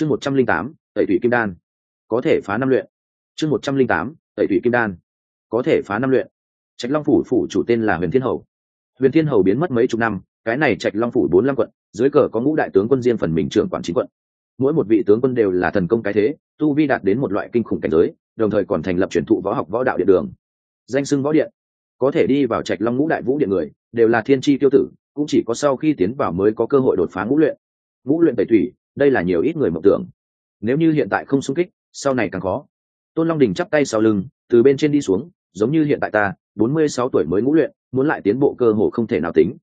chương một trăm linh tám, tẩy thủy kim đan. Có thể phá năm luyện. Chương một trăm linh tám, tẩy thủy kim đan. Có thể phá năm luyện. Trạch long phủ phủ chủ tên là huyền thiên hầu. Huyền thiên hầu biến mất mấy chục năm, cái này trạch long phủ bốn năm quận, dưới cờ có ngũ đại tướng quân riêng phần mình trưởng quản chính quận. Mỗi một vị tướng quân đều là thần công cái thế, tu vi đạt đến một loại kinh khủng cảnh giới, đồng thời còn thành lập truyền thụ võ học võ đạo điện đường. Danh sưng võ điện. Có thể đi vào trạch long ngũ đại vũ điện người, đều là thiên tri tiêu tử, cũng chỉ có sau khi tiến vào mới có cơ hội đột phá ngũ luyện. Ngũ luyện tẩy thủy đây là nhiều ít người mộng tưởng. Nếu như hiện tại không sung kích, sau này càng khó. Tôn long đình chắp tay sau lưng, từ bên trên đi xuống, giống như hiện tại ta, bốn mươi sáu tuổi mới ngũ luyện, muốn lại tiến bộ cơ hồ không thể nào tính.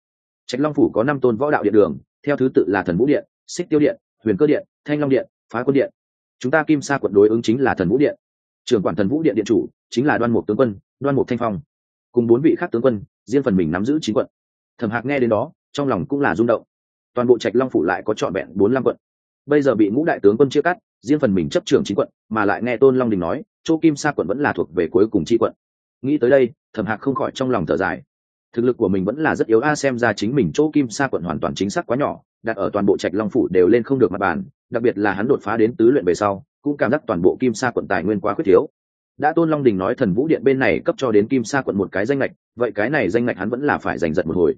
Trạch long phủ có năm tôn võ đạo điện đường, theo thứ tự là thần vũ điện, xích tiêu điện, huyền cơ điện, thanh long điện, phá quân điện. Chúng ta kim sa quận đối ứng chính là thần vũ điện. Trưởng quản thần vũ điện điện chủ chính là đoan mục tướng quân, đoan mục thanh phong. Cùng bốn vị khác tướng quân, riêng phần mình nắm giữ chín quận. Thẩm hạc nghe đến đó, trong lòng cũng là rung động. Toàn bộ trạch long phủ lại có trọn vẹn bốn năm quận bây giờ bị ngũ đại tướng quân chia cắt, riêng phần mình chấp trưởng chính quận, mà lại nghe tôn long đình nói, chỗ kim sa quận vẫn là thuộc về cuối cùng tri quận. Nghĩ tới đây, thẩm hạc không khỏi trong lòng thở dài. Thực lực của mình vẫn là rất yếu a, xem ra chính mình chỗ kim sa quận hoàn toàn chính xác quá nhỏ, đặt ở toàn bộ trạch long phủ đều lên không được mặt bàn, đặc biệt là hắn đột phá đến tứ luyện về sau, cũng cảm giác toàn bộ kim sa quận tài nguyên quá khuyết thiếu. Đã tôn long đình nói thần vũ điện bên này cấp cho đến kim sa quận một cái danh lệch vậy cái này danh lệch hắn vẫn là phải giành giật một hồi.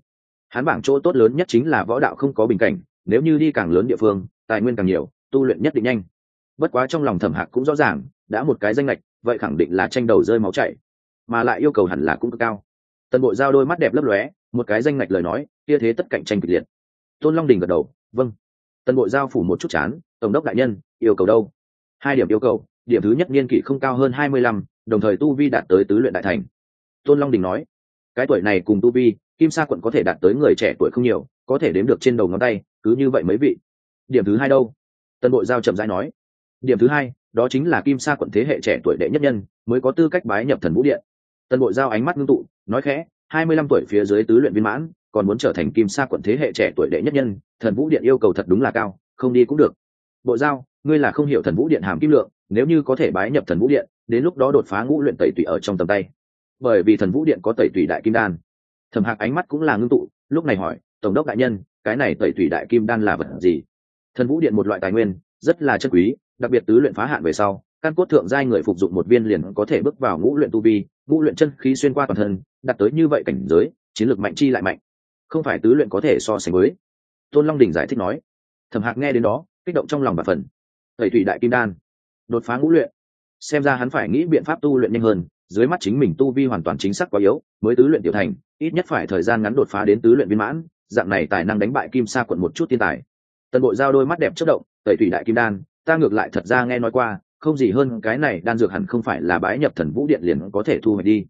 Hắn bảng chỗ tốt lớn nhất chính là võ đạo không có bình cảnh, nếu như đi càng lớn địa phương tài nguyên càng nhiều, tu luyện nhất định nhanh. Bất quá trong lòng thẩm hạc cũng rõ ràng, đã một cái danh lệch, vậy khẳng định là tranh đầu rơi máu chảy, mà lại yêu cầu hẳn là cũng cực cao. Tần bộ giao đôi mắt đẹp lấp lóe, một cái danh lệch lời nói, kia thế tất cạnh tranh kịch liệt. Tôn long đình gật đầu vâng. Tần bộ giao phủ một chút chán, tổng đốc đại nhân, yêu cầu đâu? Hai điểm yêu cầu, điểm thứ nhất niên kỷ không cao hơn hai mươi lăm, đồng thời tu vi đạt tới tứ luyện đại thành. Tôn long đình nói, cái tuổi này cùng tu vi, kim sa quận có thể đạt tới người trẻ tuổi không nhiều, có thể đếm được trên đầu ngón tay, cứ như vậy mấy vị điểm thứ hai đâu? Tân bộ giao chậm rãi nói. Điểm thứ hai, đó chính là kim sa quận thế hệ trẻ tuổi đệ nhất nhân, mới có tư cách bái nhập thần vũ điện. Tân bộ giao ánh mắt ngưng tụ, nói khẽ, hai mươi lăm tuổi phía dưới tứ luyện viên mãn, còn muốn trở thành kim sa quận thế hệ trẻ tuổi đệ nhất nhân, thần vũ điện yêu cầu thật đúng là cao, không đi cũng được. Bộ giao, ngươi là không hiểu thần vũ điện hàm kim lượng, nếu như có thể bái nhập thần vũ điện, đến lúc đó đột phá ngũ luyện tẩy tủy ở trong tầm tay. Bởi vì thần vũ điện có tẩy tủy đại kim đan. Thẩm hạc ánh mắt cũng là ngưng tụ, lúc này hỏi, tổng đốc đại nhân, cái này tẩy tủy đại kim đan là vật gì? Thần vũ điện một loại tài nguyên, rất là chân quý, đặc biệt tứ luyện phá hạn về sau, căn cốt thượng giai người phục dụng một viên liền có thể bước vào ngũ luyện tu vi, ngũ luyện chân khí xuyên qua toàn thân đặt tới như vậy cảnh giới, chiến lược mạnh chi lại mạnh. Không phải tứ luyện có thể so sánh với. Tôn long đình giải thích nói. Thẩm hạc nghe đến đó, kích động trong lòng và phần tẩy thủy đại kim đan, đột phá ngũ luyện. Xem ra hắn phải nghĩ biện pháp tu luyện nhanh hơn, dưới mắt chính mình tu vi hoàn toàn chính xác quá yếu, mới tứ luyện tiểu thành, ít nhất phải thời gian ngắn đột phá đến tứ luyện viên mãn, dạng này tài năng đánh bại kim sa quận một chút thiên tài tần bộ giao đôi mắt đẹp chất động, tẩy thủy đại kim đan, ta ngược lại thật ra nghe nói qua, không gì hơn cái này đan dược hẳn không phải là bái nhập thần vũ điện liền có thể thu hoạch đi.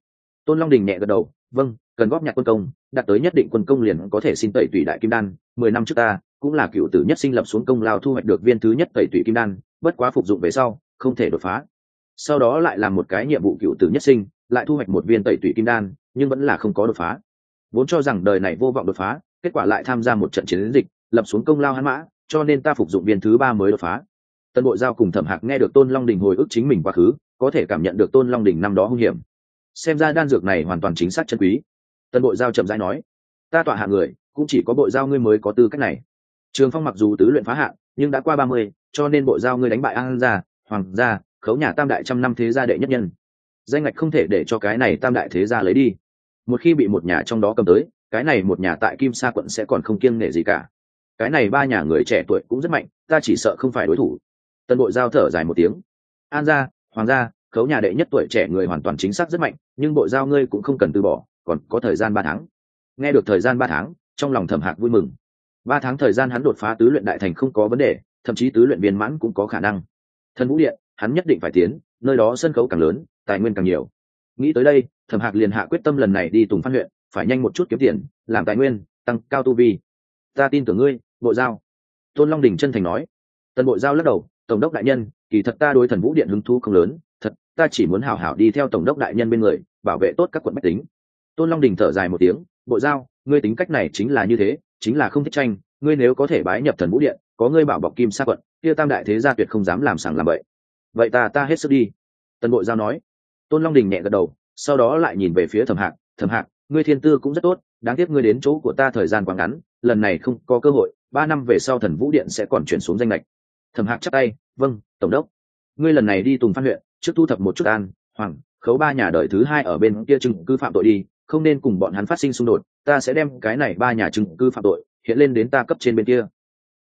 Tôn long đình nhẹ gật đầu vâng cần góp nhặt quân công, đạt tới nhất định quân công liền có thể xin tẩy tủy đại kim đan, mười năm trước ta cũng là cựu tử nhất sinh lập xuống công lao thu hoạch được viên thứ nhất tẩy tủy kim đan, bất quá phục dụng về sau, không thể đột phá. Sau đó lại làm một cái nhiệm vụ cựu tử nhất sinh, lại thu hoạch một viên tẩy tủy kim đan, nhưng vẫn là không có đột phá. Vốn cho rằng đời này vô vọng đột phá, kết quả lại tham gia một trận chiến dịch, lập xuống công lao hắn mã cho nên ta phục dụng viên thứ ba mới đột phá. Tân bộ giao cùng thẩm hạc nghe được tôn long đình hồi ức chính mình quá khứ, có thể cảm nhận được tôn long đình năm đó hung hiểm. Xem ra đan dược này hoàn toàn chính xác chân quý. Tân bộ giao chậm rãi nói, ta tọa hạ người, cũng chỉ có bộ giao ngươi mới có tư cách này. Trường phong mặc dù tứ luyện phá hạ, nhưng đã qua ba mươi, cho nên bộ giao ngươi đánh bại an gia, hoàng gia, khấu nhà tam đại trăm năm thế gia đệ nhất nhân. Danh ngạch không thể để cho cái này tam đại thế gia lấy đi. Một khi bị một nhà trong đó cầm tới, cái này một nhà tại kim sa quận sẽ còn không kiêng nể gì cả cái này ba nhà người trẻ tuổi cũng rất mạnh, ta chỉ sợ không phải đối thủ. Tân bộ giao thở dài một tiếng. An gia, hoàng gia, khấu nhà đệ nhất tuổi trẻ người hoàn toàn chính xác rất mạnh, nhưng bộ giao ngươi cũng không cần từ bỏ, còn có thời gian ba tháng. Nghe được thời gian ba tháng, trong lòng thẩm hạc vui mừng. Ba tháng thời gian hắn đột phá tứ luyện đại thành không có vấn đề, thậm chí tứ luyện viên mãn cũng có khả năng. Thần vũ điện, hắn nhất định phải tiến, nơi đó sân khấu càng lớn, tài nguyên càng nhiều. Nghĩ tới đây thẩm hạc liền hạ quyết tâm lần này đi tùng phan huyện, phải nhanh một chút kiếm tiền, làm tài nguyên, tăng cao tu vi ta tin tưởng ngươi bộ giao. Tôn long đình chân thành nói. Tần bộ giao lắc đầu, tổng đốc đại nhân, kỳ thật ta đối thần vũ điện hứng thú không lớn, thật, ta chỉ muốn hảo hảo đi theo tổng đốc đại nhân bên người, bảo vệ tốt các quận bách tính. Tôn long đình thở dài một tiếng bộ giao, ngươi tính cách này chính là như thế, chính là không thích tranh, ngươi nếu có thể bái nhập thần vũ điện, có ngươi bảo bọc kim sa quận, kia tam đại thế gia tuyệt không dám làm sàng làm vậy vậy ta ta hết sức đi. Tần bộ giao nói. Tôn long đình nhẹ gật đầu, sau đó lại nhìn về phía thẩm hạc thẩm hạc, ngươi thiên tư cũng rất tốt đáng tiếc ngươi đến chỗ của ta thời gian quá ngắn, lần này không có cơ hội, ba năm về sau thần vũ điện sẽ còn chuyển xuống danh lệch thẩm hạc chắc tay vâng tổng đốc. Ngươi lần này đi tùng phan huyện, trước thu thập một chút an, hoàng, khấu ba nhà đời thứ hai ở bên kia chứng cứ phạm tội đi, không nên cùng bọn hắn phát sinh xung đột, ta sẽ đem cái này ba nhà chứng cứ phạm tội hiện lên đến ta cấp trên bên kia.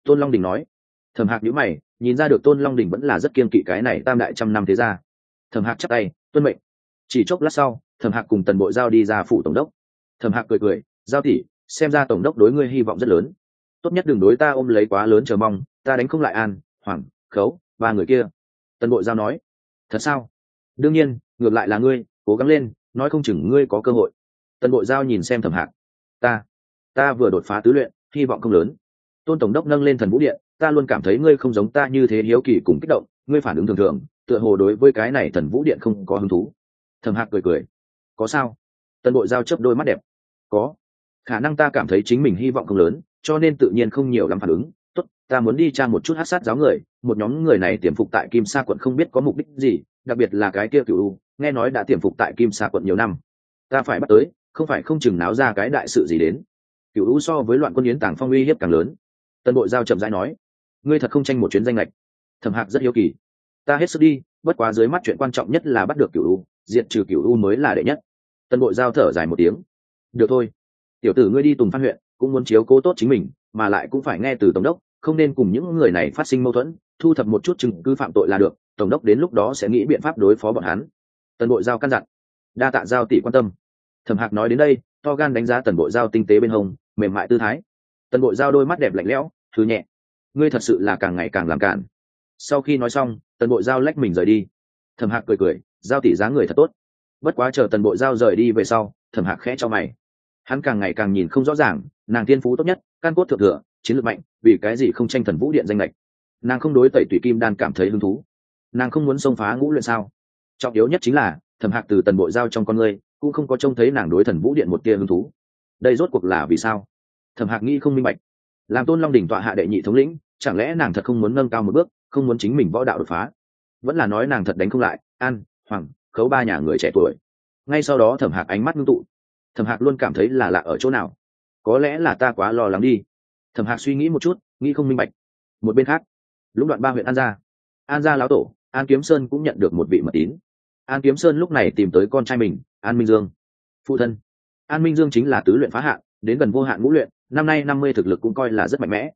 Tôn long đình nói. Thẩm hạc nhữ mày, nhìn ra được tôn long đình vẫn là rất kiên kỵ cái này tam đại trăm năm thế ra thẩm hạc chắc tay, tuân mệnh. Chỉ chốc lát sau, thẩm hạc cùng tần bộ giao đi ra phủ tổng đốc thẩm hạc cười cười, giao tỷ, xem ra tổng đốc đối ngươi hy vọng rất lớn. Tốt nhất đừng đối ta ôm lấy quá lớn chờ mong, ta đánh không lại an, hoàng, khấu, ba người kia. Tần bộ giao nói, thật sao? Đương nhiên, ngược lại là ngươi, cố gắng lên, nói không chừng ngươi có cơ hội. Tần bộ giao nhìn xem thẩm hạc, ta ta vừa đột phá tứ luyện, hy vọng không lớn. Tôn tổng đốc nâng lên thần vũ điện, ta luôn cảm thấy ngươi không giống ta như thế hiếu kỳ cùng kích động, ngươi phản ứng thường thường, tựa hồ đối với cái này thần vũ điện không có hứng thú. Thầm hạc cười cười, có sao? Tần bội giao chấp đôi mắt đẹp. Có. Khả năng ta cảm thấy chính mình hy vọng không lớn, cho nên tự nhiên không nhiều lắm phản ứng. Tốt, ta muốn đi tra một chút hát sát giáo người, một nhóm người này tiềm phục tại kim sa quận không biết có mục đích gì, đặc biệt là cái kia cựu nghe nói đã tiềm phục tại kim sa quận nhiều năm. Ta phải bắt tới, không phải không chừng náo ra cái đại sự gì đến. Cựu u so với loạn quân yến tàng phong uy hiếp càng lớn. Tân bội giao chậm rãi nói, ngươi thật không tranh một chuyến danh lệch. Thẩm hạc rất hiếu kỳ. Ta hết sức đi, bất quá dưới mắt chuyện quan trọng nhất là bắt được cựu u, diệt trừ cựu u mới là đệ nhất tân bội giao thở dài một tiếng. Được thôi, tiểu tử ngươi đi tùng phan huyện, cũng muốn chiếu cố tốt chính mình, mà lại cũng phải nghe từ tổng đốc, không nên cùng những người này phát sinh mâu thuẫn, thu thập một chút chứng cứ phạm tội là được, tổng đốc đến lúc đó sẽ nghĩ biện pháp đối phó bọn hắn. Tần bội giao căn dặn. Đa tạ giao tỷ quan tâm. Thẩm hạc nói đến đây, to gan đánh giá tần bội giao tinh tế bên hông, mềm mại tư thái. Tần bội giao đôi mắt đẹp lạnh lẽo thứ nhẹ, ngươi thật sự là càng ngày càng làm cản sau khi nói xong, tần bội giao lách mình rời đi. Thẩm hạc cười cười, giao tỷ giá người thật tốt bất quá chờ tần bộ giao rời đi về sau, thẩm hạc khẽ cho mày. Hắn càng ngày càng nhìn không rõ ràng, nàng tiên phú tốt nhất, căn cốt thượng thừa, chiến lược mạnh, vì cái gì không tranh thần vũ điện danh lệch. Nàng không đối tẩy tùy kim đan cảm thấy hứng thú. Nàng không muốn xông phá ngũ luyện sao? Trọng yếu nhất chính là, thẩm hạc từ tần bộ giao trong con người, cũng không có trông thấy nàng đối thần vũ điện một tia hứng thú. Đây rốt cuộc là vì sao? Thẩm hạc nghĩ không minh bạch. Làm tôn long đỉnh tọa hạ đệ nhị thống lĩnh, chẳng lẽ nàng thật không muốn nâng cao một bước, không muốn chính mình võ đạo đột phá? Vẫn là nói nàng thật đánh không lại, an, hoàng khấu ba nhà người trẻ tuổi. Ngay sau đó thẩm hạc ánh mắt ngưng tụ. Thẩm hạc luôn cảm thấy là lạ ở chỗ nào? Có lẽ là ta quá lo lắng đi. Thẩm hạc suy nghĩ một chút, nghĩ không minh bạch. Một bên khác, lúc đoạn ba huyện an gia an gia lão tổ, an kiếm sơn cũng nhận được một vị mật tín. An kiếm sơn lúc này tìm tới con trai mình, an minh dương, phụ thân. An minh dương chính là tứ luyện phá hạn đến gần vô hạn ngũ luyện, năm nay năm mươi thực lực cũng coi là rất mạnh mẽ.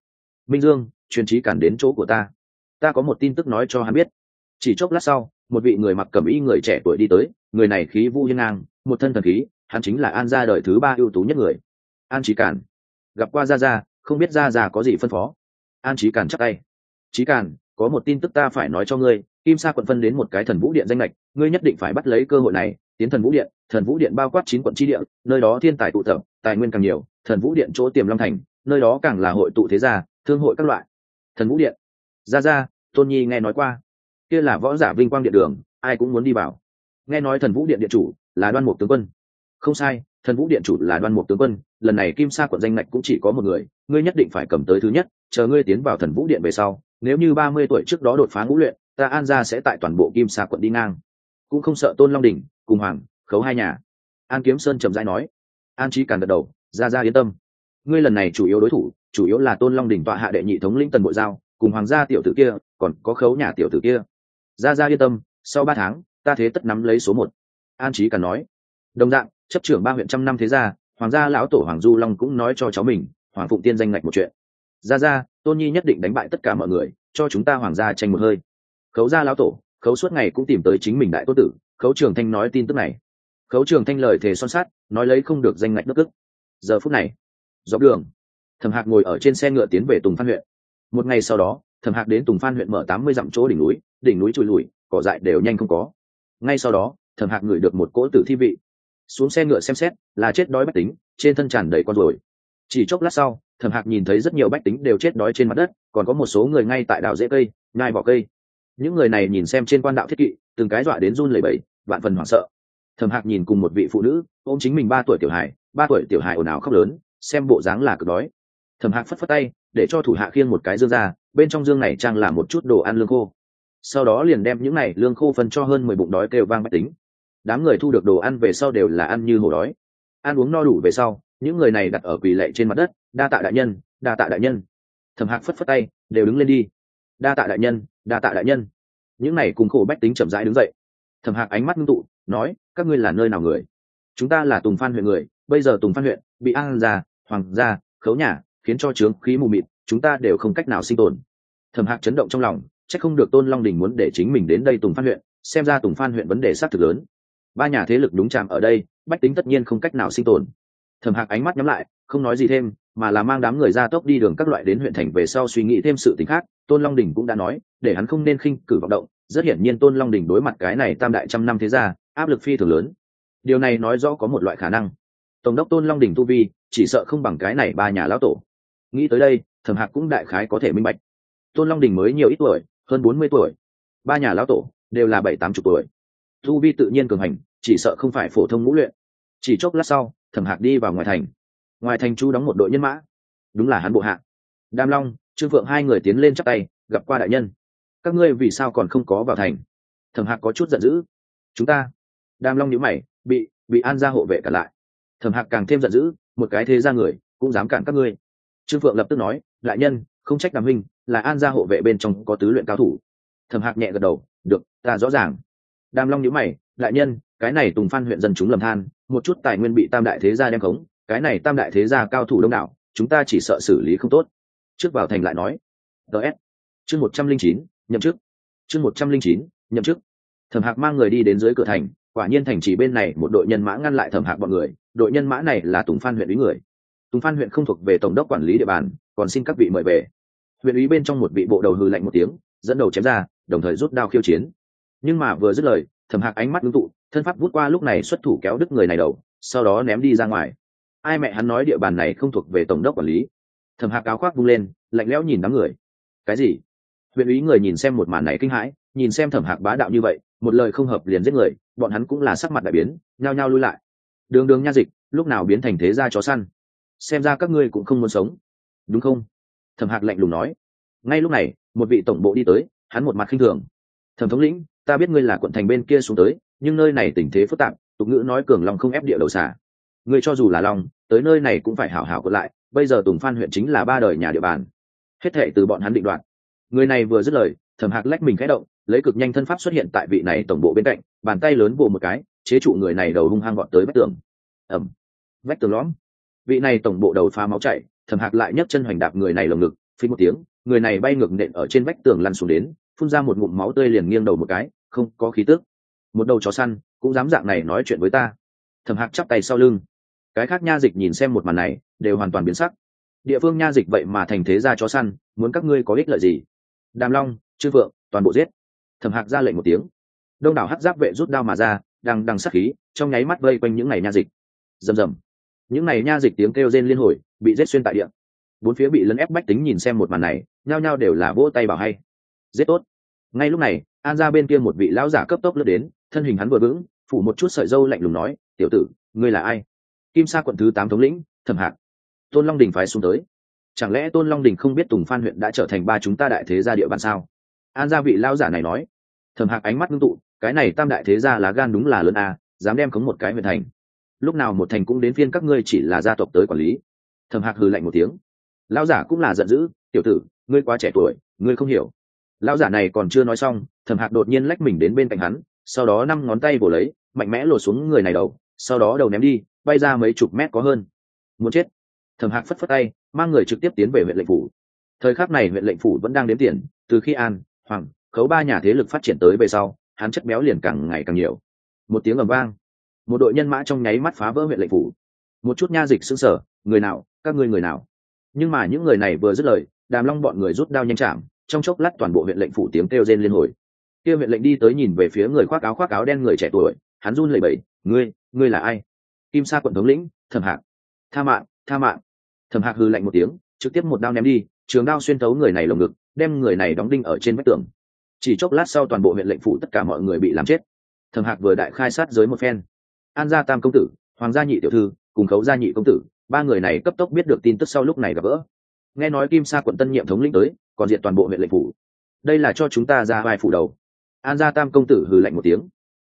Minh dương, truyền trí cản đến chỗ của ta. Ta có một tin tức nói cho hắn biết chỉ chốc lát sau, một vị người mặc cẩm y người trẻ tuổi đi tới, người này khí vu hiên ngang, một thân thần khí, hắn chính là an gia đời thứ ba ưu tú nhất người. An trí cản gặp qua gia gia, không biết gia gia có gì phân phó. An trí cản chắc tay. Trí cản có một tin tức ta phải nói cho ngươi, kim sa quận phân đến một cái thần vũ điện danh lệch, ngươi nhất định phải bắt lấy cơ hội này, tiến thần vũ điện, thần vũ điện bao quát chín quận tri điện nơi đó thiên tài tụ tập, tài nguyên càng nhiều, thần vũ điện chỗ tiềm long thành, nơi đó càng là hội tụ thế gia, thương hội các loại. Thần vũ điện. Ra ra tôn nhi nghe nói qua kia là võ giả vinh quang điện đường, ai cũng muốn đi vào. Nghe nói thần vũ điện điện chủ là đoan mục tướng quân. Không sai, thần vũ điện chủ là đoan mục tướng quân, lần này kim sa quận danh lệch cũng chỉ có một người, ngươi nhất định phải cầm tới thứ nhất, chờ ngươi tiến vào thần vũ điện về sau, nếu như ba mươi tuổi trước đó đột phá ngũ luyện, ta an ra sẽ tại toàn bộ kim sa quận đi ngang. Cũng không sợ tôn long đình cùng hoàng, khấu hai nhà. An kiếm sơn trầm dai nói. An trí càng gật đầu, ra ra yên tâm. Ngươi lần này chủ yếu đối thủ, chủ yếu là tôn long đình tọa hạ đệ nhị thống lĩnh tần bộ giao, cùng hoàng gia tiểu tử kia, còn có khấu nhà tiểu tử kia ra ra yên tâm, sau ba tháng, ta thế tất nắm lấy số một. An trí cần nói. Đồng dạng, chấp trưởng ba huyện trăm năm thế gia, hoàng gia lão tổ hoàng du long cũng nói cho cháu mình, hoàng phụng tiên danh ngạch một chuyện. Ra ra, tôn nhi nhất định đánh bại tất cả mọi người, cho chúng ta hoàng gia tranh một hơi. Khấu gia lão tổ, khấu suốt ngày cũng tìm tới chính mình đại tô tử, khấu trường thanh nói tin tức này. Khấu trường thanh lời thề son sát nói lấy không được danh ngạch nước ức giờ phút này, dọc đường, thẩm hạc ngồi ở trên xe ngựa tiến về tùng phan huyện. Một ngày sau đó, thẩm hạc đến tùng phan huyện mở tám mươi dặm chỗ đỉnh núi đỉnh núi trùi lùi, cỏ dại đều nhanh không có. Ngay sau đó, thẩm hạc ngửi được một cỗ tử thi vị. Xuống xe ngựa xem xét, là chết đói bách tính, trên thân tràn đầy con rồi chỉ chốc lát sau, thẩm hạc nhìn thấy rất nhiều bách tính đều chết đói trên mặt đất, còn có một số người ngay tại đảo rễ cây ngai vỏ cây. Những người này nhìn xem trên quan đạo thiết kỵ, từng cái dọa đến run lẩy bẩy, vạn phần hoảng sợ. Thẩm hạc nhìn cùng một vị phụ nữ, ôm chính mình ba tuổi tiểu hài, ba tuổi tiểu hài ồn ào khóc lớn, xem bộ dáng là cực đói. Thẩm hạc phất phất tay, để cho thủ hạ khiêng một cái dương ra, bên trong dương này trang là một chút đồ ăn lương khô sau đó liền đem những này lương khô phân cho hơn mười bụng đói kêu vang bách tính. Đám người thu được đồ ăn về sau đều là ăn như hổ đói. Ăn uống no đủ về sau, những người này đặt ở quỳ lệ trên mặt đất, đa tạ đại nhân, đa tạ đại nhân. Thầm hạc phất phất tay, đều đứng lên đi. Đa tạ đại nhân, đa tạ đại nhân. Những này cùng khổ bách tính chậm rãi đứng dậy. Thầm hạc ánh mắt ngưng tụ, nói, các ngươi là nơi nào người? Chúng ta là tùng phan huyện người, bây giờ tùng phan huyện bị an gia, hoàng gia, khấu nhà khiến cho trướng khí mù mịt, chúng ta đều không cách nào sinh tồn. Thầm hạc chấn động trong lòng chắc không được tôn long đình muốn để chính mình đến đây tùng phan huyện, xem ra tùng phan huyện vấn đề xác thực lớn. Ba nhà thế lực đúng chạm ở đây, bách tính tất nhiên không cách nào sinh tồn. Thẩm hạc ánh mắt nhắm lại, không nói gì thêm, mà là mang đám người ra tốc đi đường các loại đến huyện thành về sau suy nghĩ thêm sự t ì n h khác, tôn long đình cũng đã nói, để hắn không nên khinh cử vọng động, rất hiển nhiên tôn long đình đối mặt cái này tam đại trăm năm thế ra áp lực phi thường lớn. Điều này nói rõ có một loại khả năng. Tổng đốc tôn long đình tu vi, chỉ sợ không bằng cái này ba nhà lão tổ. Nghĩ tới đây, thẩm hạc cũng đại khái có thể minh bạch. Tôn long đình mới nhiều ít tuổi hơn bốn mươi tuổi. Ba nhà lão tổ đều là bảy, tám chục tuổi. Tu vi tự nhiên cường hành, chỉ sợ không phải phổ thông ngũ luyện. Chỉ chốc lát sau, thẩm hạc đi vào ngoài thành. Ngoài thành chú đóng một đội nhân mã. Đúng là hắn bộ hạ. Đam long, trương phượng hai người tiến lên chắp tay, gặp qua đại nhân. Các ngươi vì sao còn không có vào thành? Thẩm hạc có chút giận dữ. Chúng ta. Đam long nhíu mày, bị bị an gia hộ vệ cả lại. Thẩm hạc càng thêm giận dữ, một cái thế ra người, cũng dám cản các ngươi. Trương phượng lập tức nói, đại nhân, không trách đàm minh là an gia hộ vệ bên trong có tứ luyện cao thủ. Thẩm hạc nhẹ gật đầu, được, ta rõ ràng. Đàm long nhữ mày, đại nhân, cái này tùng phan huyện dân chúng lầm than, một chút tài nguyên bị tam đại thế gia đem khống, cái này tam đại thế gia cao thủ đông đảo, chúng ta chỉ sợ xử lý không tốt. Trước vào thành lại nói ts chương một trăm linh chín, nhậm chức, chương một trăm linh chín, nhậm chức. Thẩm hạc mang người đi đến dưới cửa thành, quả nhiên thành chỉ bên này một đội nhân mã ngăn lại thẩm hạc bọn người, đội nhân mã này là tùng phan huyện ý người. Tùng phan huyện không thuộc về tổng đốc quản lý địa bàn, còn xin các vị mời về huyện ý bên trong một vị bộ đầu hư lạnh một tiếng, dẫn đầu chém ra, đồng thời rút đao khiêu chiến. Nhưng mà vừa dứt lời, thẩm hạc ánh mắt ngưng tụ, thân pháp vút qua lúc này xuất thủ kéo đứt người này đầu, sau đó ném đi ra ngoài. Ai mẹ hắn nói địa bàn này không thuộc về tổng đốc quản lý. Thẩm hạc áo khoác vung lên, lạnh lẽo nhìn đám người. Cái gì? Huyện ý người nhìn xem một màn này kinh hãi, nhìn xem thẩm hạc bá đạo như vậy, một lời không hợp liền giết người, bọn hắn cũng là sắc mặt đại biến, nhao nhao lui lại. Đường đường nha dịch, lúc nào biến thành thế gia chó săn? Xem ra các ngươi cũng không muốn sống. Đúng không? Thẩm hạc lạnh lùng nói. Ngay lúc này, một vị tổng bộ đi tới, hắn một mặt khinh thường. Thẩm thống lĩnh, ta biết ngươi là quận thành bên kia xuống tới, nhưng nơi này tình thế phức tạp, tục ngữ nói cường long không ép địa đầu xả. Ngươi cho dù là long tới nơi này cũng phải hảo hảo còn lại, bây giờ tùng phan huyện chính là ba đời nhà địa bàn. Hết thệ từ bọn hắn định đoạt. Người này vừa dứt lời, thẩm hạc lách mình khẽ động, lấy cực nhanh thân pháp xuất hiện tại vị này tổng bộ bên cạnh, bàn tay lớn vồ một cái, chế trụ người này đầu hung hăng gọn tới vách tường. Ẩm vách tường lõm. Vị này tổng bộ đầu phá máu chảy thẩm hạc lại nhấc chân hoành đạp người này lồng ngực, phí một tiếng, người này bay ngược nện ở trên vách tường lăn xuống đến, phun ra một ngụm máu tươi liền nghiêng đầu một cái, không có khí tước một đầu chó săn, cũng dám dạng này nói chuyện với ta. Thẩm hạc chắp tay sau lưng. Cái khác nha dịch nhìn xem một màn này, đều hoàn toàn biến sắc. Địa phương nha dịch vậy mà thành thế ra chó săn, muốn các ngươi có ích lợi gì? Đàm long, chư vượng toàn bộ giết. Thẩm hạc ra lệnh một tiếng. Đông đảo hắc giáp vệ rút đao mà ra, đang đằng sắc khí, trong nháy mắt vây quanh những ngày nha dịch. Rầm rầm những này nha dịch tiếng kêu rên liên hồi, bị giết xuyên tại điện bốn phía bị lấn ép bách tính nhìn xem một màn này, nhao nhao đều là vỗ tay bảo hay. Giết tốt. Ngay lúc này, an ra bên kia một vị lão giả cấp tốc lướt đến, thân hình hắn vừa vững, phủ một chút sợi dâu lạnh lùng nói, tiểu tử, ngươi là ai? Kim sa quận thứ tám thống lĩnh, thẩm hạc. Tôn long đình phái xuống tới. Chẳng lẽ tôn long đình không biết tùng phan huyện đã trở thành ba chúng ta đại thế gia địa bàn sao? An gia vị lão giả này nói. Thẩm hạc ánh mắt ngưng tụ, cái này tam đại thế gia lá gan đúng là lớn a, dám đem khống một cái huyện thành lúc nào một thành cũng đến phiên các ngươi chỉ là gia tộc tới quản lý. Thẩm hạc hừ lạnh một tiếng. Lão giả cũng là giận dữ, tiểu tử, ngươi quá trẻ tuổi, ngươi không hiểu. Lão giả này còn chưa nói xong, thẩm hạc đột nhiên lách mình đến bên cạnh hắn, sau đó năm ngón tay vồ lấy, mạnh mẽ lột xuống người này đầu, sau đó đầu ném đi, bay ra mấy chục mét có hơn. Muốn chết. Thẩm hạc phất phất tay, mang người trực tiếp tiến về huyện lệnh phủ. Thời khắc này huyện lệnh phủ vẫn đang đếm tiền, từ khi an, hoàng, khấu ba nhà thế lực phát triển tới về sau, hắn chất béo liền càng ngày càng nhiều. Một tiếng ầm vang một đội nhân mã trong nháy mắt phá vỡ huyện lệnh phủ. Một chút nha dịch xứng sở người nào, các ngươi người nào? Nhưng mà những người này vừa dứt lời, đàm long bọn người rút đao nhanh chạm, trong chốc lát toàn bộ huyện lệnh phủ tiếng kêu rên liên hồi. Kia huyện lệnh đi tới nhìn về phía người khoác áo khoác áo đen người trẻ tuổi, hắn run lẩy bẩy, ngươi ngươi là ai? Kim sa quận thống lĩnh, thẩm hạc. Tha mạng tha mạng. Thẩm hạc hư lạnh một tiếng, trực tiếp một đao ném đi, trường đao xuyên thấu người này lồng ngực, đem người này đóng đinh ở trên vách tường. Chỉ chốc lát sau toàn bộ huyện lệnh phủ tất cả mọi người bị làm chết. Thẩm hạc vừa đại khai sát giới một phen an gia tam công tử, hoàng gia nhị tiểu thư, cùng khấu gia nhị công tử, ba người này cấp tốc biết được tin tức sau lúc này gặp gỡ. Nghe nói kim sa quận tân nhiệm thống lĩnh tới, còn diện toàn bộ huyện lệnh phủ. Đây là cho chúng ta ra vai phủ đầu. An gia tam công tử hừ lạnh một tiếng.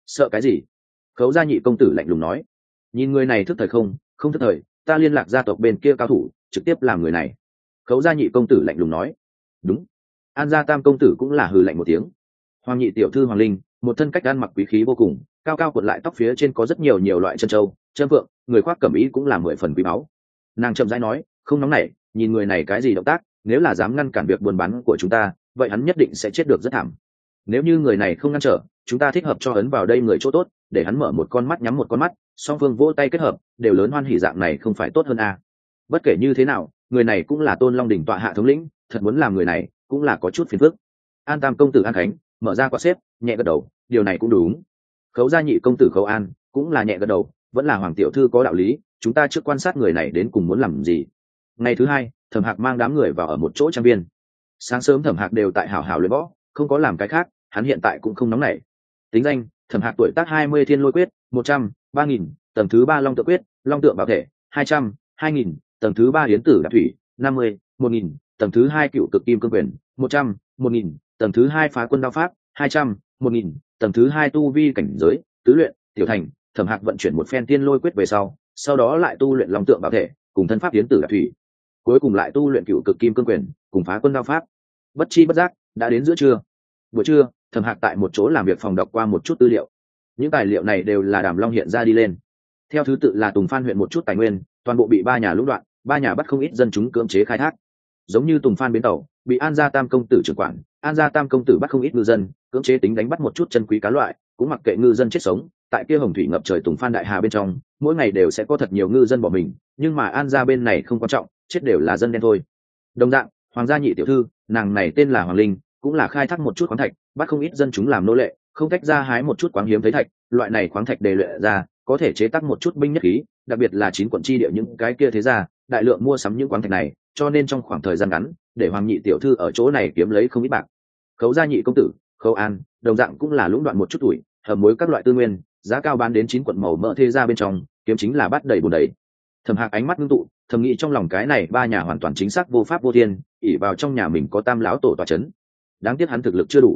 Sợ cái gì? Khấu gia nhị công tử lạnh lùng nói. Nhìn người này thức thời không không thức thời, ta liên lạc gia tộc bên kia cao thủ, trực tiếp làm người này. Khấu gia nhị công tử lạnh lùng nói. Đúng. An gia tam công tử cũng là hừ lạnh một tiếng. Hoàng nhị tiểu thư hoàng linh một thân cách ăn mặc quý khí vô cùng, cao cao cuộn lại tóc phía trên có rất nhiều nhiều loại chân trâu, chân vượng người khoác cẩm ý cũng là mười phần quý báu. Nàng chậm rãi nói, không nóng nảy, nhìn người này cái gì động tác, nếu là dám ngăn cản việc buôn bán của chúng ta, vậy hắn nhất định sẽ chết được rất thảm. Nếu như người này không ngăn trở, chúng ta thích hợp cho ấn vào đây người chỗ tốt, để hắn mở một con mắt nhắm một con mắt, song phương vỗ tay kết hợp, đều lớn hoan hỉ dạng này không phải tốt hơn à. bất kể như thế nào, người này cũng là tôn long đỉnh tọa hạ thống lĩnh, thật muốn làm người này, cũng là có chút phiền phức. An tam công tử an khánh mở ra quạt xếp, nhẹ gật đầu, điều này cũng đúng. Khấu gia nhị công tử khấu an cũng là nhẹ gật đầu, vẫn là hoàng tiểu thư có đạo lý, chúng ta trước quan sát người này đến cùng muốn làm gì. Ngày thứ hai, thẩm hạc mang đám người vào ở một chỗ trang viên. Sáng sớm thẩm hạc đều tại hảo hảo luyện võ, không có làm cái khác, hắn hiện tại cũng không nóng nảy. Tính danh, thẩm hạc tuổi tác hai mươi thiên lôi quyết, một trăm, ba nghìn, tầng thứ ba long tự quyết, long tượng bảo thể, hai trăm, hai nghìn, tầng thứ ba hiến tử đạp thủy, năm mươi, một nghìn, tầng thứ hai cựu cực kim cương quyền, một trăm, một nghìn tầng thứ hai phá quân đao pháp, hai trăm, một nghìn, tầng thứ hai tu vi cảnh giới, tứ luyện, tiểu thành, thẩm hạc vận chuyển một phen tiên lôi quyết về sau sau đó lại tu luyện long tượng bảo thể, cùng thân pháp tiến tử đạp thủy. Cuối cùng lại tu luyện cựu cực kim cương quyền, cùng phá quân đao pháp. Bất chi bất giác, đã đến giữa trưa. Buổi trưa, thẩm hạc tại một chỗ làm việc phòng đọc qua một chút tư liệu. Những tài liệu này đều là đàm long hiện ra đi lên. Theo thứ tự là tùng phan huyện một chút tài nguyên, toàn bộ bị ba nhà lũng đoạn, ba nhà bắt không ít dân chúng cưỡng chế khai thác. Giống như tùng phan bến tàu bị an gia tam công tử trưởng quản, an gia tam công tử bắt không ít ngư dân, cưỡng chế tính đánh bắt một chút chân quý cá loại, cũng mặc kệ ngư dân chết sống, tại kia hồng thủy ngập trời tùng phan đại hà bên trong, mỗi ngày đều sẽ có thật nhiều ngư dân bỏ mình, nhưng mà an gia bên này không quan trọng, chết đều là dân đen thôi. Đồng dạng, hoàng gia nhị tiểu thư, nàng này tên là hoàng linh, cũng là khai thác một chút khoáng thạch, bắt không ít dân chúng làm nô lệ, không cách ra hái một chút khoáng hiếm thấy thạch, loại này khoáng thạch đề luyện ra, có thể chế tác một chút binh nhất khí, đặc biệt là chín quận chi địa những cái kia thế ra đại lượng mua sắm những khoáng thạch này, cho nên trong khoảng thời gian ngắn để hoàng nhị tiểu thư ở chỗ này kiếm lấy không ít bạc. Khấu gia nhị công tử, khấu an, đồng dạng cũng là lũng đoạn một chút tuổi, hầm mối các loại tư nguyên, giá cao bán đến chín quận màu mỡ thế ra bên trong, kiếm chính là bắt đầy bùn đầy. Thầm hạc ánh mắt ngưng tụ, thầm nghĩ trong lòng cái này ba nhà hoàn toàn chính xác vô pháp vô thiên ỉ vào trong nhà mình có tam lão tổ tòa c h ấ n đáng tiếc hắn thực lực chưa đủ.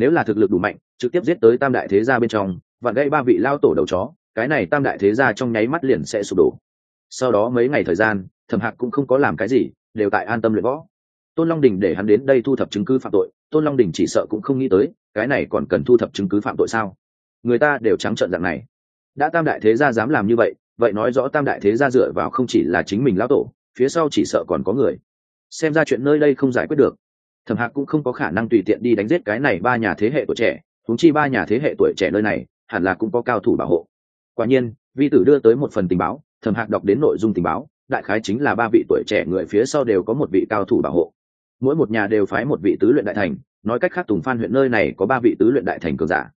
Nếu là thực lực đủ mạnh, trực tiếp giết tới tam đại thế gia bên trong và gây ba vị lao tổ đầu chó, cái này tam đại thế gia trong nháy mắt liền sẽ sụp đổ. Sau đó mấy ngày thời gian thầm hạc cũng không có làm cái gì, đều tại an tâm luyện võ tôn long đình để hắn đến đây thu thập chứng cứ phạm tội, tôn long đình chỉ sợ cũng không nghĩ tới, cái này còn cần thu thập chứng cứ phạm tội sao? Người ta đều trắng trợn dạng này. Đã tam đại thế gia dám làm như vậy vậy nói rõ tam đại thế gia dựa vào không chỉ là chính mình lão tổ, phía sau chỉ sợ còn có người. Xem ra chuyện nơi đây không giải quyết được. Thẩm hạc cũng không có khả năng tùy tiện đi đánh giết cái này ba nhà thế hệ tuổi trẻ thúng chi ba nhà thế hệ tuổi trẻ nơi này, hẳn là cũng có cao thủ bảo hộ. Quả nhiên, vi tử đưa tới một phần tình báo, thẩm hạc đọc đến nội dung tình báo, đại khái chính là ba vị tuổi trẻ người phía sau đều có một vị cao thủ bảo hộ mỗi một nhà đều phái một vị tứ luyện đại thành. Nói cách khác, tùng phan huyện nơi này có ba vị tứ luyện đại thành cường giả.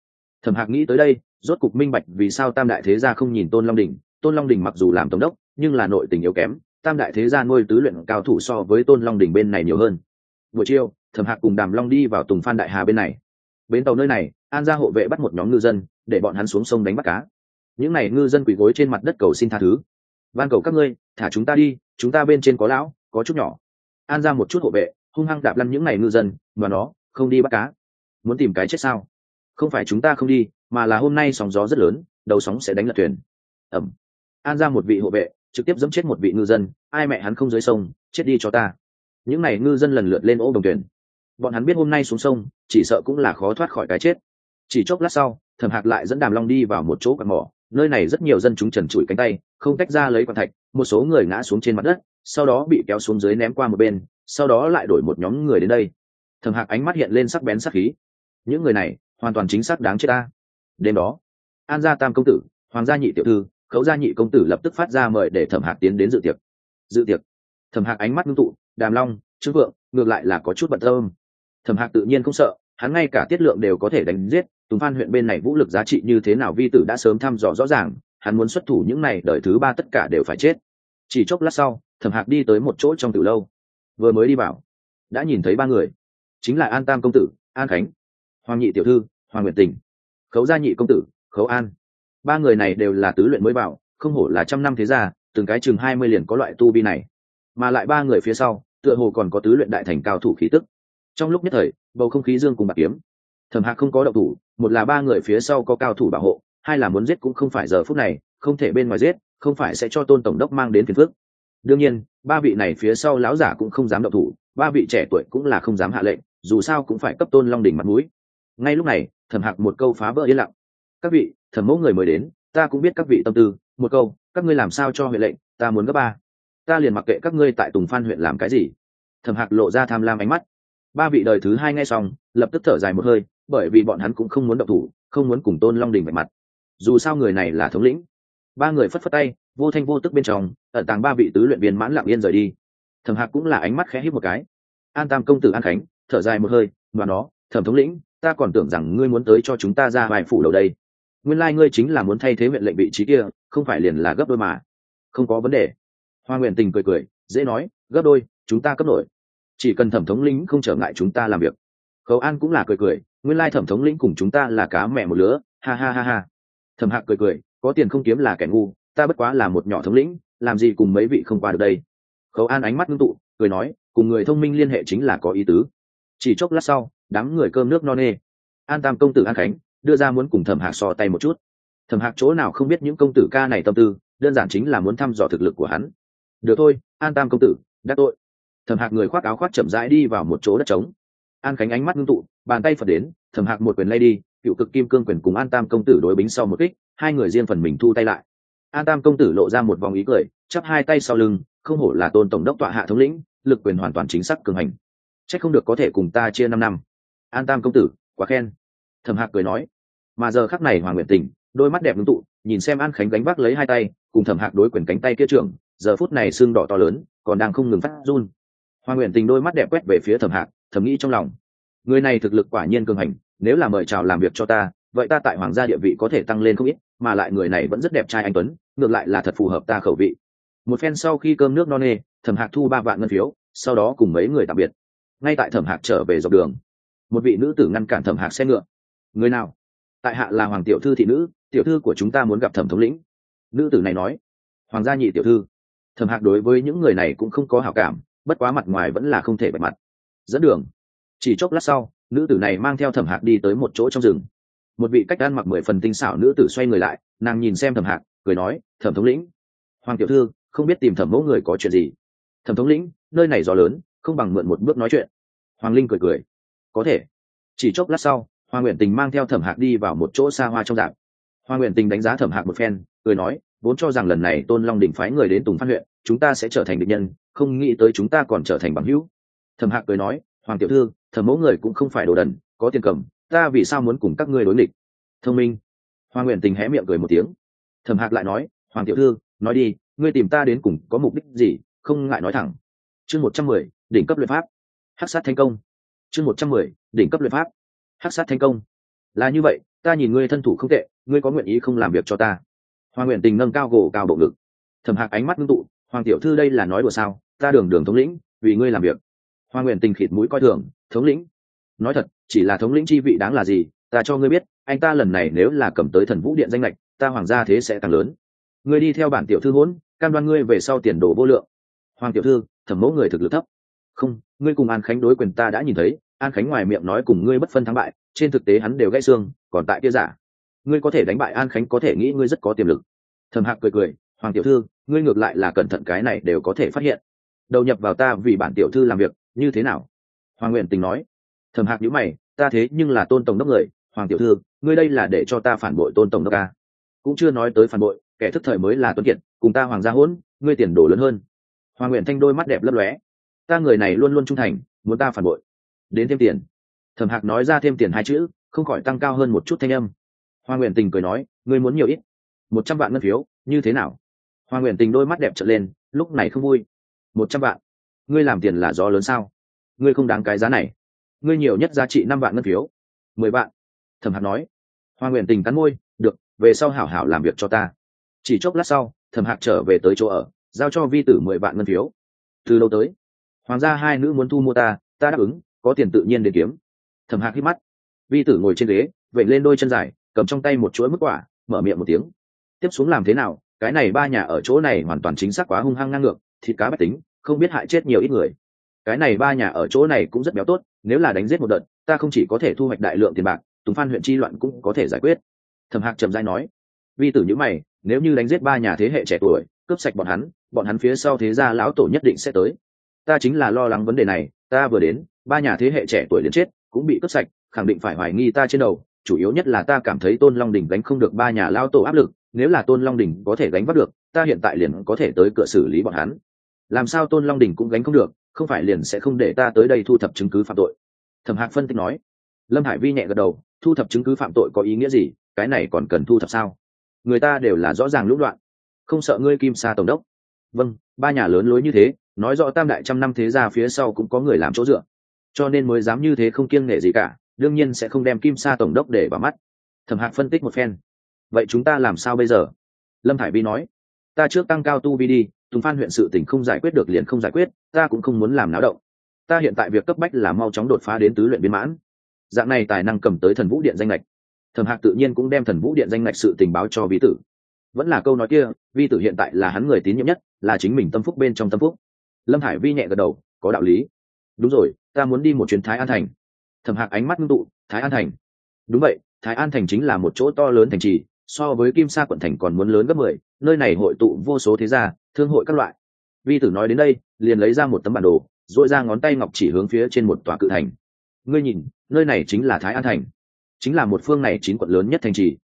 Thẩm hạc nghĩ tới đây, rốt cục minh bạch vì sao tam đại thế gia không nhìn tôn long đình. Tôn long đình mặc dù làm tổng đốc, nhưng là nội tình yếu kém. Tam đại thế gia nuôi tứ luyện cao thủ so với tôn long đình bên này nhiều hơn. Buổi chiều, thẩm hạc cùng đàm long đi vào tùng phan đại hà bên này. Bến tàu nơi này, an gia hộ vệ bắt một nhóm ngư dân, để bọn hắn xuống sông đánh bắt cá. Những n à y ngư dân quỳ gối trên mặt đất cầu xin tha thứ. Van cầu các ngươi, thả chúng ta đi, chúng ta bên trên có lão, có chút nhỏ. An ra một chút hộ vệ hung hăng đạp lăn những ngày ngư dân và nó không đi bắt cá. Muốn tìm cái chết sao? Không phải chúng ta không đi, mà là hôm nay sóng gió rất lớn, đầu sóng sẽ đánh lật thuyền. Ẩm. An ra một vị hộ vệ, trực tiếp dẫm chết một vị ngư dân, ai mẹ hắn không dưới sông, chết đi cho ta. Những n à y ngư dân lần lượt lên ô đồng thuyền. Bọn hắn biết hôm nay xuống sông, chỉ sợ cũng là khó thoát khỏi cái chết. Chỉ chốc lát sau, thẩm hạc lại dẫn đàm long đi vào một chỗ quạt mỏ, nơi này rất nhiều dân chúng trần trụi cánh tay, không tách ra lấy quạt thạch, một số người ngã xuống trên mặt đất, sau đó bị kéo xuống dưới ném qua một bên sau đó lại đổi một nhóm người đến đây. Thầm hạc ánh mắt hiện lên sắc bén sắc khí. Những người này hoàn toàn chính xác đáng chết ta. Đêm đó, an gia tam công tử, hoàng gia nhị tiểu thư, khấu gia nhị công tử lập tức phát ra mời để thẩm hạc tiến đến dự tiệc. Dự tiệc. Thẩm hạc ánh mắt ngưng tụ, đàm long, trương vượng ngược lại là có chút bận tâm. Thẩm hạc tự nhiên không sợ, hắn ngay cả tiết lượng đều có thể đánh giết, tùng phan huyện bên này vũ lực giá trị như thế nào vi tử đã sớm thăm dò rõ ràng, hắn muốn xuất thủ những này đợi thứ ba tất cả đều phải chết. Chỉ chốc lát sau, thẩm hạc đi tới một chỗ trong từ lâu vừa mới đi vào, đã nhìn thấy ba người, chính là an tam công tử, an khánh, hoàng nhị tiểu thư, hoàng nguyện tình, khấu gia nhị công tử, khấu an. Ba người này đều là tứ luyện mới vào không hổ là trăm năm thế gia, từng cái chừng hai mươi liền có loại tu vi này. Mà lại ba người phía sau, tựa hồ còn có tứ luyện đại thành cao thủ khí tức. Trong lúc nhất thời, bầu không khí dương cùng bạc kiếm. Thẩm hạc không có động thủ, một là ba người phía sau có cao thủ bảo hộ, hai là muốn giết cũng không phải giờ phút này, không thể bên ngoài giết, không phải sẽ cho tôn tổng đốc mang đến phiền phước đương nhiên, ba vị này phía sau lão giả cũng không dám động thủ, ba vị trẻ tuổi cũng là không dám hạ lệnh, dù sao cũng phải cấp tôn long đỉnh mặt mũi. Ngay lúc này, thẩm hạc một câu phá vỡ yên lặng. Các vị, thẩm mẫu người mới đến, ta cũng biết các vị tâm tư, một câu, các ngươi làm sao cho huyện lệnh, ta muốn gấp ba. Ta liền mặc kệ các ngươi tại tùng phan huyện làm cái gì. Thẩm hạc lộ ra tham lam ánh mắt. Ba vị đời thứ hai nghe xong, lập tức thở dài một hơi, bởi vì bọn hắn cũng không muốn động thủ, không muốn cùng tôn long đình vạch mặt. Dù sao người này là thống lĩnh. Ba người phất phất tay vô thanh vô tức bên trong, ẩn tàng ba vị tứ luyện viên mãn lặng yên rời đi. Thẩm hạc cũng là ánh mắt khẽ hít một cái. An tam công tử an khánh, thở dài một hơi và nó thẩm thống lĩnh, ta còn tưởng rằng ngươi muốn tới cho chúng ta ra vài phủ đầu đây. Nguyên lai、like、ngươi chính là muốn thay thế huyện lệnh vị trí kia, không phải liền là gấp đôi mà. Không có vấn đề. Hoa nguyện tình cười cười, dễ nói, gấp đôi, chúng ta cấp nổi chỉ cần thẩm thống lĩnh không trở ngại chúng ta làm việc. Khấu an cũng là cười cười, nguyên lai thẩm thống lĩnh cùng chúng ta là cá mẹ một lứa, ha ha ha ha. Thẩm hạc cười cười, có tiền không kiếm là kẻ ngu ta bất quá là một nhỏ thống lĩnh, làm gì cùng mấy vị không qua được đây? Khấu an ánh mắt ngưng tụ, cười nói, cùng người thông minh liên hệ chính là có ý tứ. Chỉ chốc lát sau, đám người cơm nước no nê. An tam công tử an khánh, đưa ra muốn cùng thẩm hạc so tay một chút. Thẩm hạc chỗ nào không biết những công tử ca này tâm tư, đơn giản chính là muốn thăm dò thực lực của hắn. Được thôi, an tam công tử đắc tội. Thẩm hạc người khoác áo khoác chậm rãi đi vào một chỗ đất trống. An khánh ánh mắt ngưng tụ, bàn tay phật đến, thẩm hạc một quyền lay đi, cựu cực kim cương quyền cùng an tam công tử đối bính sau một kích, hai người riêng phần mình thu tay lại an tam công tử lộ ra một vòng ý cười, chắp hai tay sau lưng, không hổ là tôn tổng đốc tọa hạ thống lĩnh, lực quyền hoàn toàn chính xác cường hành. C h ắ c không được có thể cùng ta chia năm năm. An tam công tử, quá khen. Thẩm hạc cười nói. Mà giờ khắc này hoàng nguyện tình đôi mắt đẹp ngưng tụ, nhìn xem an khánh gánh vác lấy hai tay, cùng thẩm hạc đối quyền cánh tay kia trưởng, giờ phút này xương đỏ to lớn, còn đang không ngừng phát run. Hoàng nguyện tình đôi mắt đẹp quét về phía thẩm hạc, thầm nghĩ trong lòng. Người này thực lực quả nhiên cường hành, nếu là mời chào làm việc cho ta vậy ta tại hoàng gia địa vị có thể tăng lên không ít, mà lại người này vẫn rất đẹp trai anh tuấn, ngược lại là thật phù hợp ta khẩu vị. Một phen sau khi cơm nước no nê, thẩm hạc thu ba vạn ngân phiếu, sau đó cùng mấy người tạm biệt. Ngay tại thẩm hạc trở về dọc đường, một vị nữ tử ngăn cản thẩm hạc xe ngựa. Người nào? Tại hạ là hoàng tiểu thư thị nữ, tiểu thư của chúng ta muốn gặp thẩm thống lĩnh. Nữ tử này nói. Hoàng gia nhị tiểu thư. Thẩm hạc đối với những người này cũng không có hảo cảm, bất quá mặt ngoài vẫn là không thể bạch mặt. Dẫn đường. Chỉ chốc lát sau, nữ tử này mang theo thẩm hạc đi tới một chỗ trong rừng một vị cách ăn mặc mười phần tinh xảo nữ tử xoay người lại, nàng nhìn xem thẩm hạc, cười nói, thẩm thống lĩnh. Hoàng tiểu thư, không biết tìm thẩm mẫu người có chuyện gì? Thẩm thống lĩnh, nơi này gió lớn, không bằng mượn một bước nói chuyện. Hoàng linh cười cười. Có thể. Chỉ chốc lát sau, hoàng nguyện tình mang theo thẩm hạc đi vào một chỗ xa hoa trong dạp. Hoàng nguyện tình đánh giá thẩm hạc một phen, cười nói, vốn cho rằng lần này tôn long đình phái người đến tùng phan huyện, chúng ta sẽ trở thành định nhân, không nghĩ tới chúng ta còn trở thành bằng hữu. Thẩm hạc cười nói, hoàng tiểu thư, thẩm mẫu người cũng không phải đồ đần, có tiền cầm ta vì sao muốn cùng các ngươi đối nghịch? Thông minh. Hoàng nguyện tình hé miệng cười một tiếng. Thẩm hạc lại nói, hoàng tiểu thư, nói đi, ngươi tìm ta đến cùng có mục đích gì? Không ngại nói thẳng. Chương một trăm mười, đỉnh cấp luyện pháp. Hắc sát thành công. Chương một trăm mười, đỉnh cấp luyện pháp. Hắc sát thành công. Là như vậy, ta nhìn ngươi thân thủ không tệ, ngươi có nguyện ý không làm việc cho ta? Hoàng nguyện tình nâng cao gỗ cao bộ ngực. Thẩm hạc ánh mắt ngưng tụ, hoàng tiểu thư đây là nói đùa sao? Ta đường đường thống lĩnh, vì ngươi làm việc. Hoàng nguyện tình khịt mũi coi thường, thống lĩnh nói thật, chỉ là thống lĩnh chi vị đáng là gì, ta cho ngươi biết, anh ta lần này nếu là cầm tới thần vũ điện danh lệch, ta hoàng gia thế sẽ càng lớn. Ngươi đi theo bản tiểu thư hỗn cam đoan ngươi về sau tiền đồ vô lượng. Hoàng tiểu thư, thẩm mẫu người thực lực thấp. Không, ngươi cùng an khánh đối quyền ta đã nhìn thấy, an khánh ngoài miệng nói cùng ngươi bất phân thắng bại, trên thực tế hắn đều gãy xương, còn tại kia giả. Ngươi có thể đánh bại an khánh có thể nghĩ ngươi rất có tiềm lực. Thầm hạc cười cười, hoàng tiểu thư, ngươi ngược lại là cẩn thận cái này đều có thể phát hiện. Đầu nhập vào ta vì bản tiểu thư làm việc, như thế nào? Hoàng nguyện tình nói thẩm hạc nhữ mày, ta thế nhưng là tôn tổng đốc người, hoàng tiểu thư, ngươi đây là để cho ta phản bội tôn tổng đốc ca cũng chưa nói tới phản bội, kẻ thức thời mới là tuấn kiệt, cùng ta hoàng gia hỗn, ngươi tiền đồ lớn hơn. Hoàng nguyện thanh đôi mắt đẹp lấp lóe. Ta người này luôn luôn trung thành, muốn ta phản bội, đến thêm tiền. Thẩm hạc nói ra thêm tiền hai chữ, không khỏi tăng cao hơn một chút thanh âm. Hoàng nguyện tình cười nói, ngươi muốn nhiều ít? Một trăm vạn ngân phiếu, như thế nào? Hoàng nguyện tình đôi mắt đẹp trở lên, lúc này không vui. Một trăm vạn? Ngươi làm tiền là gió lớn sao? Ngươi không đáng cái giá này ngươi nhiều nhất giá trị năm vạn ngân phiếu. Mười vạn. Thẩm hạc nói. Hoa nguyện tình cắn môi, được, về sau hảo hảo làm việc cho ta. Chỉ chốc lát sau, thẩm hạc trở về tới chỗ ở, giao cho vi tử mười vạn ngân phiếu. Từ lâu tới? Hoàng gia hai nữ muốn thu mua ta ta đáp ứng, có tiền tự nhiên để kiếm. Thẩm hạc hít mắt. Vi tử ngồi trên ghế vậy lên đôi chân dài, cầm trong tay một chuỗi mức quả, mở miệng một tiếng. Tiếp xuống làm thế nào? Cái này ba nhà ở chỗ này hoàn toàn chính xác quá hung hăng ngang ngược, thịt cá bách tính, không biết hại chết nhiều ít người. Cái này ba nhà ở chỗ này cũng rất béo tốt nếu là đánh giết một đợt, ta không chỉ có thể thu hoạch đại lượng tiền bạc, tùng phan huyện chi loạn cũng có thể giải quyết. Thẩm hạc trầm dai nói. Vi tử nhữ mày, nếu như đánh giết ba nhà thế hệ trẻ tuổi, cướp sạch bọn hắn bọn hắn phía sau thế gia lão tổ nhất định sẽ tới. Ta chính là lo lắng vấn đề này, ta vừa đến, ba nhà thế hệ trẻ tuổi đến chết, cũng bị cướp sạch, khẳng định phải hoài nghi ta trên đầu, chủ yếu nhất là ta cảm thấy tôn long đình gánh không được ba nhà lao tổ áp lực, nếu là tôn long đình có thể gánh bắt được, ta hiện tại liền có thể tới cửa xử lý bọn hắn. Làm sao tôn long đình cũng gánh không được? Không phải liền sẽ không để ta tới đây thu thập chứng cứ phạm tội. Thẩm hạc phân tích nói. Lâm hải vi nhẹ gật đầu, thu thập chứng cứ phạm tội có ý nghĩa gì? Cái này còn cần thu thập sao? Người ta đều là rõ ràng lũng đoạn. Không sợ ngươi kim sa tổng đốc? Vâng ba nhà lớn lối như thế, nói rõ tam đại trăm năm thế ra phía sau cũng có người làm chỗ dựa. Cho nên mới dám như thế không kiêng nể gì cả, đương nhiên sẽ không đem kim sa tổng đốc để vào mắt. Thẩm hạc phân tích một phen. Vậy chúng ta làm sao bây giờ? Lâm hải vi nói. Ta trước tăng cao tu vi đi tùng phan huyện sự tỉnh không giải quyết được liền không giải quyết, ta cũng không muốn làm náo động. Ta hiện tại việc cấp bách là mau chóng đột phá đến tứ luyện biến mãn. Dạng này tài năng cầm tới thần vũ điện danh lệch thẩm hạc tự nhiên cũng đem thần vũ điện danh lệch sự tình báo cho vi tử. Vẫn là câu nói kia vi tử hiện tại là hắn người tín nhiệm nhất, là chính mình tâm phúc bên trong tâm phúc. Lâm hải vi nhẹ gật đầu, có đạo lý. Đúng rồi, ta muốn đi một chuyến thái an thành. Thẩm hạc ánh mắt ngưng tụ, thái an thành. Đúng vậy, thái an thành chính là một chỗ to lớn thành trì, so với kim sa quận thành còn muốn lớn gấp mười nơi này hội tụ vô số thế gia, thương hội các loại. Vi tử nói đến đây, liền lấy ra một tấm bản đồ dội ra ngón tay ngọc chỉ hướng phía trên một tòa cự thành. Ngươi nhìn, nơi này chính là thái an thành. Chính là một phương này chín quận lớn nhất thành trì.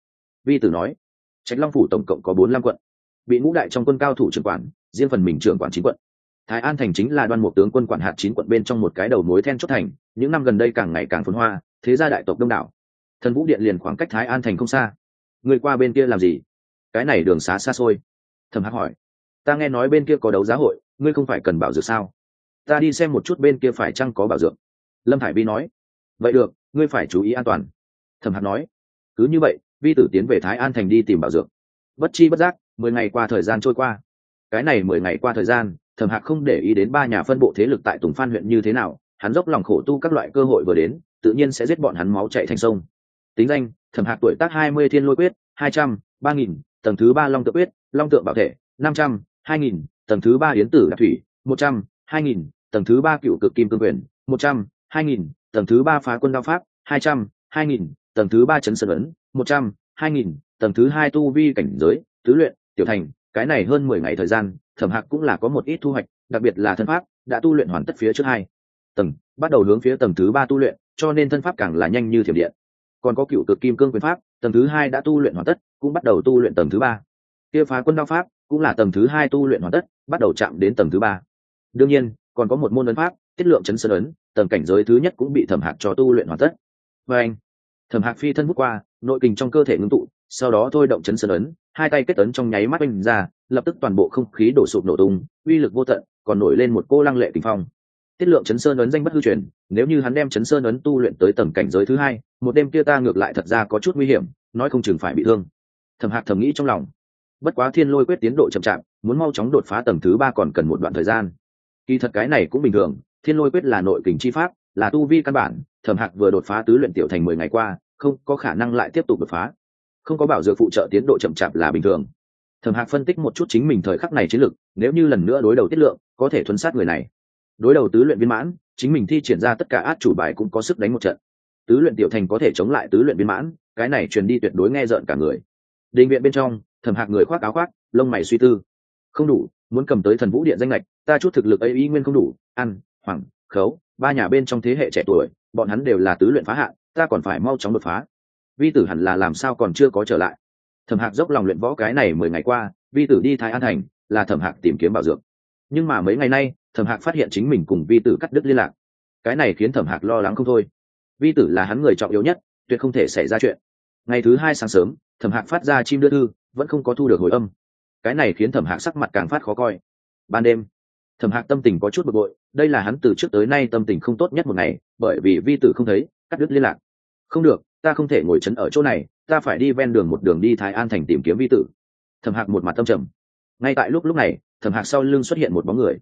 Vi tử nói, trạch long phủ tổng cộng có bốn năm quận. Bị ngũ đại trong quân cao thủ trưởng quản, riêng phần mình trưởng quản chín quận. Thái an thành chính là đoan một tướng quân quản hạt chín quận bên trong một cái đầu mối then chốt thành, những năm gần đây càng ngày càng phồn hoa, thế gia đại tộc đông đảo. Thần vũ điện liền khoảng cách thái an thành không xa. Người qua bên kia làm gì? Cái này đường xá xa xôi. Thầm hắc hỏi, ta nghe nói bên kia có đấu giá hội, ngươi không phải cần bảo dược sao? Ta đi xem một chút bên kia phải chăng có bảo dược. Lâm hải vi nói, vậy được, ngươi phải chú ý an toàn. Thầm hạc nói, cứ như vậy, vi tử tiến về thái an thành đi tìm bảo dược. Bất chi bất giác, mười ngày qua thời gian trôi qua. Cái này mười ngày qua thời gian, thẩm hạc không để ý đến ba nhà phân bộ thế lực tại tùng phan huyện như thế nào, hắn dốc lòng khổ tu các loại cơ hội vừa đến, tự nhiên sẽ giết bọn hắn máu chạy thành sông. Tính danh, thẩm hạc tuổi tác hai mươi thiên lôi quyết, hai trăm, ba nghìn tầng thứ ba long tự quyết, long tượng bảo thể, năm trăm, hai nghìn, tầng thứ ba yến tử đạp thủy, một trăm, hai nghìn, tầng thứ ba cựu cực kim cương quyền, một trăm, hai nghìn, tầng thứ ba phá quân đao pháp, hai trăm, hai nghìn, tầng thứ ba chấn sơn ấn, một trăm, hai nghìn, tầng thứ hai tu vi cảnh giới, tứ luyện, tiểu thành. Cái này hơn mười ngày thời gian, thẩm hạc cũng là có một ít thu hoạch, đặc biệt là thân pháp, đã tu luyện hoàn tất phía trước hai tầng, bắt đầu hướng phía tầng thứ ba tu luyện, cho nên thân pháp càng là nhanh như thiểm điện còn có cựu cực kim cương quyền pháp, tầng thứ hai đã tu luyện hoàn tất, cũng bắt đầu tu luyện tầng thứ ba. Kia phá quân đao pháp cũng là tầng thứ hai tu luyện hoàn tất, bắt đầu chạm đến tầng thứ ba. Đương nhiên, còn có một môn ấn pháp tiết lượng chấn sơn ấn, tầng cảnh giới thứ nhất cũng bị thẩm hạc cho tu luyện hoàn tất. Và anh, thẩm hạc phi thân bút qua, nội kình trong cơ thể ngưng tụ, sau đó thôi động chấn sơn ấn, hai tay kết ấn trong nháy mắt oanh ra, lập tức toàn bộ không khí đổ sụp nổ tung, uy lực vô tận, còn nổi lên một cô lăng lệ kinh phong tiết lượng chấn sơn ấn danh bất hư truyền, nếu như hắn đem chấn sơn ấn tu luyện tới tầng cảnh giới thứ hai, một đêm kia ta ngược lại thật ra có chút nguy hiểm, nói không chừng phải bị thương. Thẩm hạc thầm nghĩ trong lòng. Bất quá thiên lôi quyết tiến độ chậm chạp, muốn mau chóng đột phá tầng thứ ba còn cần một đoạn thời gian. Kỳ thật cái này cũng bình thường, thiên lôi quyết là nội kình chi pháp, là tu vi căn bản, thẩm hạc vừa đột phá tứ luyện tiểu thành mười ngày qua, không có khả năng lại tiếp tục đột phá. Không có bảo dược phụ trợ tiến độ chậm chạp là bình thường. Thẩm hạc phân tích một chút chính mình thời khắc này chiến lược nếu như lần nữa đối đầu tiết lượng, có thể thuấn sát người này đối đầu tứ luyện viên mãn, chính mình thi triển ra tất cả át chủ bài cũng có sức đánh một trận. Tứ luyện tiểu thành có thể chống lại tứ luyện viên mãn, cái này truyền đi tuyệt đối nghe rợn cả người. Định viện bên trong, thẩm hạc người khoác áo khoác, lông mày suy tư. Không đủ, muốn cầm tới thần vũ điện danh lệch ta chút thực lực ấy ý nguyên không đủ, ăn, hoảng, khấu, ba nhà bên trong thế hệ trẻ tuổi, bọn hắn đều là tứ luyện phá hạn, ta còn phải mau chóng đột phá. Vi tử hẳn là làm sao còn chưa có trở lại. Thẩm hạc dốc lòng luyện võ cái này mười ngày qua, vi tử đi thái an thành, là thẩm hạc tìm kiếm bảo dược nhưng mà mấy ngày nay, thẩm hạc phát hiện chính mình cùng vi tử cắt đứt liên lạc. Cái này khiến thẩm hạc lo lắng không thôi. Vi tử là hắn người trọng yếu nhất, tuyệt không thể xảy ra chuyện. Ngày thứ hai sáng sớm, thẩm hạc phát ra chim đưa thư, vẫn không có thu được hồi âm. Cái này khiến thẩm hạc sắc mặt càng phát khó coi. Ban đêm, thẩm hạc tâm tình có chút bực bội, đây là hắn từ trước tới nay tâm tình không tốt nhất một ngày, bởi vì vi tử không thấy, cắt đứt liên lạc. Không được, ta không thể ngồi chấn ở chỗ này, ta phải đi ven đường một đường đi thái an thành tìm kiếm vi tử. Thẩm hạc một mặt tâm trầm. Ngay tại lúc lúc này thẩm hạc sau lưng xuất hiện một bóng người.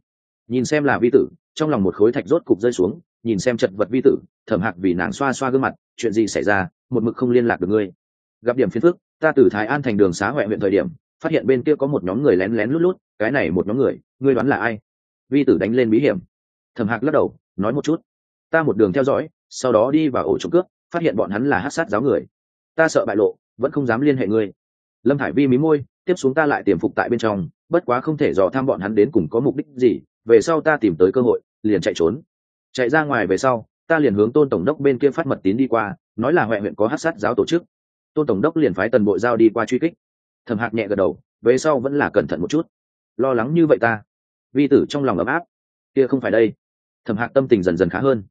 Nhìn xem là vi tử, trong lòng một khối thạch rốt cục rơi xuống, nhìn xem chật vật vi tử, thẩm hạc vì nàng xoa xoa gương mặt, chuyện gì xảy ra, một mực không liên lạc được ngươi. Gặp điểm phiền phức, ta từ thái an thành đường xá huệ huyện thời điểm, phát hiện bên kia có một nhóm người lén lén lút lút, cái này một nhóm người, ngươi đoán là ai? Vi tử đánh lên bí hiểm. Thẩm hạc lắc đầu, nói một chút. Ta một đường theo dõi, sau đó đi vào ổ trộm cướp, phát hiện bọn hắn là hát sát giáo người. Ta sợ bại lộ, vẫn không dám liên hệ ngươi. Lâm thải vi mí môi, tiếp xuống ta lại tiềm phục tại bên trong bất quá không thể dò tham bọn hắn đến cùng có mục đích gì, về sau ta tìm tới cơ hội, liền chạy trốn. Chạy ra ngoài về sau, ta liền hướng tôn tổng đốc bên kia phát mật tín đi qua, nói là huệ huyện có hát sát giáo tổ chức. Tôn tổng đốc liền phái tần bộ giao đi qua truy kích. Thầm hạc nhẹ gật đầu, về sau vẫn là cẩn thận một chút. Lo lắng như vậy ta. Vi tử trong lòng ấm áp. Kia không phải đây. Thầm hạc tâm tình dần dần khá hơn.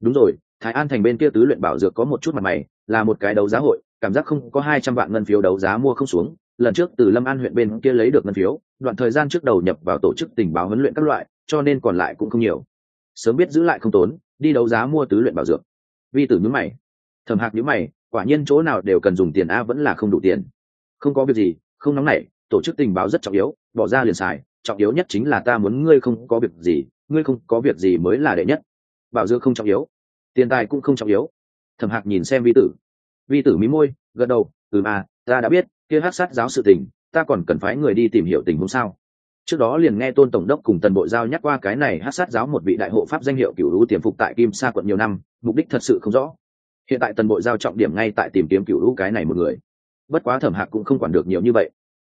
Đúng rồi, thái an thành bên kia tứ luyện bảo dược có một chút mặt mày, là một cái đấu giá hội, cảm giác không có hai trăm vạn ngân phiếu đấu giá mua không xuống lần trước từ lâm an huyện bên kia lấy được ngân phiếu, đoạn thời gian trước đầu nhập vào tổ chức tình báo huấn luyện các loại, cho nên còn lại cũng không nhiều. Sớm biết giữ lại không tốn, đi đấu giá mua tứ luyện bảo dược. Vi tử nhữ mày. Thầm hạc nhữ mày, quả nhiên chỗ nào đều cần dùng tiền a vẫn là không đủ tiền. Không có việc gì, không nóng nảy, tổ chức tình báo rất trọng yếu, bỏ ra liền xài, trọng yếu nhất chính là ta muốn ngươi không có việc gì, ngươi không có việc gì mới là đệ nhất. Bảo dược không trọng yếu, tiền tài cũng không trọng yếu. Thẩm hạc nhìn xem vi tử. Vi tử mí môi, gật đầu ừ mà ta đã biết kia hát sát giáo sự tình, ta còn cần phái người đi tìm hiểu tình huống sao? Trước đó liền nghe tôn tổng đốc cùng tần bộ giao nhắc qua cái này hát sát giáo một vị đại hộ pháp danh hiệu cựu lũ tiềm phục tại kim sa quận nhiều năm, mục đích thật sự không rõ. Hiện tại tần bộ giao trọng điểm ngay tại tìm kiếm cựu lũ cái này một người. Bất quá thẩm hạc cũng không quản được nhiều như vậy.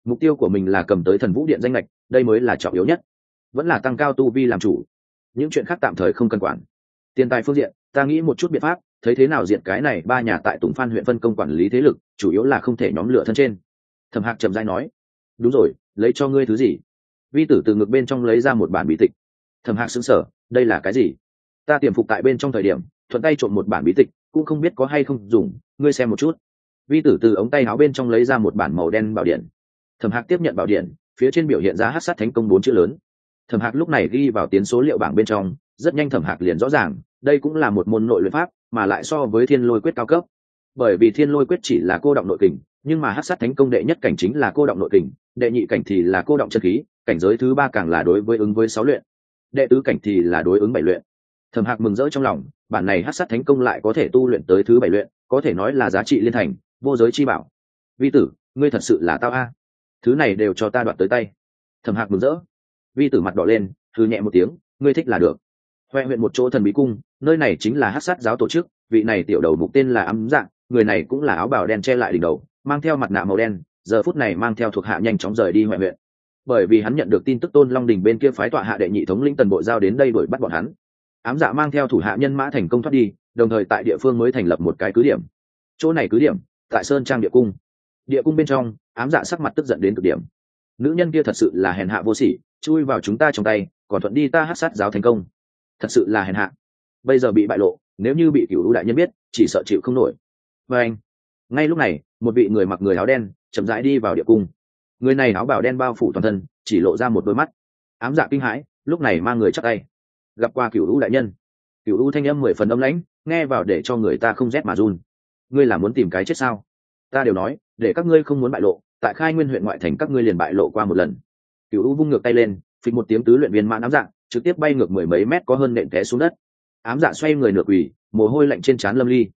Mục tiêu của mình là cầm tới thần vũ điện danh lệch đây mới là trọng yếu nhất. Vẫn là tăng cao tu vi làm chủ. Những chuyện khác tạm thời không cần quản. Tiền tài phương diện, ta nghĩ một chút biện pháp thấy thế nào diện cái này ba nhà tại tùng phan huyện phân công quản lý thế lực, chủ yếu là không thể nhóm lửa thân trên. Thẩm hạc trầm dai nói, đúng rồi, lấy cho ngươi thứ gì? Vi tử từ ngực bên trong lấy ra một bản bí tịch. Thẩm hạc xứng sở đây là cái gì? Ta tiềm phục tại bên trong thời điểm, thuận tay trộm một bản bí tịch, cũng không biết có hay không dùng, ngươi xem một chút. Vi tử từ ống tay áo bên trong lấy ra một bản màu đen bảo điện. Thẩm hạc tiếp nhận bảo điện, phía trên biểu hiện ra hát sát thánh công bốn chữ lớn. Thẩm hạc lúc này ghi vào tiến số liệu bảng bên trong, rất nhanh thẩm hạc liền rõ ràng, đây cũng là một môn nội luyện pháp mà lại so với thiên lôi quyết cao cấp. Bởi vì thiên lôi quyết chỉ là cô động nội kình, nhưng mà hát sát thánh công đệ nhất cảnh chính là cô động nội kình, đệ nhị cảnh thì là cô động chân khí, cảnh giới thứ ba càng là đối với ứng với sáu luyện. Đệ tứ cảnh thì là đối ứng bảy luyện. Thầm hạc mừng rỡ trong lòng, bản này hát sát thánh công lại có thể tu luyện tới thứ bảy luyện, có thể nói là giá trị liên thành, vô giới chi bảo. Vi tử, ngươi thật sự là tao a. Thứ này đều cho ta đoạt tới tay. Thầm hạc mừng rỡ. Vi tử mặt đỏ lên thư nhẹ một tiếng, ngươi thích là được. Huệ huyện một chỗ thần bí cung nơi này chính là hát sát giáo tổ chức, vị này tiểu đầu mục tên là ấm dạng, người này cũng là áo bào đen che lại đỉnh đầu, mang theo mặt nạ màu đen, giờ phút này mang theo thuộc hạ nhanh chóng rời đi ngoại huyện. Bởi vì hắn nhận được tin tức tôn long đình bên kia phái tọa hạ đệ nhị thống lĩnh tần bộ giao đến đây đuổi bắt bọn hắn. Ám dạ mang theo thủ hạ nhân mã thành công thoát đi, đồng thời tại địa phương mới thành lập một cái cứ điểm. Chỗ này cứ điểm, tại sơn trang địa cung. Địa cung bên trong, ám dạ sắc mặt tức giận đến cực điểm. Nữ nhân kia thật sự là hèn hạ vô sỉ, chui vào chúng ta trong tay, còn thuận đi ta hát sát giáo thành công. Thật sự là hèn hạ bây giờ bị bại lộ, nếu như bị cựu đại nhân biết, chỉ sợ chịu không nổi. Và anh, ngay lúc này, một vị người mặc người áo đen chậm rãi đi vào địa cung. Người này áo bào đen bao phủ toàn thân, chỉ lộ ra một đôi mắt. Ám dạ kinh hãi, lúc này mang người chắc tay. Gặp qua cựu lũ đại nhân. Cựu lũ thanh âm mười phần âm lãnh, nghe vào để cho người ta không rét mà run. Ngươi là muốn tìm cái chết sao? Ta đều nói, để các ngươi không muốn bại lộ, tại khai nguyên huyện ngoại thành các ngươi liền bại lộ qua một lần. Cựu lũ vung ngược tay lên, phịch một tiếng tứ luyện viên mãn ám dạng trực tiếp bay ngược mười mấy mét có hơn nện té xuống đất ám dạ xoay người nửa quỳ, mồ hôi lạnh trên trán lâm ly.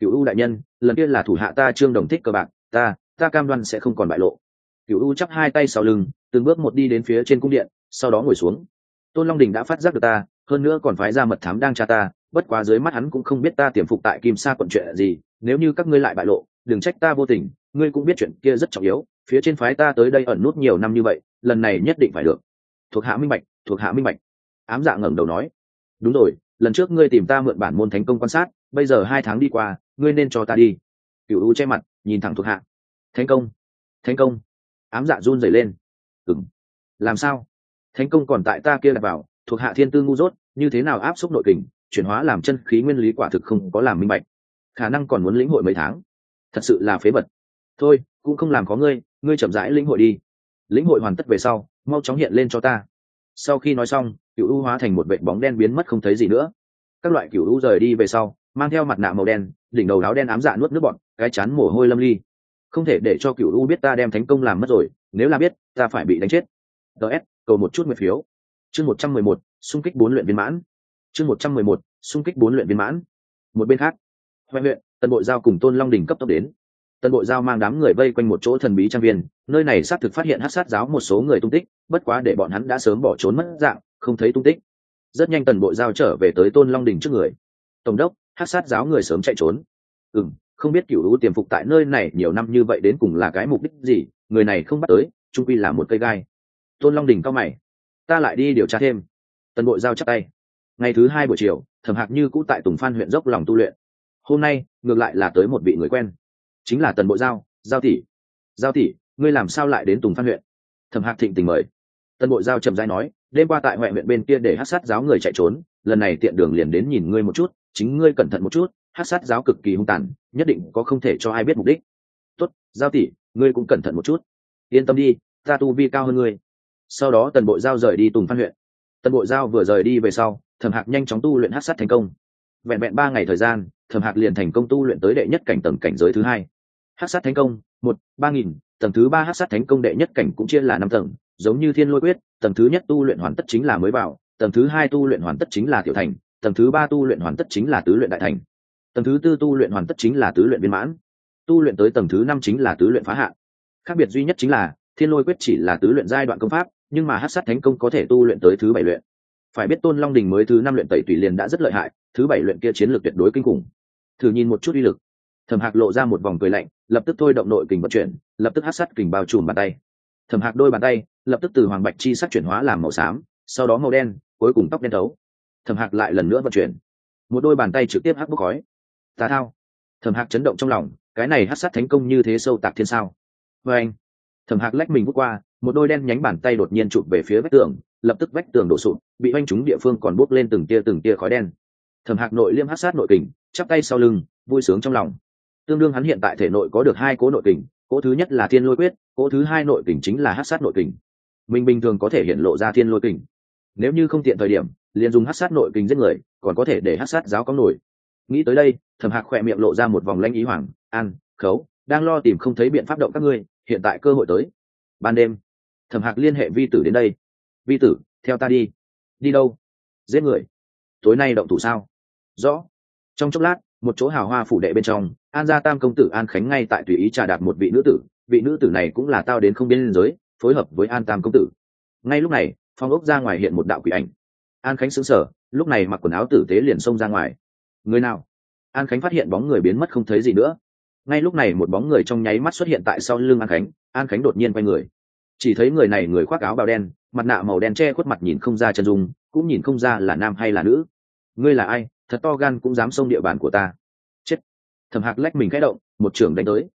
Cựu u đại nhân, lần kia là thủ hạ ta trương đồng thích cờ bạc, ta ta cam đoan sẽ không còn bại lộ. Cựu u chắp hai tay sau lưng, từng bước một đi đến phía trên cung điện, sau đó ngồi xuống. Tôn long đình đã phát giác được ta, hơn nữa còn phái ra mật thám đang tra ta, bất quá dưới mắt hắn cũng không biết ta tiềm phục tại kim sa quận chuyện gì, nếu như các ngươi lại bại lộ, đừng trách ta vô tình, ngươi cũng biết chuyện kia rất trọng yếu, phía trên phái ta tới đây ẩn nút nhiều năm như vậy, lần này nhất định phải được. Thuộc hạ minh bạch, thuộc hạ minh bạch. Ám dạ ngẩng đầu nói. Đúng rồi lần trước ngươi tìm ta mượn bản môn thánh công quan sát, bây giờ hai tháng đi qua, ngươi nên cho ta đi. Cựu u che mặt, nhìn thẳng thuộc hạ. Thánh công thánh công. Ám dạ run rẩy lên. Ừng làm sao? Thánh công còn tại ta kia đặt vào, thuộc hạ thiên tư ngu dốt, như thế nào áp xúc nội kình, chuyển hóa làm chân khí nguyên lý quả thực không có làm minh bạch. Khả năng còn muốn lĩnh hội mấy tháng. Thật sự là phế bật thôi, cũng không làm có ngươi ngươi chậm rãi lĩnh hội đi. Lĩnh hội hoàn tất về sau, mau chóng hiện lên cho ta sau khi nói xong, cựu u hóa thành một vệ bóng đen biến mất không thấy gì nữa. Các loại cựu u rời đi về sau, mang theo mặt nạ màu đen, đỉnh đầu áo đen ám dạ nuốt nước bọn cái chán mồ hôi lâm ly. Không thể để cho cựu u biết ta đem thành công làm mất rồi, nếu là biết, ta phải bị đánh chết. Ts cầu một chút nguyện phiếu. Chương một trăm mười một, xung kích bốn luyện viên mãn. Chương một trăm mười một, xung kích bốn luyện viên mãn. Một bên khác huệ huyện tần bộ giao cùng tôn long đình cấp tốc đến tần bộ giao mang đám người vây quanh một chỗ thần bí trang viên, nơi này xác thực phát hiện hát sát giáo một số người tung tích, bất quá để bọn hắn đã sớm bỏ trốn mất dạng, không thấy tung tích. Rất nhanh tần bộ giao trở về tới tôn long đình trước người. Tổng đốc, hát sát giáo người sớm chạy trốn. Ừ m không biết cựu hữu tiềm phục tại nơi này nhiều năm như vậy đến cùng là cái mục đích gì, người này không bắt tới, trung quy là một cây gai. Tôn long đình cao mày. Ta lại đi điều tra thêm. Tần bộ giao chắc tay. Ngày thứ hai buổi chiều, thẩm hạc như cũ tại tùng phan huyện dốc lòng tu luyện. Hôm nay, ngược lại là tới một vị người quen chính là tần bộ giao giao tỷ. Giao tỷ, ngươi làm sao lại đến tùng phan huyện? Thẩm hạc thịnh tình mời. Tần bộ giao trầm dai nói, đêm qua tại ngoại huyện bên kia để hát sát giáo người chạy trốn, lần này tiện đường liền đến nhìn ngươi một chút, chính ngươi cẩn thận một chút hát sát giáo cực kỳ hung tàn, nhất định có không thể cho ai biết mục đích. Tốt, giao tỷ, ngươi cũng cẩn thận một chút. Yên tâm đi, ta tu vi cao hơn ngươi. Sau đó tần bộ giao rời đi tùng phan huyện. Tần bộ giao vừa rời đi về sau, thẩm hạc nhanh chóng tu luyện hát sát thành công. Vẹn vẹn ba ngày thời gian, thẩm hạc liền thành công tu luyện tới đệ nhất cảnh tầng cảnh giới thứ hai hát sát thánh công, một, ba nghìn, tầng thứ ba hát sát thánh công đệ nhất cảnh cũng chia là năm tầng, giống như thiên lôi quyết, tầng thứ nhất tu luyện hoàn tất chính là mới vào tầng thứ hai tu luyện hoàn tất chính là tiểu thành, tầng thứ ba tu luyện hoàn tất chính là tứ luyện đại thành. Tầng thứ tư tu luyện hoàn tất chính là tứ luyện viên mãn. Tu luyện tới tầng thứ năm chính là tứ luyện phá hạn. Khác biệt duy nhất chính là, thiên lôi quyết chỉ là tứ luyện giai đoạn công pháp, nhưng mà hát sát thánh công có thể tu luyện tới thứ bảy luyện. Phải biết tôn long đình mới thứ năm luyện tẩy tùy liền đã rất lợi hại, thứ bảy luyện kia chiến lược tuyệt đối kinh khủng. Thử nhìn một chút uy lực thẩm hạc lộ ra một vòng cười lạnh, lập tức thôi động nội kình vận chuyển, lập tức hát sát kình bao trùm bàn tay. Thẩm hạc đôi bàn tay, lập tức từ hoàng bạch chi sắc chuyển hóa làm màu xám, sau đó màu đen, cuối cùng tóc đen thấu. Thẩm hạc lại lần nữa vận chuyển. Một đôi bàn tay trực tiếp hắc bốc khói. Tà thao. Thẩm hạc chấn động trong lòng, cái này hát sát thánh công như thế sâu tạc thiên sao? Vê anh, thẩm hạc lách mình bước qua, một đôi đen nhánh bàn tay đột nhiên chụp về phía vách tường, lập tức vách tường đổ sụp, bị oanh chúng địa phương còn bốc lên từng tia từng tia khói đen. Thẩm hạc nội liêm hát sát nội kình, chắp tay sau lưng, vui sướng trong lòng tương đương hắn hiện tại thể nội có được hai cố nội kình, cố thứ nhất là thiên lôi quyết, cố thứ hai nội kình chính là hát sát nội kình. Mình bình thường có thể hiện lộ ra thiên lôi kình. Nếu như không tiện thời điểm, liền dùng hát sát nội kình giết người, còn có thể để hát sát giáo có nổi. Nghĩ tới đây, thẩm hạc khỏe miệng lộ ra một vòng lanh ý hoàng an, khấu, đang lo tìm không thấy biện pháp động các ngươi, hiện tại cơ hội tới. Ban đêm, thẩm hạc liên hệ vi tử đến đây. Vi tử, theo ta đi. Đi đâu? Giết người. Tối nay động thủ sao? Rõ. Trong chốc lát, một chỗ hào hoa phủ đệ bên trong an gia tam công tử an khánh ngay tại tùy ý trà đạp một vị nữ tử, vị nữ tử này cũng là tao đến không biên giới, phối hợp với an tam công tử. Ngay lúc này, phong ốc ra ngoài hiện một đạo quỷ ảnh. An khánh xứng sở lúc này mặc quần áo tử tế liền xông ra ngoài. Người nào? An khánh phát hiện bóng người biến mất không thấy gì nữa. Ngay lúc này một bóng người trong nháy mắt xuất hiện tại sau lưng an khánh an khánh đột nhiên quay người. Chỉ thấy người này người khoác áo bào đen, mặt nạ màu đen che khuất mặt nhìn không ra chân dung, cũng nhìn không ra là nam hay là nữ. Ngươi là ai? Thật to gan cũng dám xông địa bàn của ta thẩm hạc lách mình khẽ động, một trưởng đánh tới.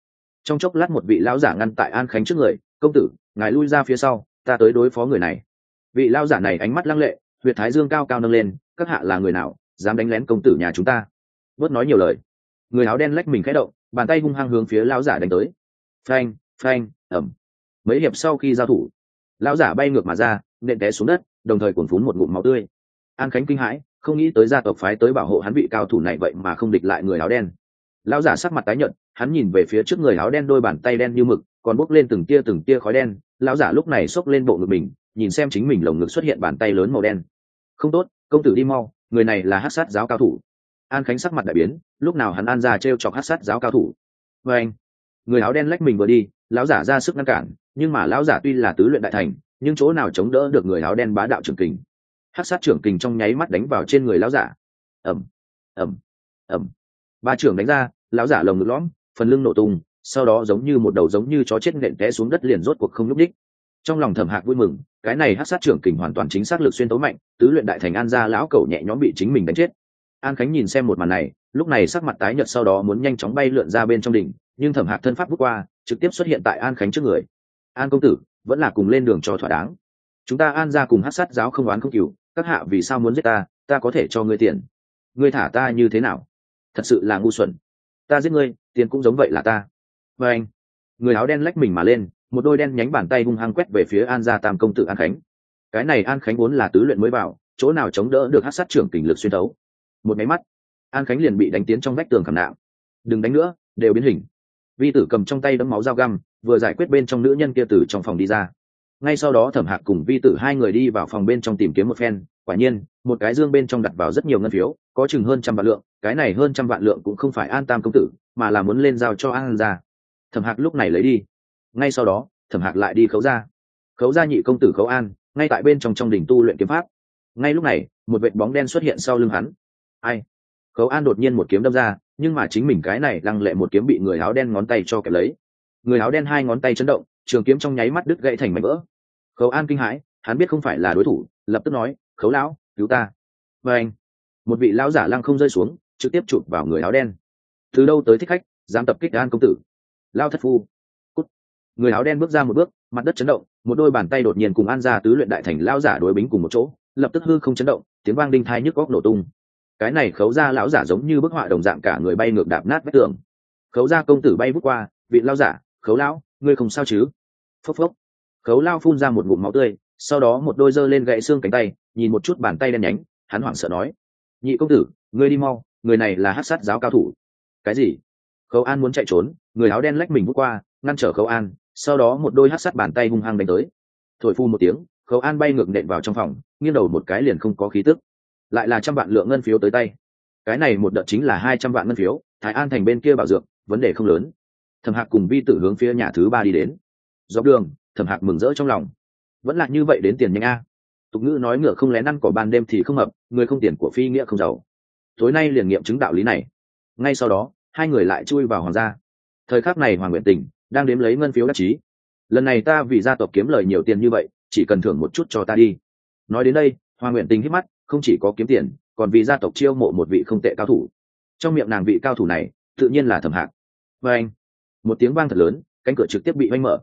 Trong chốc lát một vị lão giả ngăn tại an khánh trước người, công tử, ngài lui ra phía sau, ta tới đối phó người này. Vị lão giả này ánh mắt lăng lệ, huyệt thái dương cao cao nâng lên, các hạ là người nào, dám đánh lén công tử nhà chúng ta? Bớt nói nhiều lời. Người áo đen lách mình khẽ động, bàn tay hung hăng hướng phía lão giả đánh tới. Phanh phanh ẩm mấy hiệp sau khi giao thủ, lão giả bay ngược mà ra, nện té xuống đất, đồng thời cuồn phún một ngụm máu tươi. An khánh kinh hãi, không nghĩ tới gia tộc phái tới bảo hộ hắn vị cao thủ này vậy mà không địch lại người áo đen lão giả sắc mặt tái nhợt, hắn nhìn về phía trước người áo đen đôi bàn tay đen như mực, còn bốc lên từng tia từng tia khói đen. Lão giả lúc này xốc lên bộ ngực mình, nhìn xem chính mình lồng ngực xuất hiện bàn tay lớn màu đen. Không tốt, công tử đi mau, người này là hát sát giáo cao thủ. An khánh sắc mặt đại biến, lúc nào hắn an ra t r e o chọc hát sát giáo cao thủ. Vê anh. Người áo đen lách mình vừa đi, lão giả ra sức ngăn cản, nhưng mà lão giả tuy là tứ luyện đại thành, nhưng chỗ nào chống đỡ được người áo đen bá đạo trưởng kình. Hát sát trưởng kình trong nháy mắt đánh vào trên người lão giả. Ẩm ẩm ẩm ba trưởng đánh ra, lão giả lồng ngực lõm, phần lưng nổ tung, sau đó giống như một đầu giống như chó chết nện té xuống đất liền rốt cuộc không nhúc đích trong lòng thẩm hạc vui mừng, cái này hát sát trưởng kình hoàn toàn chính xác lực xuyên tấu mạnh, tứ luyện đại thành an ra lão cầu nhẹ nhõm bị chính mình đánh chết. An khánh nhìn xem một màn này, lúc này sắc mặt tái nhợt sau đó muốn nhanh chóng bay lượn ra bên trong đỉnh, nhưng thẩm hạc thân pháp bước qua, trực tiếp xuất hiện tại an khánh trước người. An công tử, vẫn là cùng lên đường cho thỏa đáng. Chúng ta an ra cùng hát sát giáo không oán không cừu, các hạ vì sao muốn giết ta ta có thể cho ngươi tiền. Ngươi thả ta như thế nào? Thật sự là ngu xuẩn. Ta giết ngươi, tiền cũng giống vậy là ta. Và anh, người áo đen lách mình mà lên, một đôi đen nhánh bàn tay hung hăng quét về phía an gia tam công tử an khánh. Cái này an khánh vốn là tứ luyện mới vào chỗ nào chống đỡ được hát sát trưởng kình lực xuyên thấu. Một máy mắt, an khánh liền bị đánh tiến trong vách tường khảm nạo đừng đánh nữa, đều biến hình. Vi tử cầm trong tay đấm máu dao găm, vừa giải quyết bên trong nữ nhân kia từ trong phòng đi ra ngay sau đó thẩm hạc cùng vi tử hai người đi vào phòng bên trong tìm kiếm một phen. Quả nhiên, một cái dương bên trong đặt vào rất nhiều ngân phiếu, có chừng hơn trăm vạn lượng, cái này hơn trăm vạn lượng cũng không phải an tam công tử, mà là muốn lên giao cho an ra thẩm hạc lúc này lấy đi. Ngay sau đó, thẩm hạc lại đi khấu ra khấu ra nhị công tử khấu an, ngay tại bên trong trong đỉnh tu luyện kiếm pháp. Ngay lúc này, một vệ bóng đen xuất hiện sau lưng hắn. Ai? Khấu an đột nhiên một kiếm đâm ra, nhưng mà chính mình cái này lăng lệ một kiếm bị người áo đen ngón tay cho kẹp lấy. Người áo đen hai ngón tay chấn động, trường kiếm trong nháy mắt đứt gãy thành mảnh vỡ khấu an kinh hãi, hắn biết không phải là đối thủ, lập tức nói, khấu lão, cứu ta. Và anh, một vị lão giả lăng không rơi xuống, trực tiếp chụp vào người áo đen. Từ đâu tới thích khách, dám tập kích an công tử? Lao thất phu. Cút. người áo đen bước ra một bước, mặt đất chấn động, một đôi bàn tay đột nhiên cùng an ra tứ luyện đại thành lao giả đối bính cùng một chỗ, lập tức hư không chấn động, tiếng vang đinh thai nhức góc nổ tung. Cái này khấu ra lão giả giống như bức họa đồng dạng cả người bay ngược đạp nát vách tường. Khấu ra công tử bay vút qua, vị lao giả, khấu lão, ngươi không sao chứ? Phốc phốc khấu lao phun ra một ngụm máu tươi, sau đó một đôi giơ lên gãy xương cánh tay, nhìn một chút bàn tay đen nhánh, hắn hoảng sợ nói, nhị công tử, ngươi đi mau, người này là hát sát giáo cao thủ. Cái gì? Khấu an muốn chạy trốn, người áo đen lách mình bước qua, ngăn trở khấu an, sau đó một đôi hát sát bàn tay hung hăng đánh tới. Thổi phu một tiếng, khấu an bay ngược nện vào trong phòng, nghiêng đầu một cái liền không có khí tức. Lại là trăm vạn lượng ngân phiếu tới tay. Cái này một đợt chính là hai trăm vạn ngân phiếu, thái an thành bên kia bảo dược, vấn đề không lớn. Thầm hạc cùng vi tử hướng phía nhà thứ ba đi đến. Dọc đường thẩm hạc mừng rỡ trong lòng. Vẫn là như vậy đến tiền nhanh a. Tục ngữ nói ngựa không lén ăn cỏ ban đêm thì không hợp, người không tiền của phi nghĩa không giàu. Tối nay liền nghiệm chứng đạo lý này. Ngay sau đó, hai người lại chui vào hoàng gia. Thời khắc này hoàng nguyện tình đang đếm lấy ngân phiếu đắc chí. Lần này ta vì gia tộc kiếm lời nhiều tiền như vậy, chỉ cần thưởng một chút cho ta đi. Nói đến đây, hoàng nguyện tình hít mắt, không chỉ có kiếm tiền, còn vì gia tộc chiêu mộ một vị không tệ cao thủ. Trong miệng nàng vị cao thủ này, tự nhiên là thẩm hạc. Và anh, một tiếng vang thật lớn, cánh cửa trực tiếp bị oanh mở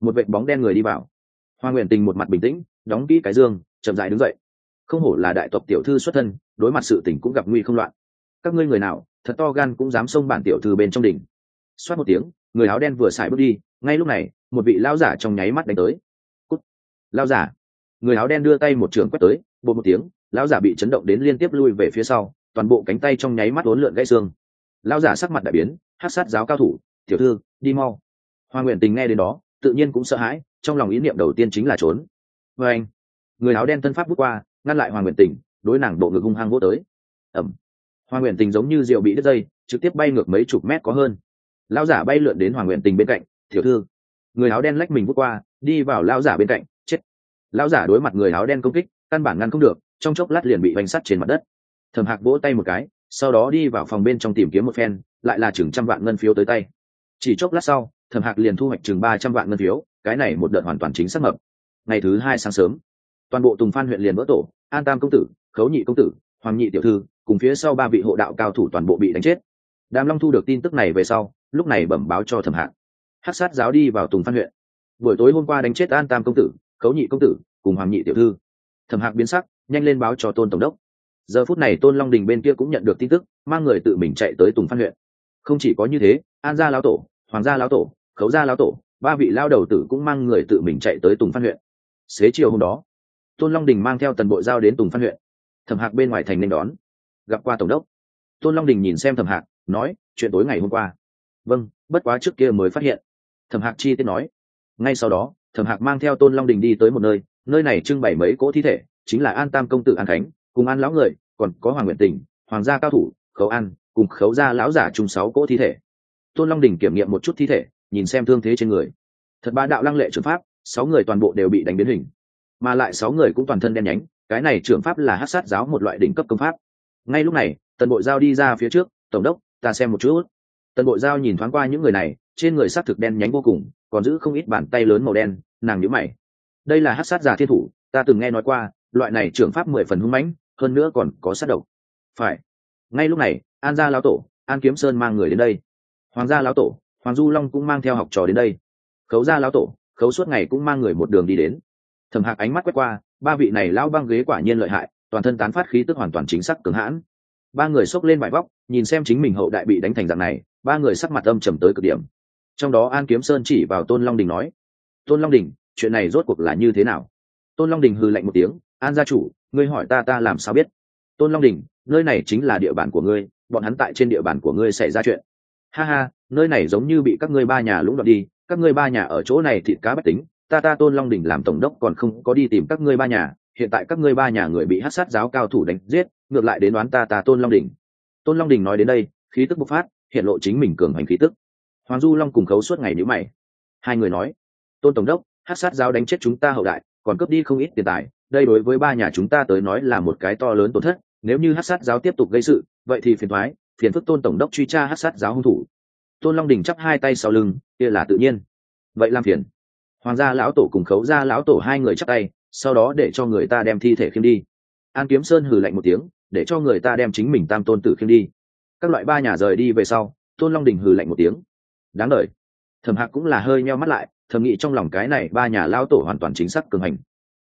một vệ bóng đen người đi vào. Hoa nguyện tình một mặt bình tĩnh, đóng kỹ cái dương, chậm dại đứng dậy. Không hổ là đại tộc tiểu thư xuất thân, đối mặt sự tình cũng gặp nguy không loạn. Các ngươi người nào, thật to gan cũng dám xông bản tiểu thư bên trong đỉnh. Xoát một tiếng, người áo đen vừa xài bước đi, ngay lúc này, một vị lao giả trong nháy mắt đánh tới. Cút! Lao giả! Người áo đen đưa tay một trường quét tới bộ một tiếng, lão giả bị chấn động đến liên tiếp lui về phía sau, toàn bộ cánh tay trong nháy mắt uốn lượn gãy xương. Lão giả sắc mặt đại biến hát sát giáo cao thủ, tiểu thư, đi mau. Hoa nguyện tình nghe đến đó tự nhiên cũng sợ hãi, trong lòng ý niệm đầu tiên chính là trốn. Vê anh, người áo đen tân pháp bước qua, ngăn lại hoàng nguyện tình, đối nàng bộ ngực hung hăng vô tới. Ẩm. Hoàng nguyện tình giống như rượu bị đứt dây, trực tiếp bay ngược mấy chục mét có hơn. Lão giả bay lượn đến hoàng nguyện tình bên cạnh, tiểu thư. Người áo đen lách mình bước qua, đi vào lão giả bên cạnh, chết. Lão giả đối mặt người áo đen công kích, căn bản ngăn không được, trong chốc lát liền bị bánh sắt trên mặt đất. Thầm hạc vỗ tay một cái, sau đó đi vào phòng bên trong tìm kiếm một phen, lại là chừng trăm vạn ngân phiếu tới tay. Chỉ chốc lát sau thẩm hạc liền thu hoạch chừng ba trăm vạn ngân phiếu, cái này một đợt hoàn toàn chính xác mập. Ngày thứ hai sáng sớm, toàn bộ tùng phan huyện liền vỡ tổ, an tam công tử, khấu nhị công tử, hoàng nhị tiểu thư, cùng phía sau ba vị hộ đạo cao thủ toàn bộ bị đánh chết. Đàm long thu được tin tức này về sau, lúc này bẩm báo cho thẩm hạc. Hát sát giáo đi vào tùng phan huyện. Buổi tối hôm qua đánh chết an tam công tử, khấu nhị công tử, cùng hoàng nhị tiểu thư. Thẩm hạc biến sắc, nhanh lên báo cho tôn tổng đốc. Giờ phút này tôn long đình bên kia cũng nhận được tin tức, mang người tự mình chạy tới tùng phan huyện. Không chỉ có như thế, an gia lão tổ, hoàng gia lão tổ khấu gia lão tổ, ba vị lao đầu tử cũng mang người tự mình chạy tới tùng phan huyện. Xế chiều hôm đó, tôn long đình mang theo tần bộ giao đến tùng phan huyện. Thẩm hạc bên ngoài thành nên đón, gặp qua tổng đốc. Tôn long đình nhìn xem thẩm hạc, nói, chuyện tối ngày hôm qua. Vâng bất quá trước kia mới phát hiện. Thẩm hạc chi tiết nói. Ngay sau đó, thẩm hạc mang theo tôn long đình đi tới một nơi nơi này trưng bày mấy cỗ thi thể, chính là an tam công tử an khánh, cùng an lão người, còn có hoàng nguyện tình, hoàng gia cao thủ, khấu an, cùng khấu gia lão giả chung sáu cỗ thi thể. Tôn long đình kiểm nghiệm một chút thi thể nhìn xem thương thế trên người. Thật ba đạo lăng lệ trưởng pháp, sáu người toàn bộ đều bị đánh biến hình. Mà lại sáu người cũng toàn thân đen nhánh, cái này trưởng pháp là hát sát giáo một loại đỉnh cấp công pháp. Ngay lúc này, tần bộ giao đi ra phía trước, tổng đốc, ta xem một chút. Tần bộ giao nhìn thoáng qua những người này, trên người s á c thực đen nhánh vô cùng, còn giữ không ít bàn tay lớn màu đen, nàng nhữ mày. Đây là hát sát giả thiên thủ, ta từng nghe nói qua, loại này trưởng pháp mười phần hung mãnh, hơn nữa còn có sát độc. Phải. Ngay lúc này, an gia lão tổ, an kiếm sơn mang người đến đây. Hoàng gia lão tổ hoàng du long cũng mang theo học trò đến đây. Khấu gia lão tổ, khấu suốt ngày cũng mang người một đường đi đến. Thẩm hạc ánh mắt quét qua, ba vị này lão băng ghế quả nhiên lợi hại, toàn thân tán phát khí tức hoàn toàn chính xác cường hãn. Ba người xốc lên vải vóc, nhìn xem chính mình hậu đại bị đánh thành dạng này, ba người sắc mặt âm trầm tới cực điểm. Trong đó an kiếm sơn chỉ vào tôn long đình nói, tôn long đình, chuyện này rốt cuộc là như thế nào? Tôn long đình hư lạnh một tiếng, an gia chủ, ngươi hỏi ta ta làm sao biết? Tôn long đình, nơi này chính là địa bàn của ngươi, bọn hắn tại trên địa bàn của ngươi xảy ra chuyện ha ha, nơi này giống như bị các ngươi ba nhà lũng đoạn đi, các ngươi ba nhà ở chỗ này thịt cá bách tính, ta ta tôn long đình làm tổng đốc còn không có đi tìm các ngươi ba nhà, hiện tại các ngươi ba nhà người bị hát sát giáo cao thủ đánh giết, ngược lại đến đoán ta ta tôn long đình. Tôn long đình nói đến đây, khí tức bộc phát, hiện lộ chính mình cường hành khí tức. Hoàng du long cùng khấu suốt ngày nhữ mày. Hai người nói, tôn tổng đốc, hát sát giáo đánh chết chúng ta hậu đại, còn cướp đi không ít tiền tài, đây đối với ba nhà chúng ta tới nói là một cái to lớn tổn thất, nếu như hát sát giáo tiếp tục gây sự, vậy thì phiền thoái phiền phức tôn tổng đốc truy tra hát sát giáo hung thủ. Tôn long đình chắp hai tay sau lưng, kia là tự nhiên. Vậy làm phiền. Hoàng gia lão tổ cùng khấu gia lão tổ hai người chắp tay, sau đó để cho người ta đem thi thể khiêm đi. An kiếm sơn hừ lạnh một tiếng, để cho người ta đem chính mình tam tôn tử khiêm đi. Các loại ba nhà rời đi về sau, tôn long đình hừ lạnh một tiếng. Đáng đ thẩm hạc cũng là hơi meo mắt lại, thầm nghĩ trong lòng cái này ba nhà lao tổ hoàn toàn chính xác cường hành.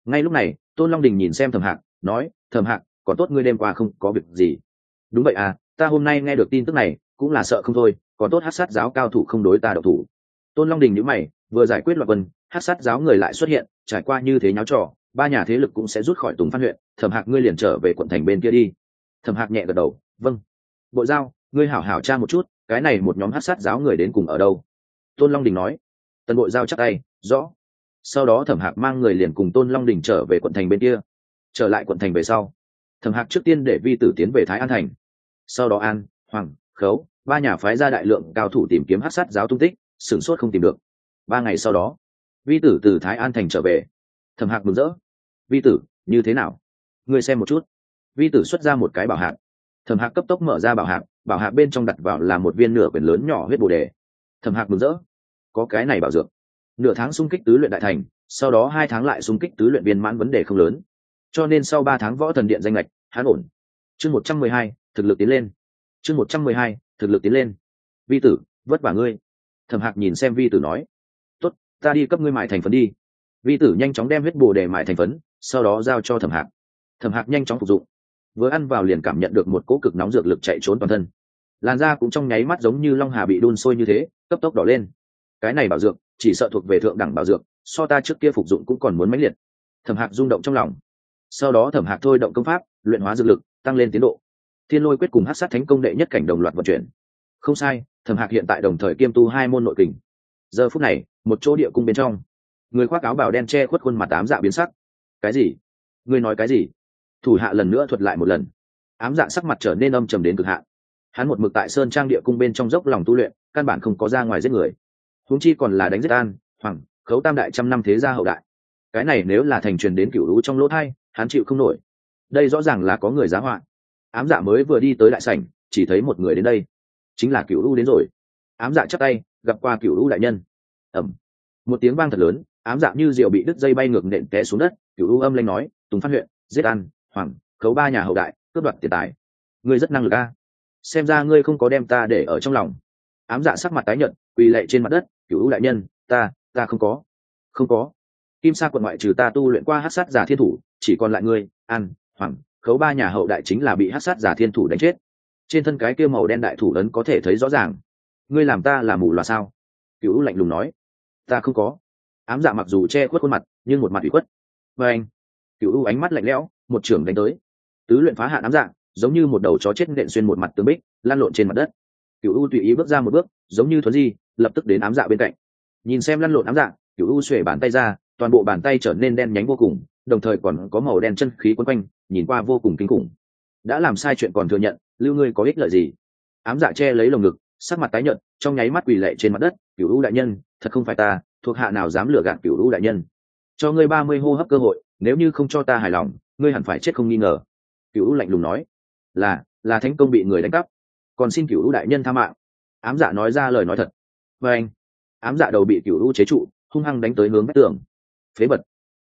Ngay lúc này, tôn long đình nhìn xem thẩm hạc, nói, thẩm hạc, còn tốt ngươi đêm qua không có việc gì. Đúng vậy à ta hôm nay nghe được tin tức này, cũng là sợ không thôi, còn tốt hát sát giáo cao thủ không đối ta độc thủ. Tôn long đình nhữ mày, vừa giải quyết loạt vân hát sát giáo người lại xuất hiện, trải qua như thế nháo trò, ba nhà thế lực cũng sẽ rút khỏi tùng phan huyện, thẩm hạc ngươi liền trở về quận thành bên kia đi. Thẩm hạc nhẹ gật đầu vâng. Bộ giao, ngươi hảo hảo tra một chút, cái này một nhóm hát sát giáo người đến cùng ở đâu? Tôn long đình nói. Tần bộ giao chắc tay, rõ. Sau đó thẩm hạc mang người liền cùng tôn long đình trở về quận thành bên kia. Trở lại quận thành về sau, thẩm hạc trước tiên để vi tử tiến về thái an thành sau đó an, hoàng, khấu, ba nhà phái ra đại lượng cao thủ tìm kiếm hát sát giáo tung tích, sửng sốt không tìm được. Ba ngày sau đó, vi tử từ thái an thành trở về. Thầm hạc mừng rỡ. Vi tử, như thế nào? Ngươi xem một chút. Vi tử xuất ra một cái bảo hạc. Thầm hạc cấp tốc mở ra bảo hạc bảo hạc bên trong đặt vào là một viên nửa quyển lớn nhỏ huyết bồ đề. Thầm hạc mừng rỡ. Có cái này bảo dược. Nửa tháng xung kích tứ luyện đại thành, sau đó hai tháng lại xung kích tứ luyện viên mãn vấn đề không lớn. Cho nên sau ba tháng võ thần điện danh lệch hán ổn. Chương một trăm mười hai thực lực tiến lên. Chương một trăm mười hai, thực lực tiến lên. Vi tử, vất vả ngươi. Thẩm hạc nhìn xem vi tử nói. Tốt, ta đi cấp ngươi mại thành phấn đi. Vi tử nhanh chóng đem huyết bồ để mại thành phấn, sau đó giao cho thẩm hạc. Thẩm hạc nhanh chóng phục dụng. Vừa ăn vào liền cảm nhận được một cỗ cực nóng dược lực chạy trốn toàn thân. Làn da cũng trong nháy mắt giống như long hà bị đun sôi như thế, cấp tốc đỏ lên. Cái này bảo dược, chỉ sợ thuộc về thượng đẳng bảo dược, so ta trước kia phục dụng cũng còn muốn mãnh liệt. Thẩm hạc rung động trong lòng. Sau đó thẩm hạc thôi động công pháp, luyện hóa dược lực, tăng lên tiến độ thiên lôi quyết cùng hát sát thánh công đệ nhất cảnh đồng loạt vận chuyển. Không sai, thẩm hạc hiện tại đồng thời kiêm tu hai môn nội kình. Giờ phút này, một chỗ địa cung bên trong, người khoác áo bào đen che khuất khuôn mặt ám dạ biến sắc. Cái gì? Người nói cái gì? Thủ hạ lần nữa thuật lại một lần. Ám dạ sắc mặt trở nên âm trầm đến cực hạn. Hắn một mực tại sơn trang địa cung bên trong dốc lòng tu luyện, căn bản không có ra ngoài giết người. Huống chi còn là đánh giết an, hoàng, khấu tam đại trăm năm thế gia hậu đại. Cái này nếu là thành truyền đến cựu lũ trong lỗ thai, hắn chịu không nổi. Đây rõ ràng là có người giá họa ám dạ mới vừa đi tới đại sảnh, chỉ thấy một người đến đây. Chính là cựu lũ đến rồi. Ám dạ chắc tay, gặp qua cựu lũ đại nhân. Ẩm. Một tiếng vang thật lớn, ám dạ như rượu bị đứt dây bay ngược nện té xuống đất. Cựu lũ âm lanh nói, tùng phát huyện, giết an hoàng, khấu ba nhà hậu đại, cướp đoạt tiền tài. Ngươi rất năng lực a. Xem ra ngươi không có đem ta để ở trong lòng. Ám dạ sắc mặt tái nhợt, quỳ lệ trên mặt đất cựu đại nhân, ta ta không có. Không có. Kim sa quận ngoại trừ ta tu luyện qua hát sát giả thiên thủ, chỉ còn lại ngươi, an, hoàng khấu ba nhà hậu đại chính là bị hát sát giả thiên thủ đánh chết. Trên thân cái kia màu đen đại thủ ấn có thể thấy rõ ràng. Ngươi làm ta là mù loà sao? Cựu lạnh lùng nói. Ta không có. Ám dạ mặc dù che khuất khuôn mặt, nhưng một mặt ủy khuất. Và anh cựu ánh mắt lạnh lẽo, một trưởng đánh tới. Tứ luyện phá hạn ám dạ giống như một đầu chó chết nện xuyên một mặt tướng bích, lan lộn trên mặt đất. Cựu u tùy ý bước ra một bước, giống như thuấn di, lập tức đến ám dạ bên cạnh. Nhìn xem lăn lộn ám dạ cựu u xuể bàn tay ra, toàn bộ bàn tay trở nên đen nhánh vô cùng, đồng thời còn có màu đen chân khí quấn quanh nhìn qua vô cùng kinh khủng. Đã làm sai chuyện còn thừa nhận, lưu ngươi có ích lợi gì? Ám dạ che lấy lồng ngực, sắc mặt tái nhợt, trong nháy mắt quỳ lệ trên mặt đất, cửu u đại nhân, thật không phải ta, thuộc hạ nào dám lừa gạt cửu u đại nhân? Cho ngươi ba mươi hô hấp cơ hội, nếu như không cho ta hài lòng, ngươi hẳn phải chết không nghi ngờ. Cửu u lạnh lùng nói, là là thánh công bị người đánh cắp. Còn xin cửu u đại nhân tha mạng. Ám dạ nói ra lời nói thật. Và anh. Ám dạ đầu bị cửu u chế trụ, hung hăng đánh tới hướng vách tường. Phế bật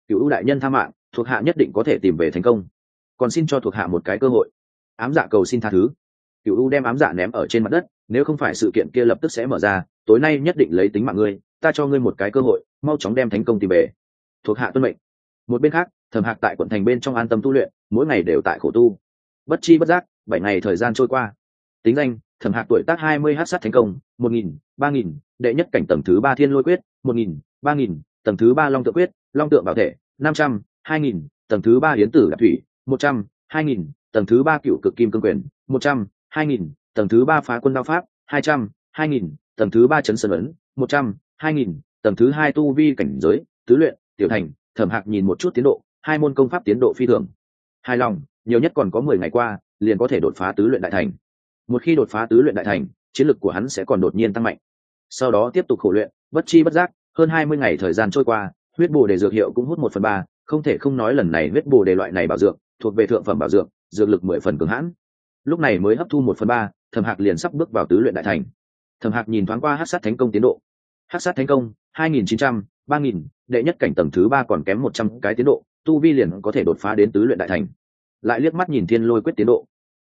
cửu u đại nhân tha mạng, thuộc hạ nhất định có thể tìm về thành công còn xin cho thuộc hạ một cái cơ hội. Ám dạ cầu xin tha thứ. Cựu u đem ám dạ ném ở trên mặt đất, nếu không phải sự kiện kia lập tức sẽ mở ra, tối nay nhất định lấy tính mạng ngươi, ta cho ngươi một cái cơ hội, mau chóng đem thành công tìm về. Thuộc hạ tuân mệnh. Một bên khác, thẩm hạc tại quận thành bên trong an tâm tu luyện, mỗi ngày đều tại khổ tu. Bất chi bất giác, bảy ngày thời gian trôi qua. Tính danh, thẩm hạc tuổi tác hai mươi h sát thành công, một nghìn, ba nghìn, đệ nhất cảnh tầng thứ ba thiên lôi quyết, một nghìn, ba nghìn, tầng thứ ba long tượng quyết, long tượng bảo thể, năm trăm, hai nghìn, tầng thứ ba hiến tử đạp thủy một trăm, hai nghìn, tầng thứ ba cựu cực kim cương quyền. Một trăm, hai nghìn, tầng thứ ba phá quân đao pháp. Hai trăm, hai nghìn, tầng thứ ba chấn sơn ấn. Một trăm, hai nghìn, tầng thứ hai tu vi cảnh giới, tứ luyện, tiểu thành, thẩm hạc nhìn một chút tiến độ, hai môn công pháp tiến độ phi thường. Hài lòng, nhiều nhất còn có mười ngày qua, liền có thể đột phá tứ luyện đại thành. Một khi đột phá tứ luyện đại thành, chiến lực của hắn sẽ còn đột nhiên tăng mạnh. Sau đó tiếp tục khổ luyện, bất chi bất giác, hơn hai mươi ngày thời gian trôi qua, huyết bồ đề dược hiệu cũng hút một phần ba, không thể không nói lần này huyết bồ đề loại này bảo dược thuộc về thượng phẩm bảo dược dược lực mười phần cường hãn. Lúc này mới hấp thu một phần ba, thẩm hạc liền sắp bước vào tứ luyện đại thành. Thẩm hạc nhìn thoáng qua hát sát thánh công tiến độ. Hát sát thánh công, hai nghìn chín trăm, ba nghìn, đệ nhất cảnh tầng thứ ba còn kém một trăm cái tiến độ, tu vi liền có thể đột phá đến tứ luyện đại thành. Lại liếc mắt nhìn thiên lôi quyết tiến độ.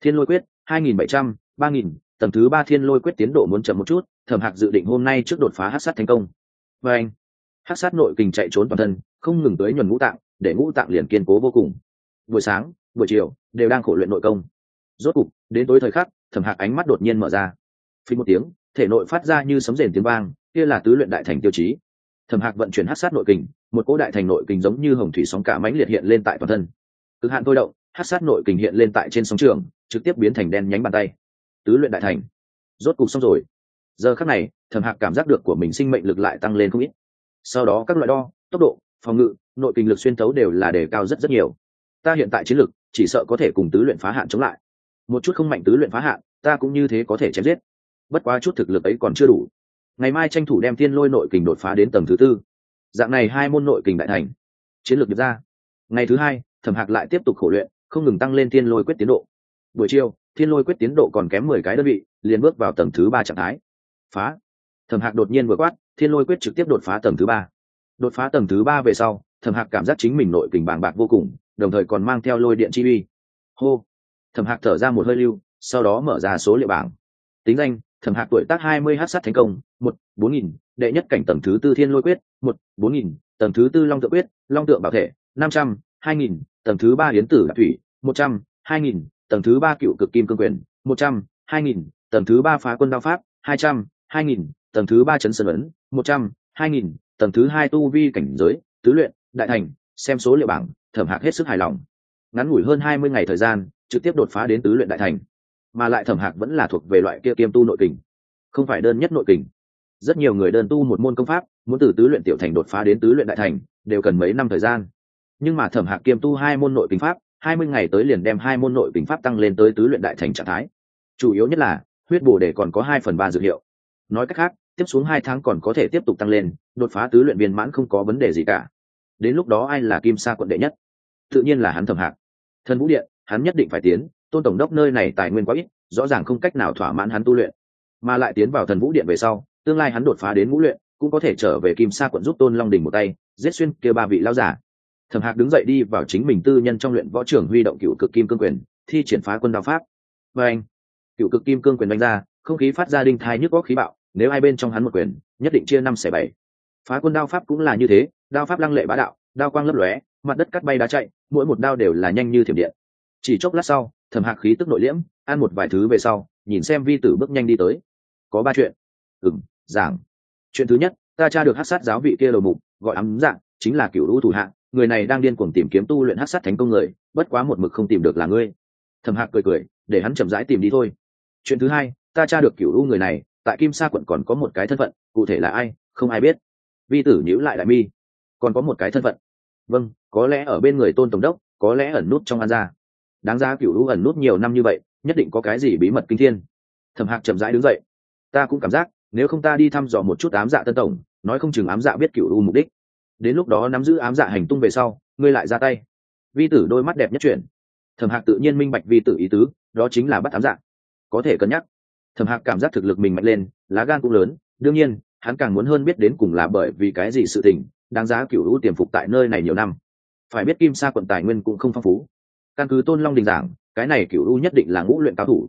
Thiên lôi quyết, hai nghìn bảy trăm, ba nghìn, tầng thứ ba thiên lôi quyết tiến độ muốn chậm một chút, thẩm hạc dự định hôm nay trước đột phá hát sát thành công. Và anh hát sát nội kình chạy trốn toàn thân, không ngừng tới nhuần ngũ tạng, để ngũ tạng liền kiên cố vô cùng buổi sáng, buổi chiều, đều đang khổ luyện nội công. Rốt cục, đến tối thời khắc, thẩm hạc ánh mắt đột nhiên mở ra. Phí một tiếng, thể nội phát ra như sấm rền tiếng vang, kia là tứ luyện đại thành tiêu chí. Thẩm hạc vận chuyển hát sát nội kình, một cỗ đại thành nội kình giống như hồng thủy sóng cả mãnh liệt hiện lên tại toàn thân. Cực hạn tôi động hát sát nội kình hiện lên tại trên sóng trường, trực tiếp biến thành đen nhánh bàn tay. Tứ luyện đại thành. Rốt cục xong rồi. Giờ khắc này, thẩm hạc cảm giác được của mình sinh mệnh lực lại tăng lên không ít. Sau đó các loại đo, tốc độ, phòng ngự, nội kình lực xuyên tấu đều là đề cao rất rất nhiều ta hiện tại chiến lực chỉ sợ có thể cùng tứ luyện phá hạn chống lại. Một chút không mạnh tứ luyện phá hạn, ta cũng như thế có thể chém giết. Bất quá chút thực lực ấy còn chưa đủ. Ngày mai tranh thủ đem thiên lôi nội kình đột phá đến tầng thứ tư. Dạng này hai môn nội kình đại thành. Chiến lược được ra. Ngày thứ hai, thẩm hạc lại tiếp tục khổ luyện, không ngừng tăng lên thiên lôi quyết tiến độ. Buổi chiều, thiên lôi quyết tiến độ còn kém mười cái đơn vị, liền bước vào tầng thứ ba trạng thái. Phá. Thẩm hạc đột nhiên vừa quát, thiên lôi quyết trực tiếp đột phá tầng thứ ba. Đột phá tầng thứ ba về sau, thẩm hạc cảm giác chính mình nội kình bàng bạc vô cùng đồng thời còn mang theo lôi điện chi uy. Hô! Thẩm hạc thở ra một hơi lưu, sau đó mở ra số liệu bảng. Tính danh, thẩm hạc tuổi tác hai mươi h sát thành công, một, bốn nghìn, đệ nhất cảnh tầng thứ tư thiên lôi quyết, một, bốn nghìn, tầng thứ tư long tự quyết, long tượng bảo thể, năm trăm, hai nghìn, tầng thứ ba hiến tử thủy, một trăm, hai nghìn, tầng thứ ba cựu cực kim cương quyền, một trăm, hai nghìn, tầng thứ ba phá quân đao pháp, hai trăm, hai nghìn, tầng thứ ba chấn sơn ấn, một trăm, hai nghìn, tầng thứ hai tu vi cảnh giới, tứ luyện, đại thành xem số liệu bảng, thẩm hạc hết sức hài lòng. Ngắn ngủi hơn hai mươi ngày thời gian, trực tiếp đột phá đến tứ luyện đại thành. Mà lại thẩm hạc vẫn là thuộc về loại kia kiêm tu nội kình. Không phải đơn nhất nội kình. Rất nhiều người đơn tu một môn công pháp, muốn từ tứ luyện tiểu thành đột phá đến tứ luyện đại thành, đều cần mấy năm thời gian. Nhưng mà thẩm hạc kiêm tu hai môn nội kình pháp, hai mươi ngày tới liền đem hai môn nội kình pháp tăng lên tới tứ luyện đại thành trạng thái. Chủ yếu nhất là, huyết bổ đề còn có hai phần ba dược hiệu. Nói cách khác, tiếp xuống hai tháng còn có thể tiếp tục tăng lên, đột phá tứ luyện viên mãn không có vấn đề gì cả đến lúc đó ai là kim sa quận đệ nhất? Tự nhiên là hắn thẩm hạc. Thần vũ điện, hắn nhất định phải tiến, tôn tổng đốc nơi này tài nguyên quá ít, rõ ràng không cách nào thỏa mãn hắn tu luyện. Mà lại tiến vào thần vũ điện về sau, tương lai hắn đột phá đến ngũ luyện, cũng có thể trở về kim sa quận giúp tôn long đình một tay, giết xuyên kia ba vị lao giả. Thẩm hạc đứng dậy đi vào chính mình tư nhân trong luyện võ trưởng huy động cựu cực kim cương quyền, thi triển phá quân đao pháp. Và anh, cựu cực kim cương quyền đánh ra, không khí phát ra đinh thai nhức có khí bạo, nếu hai bên trong hắn một quyền, nhất định chia năm xẻ bảy. Phá quân đao pháp cũng là như thế đao pháp lăng lệ bá đạo, đao quang lấp lóe, mặt đất cắt bay đá chạy, mỗi một đao đều là nhanh như thiểm điện. Chỉ chốc lát sau, thẩm hạc khí tức nội liễm, ăn một vài thứ về sau, nhìn xem vi tử bước nhanh đi tới. Có ba chuyện. Ừng giảng. Chuyện thứ nhất, ta tra được hát sát giáo vị kia đầu mục, gọi ấm dạng, chính là cựu lũ thủ hạng người này đang điên cuồng tìm kiếm tu luyện hát sát thành công người, bất quá một mực không tìm được là ngươi. Thầm hạc cười cười, để hắn chậm rãi tìm đi thôi. Chuyện thứ hai, ta tra được cựu lũ người này, tại kim sa quận còn có một cái thân phận, cụ thể là ai, không ai biết. Vi tử nhữ lại đại mi còn có một cái thân phận. Vâng có lẽ ở bên người tôn tổng đốc, có lẽ ẩn nút trong an gia. Đáng ra cựu lũ ẩn nút nhiều năm như vậy, nhất định có cái gì bí mật kinh thiên. Thầm hạc chậm rãi đứng dậy. Ta cũng cảm giác, nếu không ta đi thăm dò một chút ám dạ tân tổng, nói không chừng ám dạ biết cựu lũ mục đích. Đến lúc đó nắm giữ ám dạ hành tung về sau, ngươi lại ra tay. Vi tử đôi mắt đẹp nhất chuyển. Thẩm hạc tự nhiên minh bạch vi tử ý tứ, đó chính là bắt ám dạ. Có thể cân nhắc. Thẩm hạc cảm giác thực lực mình mạnh lên, lá gan cũng lớn. Đương nhiên, hắn càng muốn hơn biết đến cùng là bởi vì cái gì sự tình đáng giá cựu hữu tiềm phục tại nơi này nhiều năm. Phải biết kim sa quận tài nguyên cũng không phong phú. Căn cứ tôn long đình giảng, cái này cựu hữu nhất định là ngũ luyện cao thủ.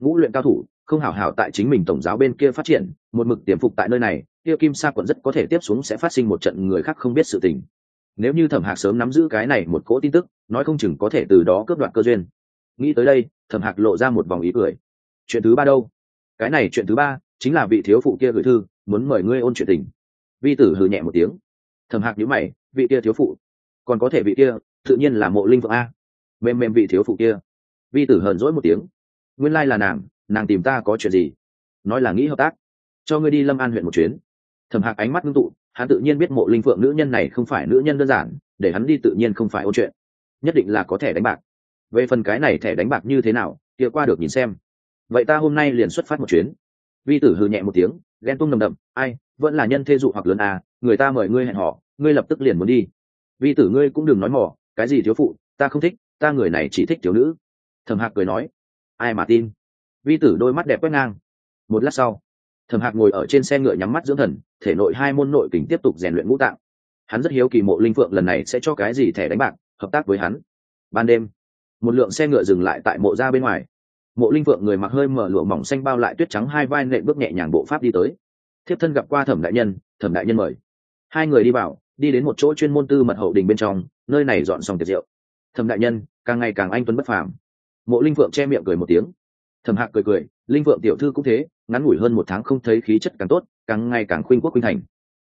Ngũ luyện cao thủ, không hảo hảo tại chính mình tổng giáo bên kia phát triển, một mực tiềm phục tại nơi này, kia kim sa quận rất có thể tiếp xuống sẽ phát sinh một trận người khác không biết sự tình. Nếu như thẩm hạc sớm nắm giữ cái này một cỗ tin tức, nói không chừng có thể từ đó cướp đoạt cơ duyên. Nghĩ tới đây, thẩm hạc lộ ra một vòng ý cười. Chuyện thứ ba đâu? Cái này chuyện thứ ba chính là vị thiếu phụ kia gửi thư, muốn mời ngươi ôn chuyện tình. Vi tử hừ nhẹ một tiếng thẩm hạc nhữ mày, vị kia thiếu phụ. Còn có thể vị kia, tự nhiên là mộ linh vượng a. Mềm mềm vị thiếu phụ kia. Vi tử hờn dỗi một tiếng. Nguyên lai là nàng nàng tìm ta có chuyện gì? Nói là nghĩ hợp tác. Cho ngươi đi lâm an huyện một chuyến. Thẩm hạc ánh mắt ngưng tụ, hắn tự nhiên biết mộ linh phượng nữ nhân này không phải nữ nhân đơn giản, để hắn đi tự nhiên không phải ôn chuyện. Nhất định là có thẻ đánh bạc. Về phần cái này thẻ đánh bạc như thế nào, kia qua được nhìn xem. Vậy ta hôm nay liền xuất phát một chuyến. Vi tử hừ nhẹ một tiếng, ghen tung nầm đậm, ai, vẫn là nhân thê dụ hoặc lớn à người ta mời ngươi hẹn họ ngươi lập tức liền muốn đi. Vi tử ngươi cũng đừng nói mỏ cái gì thiếu phụ, ta không thích, ta người này chỉ thích thiếu nữ. Thầm hạc cười nói, ai mà tin. Vi tử đôi mắt đẹp quét ngang. Một lát sau, thẩm hạc ngồi ở trên xe ngựa nhắm mắt dưỡng thần, thể nội hai môn nội kình tiếp tục rèn luyện ngũ tạng. Hắn rất hiếu kỳ mộ linh phượng lần này sẽ cho cái gì thẻ đánh bạc, hợp tác với hắn. Ban đêm, một lượng xe ngựa dừng lại tại mộ ra bên ngoài. Mộ linh Phượng người mặc hơi mở lụa mỏng xanh bao lại tuyết trắng hai vai nệ bước nhẹ nhàng bộ pháp đi tới. Thiếp thân gặp qua thẩm đại nhân, thẩm đại nhân mời hai người đi vào, đi đến một chỗ chuyên môn tư mật hậu đình bên trong, nơi này dọn xong tiệc rượu. Thẩm đại nhân, càng ngày càng anh tuấn bất phàm. Mộ linh vượng che miệng cười một tiếng. Thẩm hạc cười cười, linh vượng tiểu thư cũng thế, ngắn ngủi hơn một tháng không thấy khí chất càng tốt, càng ngày càng khuynh quốc khuynh thành.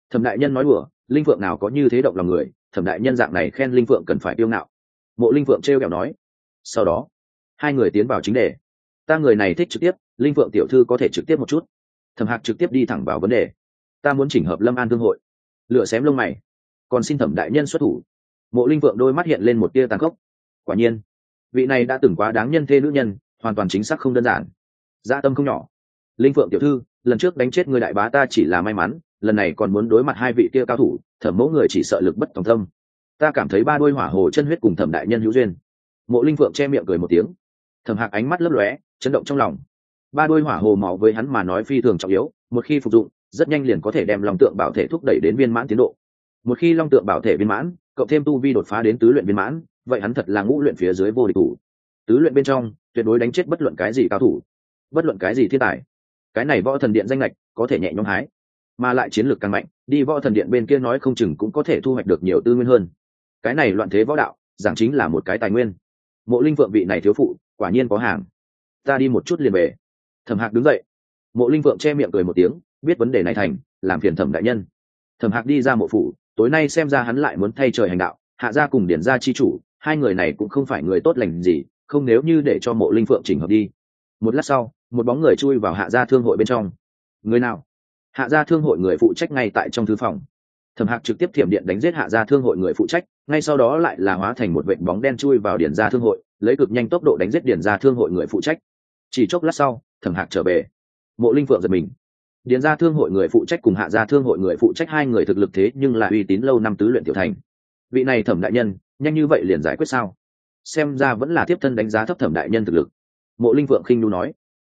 Thẩm đại nhân nói đùa, linh vượng nào có như thế động lòng người, thẩm đại nhân dạng này khen linh vượng cần phải yêu ngạo. Mộ linh vượng trêu kẹo nói. Sau đó, hai người tiến vào chính đề. Ta người này thích trực tiếp, linh vượng tiểu thư có thể trực tiếp một chút. Thẩm hạc trực tiếp đi thẳng vào vấn đề. Ta muốn chỉnh hợp lâm an thương hội lựa xém lông mày. Còn xin thẩm đại nhân xuất thủ. Mộ linh vượng đôi mắt hiện lên một tia tàn khốc. Quả nhiên, vị này đã từng quá đáng nhân thê nữ nhân, hoàn toàn chính xác không đơn giản. Gia dạ tâm không nhỏ. Linh phượng tiểu thư, lần trước đánh chết người đại bá ta chỉ là may mắn, lần này còn muốn đối mặt hai vị kia cao thủ, thẩm mẫu người chỉ sợ lực bất tòng tâm. Ta cảm thấy ba đôi hỏa hồ chân huyết cùng thẩm đại nhân hữu duyên. Mộ linh phượng che miệng cười một tiếng. Thẩm hạc ánh mắt lấp lóe, chấn động trong lòng. Ba đôi hỏa hồ máu với hắn mà nói phi thường trọng yếu, một khi phục dụng rất nhanh liền có thể đem Long tượng bảo thể thúc đẩy đến viên mãn tiến độ. Một khi long tượng bảo thể viên mãn, cộng thêm tu vi đột phá đến tứ luyện viên mãn, vậy hắn thật là ngũ luyện phía dưới vô địch thủ. Tứ luyện bên trong, tuyệt đối đánh chết bất luận cái gì cao thủ, bất luận cái gì thiên tài. Cái này võ thần điện danh lệch có thể nhẹ nhõm hái, mà lại chiến lược càng mạnh, đi võ thần điện bên kia nói không chừng cũng có thể thu hoạch được nhiều tư nguyên hơn. Cái này loạn thế võ đạo, giảng chính là một cái tài nguyên. Mộ linh vượng vị này thiếu phụ, quả nhiên có hàng. Ta đi một chút liền về. Thẩm hạc đứng dậy. Mộ linh vượng che miệng cười một tiếng biết vấn đề này thành, làm phiền thẩm đại nhân. Thẩm hạc đi ra mộ phủ, tối nay xem ra hắn lại muốn thay trời hành đạo, hạ gia cùng điển gia chi chủ, hai người này cũng không phải người tốt lành gì, không nếu như để cho mộ linh phượng chỉnh hợp đi. Một lát sau, một bóng người chui vào hạ gia thương hội bên trong. Người nào? Hạ gia thương hội người phụ trách ngay tại trong thư phòng. Thẩm hạc trực tiếp thiểm điện đánh giết hạ gia thương hội người phụ trách, ngay sau đó lại là hóa thành một vệ bóng đen chui vào điển gia thương hội, lấy cực nhanh tốc độ đánh giết điển gia thương hội người phụ trách. Chỉ chốc lát sau, thẩm hạc trở về. Mộ linh phượng giật mình điền gia thương hội người phụ trách cùng hạ gia thương hội người phụ trách hai người thực lực thế nhưng là uy tín lâu năm tứ luyện tiểu thành. Vị này thẩm đại nhân, nhanh như vậy liền giải quyết sao? Xem ra vẫn là tiếp thân đánh giá thấp thẩm đại nhân thực lực. Mộ linh vượng khinh nhu nói.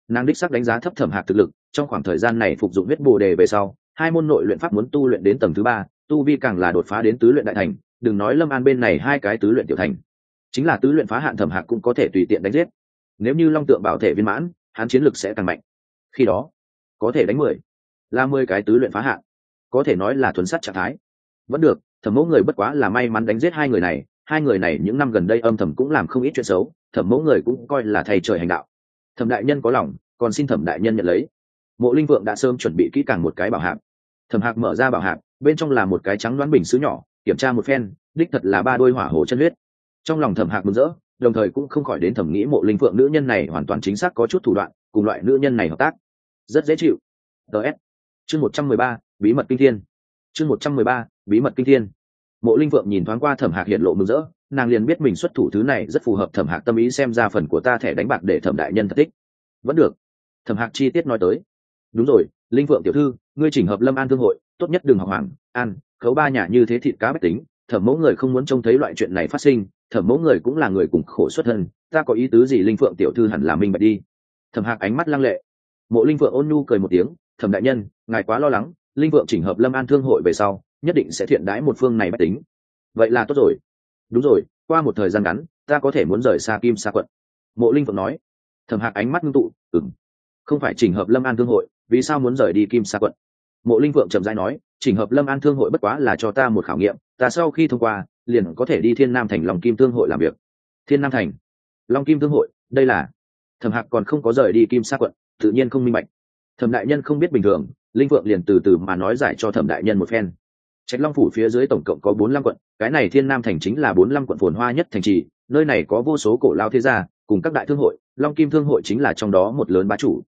Nàng đích sắc đánh giá thấp thẩm hạc thực lực, trong khoảng thời gian này phục dụng huyết bồ đề về sau, hai môn nội luyện pháp muốn tu luyện đến tầng thứ ba, tu vi càng là đột phá đến tứ luyện đại thành, đừng nói lâm an bên này hai cái tứ luyện tiểu thành. Chính là tứ luyện phá hạn thẩm hạc cũng có thể tùy tiện đánh giết. Nếu như long tượng bảo thể viên mãn, hắn chiến lực sẽ càng mạnh. Khi đó có thể đánh mười, là mười cái tứ luyện phá hạn, có thể nói là thuần sắt trạng thái. Vẫn được, thẩm mẫu người bất quá là may mắn đánh giết hai người này, hai người này những năm gần đây âm thầm cũng làm không ít chuyện xấu, thẩm mẫu người cũng coi là thầy trời hành đạo. Thẩm đại nhân có lòng, còn xin thẩm đại nhân nhận lấy. Mộ linh vượng đã sớm chuẩn bị kỹ càng một cái bảo hạc. Thẩm hạc mở ra bảo hạc, bên trong là một cái trắng đoán bình xứ nhỏ, kiểm tra một phen, đích thật là ba đôi hỏa hồ chân huyết. Trong lòng thẩm hạc mừng rỡ, đồng thời cũng không khỏi đến thẩm nghĩ mộ linh phượng nữ nhân này hoàn toàn chính xác có chút thủ đoạn, cùng loại nữ nhân này hợp tác rất dễ chịu. Ts chương một trăm mười ba, bí mật kinh thiên. Chương một trăm mười ba, bí mật kinh thiên. Mộ linh vượng nhìn thoáng qua thẩm hạc hiện lộ mừng rỡ, nàng liền biết mình xuất thủ thứ này rất phù hợp thẩm hạc tâm ý xem ra phần của ta thẻ đánh bạc để thẩm đại nhân thật thích. Vẫn được. Thẩm hạc chi tiết nói tới. Đúng rồi, linh vượng tiểu thư, ngươi chỉnh hợp lâm an thương hội, tốt nhất đừng học hoàng an khấu ba nhà như thế thịt cá bách tính, thẩm mẫu người không muốn trông thấy loại chuyện này phát sinh, thẩm mẫu người cũng là người cùng khổ xuất thân, ta có ý tứ gì linh phượng tiểu thư hẳn là minh bạch đi. Thẩm hạc ánh mắt lăng lệ mộ linh Vượng ôn nhu cười một tiếng, thẩm đại nhân, ngài quá lo lắng, linh Vượng chỉnh hợp lâm an thương hội về sau, nhất định sẽ thiện đãi một phương này bách tính. Vậy là tốt rồi. Đúng rồi, qua một thời gian ngắn, ta có thể muốn rời xa kim xa quận. Mộ linh Vượng nói. Thẩm hạc ánh mắt ngưng tụ ừng không phải chỉnh hợp lâm an thương hội, vì sao muốn rời đi kim xa quận? Mộ linh Vượng trầm dai nói, chỉnh hợp lâm an thương hội bất quá là cho ta một khảo nghiệm, ta sau khi thông qua, liền có thể đi thiên nam thành lòng kim thương hội làm việc. Thiên nam thành? Long kim thương hội? Đây là? Thẩm hạc còn không có rời đi kim sa quận tự nhiên không minh bạch. Thẩm đại nhân không biết bình thường, linh phượng liền từ từ mà nói giải cho thẩm đại nhân một phen. Trạch long phủ phía dưới tổng cộng có bốn lăm quận, cái này thiên nam thành chính là bốn lăm quận phồn hoa nhất thành trì, nơi này có vô số cổ lao thế gia, cùng các đại thương hội, long kim thương hội chính là trong đó một lớn bá chủ.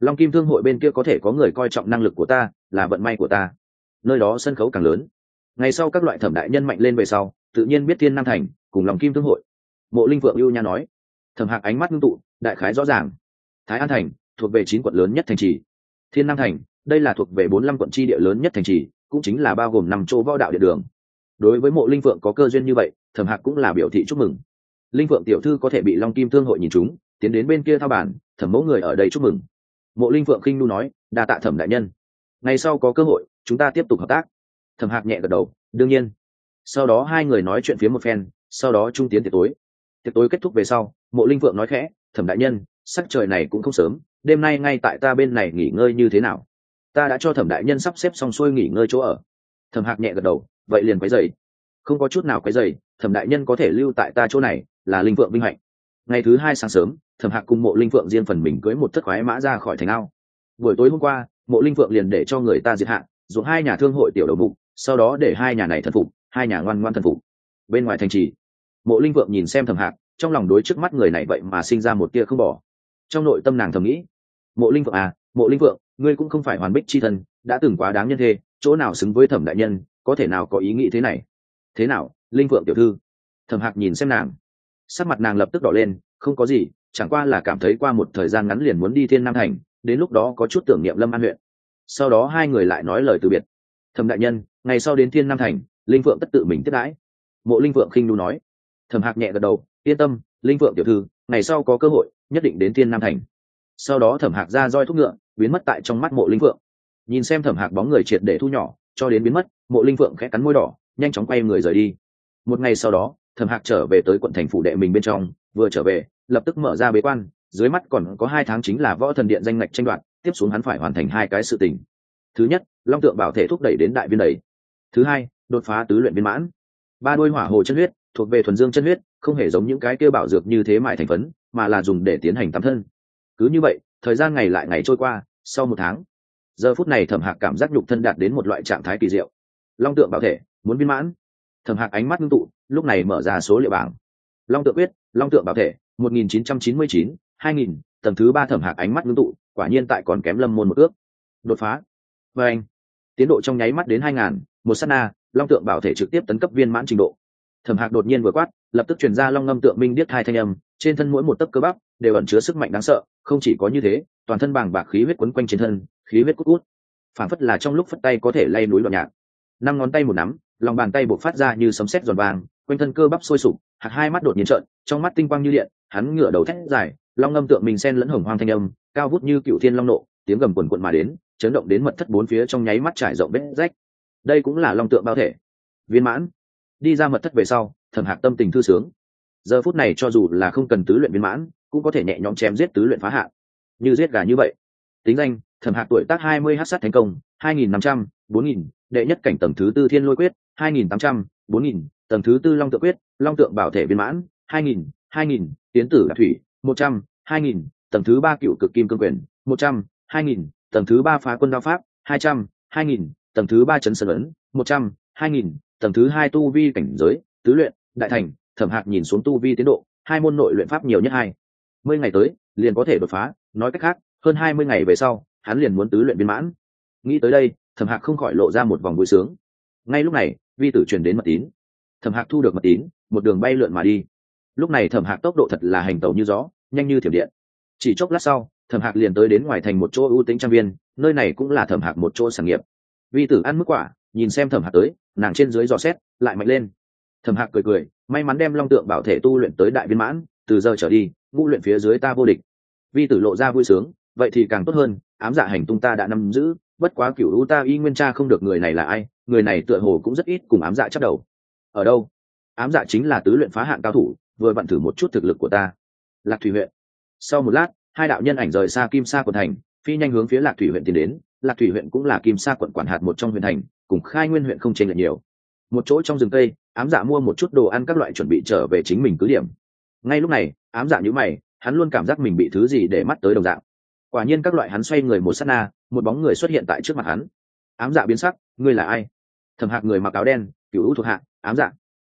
Long kim thương hội bên kia có thể có người coi trọng năng lực của ta, là vận may của ta. Nơi đó sân khấu càng lớn. Ngày sau các loại thẩm đại nhân mạnh lên về sau, tự nhiên biết thiên nam thành, cùng long kim thương hội. Mộ linh phượng ưu nha nói. Thẩm hạc ánh mắt ngưng tụ, đại khái rõ ràng. Thái an thành thuộc về chín quận lớn nhất thành trì. Thiên nam thành, đây là thuộc về bốn năm quận tri địa lớn nhất thành trì, cũng chính là bao gồm năm chỗ võ đạo địa đường. Đối với mộ linh phượng có cơ duyên như vậy, thẩm hạc cũng là biểu thị chúc mừng. Linh phượng tiểu thư có thể bị long kim thương hội nhìn chúng, tiến đến bên kia thao bản thẩm mẫu người ở đây chúc mừng. Mộ linh phượng khinh nu nói, đa tạ thẩm đại nhân. Ngày sau có cơ hội, chúng ta tiếp tục hợp tác. Thẩm hạc nhẹ gật đầu, đương nhiên. Sau đó hai người nói chuyện phía một phen, sau đó trung tiến tiệc tối. Tiệc tối kết thúc về sau, mộ linh vượng nói khẽ, thẩm đại nhân, sắc trời này cũng không sớm đêm nay ngay tại ta bên này nghỉ ngơi như thế nào? Ta đã cho thẩm đại nhân sắp xếp xong xuôi nghỉ ngơi chỗ ở. Thẩm hạc nhẹ gật đầu, vậy liền quấy dày không có chút nào quấy dày thẩm đại nhân có thể lưu tại ta chỗ này, là linh vượng vinh hạnh. Ngày thứ hai sáng sớm, thẩm hạc cùng mộ linh vượng riêng phần mình cưới một thất khoái mã ra khỏi thành ao. Buổi tối hôm qua, mộ linh vượng liền để cho người ta diệt hạ dùng hai nhà thương hội tiểu đầu mục, sau đó để hai nhà này thần phục, hai nhà ngoan ngoan thần phục. Bên ngoài thành trì, mộ linh vượng nhìn xem thẩm hạc, trong lòng đối trước mắt người này vậy mà sinh ra một tia không bỏ trong nội tâm nàng thầm nghĩ, mộ linh vượng à mộ linh vượng ngươi cũng không phải hoàn bích c h i thân, đã từng quá đáng nhân thê, chỗ nào xứng với thẩm đại nhân, có thể nào có ý nghĩ thế này? Thế nào, linh vượng tiểu thư? Thẩm hạc nhìn xem nàng. Sắc mặt nàng lập tức đỏ lên, không có gì, chẳng qua là cảm thấy qua một thời gian ngắn liền muốn đi thiên nam thành, đến lúc đó có chút tưởng niệm lâm an huyện. Sau đó hai người lại nói lời từ biệt. Thẩm đại nhân, ngày sau đến thiên nam thành, linh phượng tất tự mình tiếp đãi. Mộ linh phượng khinh nu nói. Thẩm hạc nhẹ gật đầu, yên tâm, linh phượng tiểu thư, ngày sau có cơ hội nhất định đến thiên nam thành. Sau đó thẩm hạc ra roi thúc ngựa, biến mất tại trong mắt mộ linh phượng. Nhìn xem thẩm hạc bóng người triệt để thu nhỏ, cho đến biến mất, mộ linh phượng khẽ cắn môi đỏ, nhanh chóng quay người rời đi. Một ngày sau đó, thẩm hạc trở về tới quận thành phủ đệ mình bên trong, vừa trở về, lập tức mở ra bế quan, dưới mắt còn có hai tháng chính là võ thần điện danh ngạch tranh đoạt, tiếp xuống hắn phải hoàn thành hai cái sự tình. Thứ nhất, long tượng bảo thể thúc đẩy đến đại viên đầy. Thứ hai, đột phá tứ luyện viên mãn ba đôi hỏa hồ chân huyết, thuộc về thuần dương chân huyết, không hề giống những cái kêu bảo dược như thế mại thành phấn, mà là dùng để tiến hành tắm thân. Cứ như vậy, thời gian ngày lại ngày trôi qua, sau một tháng, giờ phút này thẩm hạc cảm giác nhục thân đạt đến một loại trạng thái kỳ diệu. Long tượng bảo thể, muốn viên mãn. Thẩm hạc ánh mắt ngưng tụ, lúc này mở ra số liệu bảng. Long tượng quyết, long tượng bảo thể, một nghìn chín trăm chín mươi chín, hai nghìn, tầng thứ ba thẩm hạc ánh mắt ngưng tụ, quả nhiên tại còn kém lâm môn một ước. Đột phá. Và anh, tiến độ trong nháy mắt đến hai ngàn một s á t na long tượng bảo thể trực tiếp tấn cấp viên mãn trình độ. Thẩm hạc đột nhiên vừa quát, lập tức chuyển ra long ngâm tượng minh điếc hai thanh âm, trên thân mỗi một tấc cơ bắp đều ẩn chứa sức mạnh đáng sợ, không chỉ có như thế, toàn thân bàng bạc khí huyết quấn quanh trên thân, khí huyết cút cút. Phản phất là trong lúc phất tay có thể lay núi loạn nhạc. Năm ngón tay một nắm, lòng bàn tay buộc phát ra như sấm sét giòn vàng, quanh thân cơ bắp sôi sục, hạc hai mắt đột nhiên trợn, trong mắt tinh quang như điện, hắn ngửa đầu thét dài, long ngâm tượng mình sen lẫn hồng hoang thanh âm, cao vút như cựu thiên long nộ, tiếng gầm quần quận mà đến, chấn động đến mật thất bốn phía trong nháy mắt trải rộng vết rách đây cũng là long tượng bao thể. Viên mãn. Đi ra mật thất về sau, thẩm hạc tâm tình thư sướng. Giờ phút này cho dù là không cần tứ luyện viên mãn, cũng có thể nhẹ nhõm chém giết tứ luyện phá hạ. Như giết gà như vậy. Tính danh, thẩm hạc tuổi tác hai mươi hát sát thành công, hai nghìn năm trăm, bốn nghìn, đệ nhất cảnh tầng thứ tư thiên lôi quyết, hai nghìn tám trăm, bốn nghìn, tầng thứ tư long tượng quyết, long tượng bảo thể viên mãn, hai nghìn hai nghìn, tiến tử thủy, một trăm, hai nghìn, tầng thứ ba cựu cực kim cương quyền, một trăm, hai nghìn, tầng thứ ba phá quân đao pháp, hai trăm, hai nghìn tầng thứ ba chấn sơn ấn, một trăm, hai nghìn, tầng thứ hai tu vi cảnh giới, tứ luyện, đại thành, thẩm hạc nhìn xuống tu vi tiến độ, hai môn nội luyện pháp nhiều nhất hai. Mươi ngày tới, liền có thể đột phá, nói cách khác, hơn hai mươi ngày về sau, hắn liền muốn tứ luyện viên mãn. Nghĩ tới đây, thẩm hạc không khỏi lộ ra một vòng vui sướng. Ngay lúc này, vi tử truyền đến mật tín. Thẩm hạc thu được mật tín, một đường bay lượn mà đi. Lúc này thẩm hạc tốc độ thật là hành tẩu như gió, nhanh như thiểm điện. Chỉ chốc lát sau, thẩm hạc liền tới đến ngoài thành một chỗ ưu tính trang viên, nơi này cũng là thẩm hạc một chỗ sản nghiệp vi tử ăn mức quả, nhìn xem thẩm hạc tới, nàng trên dưới dò xét, lại mạnh lên. Thẩm hạc cười cười, may mắn đem long tượng bảo thể tu luyện tới đại viên mãn, từ giờ trở đi, ngũ luyện phía dưới ta vô địch. Vi tử lộ ra vui sướng, vậy thì càng tốt hơn, ám dạ hành tung ta đã nắm giữ, bất quá cựu lũ ta y nguyên cha không được người này là ai, người này tựa hồ cũng rất ít cùng ám dạ chắc đầu. Ở đâu? Ám dạ chính là tứ luyện phá hạng cao thủ, vừa vặn thử một chút thực lực của ta. Lạc thủy huyện. Sau một lát, hai đạo nhân ảnh rời xa kim sa quận thành, phi nhanh hướng phía lạc thủy huyện tiến đến lạc thủy huyện cũng là kim sa quận quản hạt một trong huyện thành cùng khai nguyên huyện không chênh lệch nhiều. Một chỗ trong rừng tây, ám dạ mua một chút đồ ăn các loại chuẩn bị trở về chính mình cứ điểm. Ngay lúc này ám dạ nhữ mày hắn luôn cảm giác mình bị thứ gì để mắt tới đồng dạng. Quả nhiên các loại hắn xoay người một s á t na một bóng người xuất hiện tại trước mặt hắn. Ám dạ biến sắc ngươi là ai? Thầm hạc người mặc áo đen cựu hữu thuộc hạ ám dạ.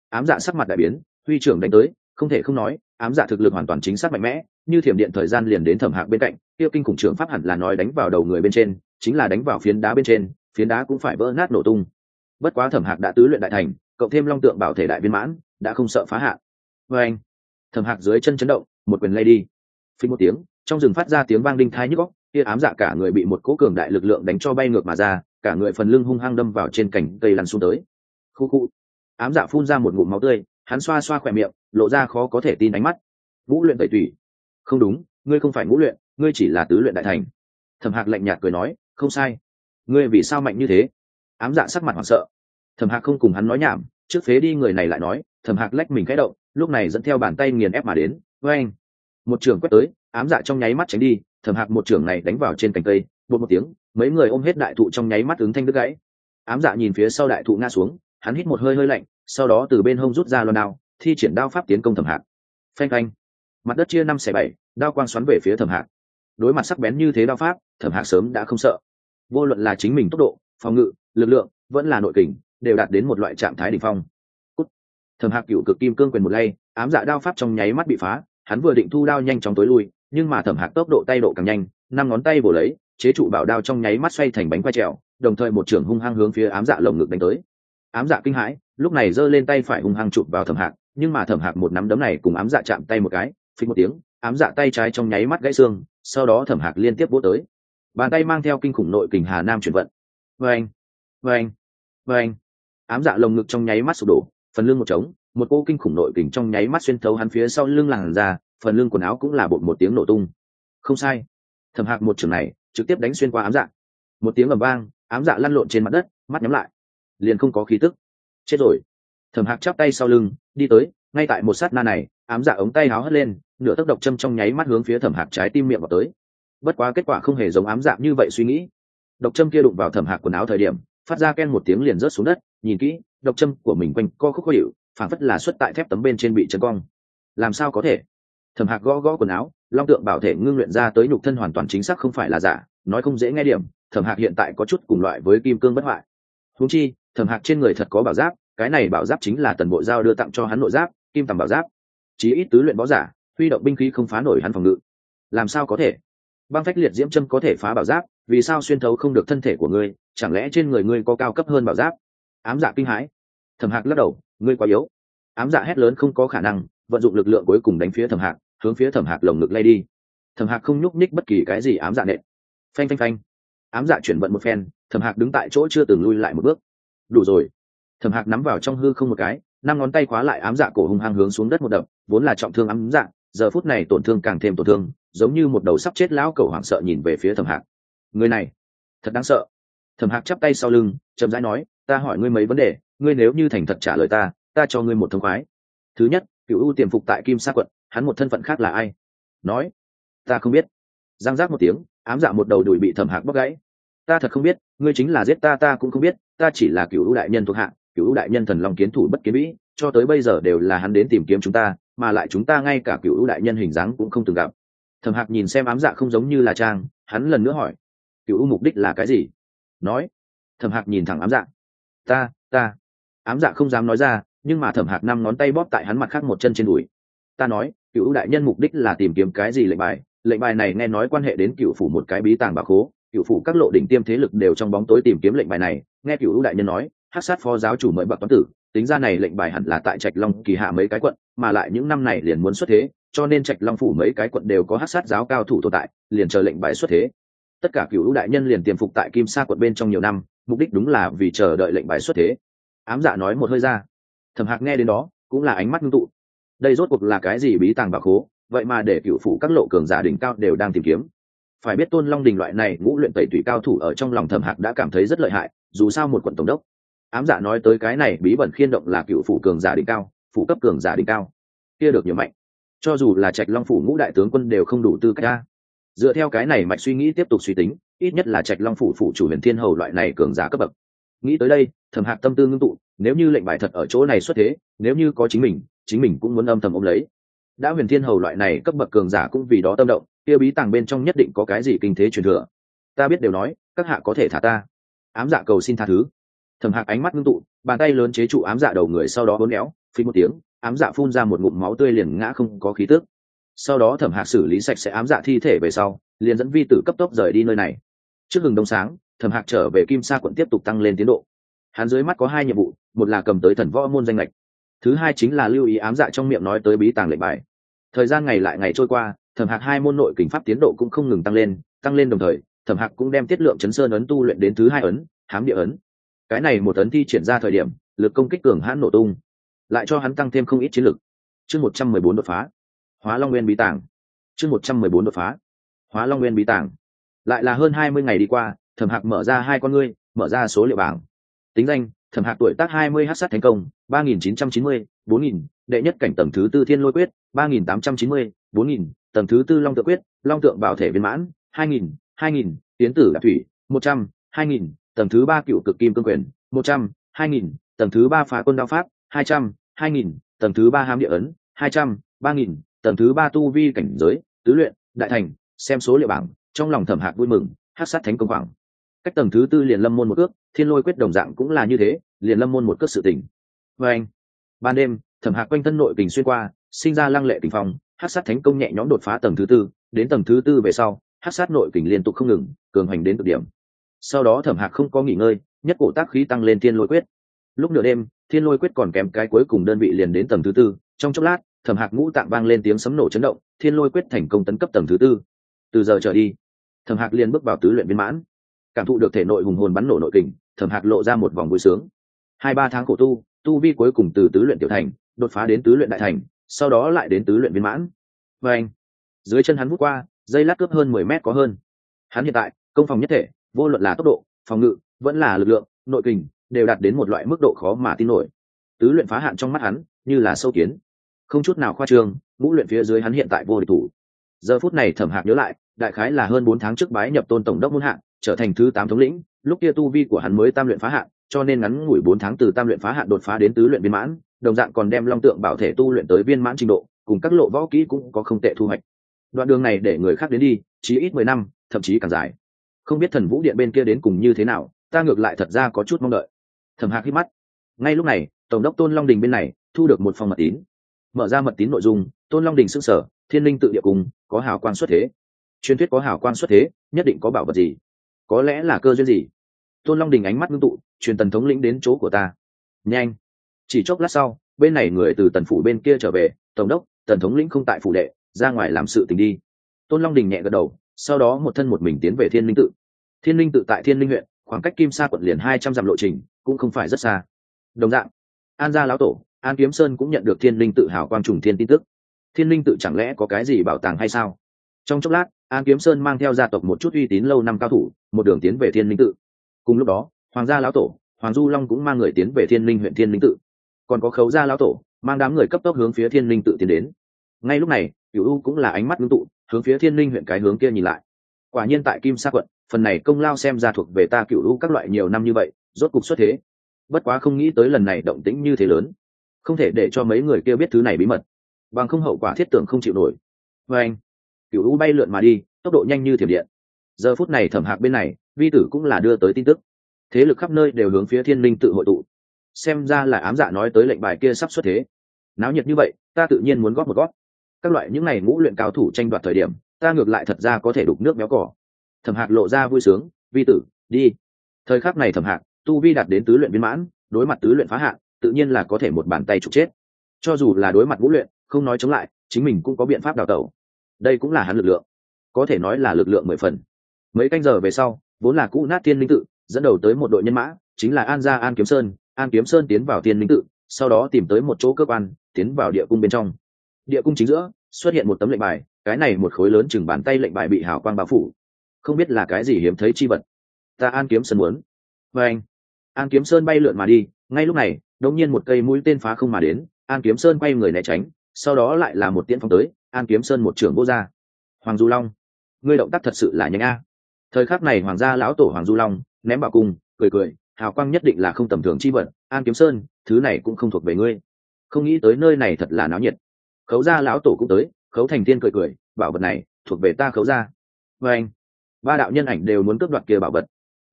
Ám dạ sắc mặt đại biến huy trưởng đánh tới không thể không nói ám dạ thực lực hoàn toàn chính xác mạnh mẽ như thiểm điện thời gian liền đến thẩm hạc bên cạnh tiêu kinh khủng trưởng pháp hẳn là nói đánh vào đầu người bên trên chính là đánh vào phiến đá bên trên, phiến đá cũng phải vỡ nát nổ tung. Bất quá thẩm hạc đã tứ luyện đại thành, cộng thêm long tượng bảo thể đại viên mãn, đã không sợ phá hạ. Vê anh, thẩm hạc dưới chân chấn động, một quyền lay đi. Phí một tiếng, trong rừng phát ra tiếng vang đinh thai nhức góc kia ám dạ cả người bị một cố cường đại lực lượng đánh cho bay ngược mà ra, cả người phần lưng hung hăng đâm vào trên cành cây lăn xuống tới. Khu khu, ám dạ phun ra một ngụm máu tươi, hắn xoa xoa khỏe miệng, lộ ra khó có thể tin ánh mắt. Ngũ luyện tẩy tủy. Không đúng, ngươi không phải ngũ luyện, ngươi chỉ là tứ luyện đại thành. Thẩm hạc lạnh nhạt cười nói không sai. Ngươi vì sao mạnh như thế? Ám dạ sắc mặt hoảng sợ. Thẩm hạc không cùng hắn nói nhảm, trước phế đi người này lại nói, thẩm hạc lách mình khẽ động, lúc này dẫn theo bàn tay nghiền ép mà đến với anh một trưởng quét tới, ám dạ trong nháy mắt tránh đi, thẩm hạc một trưởng này đánh vào trên cành cây, bột một tiếng, mấy người ôm hết đại thụ trong nháy mắt ứng thanh đứt gãy. Ám dạ nhìn phía sau đại thụ ngã xuống, hắn hít một hơi hơi lạnh, sau đó từ bên hông rút ra loan đao, thi triển đao pháp tiến công thẩm hạc. Phanh phanh. Mặt đất chia năm xẻ bảy, đao quang xoắn về phía thẩm hạc đối mặt sắc bén như thế đao pháp, thẩm hạc sớm đã không sợ. Vô luận là chính mình tốc độ, phòng ngự, lực lượng, vẫn là nội kình, đều đạt đến một loại trạng thái đ ỉ n h phong. Cút. thẩm hạc cựu cực kim cương quyền một lay, ám dạ đao pháp trong nháy mắt bị phá, hắn vừa định thu đao nhanh chóng tối lui, nhưng mà thẩm hạc tốc độ tay độ càng nhanh, năm ngón tay bổ lấy, chế trụ bảo đao trong nháy mắt xoay thành bánh quay trèo, đồng thời một trưởng hung hăng hướng phía ám dạ lồng ngực đánh tới. Ám dạ kinh hãi, lúc này giơ lên tay phải hung hăng chụp vào thẩm hạc, nhưng mà thẩm hạc một nắm đấm này cùng ám dạ chạm tay một cái phí một tiếng, ám dạ tay trái trong nháy mắt gãy xương sau đó thẩm hạc liên tiếp vỗ tới. Bàn tay mang theo kinh khủng nội kình hà nam chuyển vận. Vê anh vê anh vê anh ám dạ lồng ngực trong nháy mắt sụp đổ, phần lưng một trống, một cô kinh khủng nội kình trong nháy mắt xuyên thấu hắn phía sau lưng làn ra phần lưng quần áo cũng là bột một tiếng nổ tung. Không sai. Thẩm hạc một trường này, trực tiếp đánh xuyên qua ám dạ. Một tiếng ầm vang, ám dạ lăn lộn trên mặt đất, mắt nhắm lại. Liền không có khí tức. Chết rồi thẩm hạc chắp tay sau lưng, đi tới, ngay tại một sát na này, ám dạ ống tay háo hất lên, nửa tốc độc châm trong nháy mắt hướng phía thẩm hạc trái tim miệng vào tới. Bất quá kết quả không hề giống ám dạ như vậy suy nghĩ. Độc châm kia đụng vào thẩm hạc quần áo thời điểm, phát ra ken một tiếng liền rớt xuống đất, nhìn kỹ, độc châm của mình quanh co khúc khó hiệu phản phất là xuất tại thép tấm bên trên bị chấn cong. Làm sao có thể? Thẩm hạc gõ gõ quần áo, long tượng bảo thể ngưng luyện ra tới nhục thân hoàn toàn chính xác không phải là giả, nói không dễ nghe điểm thẩm hạc hiện tại có chút cùng loại với kim cương bất hoại. Húng chi thẩm hạc trên người thật có bảo giáp cái này bảo giáp chính là tần bộ giao đưa tặng cho hắn nội giáp, kim tầm bảo giáp. Chí ít tứ luyện võ giả, huy động binh khí không phá nổi hắn phòng ngự. Làm sao có thể? Băng phách liệt diễm châm có thể phá bảo giáp, vì sao xuyên thấu không được thân thể của ngươi, chẳng lẽ trên người ngươi có cao cấp hơn bảo giáp? Ám dạ kinh hãi. Thẩm hạc lắc đầu, ngươi quá yếu. Ám dạ hét lớn không có khả năng, vận dụng lực lượng cuối cùng đánh phía thẩm hạc, hướng phía thẩm hạc lồng ngực lay đi. Thẩm hạc không nhúc nhích bất kỳ cái gì ám dạ nện. Phanh phanh phanh. Ám dạ chuyển vận một phen, thẩm hạc đứng tại chỗ chưa từng lui lại một bước. Đủ rồi thẩm hạc nắm vào trong hư không một cái, năm ngón tay khóa lại ám dạ cổ hung hăng hướng xuống đất một đập, vốn là trọng thương ám dạ giờ phút này tổn thương càng thêm tổn thương, giống như một đầu sắp chết lão cầu hoảng sợ nhìn về phía thẩm hạc. Người này, thật đáng sợ. Thẩm hạc chắp tay sau lưng, chậm rãi nói, ta hỏi ngươi mấy vấn đề, ngươi nếu như thành thật trả lời ta ta cho ngươi một thông khoái. Thứ nhất, cựu ưu tiềm phục tại kim sa quận, hắn một thân phận khác là ai? Nói, ta không biết. Giang giác một tiếng, ám dạ một đầu đuổi bị thẩm hạc bóc gãy. Ta thật không biết, ngươi chính là giết ta ta cũng không biết, ta chỉ là cựu ưu đại nhân thuộc hạ cựu đại nhân thần long kiến thủ bất kiến vĩ, cho tới bây giờ đều là hắn đến tìm kiếm chúng ta, mà lại chúng ta ngay cả cựu đại nhân hình dáng cũng không từng gặp. Thẩm hạc nhìn xem ám dạ không giống như là trang, hắn lần nữa hỏi cựu mục đích là cái gì? Nói, thẩm hạc nhìn thẳng ám dạ ta ta. Ám dạ không dám nói ra, nhưng mà thẩm hạc năm ngón tay bóp tại hắn mặt khác một chân trên đùi. Ta nói cựu đại nhân mục đích là tìm kiếm cái gì lệnh bài? Lệnh bài này nghe nói quan hệ đến cựu phủ một cái bí tàng bà khố cựu phủ các lộ đỉnh tiêm thế lực đều trong bóng tối tìm kiếm lệnh bài này. Nghe cựu đại nhân nói hát sát phó giáo chủ mời bậc toán tử, tính ra này lệnh bài hẳn là tại trạch long kỳ hạ mấy cái quận, mà lại những năm này liền muốn xuất thế, cho nên trạch long phủ mấy cái quận đều có hát sát giáo cao thủ tồn tại, liền chờ lệnh bài xuất thế. Tất cả cựu đại nhân liền tiềm phục tại kim sa quận bên trong nhiều năm, mục đích đúng là vì chờ đợi lệnh bài xuất thế. Ám dạ nói một hơi ra. Thẩm hạc nghe đến đó, cũng là ánh mắt ngưng tụ. Đây rốt cuộc là cái gì bí tàng bà khố? Vậy mà để cựu phủ các lộ cường giả đỉnh cao đều đang tìm kiếm. Phải biết tôn long đình loại này ngũ luyện tẩy tủy cao thủ ở trong lòng thẩm hạc đã cảm thấy rất lợi hại, dù sao một quận tổng đốc ám giả nói tới cái này bí bẩn khiên động là cựu phủ cường giả đỉnh cao, phủ cấp cường giả đỉnh cao. Kia được nhiều mạnh. Cho dù là trạch long phủ ngũ đại tướng quân đều không đủ tư cách ra dựa theo cái này mạch suy nghĩ tiếp tục suy tính, ít nhất là trạch long phủ phủ chủ huyền thiên hầu loại này cường giả cấp bậc. Nghĩ tới đây, thẩm hạc tâm tư ngưng tụ, nếu như lệnh bài thật ở chỗ này xuất thế, nếu như có chính mình chính mình cũng muốn âm thầm ôm lấy. Đã huyền thiên hầu loại này cấp bậc cường giả cũng vì đó tâm động, kia bí tàng bên trong nhất định có cái gì kinh thế truyền thừa. Ta biết đều nói, các hạ có thể thả ta. Ám dạ cầu xin tha thứ thẩm hạc ánh mắt ngưng tụ, bàn tay lớn chế trụ ám dạ đầu người sau đó hôn éo, phí một tiếng, ám dạ phun ra một ngụm máu tươi liền ngã không có khí tước sau đó thẩm hạc xử lý sạch sẽ ám dạ thi thể về sau, liền dẫn vi tử cấp tốc rời đi nơi này. Trước hừng đông sáng, thẩm hạc trở về kim sa quận tiếp tục tăng lên tiến độ. Hắn dưới mắt có hai nhiệm vụ, một là cầm tới thần võ môn danh lệch thứ hai chính là lưu ý ám dạ trong miệng nói tới bí tàng lệnh bài. Thời gian ngày lại ngày trôi qua, thẩm hạc hai môn nội kình pháp tiến độ cũng không ngừng tăng lên tăng lên đồng thời, thẩm hạc cũng đem tiết lượng chấn sơn ấn tu luyện đến thứ hai ấn, hám địa ấn cái này một tấn thi triển ra thời điểm, lực công kích cường hãn nổ tung, lại cho hắn tăng thêm không ít chiến lực. Chương một trăm mười bốn đột phá. Hóa long nguyên bí tàng. Chương một trăm mười bốn đột phá. Hóa long nguyên bí tàng. Lại là hơn hai mươi ngày đi qua, thẩm hạc mở ra hai con ngươi, mở ra số liệu bảng. Tính danh, thẩm hạc tuổi tác hai mươi hát sát thành công, ba nghìn chín trăm chín mươi, bốn nghìn, đệ nhất cảnh tầng thứ tư thiên lôi quyết, ba nghìn tám trăm chín mươi, bốn nghìn, tầng thứ tư long tự quyết, long tượng bảo thể viên mãn, hai nghìn hai nghìn, tiến tử đạp thủy, một trăm, hai nghìn tầng thứ ba cựu cực kim cương quyền một trăm hai nghìn tầng thứ ba phá quân đao pháp hai trăm hai nghìn tầng thứ ba hám địa ấn hai trăm ba nghìn tầng thứ ba tu vi cảnh giới tứ luyện đại thành xem số liệu bảng trong lòng thẩm hạc vui mừng hát sát thánh công khoảng. Cách tầng thứ tư liền lâm môn một cước, thiên lôi quyết đồng dạng cũng là như thế liền lâm môn một cước sự tỉnh vê anh ban đêm thẩm hạc quanh thân nội kình xuyên qua sinh ra lăng lệ tình phong hát sát thánh công nhẹ nhõm đột phá tầng thứ tư đến tầng thứ tư về sau hát sát nội kình liên tục không ngừng cường hành đến cực điểm sau đó thẩm hạc không có nghỉ ngơi, nhất cổ tác khí tăng lên thiên lôi quyết. Lúc nửa đêm, thiên lôi quyết còn kèm cái cuối cùng đơn vị liền đến tầng thứ tư. Trong chốc lát, thẩm hạc ngũ tạng vang lên tiếng sấm nổ chấn động, thiên lôi quyết thành công tấn cấp tầng thứ tư. Từ giờ trở đi, thẩm hạc liền bước vào tứ luyện viên mãn. Cảm thụ được thể nội hùng hồn bắn nổ nội kình, thẩm hạc lộ ra một vòng vui sướng. Hai ba tháng khổ tu tu vi cuối cùng từ tứ luyện tiểu thành, đột phá đến tứ luyện đại thành, sau đó lại đến tứ luyện viên mãn. Và anh dưới chân hắn vút qua, dây lát cướp hơn mười mét có hơn. Hắn hiện tại, công phòng nhất thể vô luận là tốc độ, phòng ngự, vẫn là lực lượng, nội kình, đều đạt đến một loại mức độ khó mà tin nổi. Tứ luyện phá hạn trong mắt hắn, như là sâu kiến. Không chút nào khoa trương, ngũ luyện phía dưới hắn hiện tại vô địch thủ. Giờ phút này thẩm hạc nhớ lại, đại khái là hơn bốn tháng trước bái nhập tôn tổng đốc muôn hạn trở thành thứ tám thống lĩnh, lúc kia tu vi của hắn mới tam luyện phá hạn, cho nên ngắn ngủi bốn tháng từ tam luyện phá hạn đột phá đến tứ luyện viên mãn, đồng dạng còn đem long tượng bảo thể tu luyện tới viên mãn trình độ, cùng các lộ võ kỹ cũng có không tệ thu hoạch. Đoạn đường này để người khác đến đi, chí ít mười năm, thậm chí càng dài không biết thần vũ điện bên kia đến cùng như thế nào, ta ngược lại thật ra có chút mong đợi. Thẩm hạc hít mắt. Ngay lúc này, tổng đốc tôn long đình bên này thu được một phòng mật tín. Mở ra mật tín nội dung, tôn long đình s ư n g sở thiên linh tự địa cùng, có hảo quan xuất thế. Truyền thuyết có hảo quan xuất thế, nhất định có bảo vật gì? Có lẽ là cơ duyên gì? Tôn long đình ánh mắt ngưng tụ, truyền tần thống lĩnh đến chỗ của ta. Nhanh. Chỉ chốc lát sau, bên này người từ tần phủ bên kia trở về, tổng đốc, tần thống lĩnh không tại phủ đệ, ra ngoài làm sự tình đi. Tôn long đình nhẹ gật đầu sau đó một thân một mình tiến về thiên linh tự. Thiên linh tự tại thiên linh huyện, khoảng cách kim sa quận liền hai trăm dặm lộ trình, cũng không phải rất xa. Đồng dạng, an gia lão tổ, an kiếm sơn cũng nhận được thiên linh tự hào quang trùng thiên tin tức. Thiên linh tự chẳng lẽ có cái gì bảo tàng hay sao? Trong chốc lát, an kiếm sơn mang theo gia tộc một chút uy tín lâu năm cao thủ, một đường tiến về thiên linh tự. Cùng lúc đó, hoàng gia lão tổ, hoàng du long cũng mang người tiến về thiên linh huyện thiên linh tự. Còn có khấu gia lão tổ, mang đám người cấp tốc hướng phía thiên linh tự tiến đến. Ngay lúc này cựu u cũng là ánh mắt ngưng tụ, hướng phía thiên linh huyện cái hướng kia nhìn lại. Quả nhiên tại kim sa quận, phần này công lao xem ra thuộc về ta cựu u các loại nhiều năm như vậy, rốt cục xuất thế. Bất quá không nghĩ tới lần này động tĩnh như thế lớn, không thể để cho mấy người kia biết thứ này bí mật, bằng không hậu quả thiết tưởng không chịu nổi. Vê anh cựu u bay lượn mà đi, tốc độ nhanh như thiểm điện. Giờ phút này thẩm hạc bên này, vi tử cũng là đưa tới tin tức. Thế lực khắp nơi đều hướng phía thiên linh tự hội tụ. Xem ra là ám dạ nói tới lệnh bài kia sắp xuất thế. Náo nhiệt như vậy, ta tự nhiên muốn góp một góp các loại những ngày ngũ luyện cao thủ tranh đoạt thời điểm, ta ngược lại thật ra có thể đục nước béo cỏ. Thẩm hạc lộ ra vui sướng, vi tử, đi. Thời khắc này thẩm hạc, tu vi đạt đến tứ luyện viên mãn, đối mặt tứ luyện phá hạn, tự nhiên là có thể một bàn tay trục chết. Cho dù là đối mặt ngũ luyện, không nói chống lại, chính mình cũng có biện pháp đào tẩu. Đây cũng là hắn lực lượng, có thể nói là lực lượng mười phần. Mấy canh giờ về sau, vốn là cũ nát thiên linh tự, dẫn đầu tới một đội nhân mã, chính là an gia an kiếm sơn. An kiếm sơn tiến vào thiên linh tự, sau đó tìm tới một chỗ cơ quan, tiến vào địa cung bên trong địa cung chính giữa, xuất hiện một tấm lệnh bài, cái này một khối lớn chừng bàn tay lệnh bài bị hào quang bao phủ. Không biết là cái gì hiếm thấy chi vật. Ta an kiếm sơn muốn. Và anh, an kiếm sơn bay lượn mà đi, ngay lúc này đống nhiên một cây mũi tên phá không mà đến, an kiếm sơn quay người né tránh, sau đó lại là một tiễn phong tới, an kiếm sơn một trưởng vô gia. Hoàng du long, ngươi động tác thật sự là nhanh a. Thời khắc này hoàng gia lão tổ hoàng du long, ném vào cung, cười cười, hào quang nhất định là không tầm thường chi vật. An kiếm sơn, thứ này cũng không thuộc về ngươi. Không nghĩ tới nơi này thật là náo nhiệt khấu gia lão tổ cũng tới, khấu thành tiên cười cười, bảo vật này thuộc về ta khấu gia. Và anh. Ba đạo nhân ảnh đều muốn cướp đoạt kia bảo vật.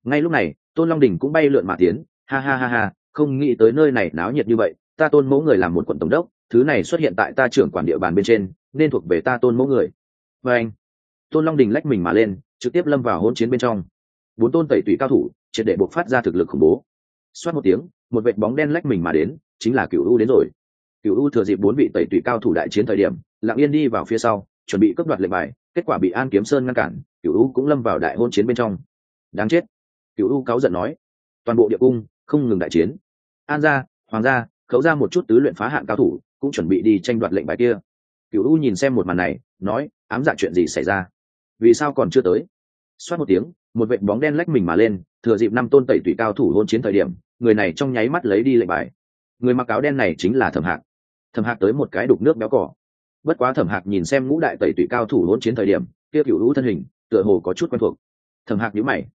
Ngay lúc này, tôn long đình cũng bay lượn mà tiến. Ha ha ha ha, không nghĩ tới nơi này náo nhiệt như vậy, ta tôn mẫu người làm một quận tổng đốc, thứ này xuất hiện tại ta trưởng quản địa bàn bên trên, nên thuộc về ta tôn mẫu người. Và anh. Tôn long đình lách mình mà lên, trực tiếp lâm vào hôn chiến bên trong. Bốn tôn tẩy tủy cao thủ, triệt để buộc phát ra thực lực khủng bố. Xoát một tiếng, một vệt bóng đen lách mình mà đến, chính là cựu u đến rồi cựu u thừa dịp bốn vị tẩy tùy cao thủ đại chiến thời điểm, lặng yên đi vào phía sau, chuẩn bị cướp đoạt lệnh bài, kết quả bị an kiếm sơn ngăn cản cựu u cũng lâm vào đại hôn chiến bên trong. Đáng chết. Cựu u cáu giận nói, toàn bộ địa cung, không ngừng đại chiến. An gia, hoàng gia, khấu ra một chút tứ luyện phá hạn cao thủ, cũng chuẩn bị đi tranh đoạt lệnh bài kia. Cựu u nhìn xem một màn này, nói, ám dạ chuyện gì xảy ra? Vì sao còn chưa tới? Xoát một tiếng, một vệ bóng đen lách mình mà lên, thừa dịp năm tôn tẩy tủy cao thủ hôn chiến thời điểm, người này trong nháy mắt lấy đi lệnh bài. Người mặc áo đen này chính là thẩm hạc thẩm hạc tới một cái đục nước béo cỏ. Bất quá thẩm hạc nhìn xem ngũ đại tẩy tụy cao thủ hỗn chiến thời điểm, kia cựu hữu thân hình, tựa hồ có chút quen thuộc. Thẩm hạc nhữ mày.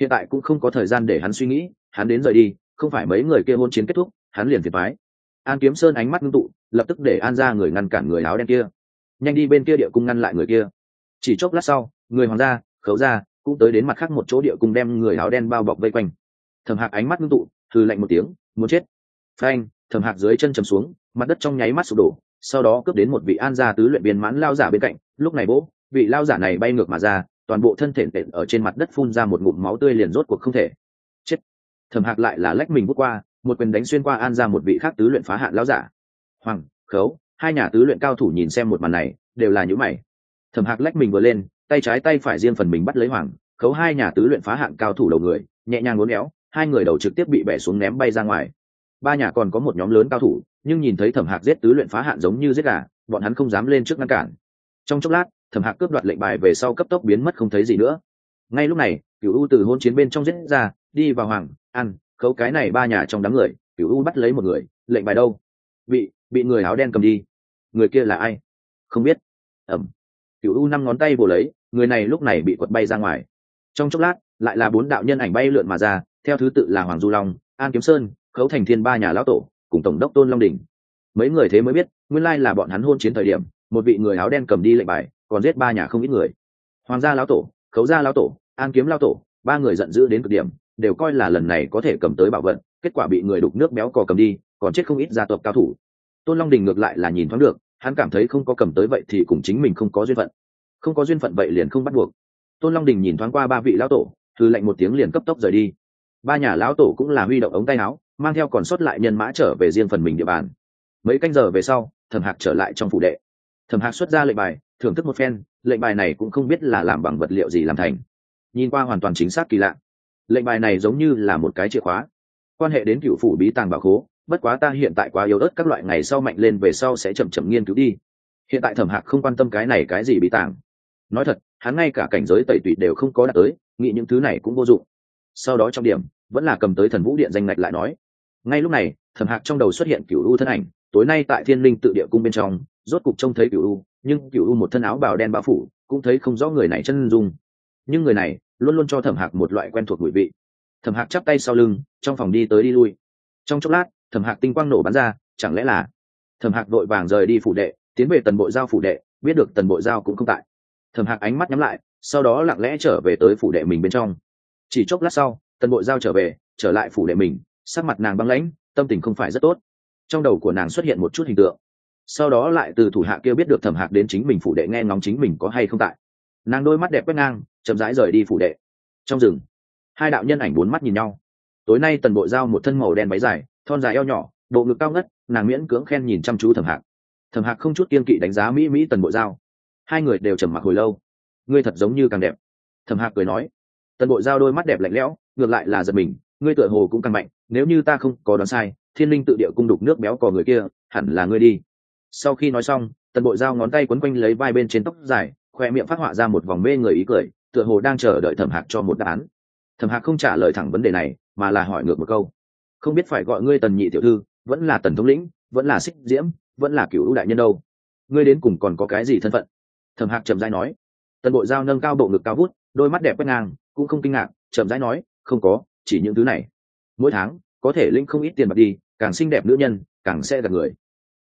Hiện tại cũng không có thời gian để hắn suy nghĩ, hắn đến rời đi, không phải mấy người kia hôn chiến kết thúc, hắn liền thiệt mái an kiếm sơn ánh mắt ngưng tụ, lập tức để an ra người ngăn cản người áo đen kia. Nhanh đi bên kia địa cung ngăn lại người kia. Chỉ chốc lát sau, người hoàng gia, khấu gia cũng tới đến mặt khác một chỗ địa cung đem người áo đen bao bọc vây quanh. Thẩm hạc ánh mắt ngưng tụ thư lạnh một tiếng, muốn chết phanh, thẩm hạc dưới chân chầm xuống, mặt đất trong nháy mắt sụp đổ, sau đó cướp đến một vị an gia tứ luyện viên mãn lao giả bên cạnh. Lúc này bố, vị lao giả này bay ngược mà ra, toàn bộ thân thể tện ở trên mặt đất phun ra một ngụm máu tươi liền rốt cuộc không thể. Chết! Thẩm hạc lại là lách mình bước qua, một quyền đánh xuyên qua an ra một vị khác tứ luyện phá hạn lao giả. Hoàng, khấu, hai nhà tứ luyện cao thủ nhìn xem một màn này, đều là những mày. Thẩm hạc lách mình vừa lên, tay trái tay phải riêng phần mình bắt lấy hoàng, khấu hai nhà tứ luyện phá hạn cao thủ đầu người, nhẹ nhàng uốn éo, hai người đầu trực tiếp bị bẻ xuống ném bay ra ngoài ba nhà còn có một nhóm lớn cao thủ, nhưng nhìn thấy thẩm hạc giết tứ luyện phá hạn giống như giết gà, bọn hắn không dám lên trước ngăn cản. Trong chốc lát, thẩm hạc cướp đoạt lệnh bài về sau cấp tốc biến mất không thấy gì nữa. Ngay lúc này cựu u từ hôn chiến bên trong giết ra, đi vào hoàng, ăn, khấu cái này ba nhà trong đám người cựu u bắt lấy một người, lệnh bài đâu? Bị bị người áo đen cầm đi. Người kia là ai? Không biết. Ẩm. Cựu u năm ngón tay bổ lấy, người này lúc này bị quật bay ra ngoài. Trong chốc lát, lại là bốn đạo nhân ảnh bay lượn mà ra, theo thứ tự là hoàng du long, an kiếm sơn khấu thành thiên ba nhà lão tổ, cùng tổng đốc tôn long đình mấy người thế mới biết, nguyên lai là bọn hắn hôn chiến thời điểm, một vị người áo đen cầm đi lệnh bài, còn giết ba nhà không ít người. Hoàng gia lão tổ, khấu gia lão tổ, an kiếm lão tổ, ba người giận dữ đến cực điểm, đều coi là lần này có thể cầm tới bảo vận kết quả bị người đục nước béo cò cầm đi, còn chết không ít gia tộc cao thủ. Tôn long đình ngược lại là nhìn thoáng được, hắn cảm thấy không có cầm tới vậy thì cùng chính mình không có duyên phận. Không có duyên phận vậy liền không bắt buộc. Tôn long đình nhìn thoáng qua ba vị lão tổ thư lệnh một tiếng liền cấp tốc rời đi. Ba nhà lão tổ cũng là huy động ống tay áo mang theo còn sót lại nhân mã trở về riêng phần mình địa bàn. Mấy canh giờ về sau, thẩm hạc trở lại trong phủ đệ. Thẩm hạc xuất ra lệnh bài, thưởng thức một phen, lệnh bài này cũng không biết là làm bằng vật liệu gì làm thành. Nhìn qua hoàn toàn chính xác kỳ lạ. Lệnh bài này giống như là một cái chìa khóa. Quan hệ đến cựu phủ bí tàng bảo khố, bất quá ta hiện tại quá yếu ớt, các loại ngày sau mạnh lên về sau sẽ chậm chậm nghiên cứu đi. Hiện tại thẩm hạc không quan tâm cái này cái gì bí tàng. Nói thật, hắn ngay cả cảnh giới tẩy tụy đều không có đạt tới, nghĩ những thứ này cũng vô dụng. Sau đó trong điểm, vẫn là cầm tới thần vũ điện danh ngạch lại nói ngay lúc này, thẩm hạc trong đầu xuất hiện cựu u thân ảnh, tối nay tại thiên linh tự địa cung bên trong, rốt cục trông thấy cựu u, nhưng cựu u một thân áo bào đen bao phủ, cũng thấy không rõ người này chân dung. Nhưng người này luôn luôn cho thẩm hạc một loại quen thuộc mùi vị. Thẩm hạc chắp tay sau lưng, trong phòng đi tới đi lui. Trong chốc lát, thẩm hạc tinh quang nổ bắn ra, chẳng lẽ là thẩm hạc vội vàng rời đi phủ đệ, tiến về tần bộ giao phủ đệ, biết được tần bộ giao cũng không tại. Thẩm hạc ánh mắt nhắm lại, sau đó lặng lẽ trở về tới phủ đệ mình bên trong. Chỉ chốc lát sau, tần bộ giao trở về, trở lại phủ đệ mình sắc mặt nàng băng lãnh, tâm tình không phải rất tốt. Trong đầu của nàng xuất hiện một chút hình tượng. Sau đó lại từ thủ hạ kia biết được thẩm hạc đến chính mình phủ đệ nghe ngóng chính mình có hay không tại. Nàng đôi mắt đẹp quét ngang, chậm rãi rời đi phủ đệ. Trong rừng, hai đạo nhân ảnh bốn mắt nhìn nhau. Tối nay tần bộ giao một thân màu đen váy dài, thon dài eo nhỏ, bộ ngực cao ngất, nàng miễn cưỡng khen nhìn chăm chú thẩm hạc. Thẩm hạc không chút kiên kỵ đánh giá mỹ mỹ tần bộ giao. Hai người đều trầm mặc hồi lâu. Ngươi thật giống như càng đẹp. Thẩm hạc cười nói. Tần bộ giao đôi mắt đẹp lạnh lẽo, ngược lại là giật mình ngươi tựa hồ cũng càng mạnh, nếu như ta không có đoán sai, thiên linh tự địa cung đục nước béo cò người kia, hẳn là ngươi đi. Sau khi nói xong, tần bộ giao ngón tay quấn quanh lấy vai bên trên tóc dài, khoe miệng phát họa ra một vòng mê người ý cười, tựa hồ đang chờ đợi thẩm hạc cho một đáp án. Thẩm hạc không trả lời thẳng vấn đề này, mà là hỏi ngược một câu. Không biết phải gọi ngươi tần nhị tiểu thư, vẫn là tần thống lĩnh, vẫn là xích diễm, vẫn là cựu đại nhân đâu? Ngươi đến cùng còn có cái gì thân phận? Thẩm hạc chậm rãi nói. Tần bộ giao nâng cao bộ ngực cao vút, đôi mắt đẹp quét ngang, cũng không kinh ngạc, chậm rãi nói, không có chỉ những thứ này. Mỗi tháng, có thể linh không ít tiền bạc đi, càng xinh đẹp nữ nhân, càng sẽ gặp người.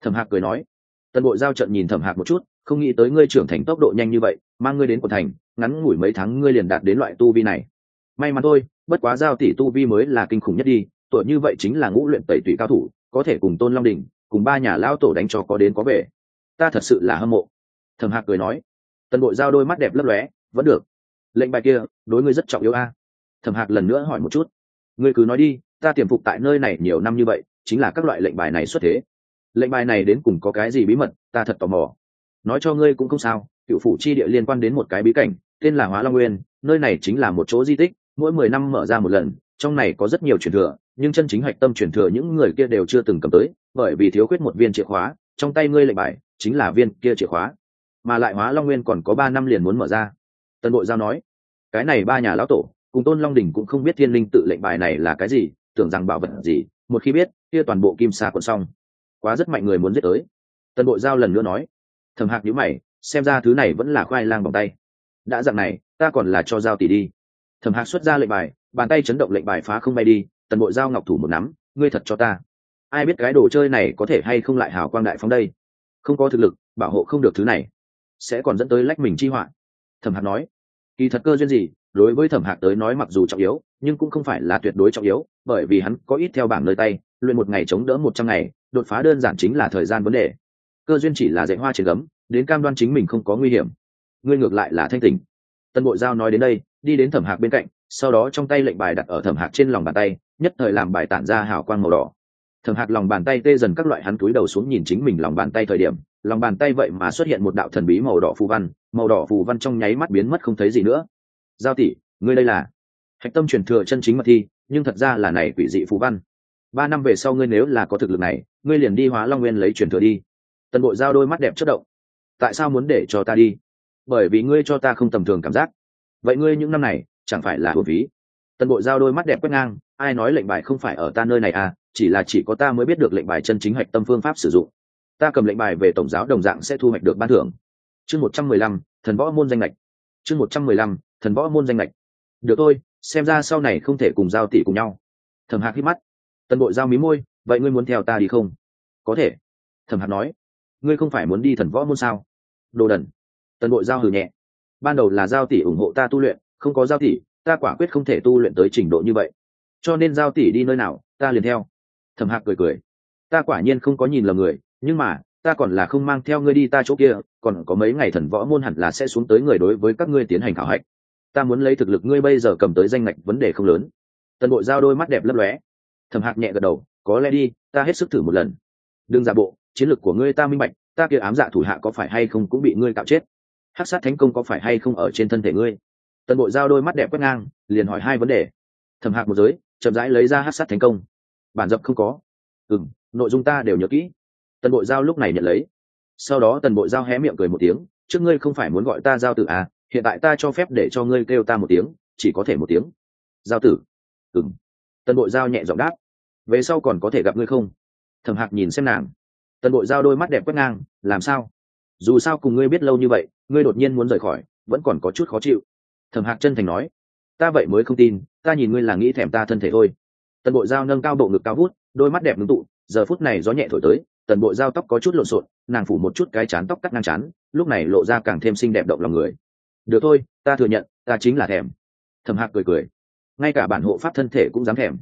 Thẩm hạc cười nói. Tần bộ giao trận nhìn thẩm hạc một chút, không nghĩ tới ngươi trưởng thành tốc độ nhanh như vậy, mang ngươi đến quận thành, ngắn ngủi mấy tháng ngươi liền đạt đến loại tu vi này. May mắn thôi, bất quá giao tỷ tu vi mới là kinh khủng nhất đi, tuổi như vậy chính là ngũ luyện tẩy tủy cao thủ, có thể cùng tôn long đình cùng ba nhà Lão tổ đánh cho có đến có về. Ta thật sự là hâm mộ. Thẩm hạc cười nói. Tần bội giao đôi mắt đẹp lấp lóe, vẫn được. Lệnh bài kia, đối ngươi rất trọng yếu a. Thẩm hạc lần nữa hỏi một chút ngươi cứ nói đi, ta tiềm phục tại nơi này nhiều năm như vậy, chính là các loại lệnh bài này xuất thế. Lệnh bài này đến cùng có cái gì bí mật, ta thật tò mò. Nói cho ngươi cũng không sao, cựu phủ chi địa liên quan đến một cái bí cảnh, tên là hóa long nguyên, nơi này chính là một chỗ di tích, mỗi mười năm mở ra một lần, trong này có rất nhiều truyền thừa, nhưng chân chính hạch tâm truyền thừa những người kia đều chưa từng cầm tới, bởi vì thiếu khuyết một viên chìa khóa, trong tay ngươi lệnh bài chính là viên kia chìa khóa. Mà lại hóa long nguyên còn có ba năm liền muốn mở ra. Tân bội giao nói, cái này ba nhà lão tổ cùng tôn long đình cũng không biết thiên linh tự lệnh bài này là cái gì, tưởng rằng bảo vật gì, một khi biết, kia toàn bộ kim sa còn xong. Quá rất mạnh người muốn giết tới. Tần bộ giao lần nữa nói. Thầm hạc nhữ mày, xem ra thứ này vẫn là khoai lang vòng tay. Đã dặn này, ta còn là cho giao tỷ đi. Thầm hạc xuất ra lệnh bài, bàn tay chấn động lệnh bài phá không bay đi, tần bộ giao ngọc thủ một nắm, ngươi thật cho ta. Ai biết cái đồ chơi này có thể hay không lại hào quang đại phóng đây? Không có thực lực, bảo hộ không được thứ này. Sẽ còn dẫn tới lách mình chi họa. Thầm hạc nói. Kỳ thật cơ duyên gì đối với thẩm hạc tới nói mặc dù trọng yếu, nhưng cũng không phải là tuyệt đối trọng yếu, bởi vì hắn có ít theo bảng nơi tay, luyện một ngày chống đỡ một trăm ngày, đột phá đơn giản chính là thời gian vấn đề. Cơ duyên chỉ là dạy hoa trên gấm, đến cam đoan chính mình không có nguy hiểm. Ngươi ngược lại là thanh tình tân bộ giao nói đến đây, đi đến thẩm hạc bên cạnh, sau đó trong tay lệnh bài đặt ở thẩm hạc trên lòng bàn tay, nhất thời làm bài tản ra hào quang màu đỏ. Thẩm hạc lòng bàn tay tê dần các loại hắn túi đầu xuống nhìn chính mình lòng bàn tay thời điểm, lòng bàn tay vậy mà xuất hiện một đạo thần bí màu đỏ phù văn, màu đỏ phù văn trong nháy mắt biến mất không thấy gì nữa giao tỷ, ngươi đây là? Hạch tâm truyền thừa chân chính mật thi, nhưng thật ra là này quỷ dị phù văn. Ba năm về sau ngươi nếu là có thực lực này, ngươi liền đi hóa long nguyên lấy truyền thừa đi. Tần bộ giao đôi mắt đẹp chất động. Tại sao muốn để cho ta đi? Bởi vì ngươi cho ta không tầm thường cảm giác. Vậy ngươi những năm này, chẳng phải là hồn phí tần bộ giao đôi mắt đẹp quét ngang, ai nói lệnh bài không phải ở ta nơi này à chỉ là chỉ có ta mới biết được lệnh bài chân chính hạch tâm phương pháp sử dụng. Ta cầm lệnh bài về tổng giáo đồng dạng sẽ thu hoạch được ban thưởng. Chương một trăm mười lăm, thần võ môn danh lệch. Chương một trăm mười lăm thần võ môn danh lệch. Được thôi, xem ra sau này không thể cùng giao tỷ cùng nhau. Thẩm hạc hít mắt. Tần bội giao mí môi, vậy ngươi muốn theo ta đi không? Có thể. Thẩm hạc nói. Ngươi không phải muốn đi thần võ môn sao? Đồ đần. Tần bội giao hừ nhẹ. Ban đầu là giao tỷ ủng hộ ta tu luyện, không có giao tỷ, ta quả quyết không thể tu luyện tới trình độ như vậy. Cho nên giao tỷ đi nơi nào, ta liền theo. Thẩm hạc cười cười. Ta quả nhiên không có nhìn lầm người, nhưng mà, ta còn là không mang theo ngươi đi ta chỗ kia, còn có mấy ngày thần võ môn hẳn là sẽ xuống tới người đối với các ngươi tiến hành khảo hạch ta muốn lấy thực lực ngươi bây giờ cầm tới danh ngạch vấn đề không lớn. Tần bộ giao đôi mắt đẹp lấp lóe. Thầm hạc nhẹ gật đầu, có lẽ đi, ta hết sức thử một lần. Đừng giả bộ, chiến lược của ngươi ta minh bạch, ta kia ám dạ thủ hạ có phải hay không cũng bị ngươi cạo chết? Hát sát thánh công có phải hay không ở trên thân thể ngươi? Tần bộ giao đôi mắt đẹp quét ngang, liền hỏi hai vấn đề. Thầm hạc một giới, chậm rãi lấy ra hát sát Thánh công. Bản dập không có. Ừ m nội dung ta đều nhớ kỹ. Tần bộ giao lúc này nhận lấy. Sau đó tần bộ giao hé miệng cười một tiếng, trước ngươi không phải muốn gọi ta giao tử à hiện tại ta cho phép để cho ngươi kêu ta một tiếng, chỉ có thể một tiếng. Giao tử. Ừng tần bộ giao nhẹ giọng đáp. Về sau còn có thể gặp ngươi không? Thầm hạc nhìn xem nàng. Tần bội giao đôi mắt đẹp quét ngang, làm sao? Dù sao cùng ngươi biết lâu như vậy, ngươi đột nhiên muốn rời khỏi, vẫn còn có chút khó chịu. Thầm hạc chân thành nói. Ta vậy mới không tin, ta nhìn ngươi là nghĩ thèm ta thân thể thôi. Tần bội dao nâng cao bộ ngực cao vút, đôi mắt đẹp ngưng tụ, giờ phút này gió nhẹ thổi tới tần bội dao tóc có chút lộn xộn, nàng phủ một chút cái chán tóc cắt ngang chán, lúc này lộ ra càng thêm xinh đẹp động lòng người được thôi, ta thừa nhận, ta chính là thèm. Thầm hạc cười cười. Ngay cả bản hộ pháp thân thể cũng dám thèm.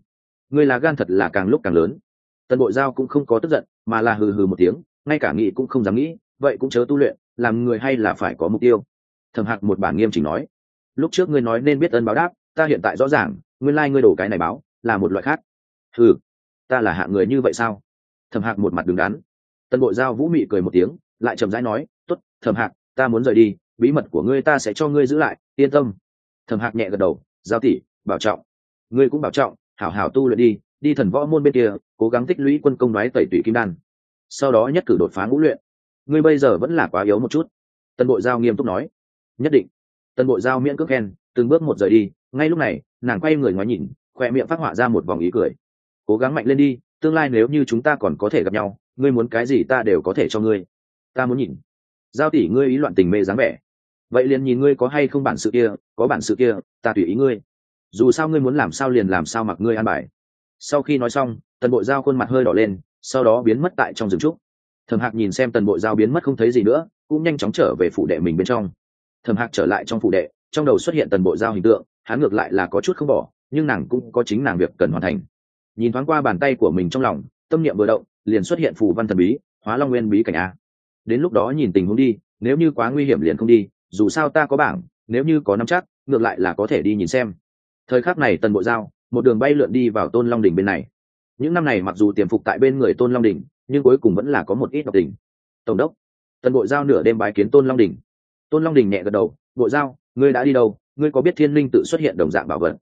Ngươi là gan thật là càng lúc càng lớn. Tần bộ Giao cũng không có tức giận, mà là hừ hừ một tiếng, ngay cả nghĩ cũng không dám nghĩ, vậy cũng chớ tu luyện, làm người hay là phải có mục tiêu. Thầm hạc một bản nghiêm chỉnh nói. Lúc trước ngươi nói nên biết ơn báo đáp, ta hiện tại rõ ràng, nguyên lai、like、ngươi đổ cái này báo, là một loại khác. Ừ ta là hạng người như vậy sao? Thầm hạc một mặt đứng đắn. Tần bộ giao vũ mị cười một tiếng, lại chậm rãi nói t ố t thầm hạc, ta muốn rời đi bí mật của ngươi ta sẽ cho ngươi giữ lại, yên tâm. Thầm hạc nhẹ gật đầu, giao tỷ, bảo trọng. Ngươi cũng bảo trọng, hảo hảo tu luyện đi đi thần võ môn bên kia, cố gắng tích lũy quân công nói tẩy tủy kim đan. Sau đó nhất cử đột phá ngũ luyện. Ngươi bây giờ vẫn là quá yếu một chút. Tân bộ giao nghiêm túc nói. Nhất định. Tân bộ giao miễn cước khen, từng bước một rời đi. Ngay lúc này, nàng quay người ngoái nhìn khoe miệng phát họa ra một vòng ý cười. Cố gắng mạnh lên đi, tương lai nếu như chúng ta còn có thể gặp nhau, ngươi muốn cái gì ta đều có thể cho ngươi. Ta muốn nhìn giao tỷ ngươi ý loạn tình mê dáng vẻ. Vậy liền nhìn ngươi có hay không bản sự kia, có bản sự kia, ta tùy ý ngươi. Dù sao ngươi muốn làm sao liền làm sao mặc ngươi an bài. Sau khi nói xong, tần bộ giao khuôn mặt hơi đỏ lên, sau đó biến mất tại trong rừng trúc. Thầm hạc nhìn xem tần bộ giao biến mất không thấy gì nữa, cũng nhanh chóng trở về phủ đệ mình bên trong. Thầm hạc trở lại trong phủ đệ, trong đầu xuất hiện tần bộ giao hình tượng, hắn ngược lại là có chút không bỏ, nhưng nàng cũng có chính nàng việc cần hoàn thành. Nhìn thoáng qua bàn tay của mình trong lòng, tâm niệm vừa động, liền xuất hiện phù văn thần bí, hóa long nguyên bí cảnh a đến lúc đó nhìn tình huống đi, nếu như quá nguy hiểm liền không đi, dù sao ta có bảng, nếu như có nắm chắc, ngược lại là có thể đi nhìn xem. Thời khắc này tần bộ giao, một đường bay lượn đi vào tôn long đỉnh bên này. Những năm này mặc dù tiềm phục tại bên người tôn long đỉnh, nhưng cuối cùng vẫn là có một ít độc tình tổng đốc, tần bộ giao nửa đêm bái kiến tôn long đỉnh. Tôn long đình nhẹ gật đầu, bộ giao, ngươi đã đi đâu? Ngươi có biết thiên linh tự xuất hiện đồng dạng bảo vật?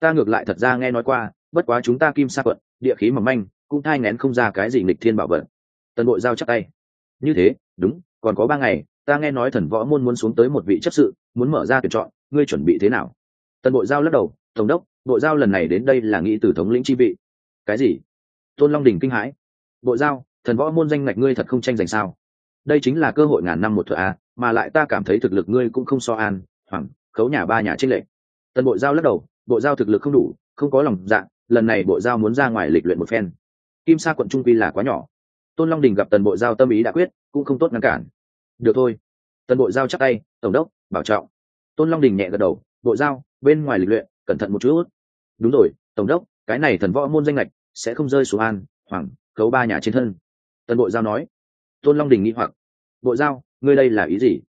Ta ngược lại thật ra nghe nói qua, bất quá chúng ta kim sa quận, địa khí mầm manh, cũng thai ngén không ra cái gì nghịch thiên bảo vật. Tần bộ giao chắc tay. Như thế đúng, còn có ba ngày, ta nghe nói thần võ môn muốn xuống tới một vị chấp sự, muốn mở ra tuyển chọn, ngươi chuẩn bị thế nào? Tần bộ giao lắc đầu, tổng đốc bộ giao lần này đến đây là nghĩ từ thống lĩnh chi vị. Cái gì? Tôn long đình kinh hãi. Bộ giao, thần võ môn danh ngạch ngươi thật không tranh giành sao? Đây chính là cơ hội ngàn năm một thợ a, mà lại ta cảm thấy thực lực ngươi cũng không so an, hoảng, khấu nhà ba nhà trích lệ tần bộ giao lắc đầu bộ giao thực lực không đủ, không có lòng dạ lần này bộ giao muốn ra ngoài lịch luyện một phen. Kim sa quận trung quy là quá nhỏ. Tôn long đình gặp tần bộ giao tâm ý đã quyết cũng không tốt ngăn cản. Được thôi. Tần bộ giao chắc tay, tổng đốc, bảo trọng. Tôn long đình nhẹ gật đầu bộ giao, bên ngoài lịch luyện, cẩn thận một chút. Đúng rồi, tổng đốc, cái này thần võ môn danh lệch sẽ không rơi xuống an, hoàng cấu ba nhà trên thân. Tần bộ giao nói. Tôn long đình nghĩ hoặc. Bộ giao, ngươi đây là ý gì?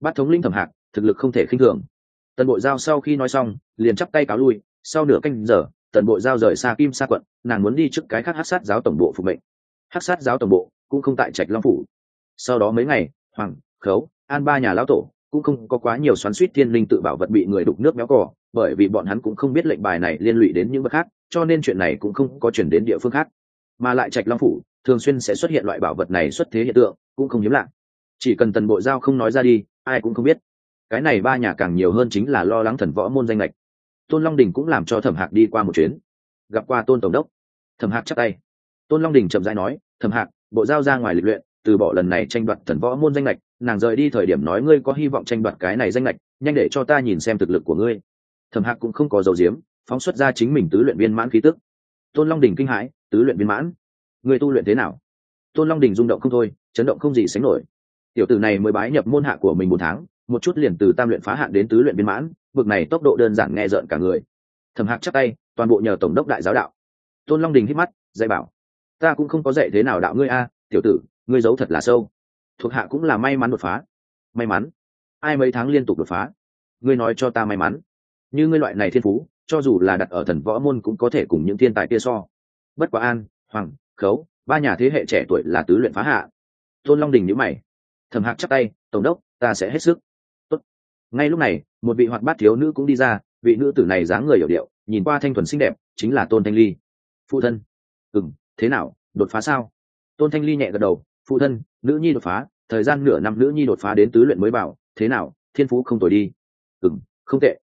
Bắt thống linh thẩm hạc, thực lực không thể khinh thường. Tần bộ giao sau khi nói xong, liền chắp tay cáo lui. Sau nửa canh giờ, tần bộ giao rời xa kim sa quận, nàng muốn đi trước cái khác hát sát giáo tổng bộ phục mệnh. Hát sát giáo tổng bộ cũng không tại trạch long phủ sau đó mấy ngày, hoàng, khấu, an ba nhà lão tổ cũng không có quá nhiều xoắn suýt thiên linh tự bảo vật bị người đục nước méo cỏ bởi vì bọn hắn cũng không biết lệnh bài này liên lụy đến những vật khác, cho nên chuyện này cũng không có chuyển đến địa phương khác. Mà lại trạch long phủ thường xuyên sẽ xuất hiện loại bảo vật này xuất thế hiện tượng, cũng không hiếm lạ. Chỉ cần tần bộ giao không nói ra đi, ai cũng không biết. Cái này ba nhà càng nhiều hơn chính là lo lắng thần võ môn danh lệch. Tôn long đình cũng làm cho thẩm hạc đi qua một chuyến. Gặp qua tôn tổng đốc. Thẩm hạc chắc tay. Tôn long đình chậm rãi nói, thẩm hạc, bộ giao ra ngoài lịch luyện từ bỏ lần này tranh đoạt thần võ môn danh lệch, nàng rời đi thời điểm nói ngươi có hy vọng tranh đoạt cái này danh lệch, nhanh để cho ta nhìn xem thực lực của ngươi. Thẩm hạc cũng không có dầu diếm phóng xuất ra chính mình tứ luyện viên mãn khí tức. Tôn long đình kinh hãi, tứ luyện viên mãn? Ngươi tu luyện thế nào? Tôn long đình rung động không thôi, chấn động không gì sánh nổi. Tiểu tử này mới bái nhập môn hạ của mình một tháng, một chút liền từ tam luyện phá hạn đến tứ luyện viên mãn vực này tốc độ đơn giản nghe rợn cả người. Thẩm hạc chắc tay, toàn bộ nhờ tổng đốc đại giáo đạo. Tôn long đình hít mắt, dạy bảo, ta cũng không có dạy thế nào đạo ngươi a, tiểu tử ngươi giấu thật là sâu. Thuộc hạ cũng là may mắn đột phá. May mắn. Ai mấy tháng liên tục đột phá? Ngươi nói cho ta may mắn. Như ngươi loại này thiên phú, cho dù là đặt ở thần võ môn cũng có thể cùng những thiên tài kia so. Bất quá an, hoàng, khấu, ba nhà thế hệ trẻ tuổi là tứ luyện phá hạ. Tôn long đình nhữ mày. Thầm hạc chắc tay, tổng đốc, ta sẽ hết sức. Tốt. ngay lúc này, một vị hoạt bát thiếu nữ cũng đi ra, vị nữ tử này dáng người hiểu điệu, nhìn qua thanh thuần xinh đẹp, chính là tôn thanh ly. Phụ thân. Ừ m thế nào, đột phá sao? Tôn thanh ly nhẹ gật đầu phụ thân, nữ nhi đột phá, thời gian nửa năm nữ nhi đột phá đến tứ luyện mới bảo thế nào, thiên phú không tồi đi. Ừ m không tệ.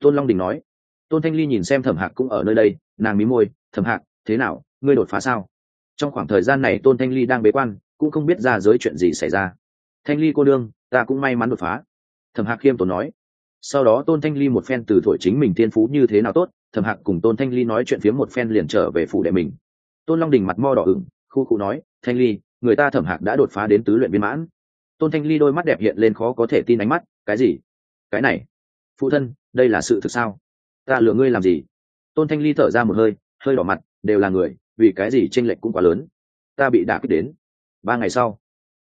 Tôn long đình nói. Tôn thanh ly nhìn xem thẩm hạc cũng ở nơi đây, nàng mí môi, thẩm hạc, thế nào, ngươi đột phá sao? Trong khoảng thời gian này tôn thanh ly đang bế quan, cũng không biết ra giới chuyện gì xảy ra. Thanh ly cô đương ta cũng may mắn đột phá. Thẩm hạc khiêm tốn nói. Sau đó tôn thanh ly một phen từ thổi chính mình thiên phú như thế nào tốt, thẩm hạc cùng tôn thanh ly nói chuyện phía một phen liền trở về phủ đệ mình. Tôn long đình mặt mo đỏ ửng, khu khu nói, thanh ly người ta thẩm hạc đã đột phá đến tứ luyện viên mãn. Tôn thanh ly đôi mắt đẹp hiện lên khó có thể tin ánh mắt, cái gì? Cái này? Phụ thân, đây là sự thực sao? Ta lừa ngươi làm gì? Tôn thanh ly thở ra một hơi hơi đỏ mặt, đều là người, vì cái gì tranh lệch cũng quá lớn. Ta bị đả kích đến. Ba ngày sau,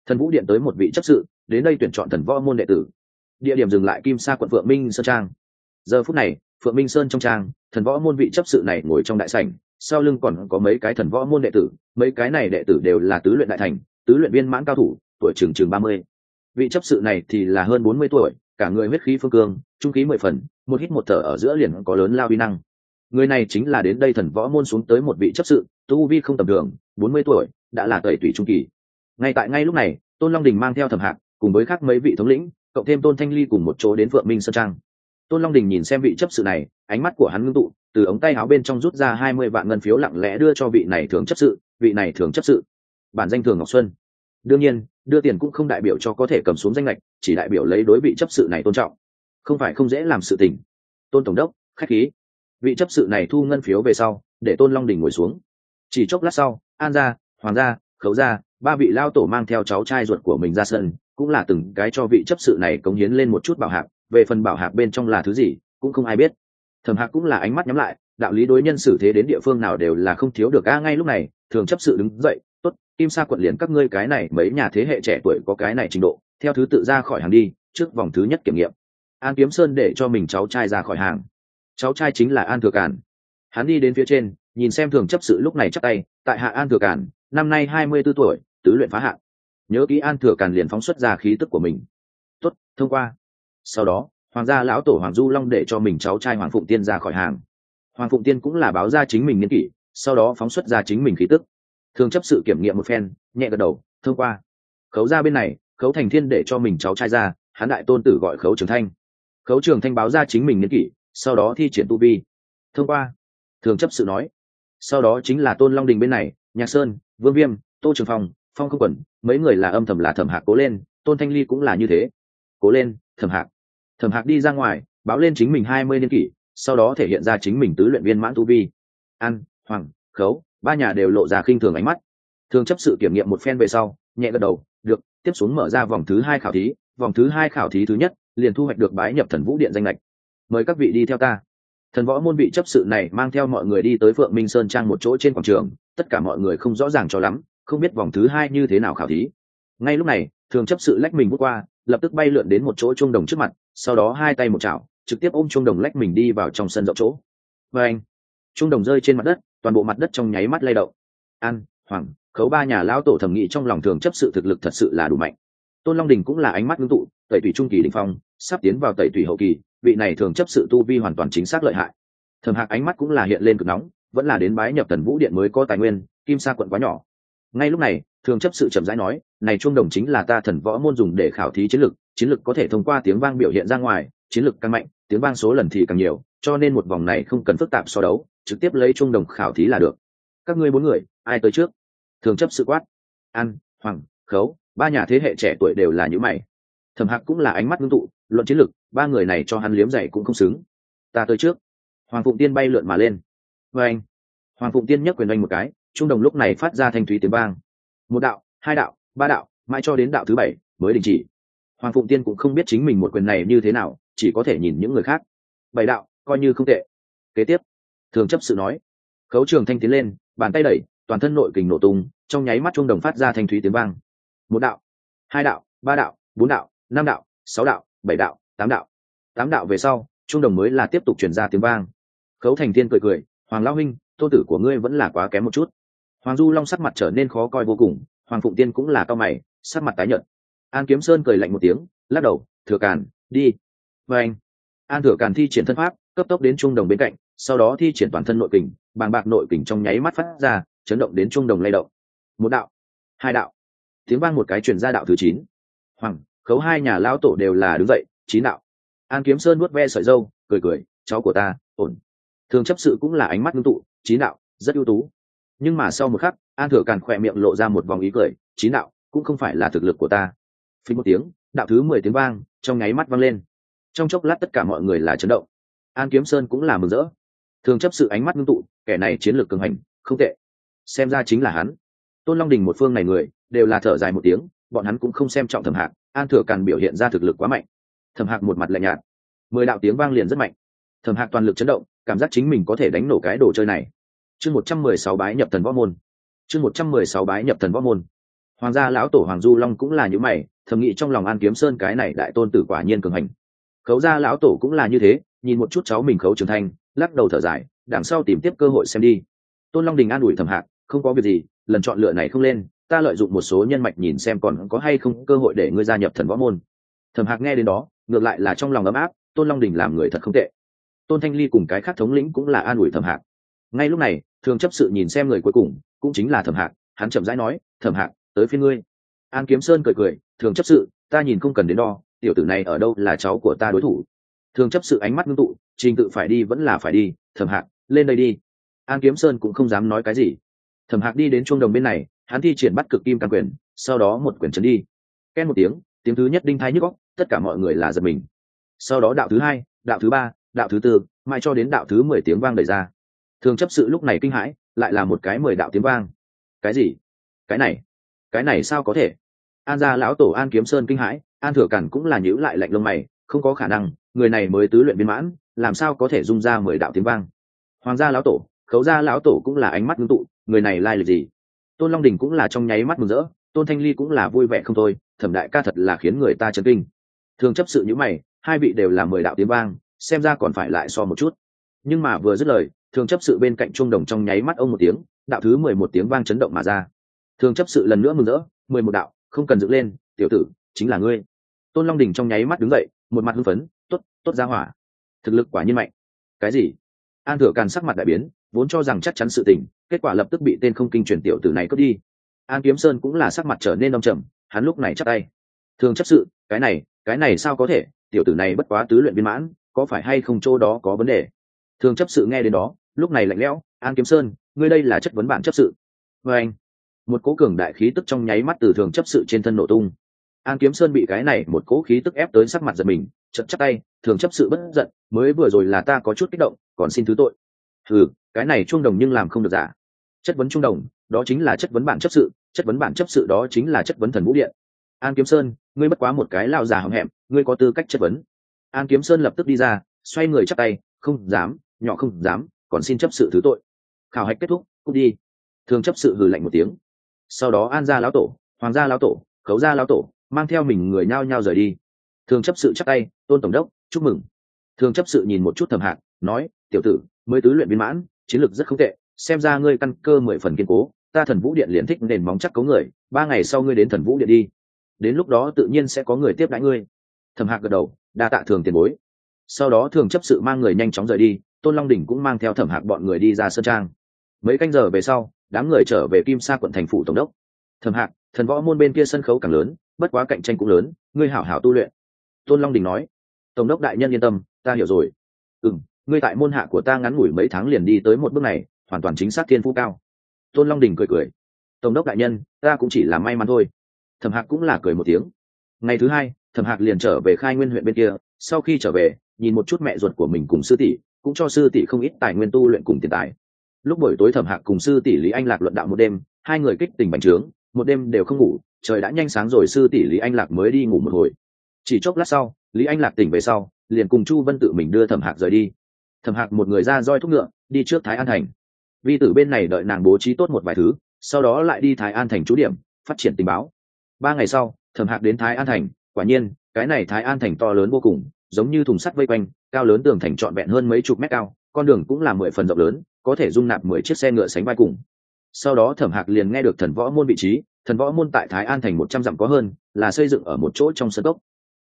thần vũ điện tới một vị chấp sự, đến đây tuyển chọn thần võ môn đệ tử. Địa điểm dừng lại kim sa quận phượng minh sơn trang. Giờ phút này, phượng minh sơn trong trang, thần võ môn vị chấp sự này ngồi trong đại sảnh, sau lưng còn có mấy cái thần võ môn đệ tử mấy cái này đệ tử đều là tứ luyện đại thành, tứ luyện viên mãn cao thủ, tuổi chừng chừng ba mươi. Vị chấp sự này thì là hơn bốn mươi tuổi, cả người huyết khí phương cương, trung khí mười phần, một hít một thở ở giữa liền có lớn lao vi năng. Người này chính là đến đây thần võ môn xuống tới một vị chấp sự, tu vi không tầm thường, bốn mươi tuổi, đã là tẩy tủy trung kỳ. Ngay tại ngay lúc này, tôn long đình mang theo thẩm hạc, cùng với khác mấy vị thống lĩnh, cộng thêm tôn thanh ly cùng một chỗ đến phượng minh sơn trang. Tôn long đình nhìn xem vị chấp sự này, ánh mắt của hắn ngưng tụ, từ ống tay áo bên trong rút ra hai mươi vạn ngân phiếu lặng lẽ đưa cho vị này thường chấp sự vị này thường chấp sự, bản danh thường ngọc xuân. Đương nhiên, đưa tiền cũng không đại biểu cho có thể cầm xuống danh lệch chỉ đại biểu lấy đối vị chấp sự này tôn trọng. Không phải không dễ làm sự tình. Tôn tổng đốc, khách khí. Vị chấp sự này thu ngân phiếu về sau, để tôn long đình ngồi xuống. Chỉ chốc lát sau, an gia, hoàng gia, khấu gia, ba vị lao tổ mang theo cháu trai ruột của mình ra sân, cũng là từng cái cho vị chấp sự này cống hiến lên một chút bảo hạc, về phần bảo hạc bên trong là thứ gì, cũng không ai biết. Thẩm hạc cũng là ánh mắt nhắm lại đạo lý đối nhân xử thế đến địa phương nào đều là không thiếu được. A, ngay lúc này, thường chấp sự đứng dậy, tốt, kim sa quận liền các ngươi cái này, mấy nhà thế hệ trẻ tuổi có cái này trình độ, theo thứ tự ra khỏi hàng đi, trước vòng thứ nhất kiểm nghiệm. An kiếm sơn để cho mình cháu trai ra khỏi hàng. Cháu trai chính là an thừa cản. Hắn đi đến phía trên, nhìn xem thường chấp sự lúc này chắc tay, tại hạ an thừa cản, năm nay hai mươi b ố tuổi, tứ luyện phá hạn nhớ kỹ an thừa cản liền phóng xuất ra khí tức của mình. Tốt, thông qua. Sau đó, hoàng gia lão tổ hoàng du long để cho mình cháu trai hoàng phụng tiên ra khỏi hàng hoàng phụng tiên cũng là báo ra chính mình nghiên kỷ, sau đó phóng xuất ra chính mình khí tức. Thường chấp sự kiểm nghiệm một phen, nhẹ gật đầu, thông qua. Khấu ra bên này, khấu thành thiên để cho mình cháu trai ra hán đại tôn tử gọi khấu trường thanh. Khấu trường thanh báo ra chính mình nghiên kỷ, sau đó thi triển tu vi. Thông qua. Thường chấp sự nói. Sau đó chính là tôn long đình bên này, nhạc sơn, vương viêm, tô trường phong phong không quẩn, mấy người là âm thầm là thẩm hạc cố lên, tôn thanh ly cũng là như thế. Cố lên, thẩm hạc. Thẩm hạc đi ra ngoài, báo lên chính mình hai mươi niên kỷ sau đó thể hiện ra chính mình tứ luyện viên mãn tu vi. An hoàng, khấu, ba nhà đều lộ ra khinh thường ánh mắt. Thường chấp sự kiểm nghiệm một phen về sau, nhẹ gật đầu, được, tiếp xuống mở ra vòng thứ hai khảo thí. Vòng thứ hai khảo thí thứ nhất, liền thu hoạch được bái nhập thần vũ điện danh lệch. Mời các vị đi theo ta. Thần võ môn vị chấp sự này mang theo mọi người đi tới phượng minh sơn trang một chỗ trên quảng trường. Tất cả mọi người không rõ ràng cho lắm, không biết vòng thứ hai như thế nào khảo thí. Ngay lúc này, thường chấp sự lách mình bước qua, lập tức bay lượn đến một chỗ trung đồng trước mặt, sau đó hai tay một chảo trực tiếp ôm Chung đồng lách mình đi vào trong sân rộng chỗ. Và anh Chung đồng rơi trên mặt đất, toàn bộ mặt đất trong nháy mắt lay động. An, hoàng, khấu ba nhà lão tổ thẩm nghị trong lòng thường chấp sự thực lực thật sự là đủ mạnh. Tôn long đình cũng là ánh mắt ngưng tụ, tẩy thủy trung kỳ đình phong, sắp tiến vào tẩy thủy hậu kỳ, vị này thường chấp sự tu vi hoàn toàn chính xác lợi hại. Thẩm hạc ánh mắt cũng là hiện lên cực nóng, vẫn là đến bái nhập thần vũ điện mới có tài nguyên, kim sa quận quá nhỏ. Ngay lúc này, thường chấp sự chậm rãi nói, này chuông đồng chính là ta thần võ môn dùng để khảo thí chiến lực chiến lực có thể thông qua tiếng vang biểu hiện ra ngoài, chiến lực càng mạnh tiếng vang số lần thì càng nhiều, cho nên một vòng này không cần phức tạp so đấu, trực tiếp lấy trung đồng khảo thí là được. Các ngươi bốn người, ai tới trước? Thường chấp sự quát. An, hoàng, khấu, ba nhà thế hệ trẻ tuổi đều là những mày. Thẩm hạc cũng là ánh mắt ngưng tụ, luận chiến lược ba người này cho hắn liếm dày cũng không xứng. Ta tới trước. Hoàng phụng tiên bay lượn mà lên. Vê anh. Hoàng phụng tiên nhấc quyền oanh một cái trung đồng lúc này phát ra thanh thúy tiếng vang. Một đạo, hai đạo, ba đạo, mãi cho đến đạo thứ bảy mới đình chỉ. Hoàng phụng tiên cũng không biết chính mình một quyền này như thế nào chỉ có thể nhìn những người khác. Bảy đạo, coi như không tệ. Kế tiếp, thường chấp sự nói. Khấu trường thanh tiến lên, bàn tay đẩy, toàn thân nội kình nổ tung, trong nháy mắt trung đồng phát ra thanh thúy tiếng vang. Một đạo, hai đạo, ba đạo, bốn đạo, năm đạo, sáu đạo, bảy đạo, tám đạo. Tám đạo về sau trung đồng mới là tiếp tục chuyển ra tiếng vang. Khấu thành tiên cười cười, hoàng lao huynh, tôn tử của ngươi vẫn là quá kém một chút. Hoàng du long sắc mặt trở nên khó coi vô cùng, hoàng phụng tiên cũng là cao mày, sắc mặt tái nhợt. An kiếm sơn cười lạnh một tiếng, lắc đầu, thừa càn, đi và anh, an thừa càn thi triển thân pháp, cấp tốc đến trung đồng bên cạnh, sau đó thi triển toàn thân nội kình, bàng bạc nội kình trong nháy mắt phát ra, chấn động đến trung đồng lay động. Một đạo, hai đạo, tiếng vang một cái truyền ra đạo thứ chín. Hoàng, khấu hai nhà lão tổ đều là đứng dậy, chín đạo. An kiếm sơn nuốt ve sợi dâu, cười cười, cháu của ta, ổn. Thường chấp sự cũng là ánh mắt ngưng tụ, chín đạo, rất ưu tú. Nhưng mà sau một khắc, an thừa càn khỏe miệng lộ ra một vòng ý cười, chín đạo, cũng không phải là thực lực của ta. Phí một tiếng, đạo thứ mười tiếng vang, trong nháy mắt vang lên trong chốc lát tất cả mọi người là chấn động. An kiếm sơn cũng là mừng rỡ. Thường chấp sự ánh mắt ngưng tụ, kẻ này chiến lược cường hành, không tệ. Xem ra chính là hắn. Tôn long đình một phương này người, đều là thở dài một tiếng, bọn hắn cũng không xem trọng thẩm hạc, an thừa càn biểu hiện ra thực lực quá mạnh. Thẩm hạc một mặt lạnh nhạt. Mười đạo tiếng vang liền rất mạnh. Thẩm hạc toàn lực chấn động, cảm giác chính mình có thể đánh nổ cái đồ chơi này. Chương một trăm mười sáu bái nhập thần võ môn. Chương một trăm mười sáu bái nhập thần võ môn. Hoàng gia lão tổ hoàng du long cũng là như mày, thầm nghĩ trong lòng an kiếm sơn cái này đại tôn tử quả nhiên cường hành khấu gia lão tổ cũng là như thế, nhìn một chút cháu mình khấu trưởng thành lắc đầu thở dài, đằng sau tìm tiếp cơ hội xem đi. Tôn long đình an ủi thầm hạc, không có việc gì, lần chọn lựa này không lên, ta lợi dụng một số nhân mạch nhìn xem còn có hay không cơ hội để ngươi gia nhập thần võ môn. Thầm hạc nghe đến đó, ngược lại là trong lòng ấm áp, tôn long đình làm người thật không tệ. Tôn thanh ly cùng cái khác thống lĩnh cũng là an ủi thầm hạc. Ngay lúc này, thường chấp sự nhìn xem người cuối cùng, cũng chính là thẩm hạc, hắn chậm rãi nói thẩm hạc, tới phía ngươi. An kiếm sơn cười cười, thường chấp sự, ta nhìn không cần đến đo tiểu tử này ở đâu là cháu của ta đối thủ? Thường chấp sự ánh mắt ngưng tụ, trình tự phải đi vẫn là phải đi thẩm hạc, lên đây đi. An kiếm sơn cũng không dám nói cái gì. Thẩm hạc đi đến chuông đồng bên này, hắn thi triển bắt cực kim căn quyền, sau đó một quyền trấn đi. Ken một tiếng tiếng thứ nhất đinh thai nhức góc tất cả mọi người là giật mình. Sau đó đạo thứ hai, đạo thứ ba, đạo thứ tư, mãi cho đến đạo thứ mười tiếng vang đầy ra. Thường chấp sự lúc này kinh hãi, lại là một cái mười đạo tiếng vang. Cái gì? Cái này? Cái này sao có thể? An gia lão tổ an kiếm sơn kinh hãi an thừa cản cũng là nhữ lại lạnh lông mày, không có khả năng, người này mới tứ luyện viên mãn, làm sao có thể dung ra mười đạo tiếng vang? Hoàng gia lão tổ, khấu gia lão tổ cũng là ánh mắt ngưng tụ, người này lai lịch gì? Tôn long đình cũng là trong nháy mắt mừng rỡ, tôn thanh ly cũng là vui vẻ không thôi, thẩm đại ca thật là khiến người ta chấn kinh. Thường chấp sự nhữ mày, hai vị đều là mười đạo tiếng vang, xem ra còn phải lại so một chút. Nhưng mà vừa dứt lời, thường chấp sự bên cạnh trung đồng trong nháy mắt ông một tiếng, đạo thứ mười một tiếng vang chấn động mà ra. Thường chấp sự lần nữa mừng rỡ, mười một đạo, không cần dựng lên, tiểu tử, chính là ngươi tôn long đình trong nháy mắt đứng dậy, một mặt hưng phấn t ố t t ố t ra hỏa. Thực lực quả nhiên mạnh. Cái gì? An thừa càn sắc mặt đại biến, vốn cho rằng chắc chắn sự tình, kết quả lập tức bị tên không kinh truyền tiểu tử này cướp đi. An kiếm sơn cũng là sắc mặt trở nên đông trầm, hắn lúc này chắc tay. Thường chấp sự, cái này cái này sao có thể? Tiểu tử này bất quá tứ luyện viên mãn, có phải hay không chỗ đó có vấn đề? Thường chấp sự nghe đến đó, lúc này lạnh lẽo, an kiếm sơn, ngươi đây là chất vấn bản chấp sự. Vê anh một cố cường đại khí tức trong nháy mắt từ thường chấp sự trên thân nổ tung an kiếm sơn bị cái này một cố khí tức ép tới sắc mặt giật mình chật chắc tay, thường chấp sự bất giận, mới vừa rồi là ta có chút kích động, còn xin thứ tội. Ừ cái này trung đồng nhưng làm không được giả. Chất vấn trung đồng, đó chính là chất vấn bản chấp sự, chất vấn bản chấp sự đó chính là chất vấn thần vũ điện. An kiếm sơn, ngươi bất quá một cái lao già hậm hẹm ngươi có tư cách chất vấn. An kiếm sơn lập tức đi ra, xoay người chắp tay, không dám, nhỏ không dám, còn xin chấp sự thứ tội. Khảo hạch kết thúc, cút đi. Thường chấp sự hừ lạnh một tiếng. Sau đó an gia lão tổ, hoàng gia lão tổ, khấu gia lão tổ mang theo mình người nhao nhao rời đi. Thường chấp sự chắc tay, tôn tổng đốc, chúc mừng. Thường chấp sự nhìn một chút thầm hạc, nói, tiểu tử, mới tứ luyện viên mãn, chiến lược rất không tệ, xem ra ngươi căn cơ mười phần kiên cố, ta thần vũ điện liền thích nền móng chắc cấu người, ba ngày sau ngươi đến thần vũ điện đi. Đến lúc đó tự nhiên sẽ có người tiếp đãi ngươi. Thầm hạc gật đầu, đa tạ thường tiền bối. Sau đó thường chấp sự mang người nhanh chóng rời đi, tôn long đình cũng mang theo thẩm hạc bọn người đi ra sơn trang. Mấy canh giờ về sau, đám người trở về kim sa quận thành phủ tổng đốc. Thẩm hạc, thần võ môn bên kia sân khấu càng lớn bất quá cạnh tranh cũng lớn, ngươi hảo hảo tu luyện. Tôn long đình nói. Tổng đốc đại nhân yên tâm, ta hiểu rồi. Ừ m ngươi tại môn hạ của ta ngắn ngủi mấy tháng liền đi tới một bước này, hoàn toàn chính xác thiên phú cao. Tôn long đình cười cười. Tổng đốc đại nhân, ta cũng chỉ là may mắn thôi. Thẩm hạc cũng là cười một tiếng. Ngày thứ hai, thẩm hạc liền trở về khai nguyên huyện bên kia, sau khi trở về, nhìn một chút mẹ ruột của mình cùng sư tỷ, cũng cho sư tỷ không ít tài nguyên tu luyện cùng tiền tài. Lúc buổi tối thẩm hạc cùng sư tỷ lý anh lạc luận đạo một đêm, hai người kích tình bành trướng một đêm đều không ngủ, trời đã nhanh sáng rồi, sư tỷ lý anh lạc mới đi ngủ một hồi. Chỉ chốc lát sau, lý anh lạc tỉnh về sau, liền cùng chu vân tự mình đưa thẩm hạc rời đi. Thẩm hạc một người ra roi thúc ngựa, đi trước thái an thành. Vi tử bên này đợi nàng bố trí tốt một vài thứ, sau đó lại đi thái an thành trú điểm, phát triển tình báo. Ba ngày sau, thẩm hạc đến thái an thành, quả nhiên, cái này thái an thành to lớn vô cùng, giống như thùng sắt vây quanh, cao lớn tường thành trọn vẹn hơn mấy chục mét cao, con đường cũng là mười phần rộng lớn, có thể dung nạp mười chiếc xe ngựa sánh vai cùng sau đó thẩm hạc liền nghe được thần võ môn vị trí, thần võ môn tại thái an thành một trăm dặm có hơn, là xây dựng ở một chỗ trong sơn cốc.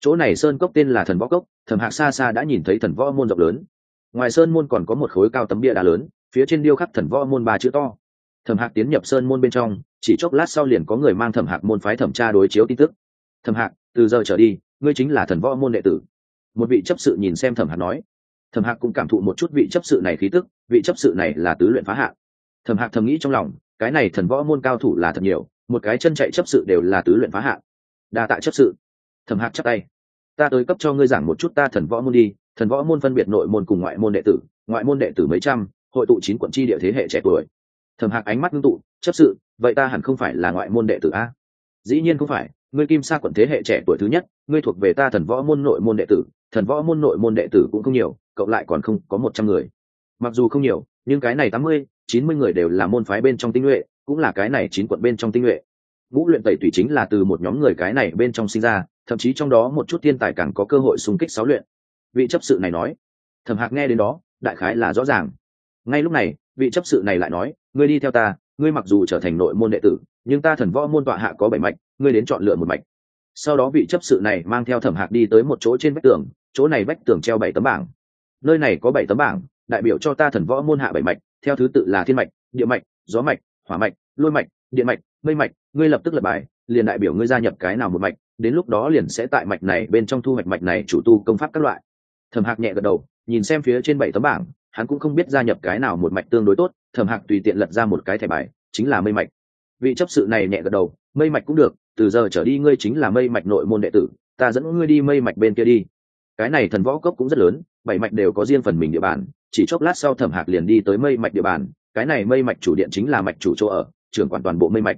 Chỗ này sơn cốc tên là thần võ cốc, thẩm hạc xa xa đã nhìn thấy thần võ môn rộng lớn. Ngoài sơn môn còn có một khối cao tấm bia đá lớn, phía trên điêu khắc thần võ môn ba chữ to. Thẩm hạc tiến nhập sơn môn bên trong, chỉ chốc lát sau liền có người mang thẩm hạc môn phái thẩm tra đối chiếu tin tức. Thẩm hạc, từ giờ trở đi, ngươi chính là thần võ môn đệ tử. Một vị chấp sự nhìn xem thẩm hạc nói. Thẩm hạc cũng cảm thụ một chút vị chấp sự này khí tức, vị chấp sự này là tứ luyện phá hạ thầm hạc thầm nghĩ trong lòng, cái này thần võ môn cao thủ là thật nhiều, một cái chân chạy chấp sự đều là tứ luyện phá hạ đa tạ chấp sự. Thầm hạc chắc tay. Ta tới cấp cho ngươi giảng một chút ta thần võ môn đi, thần võ môn phân biệt nội môn cùng ngoại môn đệ tử, ngoại môn đệ tử mấy trăm, hội tụ chín quận tri địa thế hệ trẻ tuổi. Thầm hạc ánh mắt ngưng tụ, chấp sự, vậy ta hẳn không phải là ngoại môn đệ tử a? Dĩ nhiên không phải, ngươi kim sa quận thế hệ trẻ tuổi thứ nhất, ngươi thuộc về ta thần võ môn nội môn đệ tử, thần võ môn nội môn đệ tử cũng không nhiều, cộng lại còn không có một trăm người. Mặc dù không nhiều, nhưng cái này tám mươi chín mươi người đều là môn phái bên trong tinh nhuệ, cũng là cái này chín quận bên trong tinh nhuệ. Vũ luyện tẩy tùy chính là từ một nhóm người cái này bên trong sinh ra, thậm chí trong đó một chút thiên tài càng có cơ hội xung kích sáu luyện. Vị chấp sự này nói, thẩm hạc nghe đến đó, đại khái là rõ ràng. Ngay lúc này, vị chấp sự này lại nói, ngươi đi theo ta, ngươi mặc dù trở thành nội môn đệ tử, nhưng ta thần võ môn tọa hạ có bảy mạch, ngươi đến chọn lựa một mạch. Sau đó vị chấp sự này mang theo thẩm hạc đi tới một chỗ trên vách tường, chỗ này vách tường treo bảy tấm bảng. Nơi này có bảy tấm bảng, đại biểu cho ta thần võ môn hạ bảy mạch theo thứ tự là thiên mạch, địa mạch, gió mạch, hỏa mạch, lôi mạch, điện mạch, mây mạch. Ngươi lập tức lập bài, liền đại biểu ngươi gia nhập cái nào một mạch, đến lúc đó liền sẽ tại mạch này bên trong thu hoạch mạch này chủ tu công pháp các loại. Thẩm hạc nhẹ gật đầu, nhìn xem phía trên bảy tấm bảng, hắn cũng không biết gia nhập cái nào một mạch tương đối tốt, thẩm hạc tùy tiện lật ra một cái thẻ bài, chính là mây mạch. Vị chấp sự này nhẹ gật đầu, mây mạch cũng được, từ giờ trở đi ngươi chính là mây mạch nội môn đệ tử, ta dẫn ngươi đi mây mạch bên kia đi. Cái này thần võ cốc cũng rất lớn, bảy mạch đều có riêng phần mình địa bàn chỉ chốc lát sau thẩm hạc liền đi tới mây mạch địa bàn, cái này mây mạch chủ điện chính là mạch chủ chỗ ở, trưởng quản toàn bộ mây mạch.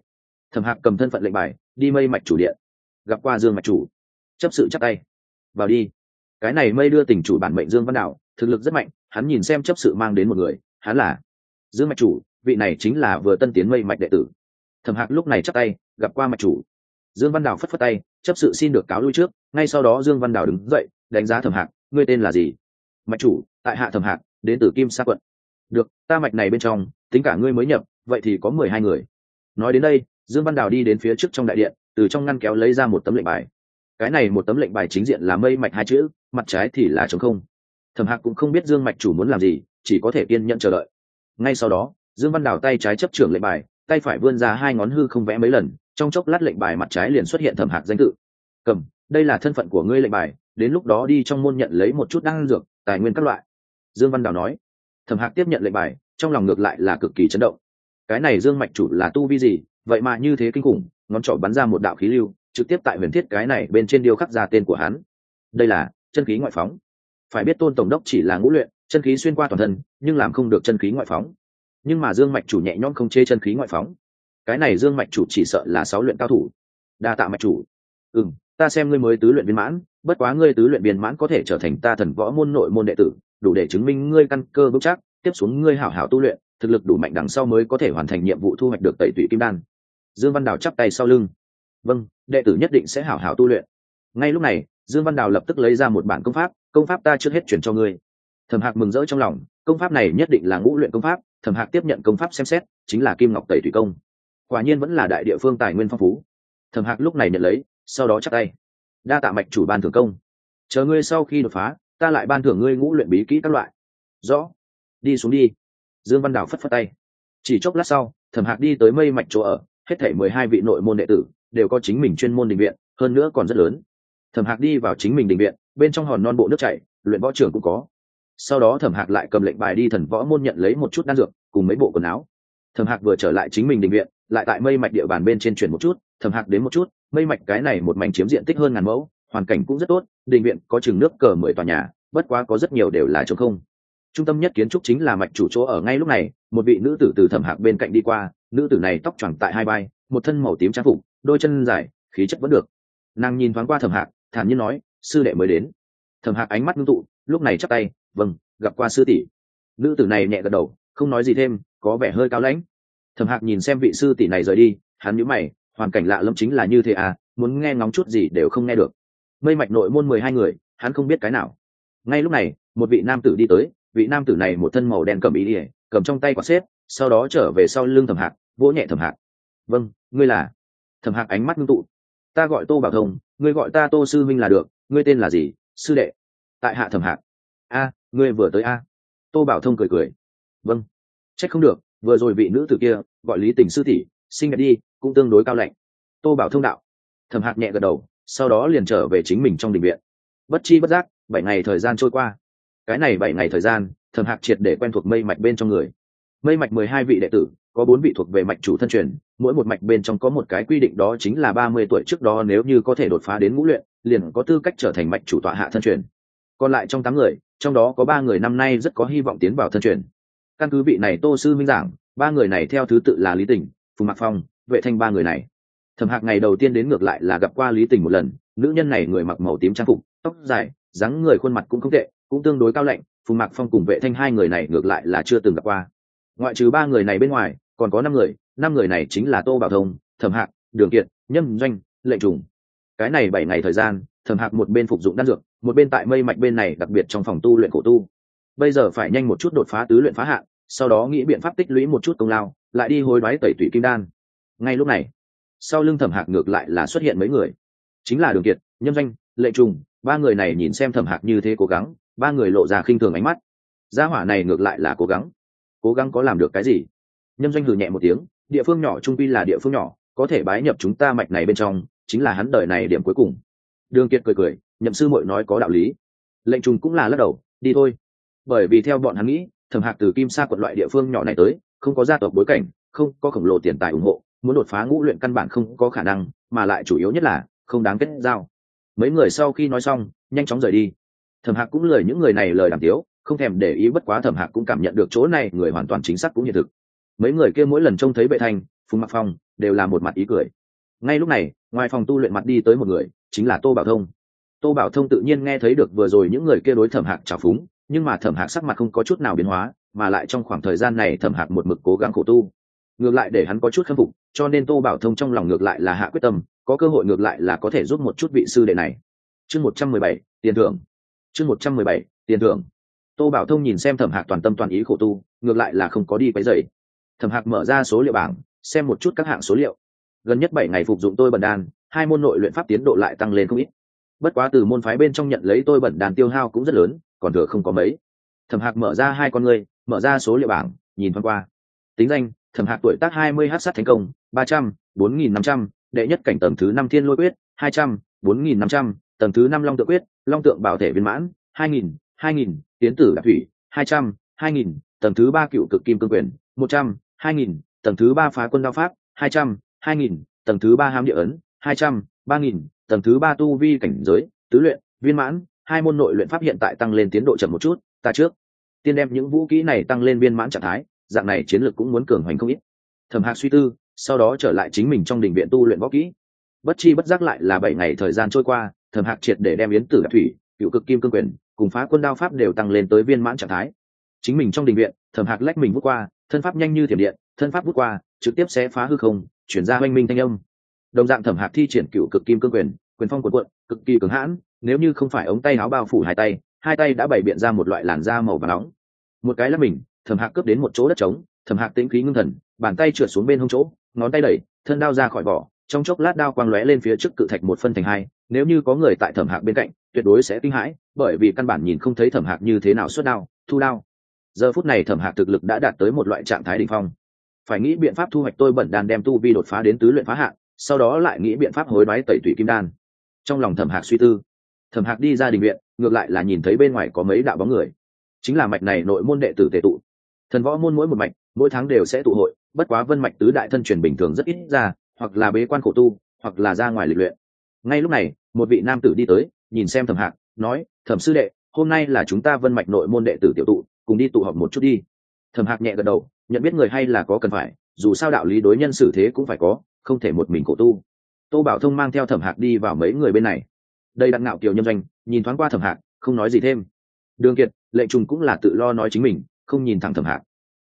Thẩm hạc cầm thân phận lệnh bài, đi mây mạch chủ điện, gặp qua dương mạch chủ, chấp sự chắc tay, vào đi. Cái này mây đưa tình chủ bản mệnh dương văn đạo, thực lực rất mạnh, hắn nhìn xem chấp sự mang đến một người, hắn là dương mạch chủ, vị này chính là vừa tân tiến mây mạch đệ tử. Thẩm hạc lúc này chắc tay, gặp qua mạch chủ. Dương văn đào phất phất tay, chấp sự xin được cáo lui trước, ngay sau đó dương văn đào đứng dậy, đánh giá thẩm hạc, ngươi tên là gì? Mạch chủ, tại hạ thẩm hạc đến từ kim sa quận. Được, ta mạch này bên trong, tính cả ngươi mới nhập, vậy thì có mười hai người. Nói đến đây, dương văn đào đi đến phía trước trong đại điện, từ trong ngăn kéo lấy ra một tấm lệnh bài. Cái này một tấm lệnh bài chính diện là mây mạch hai chữ, mặt trái thì là chống không. Thẩm hạc cũng không biết dương mạch chủ muốn làm gì, chỉ có thể kiên nhận chờ đợi. Ngay sau đó, dương văn đào tay trái chấp trưởng lệnh bài, tay phải vươn ra hai ngón hư không vẽ mấy lần, trong chốc lát lệnh bài mặt trái liền xuất hiện thẩm hạc danh tự. Cầm, đây là thân phận của ngươi lệnh bài, đến lúc đó đi trong môn nhận lấy một chút đăng dược, tài nguyên các loại dương văn đào nói. Thẩm hạc tiếp nhận lệnh bài, trong lòng ngược lại là cực kỳ chấn động. Cái này dương mạch chủ là tu vi gì, vậy mà như thế kinh khủng, ngón trỏ bắn ra một đạo khí lưu, trực tiếp tại huyền thiết cái này bên trên điêu khắc ra tên của hắn. Đây là chân khí ngoại phóng. Phải biết tôn tổng đốc chỉ là ngũ luyện, chân khí xuyên qua toàn thân, nhưng làm không được chân khí ngoại phóng. Nhưng mà dương mạch chủ nhẹ nhõm không chê chân khí ngoại phóng. Cái này dương mạch chủ chỉ sợ là sáu luyện cao thủ. Đa tạ mạch chủ. Ừ ta xem ngươi mới tứ luyện viên mãn, bất quá ngươi tứ luyện viên mãn có thể trở thành ta thần võ môn nội môn đệ tử đủ để chứng minh ngươi căn cơ vững chắc, tiếp xuống ngươi hảo hảo tu luyện, thực lực đủ mạnh đằng sau mới có thể hoàn thành nhiệm vụ thu hoạch được tẩy tụy kim đan. Dương văn đào chắp tay sau lưng. Vâng đệ tử nhất định sẽ hảo hảo tu luyện. Ngay lúc này, dương văn đào lập tức lấy ra một bản công pháp công pháp ta trước hết chuyển cho ngươi. Thẩm hạc mừng rỡ trong lòng, công pháp này nhất định là ngũ luyện công pháp, thẩm hạc tiếp nhận công pháp xem xét, chính là kim ngọc tẩy thủy công. Quả nhiên vẫn là đại địa phương tài nguyên phong phú. Thẩm hạc lúc này nhận lấy, sau đó chắc tay. Đa tạ mạch chủ ban thưởng công. Chờ ngươi sau khi đột phá ta lại ban thưởng ngươi ngũ luyện bí kỹ các loại. Rõ. Đi xuống đi. Dương văn đào phất phất tay. Chỉ chốc lát sau, thẩm hạc đi tới mây mạch chỗ ở, hết thể mười hai vị nội môn đệ tử đều có chính mình chuyên môn định viện, hơn nữa còn rất lớn. Thẩm hạc đi vào chính mình định viện, bên trong hòn non bộ nước chảy, luyện võ trưởng cũng có. Sau đó thẩm hạc lại cầm lệnh bài đi thần võ môn nhận lấy một chút đan dược, cùng mấy bộ quần áo. Thẩm hạc vừa trở lại chính mình định viện, lại tại mây mạch địa bàn bên trên chuyển một chút, thẩm hạc đến một chút, mây mạch cái này một mảnh chiếm diện tích hơn ngàn mẫu hoàn cảnh cũng rất tốt định viện có chừng nước cờ mười tòa nhà, bất quá có rất nhiều đều là trống không. Trung tâm nhất kiến trúc chính là mạch chủ chỗ ở ngay lúc này, một vị nữ tử từ thẩm hạc bên cạnh đi qua, nữ tử này tóc choàng tại hai vai, một thân màu tím trang phục, đôi chân dài, khí chất vẫn được. Nàng nhìn thoáng qua thẩm hạc, thản nhiên nói, sư đệ mới đến. Thẩm hạc ánh mắt ngưng tụ, lúc này chắc tay vâng gặp qua sư tỷ. Nữ tử này nhẹ gật đầu, không nói gì thêm, có vẻ hơi cao lãnh. Thẩm hạc nhìn xem vị sư tỷ này rời đi, hắn nhíu mày, hoàn cảnh lạ lẫm chính là như thế à muốn nghe ngóng chút gì đều không nghe được mây mạch nội môn mười hai người, hắn không biết cái nào. Ngay lúc này, một vị nam tử đi tới, vị nam tử này một thân màu đen cầm ý ỉa cầm trong tay quả xếp, sau đó trở về sau lưng thẩm hạc, vỗ nhẹ thẩm hạc. Vâng ngươi là? Thẩm hạc ánh mắt ngưng tụ. Ta gọi tô bảo thông, ngươi gọi ta tô sư minh là được, ngươi tên là gì? Sư đệ. Tại hạ thẩm hạc. A, ngươi vừa tới a. Tô bảo thông cười cười. Vâng. C h ắ c không được, vừa rồi vị nữ tử kia gọi lý tình sư tỷ sinh đẹp đi, cũng tương đối cao lạnh. Tô bảo thông đạo. Thẩm hạc nhẹ gật đầu sau đó liền trở về chính mình trong đình viện. Bất chi bất giác, bảy ngày thời gian trôi qua. Cái này bảy ngày thời gian, thẩm hạc triệt để quen thuộc mây mạch bên trong người. Mây mạch mười hai vị đệ tử, có bốn vị thuộc về mạch chủ thân truyền, mỗi một mạch bên trong có một cái quy định đó chính là ba mươi tuổi trước đó nếu như có thể đột phá đến ngũ luyện, liền có tư cách trở thành mạch chủ tọa hạ thân truyền. Còn lại trong tám người, trong đó có ba người năm nay rất có hy vọng tiến vào thân truyền. Căn cứ vị này tô sư minh giảng, ba người này theo thứ tự là lý tình phùng mạc phong, vệ thanh ba người này thẩm hạc ngày đầu tiên đến ngược lại là gặp qua lý tình một lần nữ nhân này người mặc màu tím trang phục tóc dài dáng người khuôn mặt cũng không tệ cũng tương đối cao lạnh phùng mạc phong cùng vệ thanh hai người này ngược lại là chưa từng gặp qua ngoại trừ ba người này bên ngoài còn có năm người năm người này chính là tô bảo thông thẩm hạc đường kiệt nhâm doanh lệnh trùng cái này bảy ngày thời gian thẩm hạc một bên phục dụng đan dược một bên tại mây mạch bên này đặc biệt trong phòng tu luyện cổ tu bây giờ phải nhanh một chút đột phá tứ luyện phá hạn sau đó nghĩ biện pháp tích lũy một chút công lao lại đi hối đoái tẩy tủy kim đan ngay lúc này sau lưng thẩm hạc ngược lại là xuất hiện mấy người. Chính là đường kiệt, nhâm danh lệ trùng, ba người này nhìn xem thẩm hạc như thế cố gắng, ba người lộ ra khinh thường ánh mắt. Gia hỏa này ngược lại là cố gắng. Cố gắng có làm được cái gì? Nhâm doanh hừ nhẹ một tiếng, địa phương nhỏ trung pi là địa phương nhỏ, có thể bái nhập chúng ta mạch này bên trong, chính là hắn đời này điểm cuối cùng. Đường kiệt cười cười, nhậm sư muội nói có đạo lý. Lệnh trùng cũng là lắc đầu, đi thôi. Bởi vì theo bọn hắn nghĩ, thẩm hạc từ kim sa quận loại địa phương nhỏ này tới, không có gia tộc bối cảnh, không có khổng lồ tiền tài ủng hộ muốn đột phá ngũ luyện căn bản không có khả năng, mà lại chủ yếu nhất là không đáng kết giao. Mấy người sau khi nói xong, nhanh chóng rời đi. Thẩm hạc cũng lời những người này lời đàm tiếu, không thèm để ý bất quá thẩm hạc cũng cảm nhận được chỗ này người hoàn toàn chính xác cũng hiện thực. Mấy người kia mỗi lần trông thấy bệ thanh, phùng mặc phong, đều là một mặt ý cười. Ngay lúc này, ngoài phòng tu luyện mặt đi tới một người, chính là tô bảo thông. Tô bảo thông tự nhiên nghe thấy được vừa rồi những người kia đối thẩm hạc trào phúng, nhưng mà thẩm hạc sắc mặt không có chút nào biến hóa, mà lại trong khoảng thời gian này thẩm hạc một mực cố gắng khổ tu. Ngược lại để hắn có chút khâm phục cho nên tô bảo thông trong lòng ngược lại là hạ quyết tâm, có cơ hội ngược lại là có thể giúp một chút vị sư đệ này. Chương một trăm mười bảy, tiền thưởng. Chương một trăm mười bảy, tiền thưởng. Tô bảo thông nhìn xem thẩm hạc toàn tâm toàn ý khổ tu, ngược lại là không có đi quấy dày thẩm hạc mở ra số liệu bảng, xem một chút các hạng số liệu. Gần nhất bảy ngày phục dụng tôi bẩn đan, hai môn nội luyện pháp tiến độ lại tăng lên không ít. Bất quá từ môn phái bên trong nhận lấy tôi bẩn đàn tiêu hao cũng rất lớn, còn thừa không có mấy. Thẩm hạc mở ra hai con người, mở ra số liệu bảng, nhìn thoáng qua. Tính danh thẩm hạc tuổi tác hai mươi h sát thành công, ba trăm, bốn nghìn năm trăm, đệ nhất cảnh tầng thứ năm thiên lôi quyết, hai trăm, bốn nghìn năm trăm, tầng thứ năm long tượng quyết, long tượng bảo thể viên mãn, hai nghìn hai nghìn, tiến tử đạp thủy, hai trăm, hai nghìn, tầng thứ ba cựu cực kim cương quyền, một trăm, hai nghìn, tầng thứ ba phá quân đao pháp, hai trăm, hai nghìn, tầng thứ ba hám địa ấn, hai trăm, ba nghìn, tầng thứ ba tu vi cảnh giới, tứ luyện, viên mãn, hai môn nội luyện pháp hiện tại tăng lên tiến độ chậm một chút, ta trước. Tiên đem những vũ kỹ này tăng lên viên mãn trạng thái dạng này chiến lược cũng muốn cường hoành không ít. Thẩm hạc suy tư, sau đó trở lại chính mình trong đình viện tu luyện võ kỹ. Bất chi bất giác lại là bảy ngày thời gian trôi qua, thẩm hạc triệt để đem yến tử thủy, cựu cực kim cương quyền, cùng phá quân đao pháp đều tăng lên tới viên mãn trạng thái. Chính mình trong đình viện, thẩm hạc lách mình vút qua, thân pháp nhanh như thiểm điện, thân pháp vút qua, trực tiếp sẽ phá hư không, chuyển ra oanh minh thanh âm. Đồng dạng thẩm hạc thi triển cựu cực kim cương quyền quyền phong quần quận cực kỳ cứng hãn, nếu như không phải ống tay áo bao phủ hai tay hai tay đã bày biện ra một loại làn da màu và nóng. Một cái là mình thẩm hạc cướp đến một chỗ đất trống thẩm hạc tĩnh khí ngưng thần, bàn tay trượt xuống bên hông chỗ, ngón tay đẩy, thân đao ra khỏi vỏ, trong chốc lát đao quang lóe lên phía trước cự thạch một phân thành hai, nếu như có người tại thẩm hạc bên cạnh, tuyệt đối sẽ kinh hãi, bởi vì căn bản nhìn không thấy thẩm hạc như thế nào xuất đao, thu đao. Giờ phút này thẩm hạc thực lực đã đạt tới một loại trạng thái đ ỉ n h phong. Phải nghĩ biện pháp thu hoạch tôi bẩn đan đem tu vi đột phá đến tứ luyện phá hạn sau đó lại nghĩ biện pháp hối đoái tẩy tủy kim đan. Trong lòng thẩm hạc suy tư, thẩm hạc đi ra đình viện, ngược lại là nhìn thấy bên ngoài có mấy đạo bóng người. Chính là mạch này nội môn đệ tử tề tụ thần võ môn mỗi một mạch, mỗi tháng đều sẽ tụ hội, bất quá vân mạch tứ đại thân truyền bình thường rất ít ra, hoặc là bế quan khổ tu, hoặc là ra ngoài lịch luyện. Ngay lúc này, một vị nam tử đi tới, nhìn xem thẩm hạc, nói, thẩm sư đệ, hôm nay là chúng ta vân mạch nội môn đệ tử tiểu tụ, cùng đi tụ họp một chút đi. Thẩm hạc nhẹ gật đầu, nhận biết người hay là có cần phải, dù sao đạo lý đối nhân xử thế cũng phải có, không thể một mình khổ tu. Tô bảo thông mang theo thẩm hạc đi vào mấy người bên này. Đây đặng ngạo kiều nhân doanh, nhìn thoáng qua thẩm hạc, không nói gì thêm. Đường kiệt lệ trùng cũng là tự lo nói chính mình không nhìn thẳng thẩm hạc.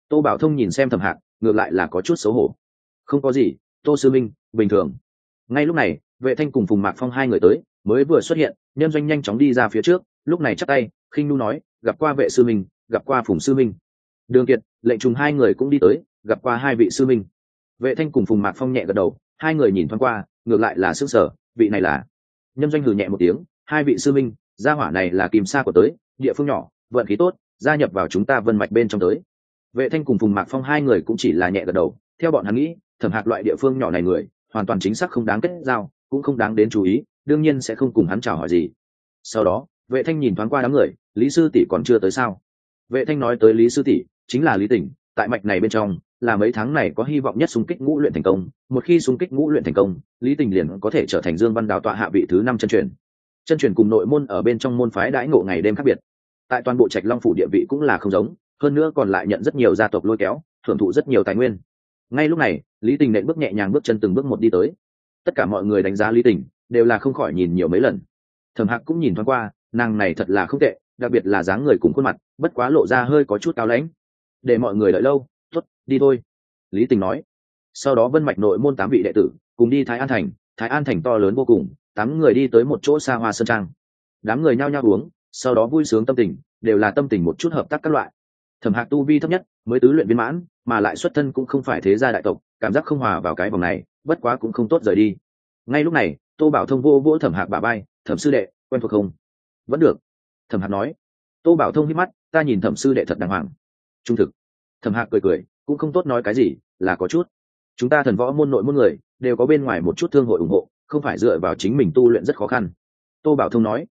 Tô bảo thông nhìn xem thẩm hạc, ngược lại là có chút xấu hổ. Không có gì, tô sư minh, bình thường. Ngay lúc này, vệ thanh cùng phùng mạc phong hai người tới, mới vừa xuất hiện, nhân doanh nhanh chóng đi ra phía trước, lúc này chắc tay, khinh nu nói, gặp qua vệ sư minh, gặp qua phùng sư minh. Đường kiệt, lệnh trùng hai người cũng đi tới, gặp qua hai vị sư minh. Vệ thanh cùng phùng mạc phong nhẹ gật đầu, hai người nhìn thoáng qua, ngược lại là sức sở vị này là. Nhân doanh hừ nhẹ một tiếng, hai vị sư minh, gia hỏa này là kìm sa của tới, địa phương nhỏ, vận khí tốt gia nhập vào chúng ta vân mạch bên trong tới. Vệ thanh cùng phùng mạc phong hai người cũng chỉ là nhẹ gật đầu, theo bọn hắn nghĩ, thẩm hạc loại địa phương nhỏ này người, hoàn toàn chính xác không đáng kết giao, cũng không đáng đến chú ý, đương nhiên sẽ không cùng hắn chào hỏi gì. Sau đó, vệ thanh nhìn thoáng qua đám người, lý sư tỷ còn chưa tới sao? Vệ thanh nói tới lý sư tỷ, chính là lý tỉnh, tại mạch này bên trong, là mấy tháng này có hy vọng nhất xung kích ngũ luyện thành công, một khi xung kích ngũ luyện thành công, lý tình liền có thể trở thành dương văn đào tọa hạ vị thứ năm chân truyền. Chân truyền cùng nội môn ở bên trong môn phái đãi ngộ ngày đêm khác biệt tại toàn bộ trạch long phủ địa vị cũng là không giống, hơn nữa còn lại nhận rất nhiều gia tộc lôi kéo, thưởng thụ rất nhiều tài nguyên. Ngay lúc này, lý tình nện bước nhẹ nhàng bước chân từng bước một đi tới. Tất cả mọi người đánh giá lý tình, đều là không khỏi nhìn nhiều mấy lần. Thẩm hạc cũng nhìn thoáng qua, nàng này thật là không tệ, đặc biệt là dáng người cùng khuôn mặt, bất quá lộ ra hơi có chút cao lãnh. Để mọi người đợi lâu t ố t đi thôi. Lý tình nói. Sau đó vân mạch nội môn tám vị đệ tử, cùng đi thái an thành. Thái an thành to lớn vô cùng, tám người đi tới một chỗ xa hoa sơn trang. Đám người nhao nhao uống sau đó vui sướng tâm tình, đều là tâm tình một chút hợp tác các loại. Thẩm hạc tu vi thấp nhất, mới tứ luyện viên mãn, mà lại xuất thân cũng không phải thế gia đại tộc, cảm giác không hòa vào cái vòng này, bất quá cũng không tốt rời đi. Ngay lúc này, tô bảo thông vô vỗ thẩm hạc bà bay thẩm sư đệ, quen thuộc không? Vẫn được. Thẩm hạc nói. Tô bảo thông hít mắt, ta nhìn thẩm sư đệ thật đàng hoàng. Trung thực. Thẩm hạc cười cười, cũng không tốt nói cái gì, là có chút. Chúng ta thần võ môn nội môn người, đều có bên ngoài một chút thương hội ủng hộ, không phải dựa vào chính mình tu luyện rất khó khăn. Tô bảo thông nói.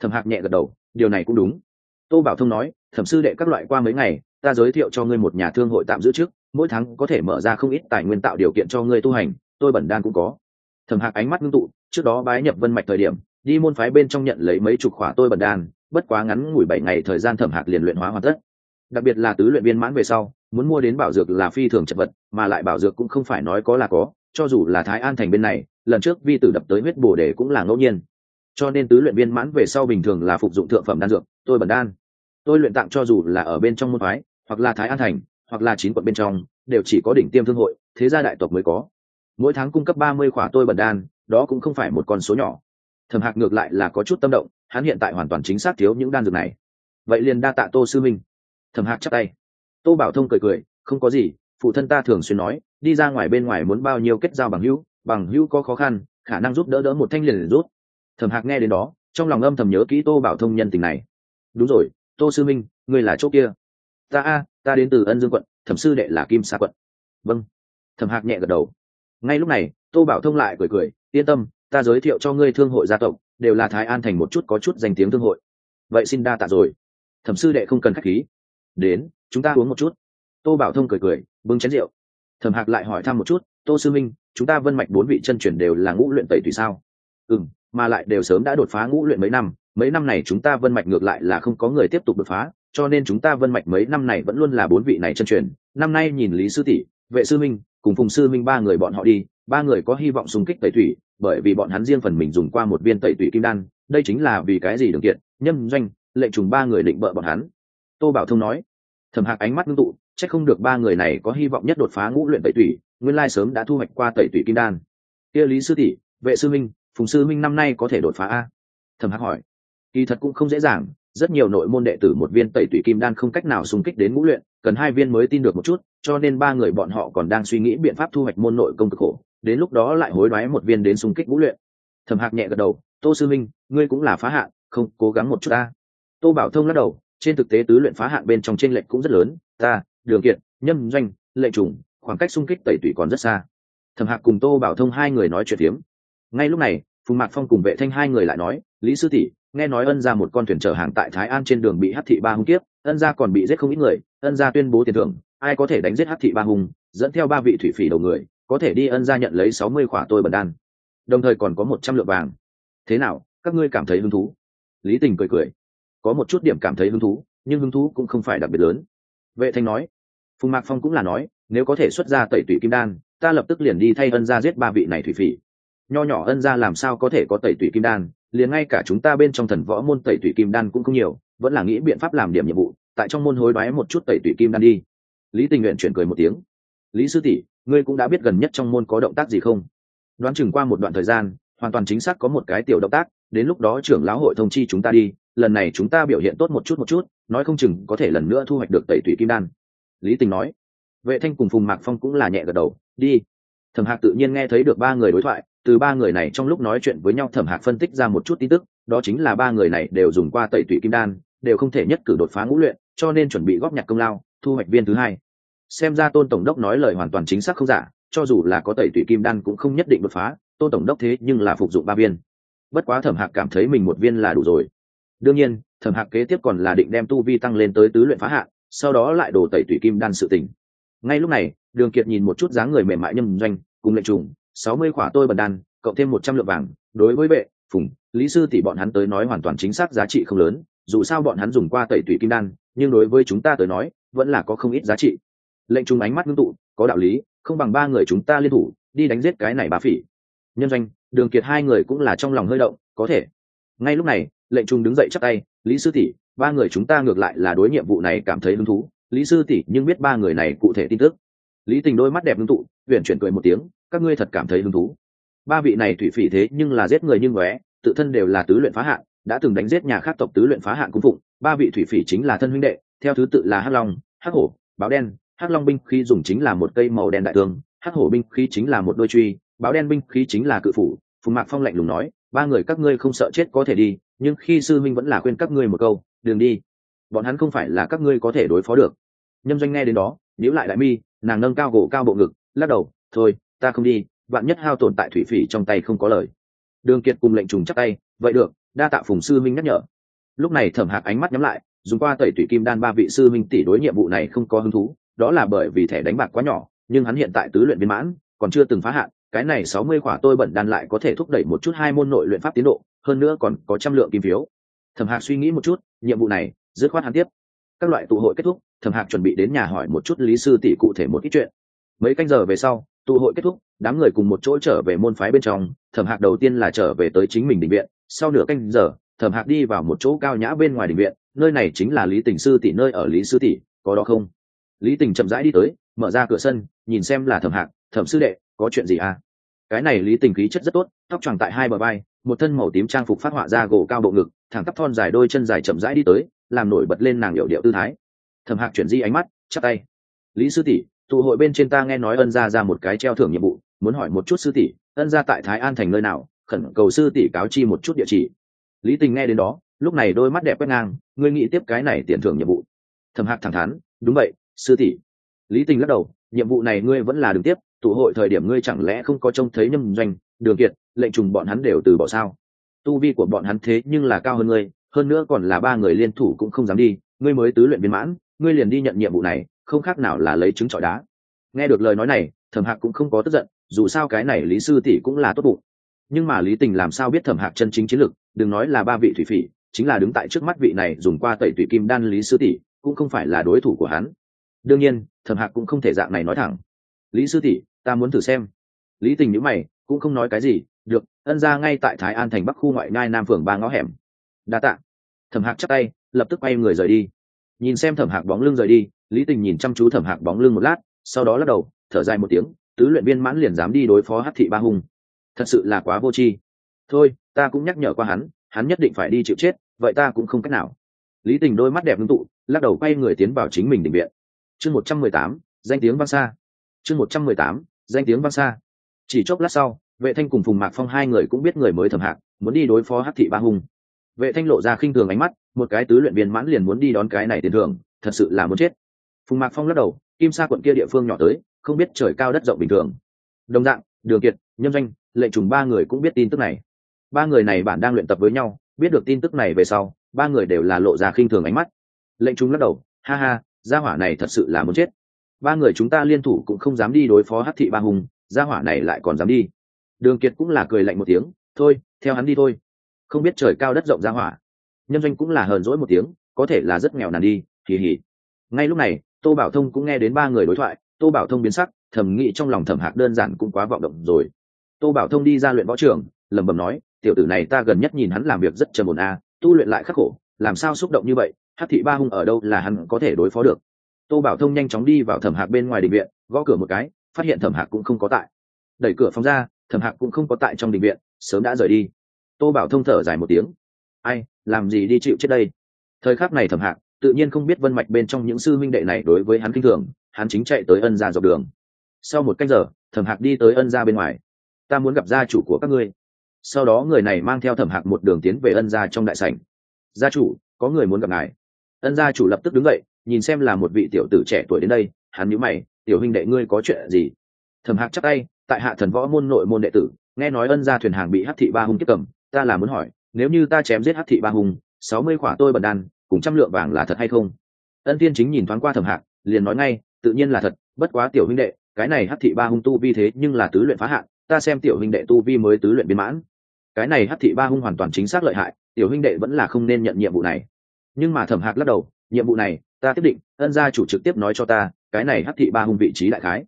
Thẩm hạc nhẹ gật đầu điều này cũng đúng. Tô bảo thông nói, thẩm sư đệ các loại qua mấy ngày, ta giới thiệu cho ngươi một nhà thương hội tạm giữ trước, mỗi tháng có thể mở ra không ít tài nguyên tạo điều kiện cho ngươi tu hành, tôi bẩn đan cũng có. Thẩm hạc ánh mắt ngưng tụ, trước đó bái nhập vân mạch thời điểm, đi môn phái bên trong nhận lấy mấy chục khỏa tôi bẩn đan, bất quá ngắn ngủi bảy ngày thời gian thẩm hạc liền luyện hóa hoàn tất. Đặc biệt là tứ luyện viên mãn về sau, muốn mua đến bảo dược là phi thường chật vật, mà lại bảo dược cũng không phải nói có là có, cho dù là thái an thành bên này, lần trước vi tử đập tới huyết bồ đề cũng là ngẫu nhiên cho nên tứ luyện viên mãn về sau bình thường là phục dụng thượng phẩm đan dược, tôi bẩn đan. Tôi luyện tặng cho dù là ở bên trong môn phái, hoặc là thái an thành, hoặc là chín quận bên trong, đều chỉ có đỉnh tiêm thương hội, thế gia đại tộc mới có. Mỗi tháng cung cấp ba mươi khỏa tôi bẩn đan, đó cũng không phải một con số nhỏ. Thẩm hạc ngược lại là có chút tâm động, hắn hiện tại hoàn toàn chính xác thiếu những đan dược này. Vậy liền đa tạ tô sư minh. Thẩm hạc chắc tay. Tô bảo thông cười cười, không có gì, phụ thân ta thường xuyên nói, đi ra ngoài bên ngoài muốn bao nhiêu kết giao bằng hữu bằng hữu có khó khăn, khả năng giúp đỡ đỡ một thanh liền rút thẩm hạc nghe đến đó, trong lòng âm thầm nhớ kỹ tô bảo thông nhân tình này. Đúng rồi, tô sư minh người là chỗ kia. Ta a, ta đến từ ân dương quận, thẩm sư đệ là kim sa quận. Vâng. Thẩm hạc nhẹ gật đầu. Ngay lúc này, tô bảo thông lại cười cười, yên tâm, ta giới thiệu cho ngươi thương hội gia tộc, đều là thái an thành một chút có chút danh tiếng thương hội. Vậy xin đa tạ rồi. Thẩm sư đệ không cần k h á c h khí. Đến, chúng ta uống một chút. Tô bảo thông cười cười, bưng chén rượu. Thẩm hạc lại hỏi thăm một chút, tô sư minh, chúng ta vân mạch bốn vị chân truyền đều là ngũ luyện tẩy tùy sao? Ừ mà lại đều sớm đã đột phá ngũ luyện mấy năm mấy năm này chúng ta vân mạch ngược lại là không có người tiếp tục đột phá, cho nên chúng ta vân mạch mấy năm này vẫn luôn là bốn vị này chân truyền. Năm nay nhìn lý sư tỷ, vệ sư minh, cùng phùng sư minh ba người bọn họ đi, ba người có hy vọng xung kích tẩy thủy, bởi vì bọn hắn riêng phần mình dùng qua một viên tẩy thủy kim đan, đây chính là vì cái gì đường kiện nhâm doanh, lệnh trùng ba người định bợ bọn hắn. Tô bảo thông nói, thẩm hạc ánh mắt ngưng tụ c h ắ c không được ba người này có hy vọng nhất đột phá ngũ luyện tẩy thủy, nguyên lai sớm đã thu hoạch qua tẩy thủy kim đan. Kia lý sư tỷ, vệ sư minh phùng sư minh năm nay có thể đột phá a? Thẩm hạc hỏi. Kỳ thật cũng không dễ dàng rất nhiều nội môn đệ tử một viên tẩy tủy kim đan không cách nào xung kích đến ngũ luyện cần hai viên mới tin được một chút cho nên ba người bọn họ còn đang suy nghĩ biện pháp thu hoạch môn nội công cực khổ đến lúc đó lại hối đoái một viên đến xung kích ngũ luyện. Thẩm hạc nhẹ gật đầu tô sư minh ngươi cũng là phá hạn không cố gắng một chút ta tô bảo thông lắc đầu trên thực tế tứ luyện phá hạn bên trong trên lệnh cũng rất lớn ta đường kiện, nhâm doanh lệ trùng khoảng cách xung kích tẩy tủy còn rất xa. Thẩm hạc cùng tô bảo thông hai người nói chuyện tiếm ngay lúc này, phùng mạc phong cùng vệ thanh hai người lại nói, lý sư tỷ, nghe nói ân ra một con thuyền chở hàng tại thái an trên đường bị hát thị ba hung kiếp, ân ra còn bị giết không ít người, ân ra tuyên bố tiền thưởng, ai có thể đánh giết hát thị ba hung, dẫn theo ba vị thủy phỉ đầu người, có thể đi ân ra nhận lấy sáu mươi khỏa tôi bẩn đan. Đồng thời còn có một trăm lượng vàng. Thế nào, các ngươi cảm thấy hứng thú? Lý tình cười cười. Có một chút điểm cảm thấy hứng thú, nhưng hứng thú cũng không phải đặc biệt lớn. Vệ thanh nói. Phùng mạc phong cũng là nói, nếu có thể xuất ra tẩy tủy kim đan, ta lập tức liền đi thay ân ra giết ba vị này thủy phỉ nho nhỏ ân ra làm sao có thể có tẩy tủy kim đan, liền ngay cả chúng ta bên trong thần võ môn tẩy tủy kim đan cũng không nhiều, vẫn là nghĩ biện pháp làm điểm nhiệm vụ, tại trong môn hối đoái một chút tẩy tủy kim đan đi. Lý tình nguyện chuyển cười một tiếng. Lý sư tỷ, ngươi cũng đã biết gần nhất trong môn có động tác gì không? Đoán chừng qua một đoạn thời gian, hoàn toàn chính xác có một cái tiểu động tác, đến lúc đó trưởng lão hội thông chi chúng ta đi, lần này chúng ta biểu hiện tốt một chút một chút, nói không chừng có thể lần nữa thu hoạch được tẩy tủy kim đan. Lý tình nói. Vệ thanh cùng phùng mạc phong cũng là nhẹ gật đầu. Đi. Thẩm hạc tự nhiên nghe thấy được ba người đối thoại từ ba người này trong lúc nói chuyện với nhau thẩm hạc phân tích ra một chút tin tức đó chính là ba người này đều dùng qua tẩy tụy kim đan đều không thể nhất cử đột phá ngũ luyện cho nên chuẩn bị góp nhặt công lao thu hoạch viên thứ hai. Xem ra tôn tổng đốc nói lời hoàn toàn chính xác không giả cho dù là có tẩy tụy kim đan cũng không nhất định đột phá tôn tổng đốc thế nhưng là phục dụng ba viên. Bất quá thẩm hạc cảm thấy mình một viên là đủ rồi. Đương nhiên thẩm hạc kế tiếp còn là định đem tu vi tăng lên tới tứ luyện phá hạ, sau đó lại đổ tẩy tủy kim đan sự tình. Ngay lúc này đường kiệt nhìn một chút dáng người mềm mại nhâm doanh cùng lệnh trùng sáu mươi khỏa tôi bần đan, cộng thêm một trăm lượng vàng. Đối với vệ phùng, lý sư tỷ bọn hắn tới nói hoàn toàn chính xác giá trị không lớn. Dù sao bọn hắn dùng qua tẩy tủy kim đan, nhưng đối với chúng ta tới nói, vẫn là có không ít giá trị. Lệnh chúng ánh mắt ngưng tụ, có đạo lý, không bằng ba người chúng ta liên thủ, đi đánh giết cái này bá phỉ. Nhân doanh, đường kiệt hai người cũng là trong lòng hơi động, có thể. Ngay lúc này, lệnh trùng đứng dậy chắc tay, lý sư tỷ, ba người chúng ta ngược lại là đối nhiệm vụ này cảm thấy hứng thú. Lý sư tỷ nhưng biết ba người này cụ thể tin tức. Lý tình đôi mắt đẹp ngưng tụ huyện chuyển cười một tiếng các ngươi thật cảm thấy hứng thú. Ba vị này thủy phỉ thế nhưng là giết người như ngóe, tự thân đều là tứ luyện phá hạn đã từng đánh giết nhà khác tộc tứ luyện phá hạn cung phụng. Ba vị thủy phỉ chính là thân huynh đệ, theo thứ tự là hắc long, hắc hổ, báo đen. Hắc long binh khí dùng chính là một cây màu đen đại tương hắc hổ binh khí chính là một đôi truy, báo đen binh khí chính là cự phủ. Phùng mạc phong lạnh lùng nói, ba người các ngươi không sợ chết có thể đi, nhưng khi sư minh vẫn là khuyên các ngươi một câu, đừng đi. Bọn hắn không phải là các ngươi có thể đối phó được. Nhâm doanh nghe đến đó níu lại đại mi, nàng nâng cao gỗ cao bộ ngực, lắc đầu, thôi ta không đi bạn nhất hao tồn tại thủy phỉ trong tay không có lời. Đường kiệt cùng lệnh trùng chắc tay, vậy được, đa tạ phùng sư minh nhắc nhở. Lúc này thẩm hạc ánh mắt nhắm lại, dùng qua tẩy thủy kim đan ba vị sư minh tỷ đối nhiệm vụ này không có hứng thú, đó là bởi vì thẻ đánh bạc quá nhỏ, nhưng hắn hiện tại tứ luyện viên mãn, còn chưa từng phá hạn, cái này sáu mươi khỏa tôi bẩn đan lại có thể thúc đẩy một chút hai môn nội luyện pháp tiến độ, hơn nữa còn có trăm lượng kim phiếu. Thẩm hạc suy nghĩ một chút, nhiệm vụ này, dứt khoát hắn tiếp. Các loại tụ hội kết thúc, thẩm hạc chuẩn bị đến nhà hỏi một chút lý sư tỷ cụ thể một ít chuyện. Mấy canh giờ về sau tụ hội kết thúc, đám người cùng một chỗ trở về môn phái bên trong, thẩm hạc đầu tiên là trở về tới chính mình định viện, sau nửa canh giờ, thẩm hạc đi vào một chỗ cao nhã bên ngoài định viện, nơi này chính là lý tình sư tỷ nơi ở lý sư tỷ, có đó không? Lý tình chậm rãi đi tới, mở ra cửa sân, nhìn xem là thẩm hạc, thẩm sư đệ, có chuyện gì à? Cái này lý tình khí chất rất tốt, tóc tròn tại hai bờ vai, một thân màu tím trang phục phát họa ra gỗ cao bộ ngực, thẳng tắp thon dài đôi chân dài chậm rãi đi tới, làm nổi bật lên nàng hiệu điệu tư thái. Thẩm hạc chuyển di ánh mắt chắc tay. Lý sư tỷ tụ hội bên trên ta nghe nói ân gia ra một cái treo thưởng nhiệm vụ, muốn hỏi một chút sư tỷ, ân gia tại thái an thành nơi nào, khẩn cầu sư tỷ cáo chi một chút địa chỉ. Lý tình nghe đến đó, lúc này đôi mắt đẹp quét ngang, ngươi nghĩ tiếp cái này tiền thưởng nhiệm vụ. Thẩm hạc thẳng thắn, đúng vậy, sư tỷ. Lý tình lắc đầu, nhiệm vụ này ngươi vẫn là đường tiếp, tụ hội thời điểm ngươi chẳng lẽ không có trông thấy nhâm doanh, đường kiệt, lệnh trùng bọn hắn đều từ bỏ sao? Tu vi của bọn hắn thế nhưng là cao hơn ngươi, hơn nữa còn là ba người liên thủ cũng không dám đi, ngươi mới tứ luyện viên mãn, ngươi liền đi nhận nhiệm vụ này không khác nào là lấy trứng trọi đá. Nghe được lời nói này, thẩm hạc cũng không có tức giận, dù sao cái này lý sư tỷ cũng là tốt bụng. Nhưng mà lý tình làm sao biết thẩm hạc chân chính chiến lực, đừng nói là ba vị thủy phỉ, chính là đứng tại trước mắt vị này dùng qua tẩy thủy kim đan lý sư tỷ, cũng không phải là đối thủ của hắn. Đương nhiên, thẩm hạc cũng không thể dạng này nói thẳng. Lý sư tỷ, ta muốn thử xem. Lý tình nhữ mày, cũng không nói cái gì, được, ân ra ngay tại thái an thành bắc khu ngoại ngai nam phường ba ngõ hẻm. Đa t ạ thẩm hạc chắc tay, lập tức quay người rời đi. Nhìn xem thẩm hạc bóng lưng rời đi lý tình nhìn chăm chú thẩm hạc bóng lưng một lát, sau đó lắc đầu, thở dài một tiếng, tứ luyện viên mãn liền dám đi đối phó hát thị ba hùng thật sự là quá vô tri. Thôi, ta cũng nhắc nhở qua hắn hắn nhất định phải đi chịu chết, vậy ta cũng không cách nào. Lý tình đôi mắt đẹp ngưng tụ, lắc đầu quay người tiến vào chính mình định viện. Chương một trăm mười tám, danh tiếng vang xa. Chương một trăm mười tám, danh tiếng vang xa. Chỉ chốc lát sau, vệ thanh cùng phùng mạc phong hai người cũng biết người mới thẩm hạc, muốn đi đối phó hát thị ba hùng vệ thanh lộ ra khinh thường ánh mắt, một cái tứ luyện viên mãn liền muốn đi đón cái này tiền thưởng, thật sự là muốn chết phùng mạc phong lắc đầu, kim sa quận kia địa phương nhỏ tới, không biết trời cao đất rộng bình thường. Đồng dạng, đường kiệt nhân doanh lệnh trùng ba người cũng biết tin tức này. Ba người này bản đang luyện tập với nhau, biết được tin tức này về sau, ba người đều là lộ ra khinh thường ánh mắt. Lệnh chúng lắc đầu, ha ha, gia hỏa này thật sự là muốn chết. Ba người chúng ta liên thủ cũng không dám đi đối phó hát thị ba hùng, gia hỏa này lại còn dám đi. Đường kiệt cũng là cười lạnh một tiếng, thôi, theo hắn đi thôi. Không biết trời cao đất rộng gia hỏa. Nhân doanh cũng là hờn dỗi một tiếng, có thể là rất nghèo nàn đi kỳ hỉ ngay lúc này tô bảo thông cũng nghe đến ba người đối thoại, tô bảo thông biến sắc, thầm nghĩ trong lòng thẩm hạc đơn giản cũng quá vọng động rồi. Tô bảo thông đi ra luyện võ trường, lẩm bẩm nói, tiểu tử này ta gần nhất nhìn hắn làm việc rất trầm ổn a tu luyện lại khắc khổ, làm sao xúc động như vậy hát thị ba hung ở đâu là hắn có thể đối phó được. Tô bảo thông nhanh chóng đi vào thẩm hạc bên ngoài định viện, gõ cửa một cái, phát hiện thẩm hạc cũng không có tại. Đẩy cửa phóng ra, thẩm hạc cũng không có tại trong định viện, sớm đã rời đi. Tô bảo thông thở dài một tiếng. Ai, làm gì đi chịu chết đây? Thời khắc này thẩm hạc tự nhiên không biết vân mạch bên trong những sư minh đệ này đối với hắn kinh thường, hắn chính chạy tới ân gia dọc đường. Sau một canh giờ, thẩm hạc đi tới ân gia bên ngoài. Ta muốn gặp gia chủ của các ngươi. Sau đó người này mang theo thẩm hạc một đường tiến về ân gia trong đại sảnh. Gia chủ, có người muốn gặp ngài. Ân gia chủ lập tức đứng dậy, nhìn xem là một vị tiểu tử trẻ tuổi đến đây, hắn nhíu mày, tiểu huynh đệ ngươi có chuyện gì? Thẩm hạc chắc tay, tại hạ thần võ môn nội môn đệ tử, nghe nói ân gia thuyền hàng bị hát thị ba hung tiếp cầm, ta là muốn hỏi, nếu như ta chém giết hát thị ba hung, sáu mươi khỏa tôi bần đan cùng trăm lượng vàng là thật hay không? Ân tiên chính nhìn thoáng qua thẩm hạc, liền nói ngay, tự nhiên là thật, bất quá tiểu huynh đệ, cái này hát thị ba hung tu vi thế nhưng là tứ luyện phá hạn, ta xem tiểu huynh đệ tu vi mới tứ luyện biến mãn. Cái này hát thị ba hung hoàn toàn chính xác lợi hại, tiểu huynh đệ vẫn là không nên nhận nhiệm vụ này. Nhưng mà thẩm hạc lắc đầu, nhiệm vụ này, ta tiếp định, ân gia chủ trực tiếp nói cho ta, cái này hát thị ba hung vị trí đại khái.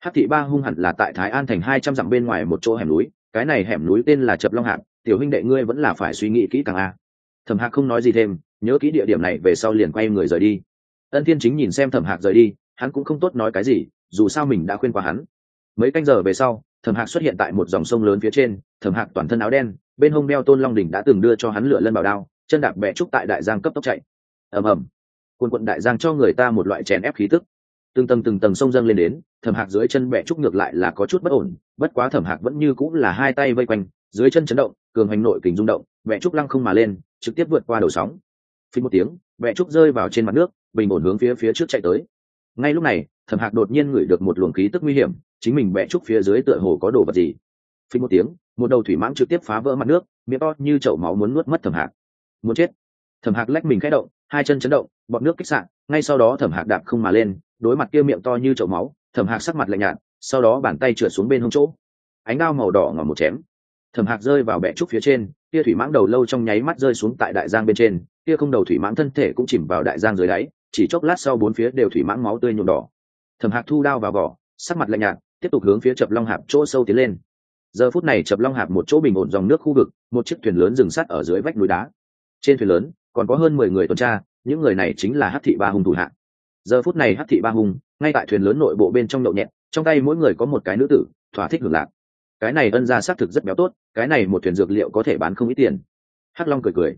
Hát thị ba hung hẳn là tại thái an thành hai trăm dặm bên ngoài một chỗ hẻm núi, cái này hẻm núi tên là chập long hạc, tiểu huynh đệ ngươi vẫn là phải suy nghĩ kỹ càng a. Thẩm hạc không nói gì thêm nhớ kỹ địa điểm này, về sau liền quay người rời đi. Ân thiên chính nhìn xem thẩm hạc rời đi, hắn cũng không tốt nói cái gì, dù sao mình đã khuyên qua hắn. Mấy canh giờ về sau, thẩm hạc xuất hiện tại một dòng sông lớn phía trên, thẩm hạc toàn thân áo đen, bên hông đeo tôn long đình đã từng đưa cho hắn lửa lân bảo đao, chân đạp bẹ trúc tại đại giang cấp tốc chạy. Ầm ầm. Quân quận đại giang cho người ta một loại chèn ép khí tức. Từng tầng từng tầng sông dâng lên đến, thẩm hạc dưới chân bẹ trúc ngược lại là có chút bất ổn, bất quá thẩm hạc vẫn như cũng là hai tay vây quanh, dưới chân chấn động, cường hành nội kình rung động, bẹ trúc lăng không mà lên, trực tiếp vượt qua đầu sóng phí một tiếng bẹ trúc rơi vào trên mặt nước, bình ổn hướng phía phía trước chạy tới. Ngay lúc này, thẩm hạc đột nhiên ngửi được một luồng khí tức nguy hiểm, chính mình bẹ trúc phía dưới tựa hồ có đồ vật gì. Phí một tiếng, một đầu thủy mãng trực tiếp phá vỡ mặt nước, miệng to như chậu máu muốn nuốt mất thẩm hạc. Muốn chết. Thẩm hạc lách mình khẽ động, hai chân chấn động, bọn nước kích sạn ngay sau đó thẩm hạc đạp không mà lên, đối mặt kia miệng to như chậu máu, thẩm hạc sắc mặt lạnh nhạt, sau đó bàn tay trượt xuống bên hông chỗ. Ánh đao màu đỏ ngỏ một chém. Thẩm hạc rơi vào bẹ trúc phía trên, kia thủy mãng đầu lâu trong nháy mắt rơi xuống tại đại giang bên trên kia không đầu thủy mãng thân thể cũng chìm vào đại giang dưới đáy, chỉ chốc lát sau bốn phía đều thủy mãng máu tươi nhuộm đỏ. Thẩm hạc thu đao vào vỏ, sắc mặt lạnh nhạt, tiếp tục hướng phía chập long hạp chỗ sâu tiến lên. Giờ phút này chập long hạp một chỗ bình ổn dòng nước khu vực, một chiếc thuyền lớn dừng sắt ở dưới vách núi đá. Trên thuyền lớn, còn có hơn mười người tuần tra, những người này chính là hát thị ba hùng thủ hạng giờ phút này hát thị ba hùng, ngay tại thuyền lớn nội bộ bên trong nhậu nhẹt, trong tay mỗi người có một cái nữ tử, thỏa thích hưởng lạc. Cái này ân ra xác thực rất béo tốt, cái này một thuyền dược liệu có thể bán không ít tiền. Hắc long cười cười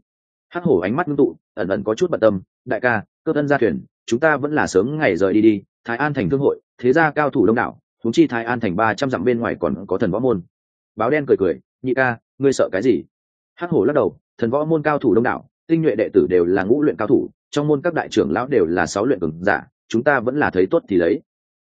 hắc hổ ánh mắt ngưng tụ, ẩn ẩn có chút bận tâm. Đại ca, cơ thân ra thuyền, chúng ta vẫn là sớm ngày rời đi đi. Thái an thành thương hội, thế gia cao thủ đông đảo thúng chi thái an thành ba trăm dặm bên ngoài còn có thần võ môn. Báo đen cười cười, nhị ca, ngươi sợ cái gì? Hắc hổ lắc đầu, thần võ môn cao thủ đông đảo, tinh nhuệ đệ tử đều là ngũ luyện cao thủ, trong môn các đại trưởng lão đều là sáu luyện cường giả, chúng ta vẫn là thấy tốt thì lấy.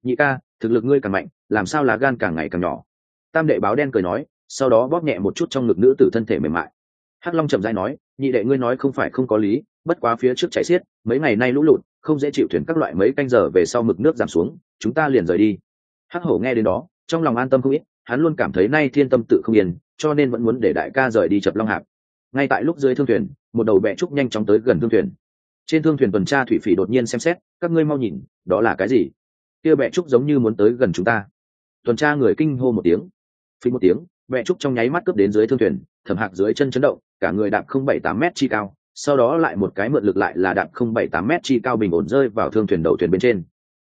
Nhị ca, thực lực ngươi càng mạnh, làm sao lá gan càng ngày càng nhỏ? Tam đệ báo đen cười nói, sau đó bóp nhẹ một chút trong ngực nữ tử thân thể mềm mại. Hắc long chậm dai nói nhị đệ ngươi nói không phải không có lý, bất quá phía trước chạy xiết, mấy ngày nay lũ lụt, không dễ chịu thuyền các loại mấy canh giờ về sau mực nước giảm xuống, chúng ta liền rời đi. Hắc hổ nghe đến đó, trong lòng an tâm không ít, hắn luôn cảm thấy nay thiên tâm tự không yên, cho nên vẫn muốn để đại ca rời đi chập long hạp. Ngay tại lúc dưới thương thuyền, một đầu bẹ trúc nhanh chóng tới gần thương thuyền. Trên thương thuyền tuần tra thủy phỉ đột nhiên xem xét, các ngươi mau nhìn, đó là cái gì? Kia bẹ trúc giống như muốn tới gần chúng ta. Tuần tra người kinh hô một tiếng. Phí một tiếng bẹ trúc trong nháy mắt cướp đến dưới thương thuyền thẩm hạc dưới chân chấn động, cả người đạp không bảy tám m chi cao, sau đó lại một cái mượn lực lại là đạp không bảy tám m chi cao bình ổn rơi vào thương thuyền đầu thuyền bên trên.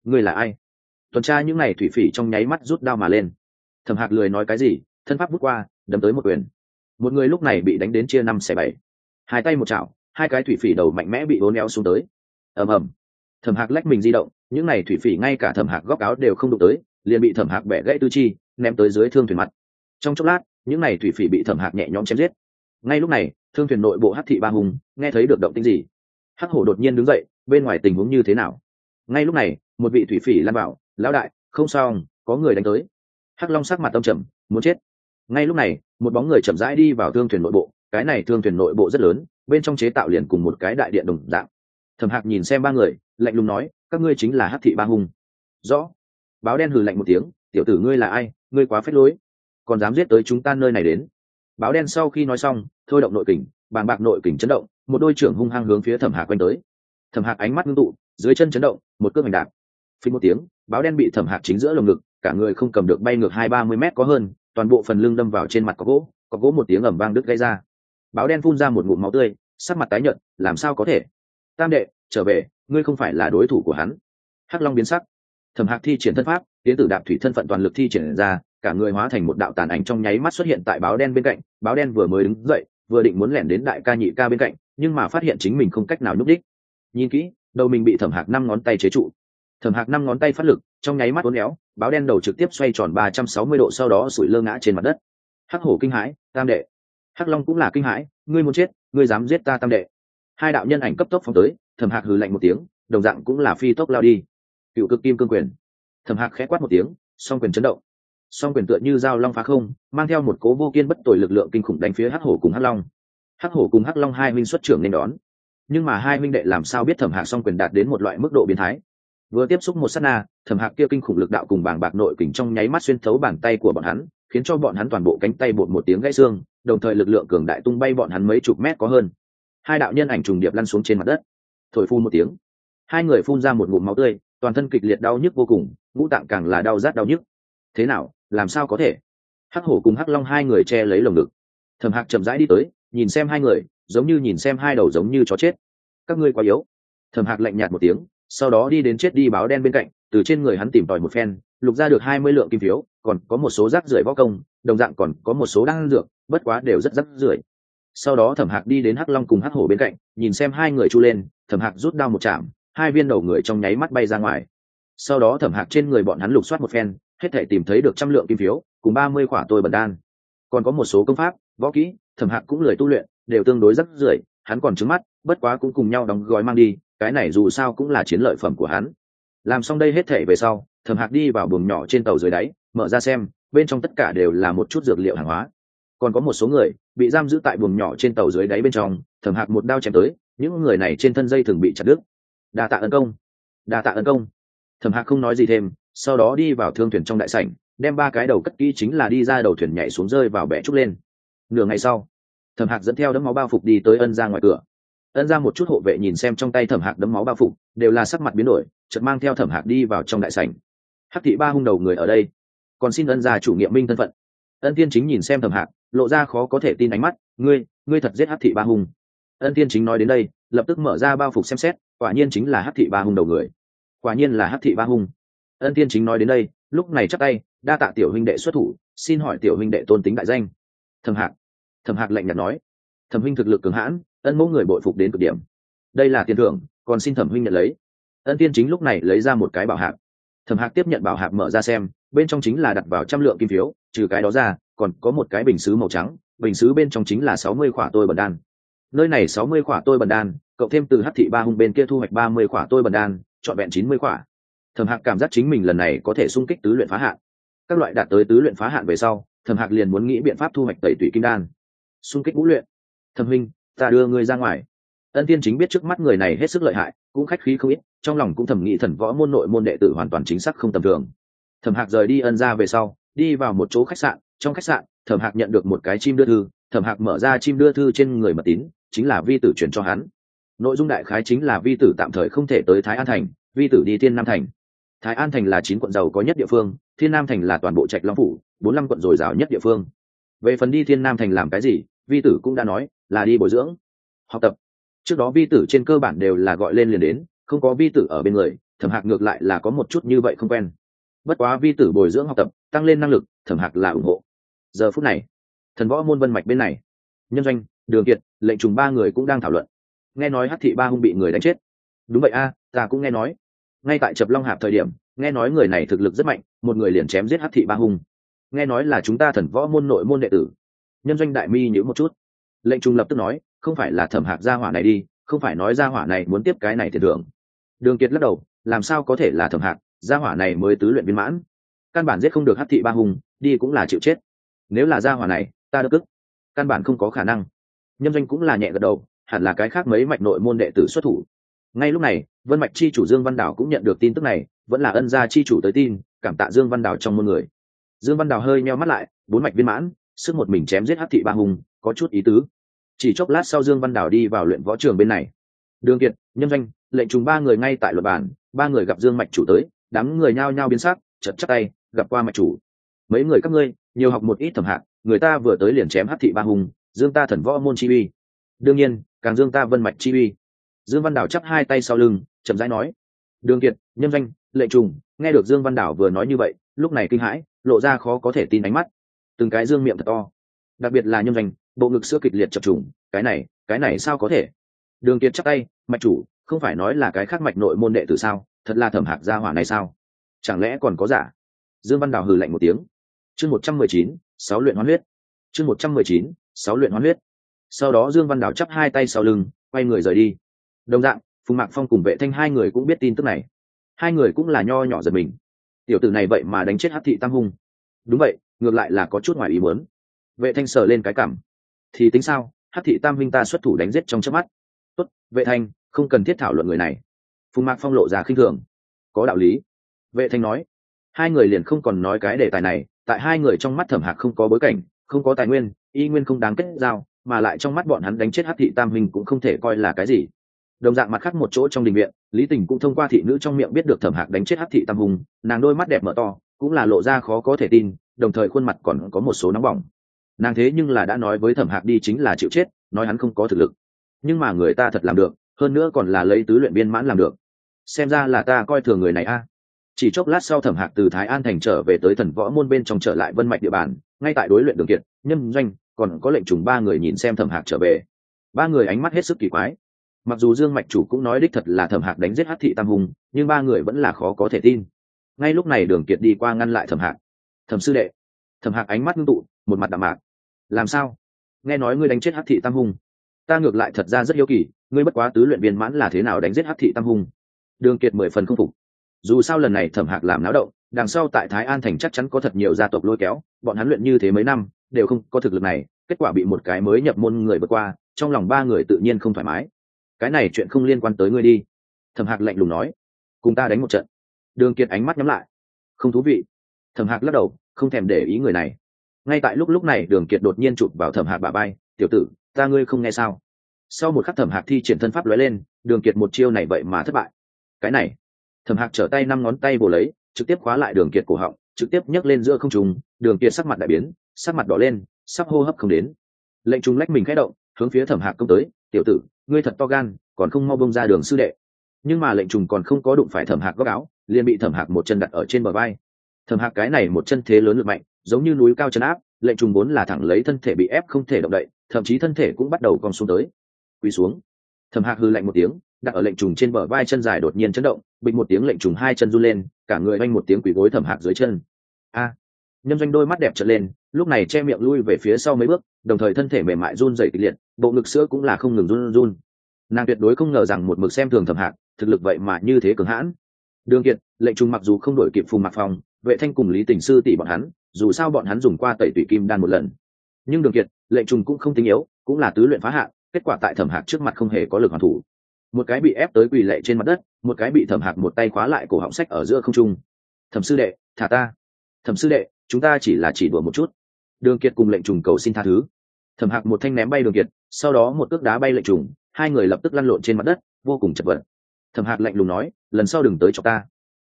Ngươi là ai? Tuần tra những n à y thủy phỉ trong nháy mắt rút đao mà lên. Thẩm hạc lười nói cái gì, thân pháp bút qua đâm tới một quyền. Một người lúc này bị đánh đến chia năm xẻ bảy. Hai tay một chảo, hai cái thủy phỉ đầu mạnh mẽ bị hố éo xuống tới. Ầm ầm. Thẩm hạc lách mình di động, những n à y thủy phỉ ngay cả thẩm hạc góc áo đều không đụng tới, liền bị thẩm hạc bẻ gãy tư chi, ném tới dưới thương thuyền mặt. Trong chốc lát những này thủy phỉ bị thẩm hạc nhẹ nhõm chém giết. Ngay lúc này, thương thuyền nội bộ hắc thị ba hùng nghe thấy được động tinh gì. Hắc hổ đột nhiên đứng dậy, bên ngoài tình huống như thế nào? Ngay lúc này, một vị thủy phỉ lan bảo, lão đại, không sao có người đánh tới. Hắc long sắc mặt tâm trầm, muốn chết. Ngay lúc này, một bóng người chậm rãi đi vào thương thuyền nội bộ, cái này thương thuyền nội bộ rất lớn, bên trong chế tạo liền cùng một cái đại điện đồng dạng. Thẩm hạc nhìn xem ba người, lạnh lùng nói, các ngươi chính là hắc thị ba hùng. Rõ. Báo đen hừ lạnh một tiếng, tiểu tử ngươi là ai? Ngươi quá phết lối còn dám giết tới chúng ta nơi này đến. Báo đen sau khi nói xong, thôi động nội kình, bàng bạc nội kình chấn động, một đôi trưởng hung hăng hướng phía thẩm hạc quanh tới. Thẩm hạc ánh mắt ngưng tụ, dưới chân chấn động, một cước hành đạp. Phí một tiếng, báo đen bị thẩm hạc chính giữa lồng ngực, cả người không cầm được bay ngược hai ba mươi mét có hơn, toàn bộ phần lưng đâm vào trên mặt có gỗ có gỗ một tiếng ẩm vang đứt gây ra. Báo đen phun ra một ngụm máu tươi, sắc mặt tái nhợt, làm sao có thể? Tam đệ, trở về, ngươi không phải là đối thủ của hắn. Hắc long biến sắc. Thẩm hạc thi triển thân pháp, tiến tử đạp thủy thân phận toàn lực thi triển ra cả người hóa thành một đạo tàn ảnh trong nháy mắt xuất hiện tại báo đen bên cạnh, báo đen vừa mới đứng dậy, vừa định muốn lẻn đến đại ca nhị ca bên cạnh, nhưng mà phát hiện chính mình không cách nào nhúc đích nhìn kỹ, đầu mình bị thẩm hạc năm ngón tay chế trụ. Thẩm hạc năm ngón tay phát lực, trong nháy mắt uốn éo, báo đen đầu trực tiếp xoay tròn ba trăm sáu mươi độ sau đó sủi lơ ngã trên mặt đất. Hắc hổ kinh hãi, tam đệ. Hắc long cũng là kinh hãi, ngươi muốn chết, ngươi dám giết ta tam đệ. Hai đạo nhân ảnh cấp tốc phóng tới, thẩm hạc hừ lạnh một tiếng, đồng dạng cũng là phi tốc lao đi. Cựu cực kim cương quyền. Thẩm hạc khẽ quát một tiếng, song quyền chấn động song quyền tựa như dao long phá không, mang theo một cố vô kiên bất tội lực lượng kinh khủng đánh phía hắc hổ cùng hắc long. Hắc hổ cùng hắc long hai minh xuất trưởng nên đón. Nhưng mà hai minh đệ làm sao biết thẩm hạc song quyền đạt đến một loại mức độ biến thái? Vừa tiếp xúc một s á t na, thẩm hạc kia kinh khủng lực đạo cùng bảng bạc nội kình trong nháy mắt xuyên thấu bàn tay của bọn hắn, khiến cho bọn hắn toàn bộ cánh tay bột một tiếng gãy xương, đồng thời lực lượng cường đại tung bay bọn hắn mấy chục mét có hơn. Hai đạo nhân ảnh trùng điệp lăn xuống trên mặt đất. Thổi phun một tiếng. Hai người phun ra một ngụm máu tươi, toàn thân kịch liệt đau nhức vô cùng, ngũ tạng càng là đau rát đau nhức. Thế nào? Làm sao có thể? Hắc hổ cùng hắc long hai người che lấy lồng ngực. Thẩm hạc chậm rãi đi tới, nhìn xem hai người, giống như nhìn xem hai đầu giống như chó chết. Các ngươi quá yếu. Thẩm hạc lạnh nhạt một tiếng, sau đó đi đến chết đi báo đen bên cạnh, từ trên người hắn tìm tòi một phen, lục ra được hai mươi lượng kim phiếu, còn có một số rác rưởi võ công, đồng dạng còn có một số đang dược, bất quá đều rất rác rưởi. Sau đó thẩm hạc đi đến hắc long cùng hắc hổ bên cạnh, nhìn xem hai người chu lên, thẩm hạc rút đao một chạm, hai viên đầu người trong nháy mắt bay ra ngoài. Sau đó thẩm hạc trên người bọn hắn lục soát một phen hết thể tìm thấy được trăm lượng kim phiếu, cùng ba mươi khỏa tôi bẩn đan. Còn có một số công pháp, võ kỹ, thẩm hạc cũng lười tu luyện, đều tương đối rắc rưởi, hắn còn trứng mắt, bất quá cũng cùng nhau đóng gói mang đi, cái này dù sao cũng là chiến lợi phẩm của hắn. Làm xong đây hết thể về sau, thẩm hạc đi vào buồng nhỏ trên tàu dưới đáy, mở ra xem, bên trong tất cả đều là một chút dược liệu hàng hóa. Còn có một số người, bị giam giữ tại buồng nhỏ trên tàu dưới đáy bên trong, thẩm hạc một đao chém tới, những người này trên thân dây thường bị chặt đứt. Đa tạ ấn công. Đa tạ ấn công. Thẩm hạc không nói gì thêm sau đó đi vào thương thuyền trong đại sảnh, đem ba cái đầu cất kỹ chính là đi ra đầu thuyền nhảy xuống rơi vào bẻ trúc lên. Nửa ngày sau, thẩm hạc dẫn theo đấm máu bao phục đi tới ân ra ngoài cửa. Ân ra một chút hộ vệ nhìn xem trong tay thẩm hạc đấm máu bao phục, đều là sắc mặt biến đổi, chợt mang theo thẩm hạc đi vào trong đại sảnh. Hắc thị ba hung đầu người ở đây, còn xin ân ra chủ nghiệm minh thân phận. Ân tiên chính nhìn xem thẩm hạc, lộ ra khó có thể tin ánh mắt, ngươi ngươi thật giết hắc thị ba hung. Ân tiên chính nói đến đây, lập tức mở ra bao phục xem xét, quả nhiên chính là hắc thị ba hung đầu người. Quả nhiên là hắc thị ba hung ân tiên chính nói đến đây, lúc này chắc tay, đa tạ tiểu huynh đệ xuất thủ, xin hỏi tiểu huynh đệ tôn tính đại danh. Thẩm hạc. Thẩm hạc lạnh nhạt nói. Thẩm huynh thực lực cường hãn, ân mẫu người bội phục đến cực điểm. Đây là tiền thưởng, còn xin thẩm huynh nhận lấy. Ân tiên chính lúc này lấy ra một cái bảo hạc. Thẩm hạc tiếp nhận bảo hạc mở ra xem, bên trong chính là đặt vào trăm lượng kim phiếu, trừ cái đó ra, còn có một cái bình xứ màu trắng, bình xứ bên trong chính là sáu mươi khỏa tôi bẩn đan. Nơi này sáu mươi khỏa tôi bẩn đan, cộng thêm từ hát thị ba hung bên kia thu hoạch ba mươi khỏa tôi bẩn đan, trọn vẹn chín mươi khỏa thẩm hạc cảm giác chính mình lần này có thể sung kích tứ luyện phá hạn các loại đạt tới tứ luyện phá hạn về sau, thẩm hạc liền muốn nghĩ biện pháp thu hoạch tẩy tủy kim đan. Sung kích ngũ luyện. Thẩm huynh, ta đưa ngươi ra ngoài. Ân tiên chính biết trước mắt người này hết sức lợi hại, cũng khách khí không ít, trong lòng cũng thẩm nghĩ thần võ môn nội môn đệ tử hoàn toàn chính xác không tầm thường. Thẩm hạc rời đi ân ra về sau, đi vào một chỗ khách sạn. Trong khách sạn, thẩm hạc nhận được một cái chim đưa thư, thẩm hạc mở ra chim đưa thư trên người mật tín, chính là vi tử chuyển cho hắn. Nội dung đại khái chính là vi tử tạm thời không thể tới thái an thành, vi tử đi thiên nam thành thái an thành là chín quận giàu có nhất địa phương, thiên nam thành là toàn bộ trạch long phủ, bốn năm quận dồi dào nhất địa phương. Về phần đi thiên nam thành làm cái gì, vi tử cũng đã nói, là đi bồi dưỡng, học tập. Trước đó vi tử trên cơ bản đều là gọi lên liền đến, không có vi tử ở bên người, thẩm hạc ngược lại là có một chút như vậy không quen. Bất quá vi tử bồi dưỡng học tập, tăng lên năng lực, thẩm hạc là ủng hộ. Giờ phút này, thần võ môn vân mạch bên này, nhân doanh, đường kiệt, lệnh trùng ba người cũng đang thảo luận. Nghe nói hát thị ba hung bị người đánh chết. Đúng vậy a, ta cũng nghe nói ngay tại chập long hạp thời điểm, nghe nói người này thực lực rất mạnh, một người liền chém giết hát thị ba hung. Nghe nói là chúng ta thần võ môn nội môn đệ tử. Nhân doanh đại mi nhữ một chút. Lệnh trung lập tức nói, không phải là thẩm hạc gia hỏa này đi, không phải nói gia hỏa này muốn tiếp cái này tiền thưởng. Đường kiệt lắc đầu, làm sao có thể là thẩm hạc, gia hỏa này mới tứ luyện viên mãn. Căn bản giết không được hát thị ba hùng đi cũng là chịu chết. Nếu là gia hỏa này, ta đỡ cức. Căn bản không có khả năng. Nhân doanh cũng là nhẹ gật đầu, hẳn là cái khác mấy mạch nội môn đệ tử xuất thủ ngay lúc này, vân mạch chi chủ dương văn đảo cũng nhận được tin tức này, vẫn là ân gia chi chủ tới tin, cảm tạ dương văn đảo trong môn người. Dương văn đảo hơi meo mắt lại, bốn mạch viên mãn, sức một mình chém giết hát thị ba hùng, có chút ý tứ. Chỉ chốc lát sau dương văn đảo đi vào luyện võ trường bên này. Đường kiệt nhân doanh, lệnh trùng ba người ngay tại luật bản, ba người gặp dương mạch chủ tới, đám người nhao nhao biến sắc, chật chắc tay, gặp qua mạch chủ. Mấy người các ngươi, nhiều học một ít thẩm hạng, người ta vừa tới liền chém hát thị ba hùng, dương ta thần võ môn chi uy. Đương nhiên, càng dương ta vân mạch chi uy dương văn đảo chắp hai tay sau lưng, chậm rãi nói, đường kiệt, nhân danh lệ trùng, nghe được dương văn đảo vừa nói như vậy, lúc này kinh hãi, lộ ra khó có thể tin ánh mắt. Từng cái dương miệng thật to, đặc biệt là nhân danh bộ ngực sữa kịch liệt chập trùng, cái này cái này sao có thể? Đường kiệt chắp tay, mạch chủ, không phải nói là cái khác mạch nội môn đệ tử sao? Thật là thẩm hạc gia hỏa này sao? Chẳng lẽ còn có giả? Dương văn đào hừ lạnh một tiếng. Chương một trăm mười chín, sáu luyện hoán huyết. Chương một trăm mười chín, sáu luyện hoán huyết. Sau đó dương văn đào chắp hai tay sau lưng, quay người rời đi đồng dạng, phùng mạc phong cùng vệ thanh hai người cũng biết tin tức này. Hai người cũng là nho nhỏ giật mình. Tiểu tử này vậy mà đánh chết hát thị tam hung. Đúng vậy, ngược lại là có chút ngoài ý muốn. Vệ thanh sờ lên cái cảm. Thì tính sao hát thị tam huynh ta xuất thủ đánh giết trong chớp mắt. Tốt, vệ thanh, không cần thiết thảo luận người này. Phùng mạc phong lộ ra khinh thường. Có đạo lý. Vệ thanh nói. Hai người liền không còn nói cái đề tài này, tại hai người trong mắt thẩm hạc không có bối cảnh, không có tài nguyên, y nguyên không đáng kết giao, mà lại trong mắt bọn hắn đánh chết hát thị tam huynh cũng không thể coi là cái gì đồng dạng mặt khác một chỗ trong đình viện, lý tình cũng thông qua thị nữ trong miệng biết được thẩm hạc đánh chết hát thị tam hùng, nàng đôi mắt đẹp mở to, cũng là lộ ra khó có thể tin, đồng thời khuôn mặt còn có một số nóng bỏng. Nàng thế nhưng là đã nói với thẩm hạc đi chính là chịu chết, nói hắn không có thực lực. Nhưng mà người ta thật làm được, hơn nữa còn là lấy tứ luyện viên mãn làm được. Xem ra là ta coi thường người này a. Chỉ chốc lát sau thẩm hạc từ thái an thành trở về tới thần võ môn bên trong trở lại vân mạch địa bàn, ngay tại đối luyện đường kiệt nhân doanh, còn có lệnh trùng ba người nhìn xem thẩm hạc trở về. Ba người ánh mắt hết sức kỳ quái mặc dù dương mạch chủ cũng nói đích thật là thẩm hạc đánh giết hát thị tam hùng, nhưng ba người vẫn là khó có thể tin. Ngay lúc này đường kiệt đi qua ngăn lại thẩm hạc. Thẩm sư đệ. Thẩm hạc ánh mắt ngưng tụ, một mặt đạm mạc. Làm sao? Nghe nói ngươi đánh chết hát thị tam hùng. Ta ngược lại thật ra rất hiếu kỳ, ngươi bất quá tứ luyện viên mãn là thế nào đánh giết hát thị tam hùng? Đường kiệt mười phần không phục. Dù sao lần này thẩm hạc làm náo động, đằng sau tại thái an thành chắc chắn có thật nhiều gia tộc lôi kéo, bọn hắn luyện như thế mấy năm, đều không có thực lực này, kết quả bị một cái mới nhập môn người vượt qua, trong lòng ba người tự nhiên không thoải mái cái này chuyện không liên quan tới ngươi đi. Thẩm hạc lạnh lùng nói. Cùng ta đánh một trận. Đường kiệt ánh mắt nhắm lại. Không thú vị. Thẩm hạc lắc đầu, không thèm để ý người này. Ngay tại lúc lúc này, đường kiệt đột nhiên chụp vào thẩm hạc bà bay tiểu tử, ta ngươi không nghe sao? Sau một khắc thẩm hạc thi triển thân pháp lóe lên, đường kiệt một chiêu này vậy mà thất bại. Cái này. Thẩm hạc trở tay năm ngón tay bổ lấy, trực tiếp khóa lại đường kiệt cổ họng, trực tiếp nhấc lên giữa không trùng đường kiệt sắc mặt đại biến, sắc mặt đỏ lên, sắp hô hấp không đến. Lệnh trùng lách mình khẽ động, hướng phía thẩm hạc công tới, tiểu tử ngươi thật to gan, còn không mau bông ra đường sư đệ. Nhưng mà lệnh trùng còn không có đụng phải thẩm hạc góc áo, liền bị thẩm hạc một chân đặt ở trên bờ vai. Thẩm hạc cái này một chân thế lớn lực mạnh, giống như núi cao chân áp, lệnh trùng vốn là thẳng lấy thân thể bị ép không thể động đậy, thậm chí thân thể cũng bắt đầu cong xuống tới. Quỳ xuống. Thẩm hạc hư lạnh một tiếng, đặt ở lệnh trùng trên bờ vai chân dài đột nhiên chấn động, bịch một tiếng lệnh trùng hai chân run lên, cả người oanh một tiếng quỳ gối thẩm hạc dưới chân. A. Nhân doanh đôi mắt đẹp trở lên, lúc này che miệng lui về phía sau mấy bước, đồng thời thân thể mềm mại run dày kịch liệt bộ ngực sữa cũng là không ngừng run run. Nàng tuyệt đối không ngờ rằng một mực xem thường thẩm hạc, thực lực vậy mà như thế cường hãn. Đường kiệt, lệnh trùng mặc dù không đổi kịp phùng mặc phòng, vệ thanh cùng lý tình sư tỷ bọn hắn, dù sao bọn hắn dùng qua tẩy tủy kim đan một lần. Nhưng đường kiệt, lệnh trùng cũng không tinh yếu, cũng là tứ luyện phá hạn kết quả tại thẩm hạc trước mặt không hề có lực hoàn thủ. Một cái bị ép tới quỳ lệ trên mặt đất, một cái bị thẩm hạc một tay khóa lại cổ họng sách ở giữa không trung. Thẩm sư đệ, thả ta. Thẩm sư đệ, chúng ta chỉ là chỉ đùa một chút. Đường kiệt cùng lệnh trùng cầu xin tha thứ thẩm hạc một thanh ném bay đường kiệt, sau đó một cước đá bay lệnh trùng, hai người lập tức lăn lộn trên mặt đất, vô cùng chật vật. Thẩm hạc lạnh lùng nói, lần sau đừng tới cho ta.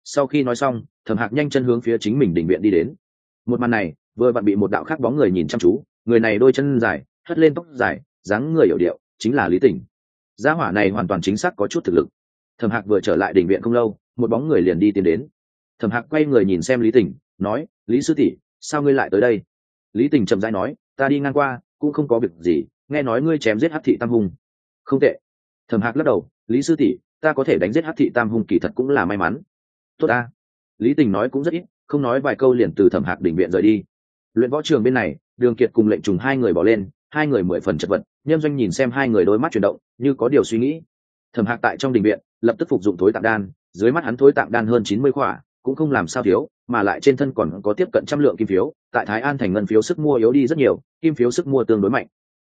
Sau khi nói xong, thẩm hạc nhanh chân hướng phía chính mình định viện đi đến. Một màn này, vừa vặn bị một đạo khác bóng người nhìn chăm chú, người này đôi chân dài, hất lên tóc dài, dáng người hiểu điệu, chính là lý tình gia hỏa này hoàn toàn chính xác có chút thực lực. Thẩm hạc vừa trở lại đỉnh viện không lâu, một bóng người liền đi tiến đến. Thẩm hạc quay người nhìn xem lý tình nói, lý sư tỷ, sao ngươi lại tới đây? Lý tình chậm rãi nói, ta đi ngang qua cũng không có việc gì, nghe nói ngươi chém giết hát thị tam hùng không tệ. Thẩm hạc lắc đầu, lý sư tỷ, ta có thể đánh giết hát thị tam hùng kỳ thật cũng là may mắn. Tốt ta. Lý tình nói cũng rất ít, không nói vài câu liền từ thẩm hạc đỉnh viện rời đi. Luyện võ trường bên này, đường kiệt cùng lệnh trùng hai người bỏ lên, hai người mười phần chật vật nhân doanh nhìn xem hai người đôi mắt chuyển động, như có điều suy nghĩ. Thẩm hạc tại trong đình viện, lập tức phục dụng thối tạng đan, dưới mắt hắn thối tạng đan hơn chín mươi khỏa, cũng không làm sao thiếu mà lại trên thân còn có tiếp cận trăm lượng kim phiếu, tại thái an thành ngân phiếu sức mua yếu đi rất nhiều, kim phiếu sức mua tương đối mạnh.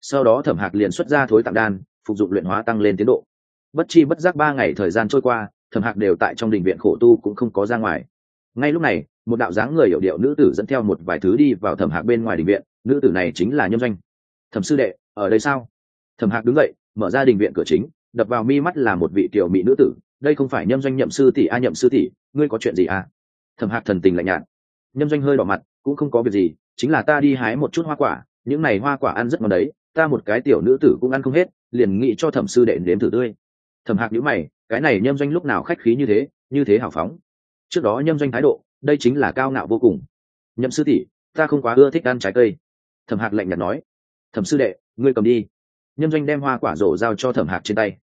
Sau đó thẩm hạc liền xuất ra thối tạm đan, phục dụng luyện hóa tăng lên tiến độ. Bất chi bất giác ba ngày thời gian trôi qua, thẩm hạc đều tại trong đình viện khổ tu cũng không có ra ngoài. Ngay lúc này, một đạo dáng người hiểu điệu nữ tử dẫn theo một vài thứ đi vào thẩm hạc bên ngoài đình viện, nữ tử này chính là nhâm doanh. Thẩm sư đệ, ở đây sao? Thẩm hạc đứng dậy, mở ra đình viện cửa chính, đập vào mi mắt là một vị tiểu mỹ nữ tử. Đây không phải nhâm doanh nhậm sư tỷ a, nhậm sư tỷ, ngươi có chuyện gì à? Thẩm hạc thần tình lạnh nhạt. Nhâm doanh hơi đỏ mặt, cũng không có việc gì, chính là ta đi hái một chút hoa quả, những này hoa quả ăn rất ngon đấy, ta một cái tiểu nữ tử cũng ăn không hết, liền nghĩ cho thẩm sư đệ nếm thử tươi. Thẩm hạc nhữ mày, cái này nhâm doanh lúc nào khách khí như thế như thế hào phóng. Trước đó nhâm doanh thái độ, đây chính là cao ngạo vô cùng. Nhậm sư tỷ, ta không quá ưa thích ăn trái cây. Thẩm hạc lạnh nhạt nói. Thẩm sư đệ, ngươi cầm đi. Nhâm doanh đem hoa quả rổ giao cho thẩm hạc trên tay.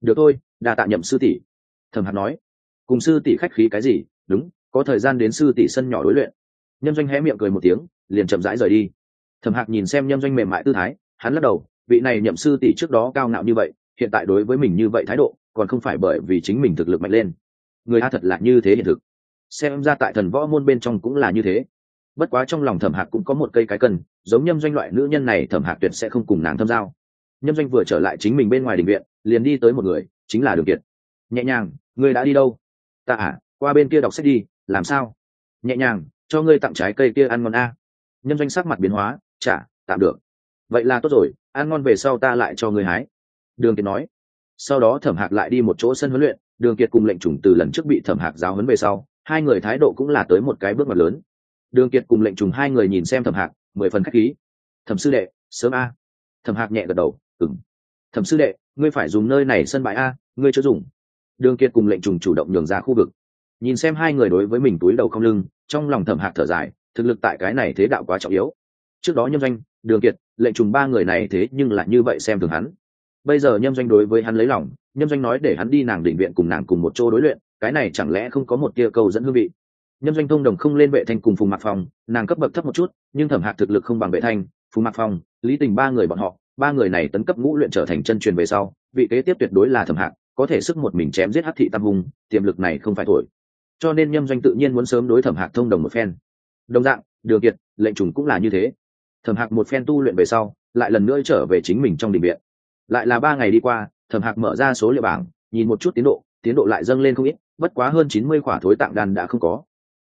Được thôi đà tạ nhậm sư tỷ. Thẩm hạc nói. Cùng sư tỷ khách khí cái gì? Đúng có thời gian đến sư tỷ sân nhỏ đối luyện. Nhâm doanh hé miệng cười một tiếng, liền chậm rãi rời đi. Thẩm hạc nhìn xem nhâm doanh mềm mại tư thái, hắn lắc đầu, vị này nhậm sư tỷ trước đó cao ngạo như vậy, hiện tại đối với mình như vậy thái độ, còn không phải bởi vì chính mình thực lực mạnh lên. Người ta thật là như thế hiện thực. Xem ra tại thần võ môn bên trong cũng là như thế. Bất quá trong lòng thẩm hạc cũng có một cây cái cần, giống nhâm doanh loại nữ nhân này thẩm hạc tuyệt sẽ không cùng nàng thâm giao. Nhâm doanh vừa trở lại chính mình bên ngoài đình viện, liền đi tới một người, chính là đường kiệt. Nhẹ nhàng, ngươi đã đi đâu? Ta à qua bên kia đọc sách đi làm sao? Nhẹ nhàng, cho ngươi tặng trái cây kia ăn ngon a. Nhân doanh sắc mặt biến hóa, chả, tạm được. Vậy là tốt rồi, ăn ngon về sau ta lại cho ngươi hái. Đường kiệt nói. Sau đó thẩm hạc lại đi một chỗ sân huấn luyện, đường kiệt cùng lệnh chủng từ lần trước bị thẩm hạc giáo huấn về sau, hai người thái độ cũng là tới một cái bước mặt lớn. Đường kiệt cùng lệnh trùng hai người nhìn xem thẩm hạc, mười phần khách khí. Thẩm sư đệ, sớm a. Thẩm hạc nhẹ gật đầu ừng thẩm sư đệ, ngươi phải dùng nơi này sân bãi a, ngươi chưa dùng. Đường kiệt cùng lệnh trùng chủ động nhường ra khu vực nhìn xem hai người đối với mình túi đầu không lưng, trong lòng thẩm hạc thở dài, thực lực tại cái này thế đạo quá trọng yếu. Trước đó nhâm doanh, đường kiệt, lệnh trùng ba người này thế nhưng lại như vậy xem thường hắn. Bây giờ nhâm doanh đối với hắn lấy lòng, nhâm doanh nói để hắn đi nàng định viện cùng nàng cùng một chỗ đối luyện, cái này chẳng lẽ không có một tia câu dẫn hương vị. Nhâm doanh thông đồng không lên vệ thanh cùng phùng mạc phòng nàng cấp bậc thấp một chút, nhưng thẩm hạc thực lực không bằng vệ thanh, phùng mạc phòng lý tình ba người bọn họ, ba người này tấn cấp ngũ luyện trở thành chân truyền về sau, vị kế tiếp tuyệt đối là thẩm hạc, có thể sức một mình chém giết hắc thị tam hùng, tiềm lực này không phải thổi cho nên nhâm doanh tự nhiên muốn sớm đối thẩm hạc thông đồng một phen. Đồng dạng, đường kiệt, lệnh trùng cũng là như thế. Thẩm hạc một phen tu luyện về sau, lại lần nữa trở về chính mình trong đình viện. Lại là ba ngày đi qua, thẩm hạc mở ra số liệu bảng, nhìn một chút tiến độ tiến độ lại dâng lên không ít, bất quá hơn chín mươi khỏa thối tạng đan đã không có.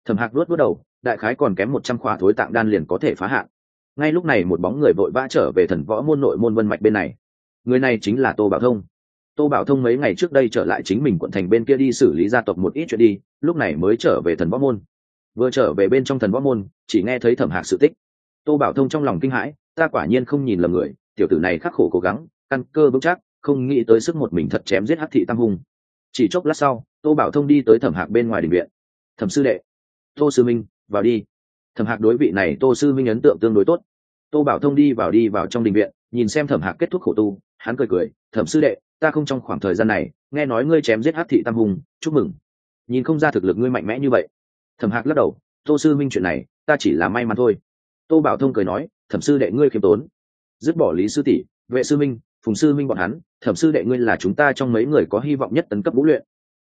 Thẩm hạc luốt luốt đầu, đại khái còn kém một trăm khỏa thối tạng đan liền có thể phá hạn. Ngay lúc này một bóng người vội vã trở về thần võ môn nội môn vân mạch bên này. Người này chính là tô bảo thông tô bảo thông mấy ngày trước đây trở lại chính mình quận thành bên kia đi xử lý gia tộc một ít chuyện đi, lúc này mới trở về thần võ môn. Vừa trở về bên trong thần võ môn, chỉ nghe thấy thẩm hạc sự tích. Tô bảo thông trong lòng kinh hãi, ta quả nhiên không nhìn lầm người, tiểu tử này khắc khổ cố gắng, căn cơ vững chắc, không nghĩ tới sức một mình thật chém giết hắc thị tam hùng chỉ chốc lát sau, tô bảo thông đi tới thẩm hạc bên ngoài đình viện. Thẩm sư đệ. Tô sư minh, vào đi. Thẩm hạc đối vị này tô sư minh ấn tượng tương đối tốt. Tô bảo thông đi vào đi vào trong đình viện, nhìn xem thẩm hạc kết thúc khổ tu, hắn cười cười, thẩm sư đệ ta không trong khoảng thời gian này, nghe nói ngươi chém giết hát thị tam hùng, chúc mừng. Nhìn không ra thực lực ngươi mạnh mẽ như vậy. Thẩm hạc lắc đầu, tô sư minh chuyện này, ta chỉ là may mắn thôi. Tô bảo thông cười nói, thẩm sư đệ ngươi khiêm tốn. Dứt bỏ lý sư tỷ, vệ sư minh, phùng sư minh bọn hắn, thẩm sư đệ ngươi là chúng ta trong mấy người có hy vọng nhất tấn cấp vũ luyện.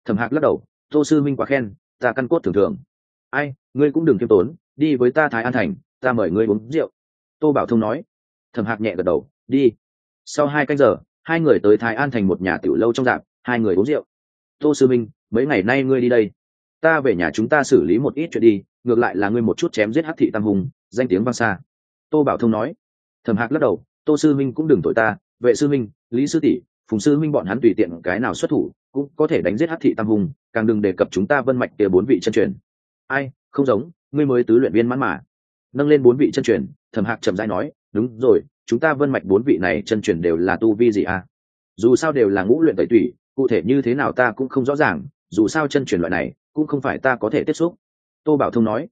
Thẩm hạc lắc đầu, tô sư minh quá khen, ta căn cốt thường thường. Ai, ngươi cũng đừng khiêm tốn, đi với ta thái an thành, ta mời ngươi uống rượu. Tô bảo thông nói. Thẩm hạc nhẹ gật đầu, đi. Sau hai canh giờ hai người tới thái an thành một nhà tiểu lâu trong dạp hai người uống rượu. Tô sư minh, mấy ngày nay ngươi đi đây? Ta về nhà chúng ta xử lý một ít chuyện đi, ngược lại là ngươi một chút chém giết hắc thị tam hùng, danh tiếng vang xa. Tô bảo thông nói. Thẩm hạc lắc đầu. Tô sư minh cũng đừng tội ta, vệ sư minh, lý sư tỷ, phùng sư minh bọn hắn tùy tiện cái nào xuất thủ, cũng có thể đánh giết hắc thị tam hùng, càng đừng đề cập chúng ta vân mạch kia bốn vị chân truyền. Ai, không giống, ngươi mới tứ luyện viên mãn mà. Nâng lên bốn vị chân truyền, thẩm hạc chậm rãi nói. Đúng rồi chúng ta vân mạch bốn vị này chân truyền đều là tu vi gì à? Dù sao đều là ngũ luyện tẩy tủy, cụ thể như thế nào ta cũng không rõ ràng, dù sao chân truyền loại này, cũng không phải ta có thể tiếp xúc. Tô bảo thông nói.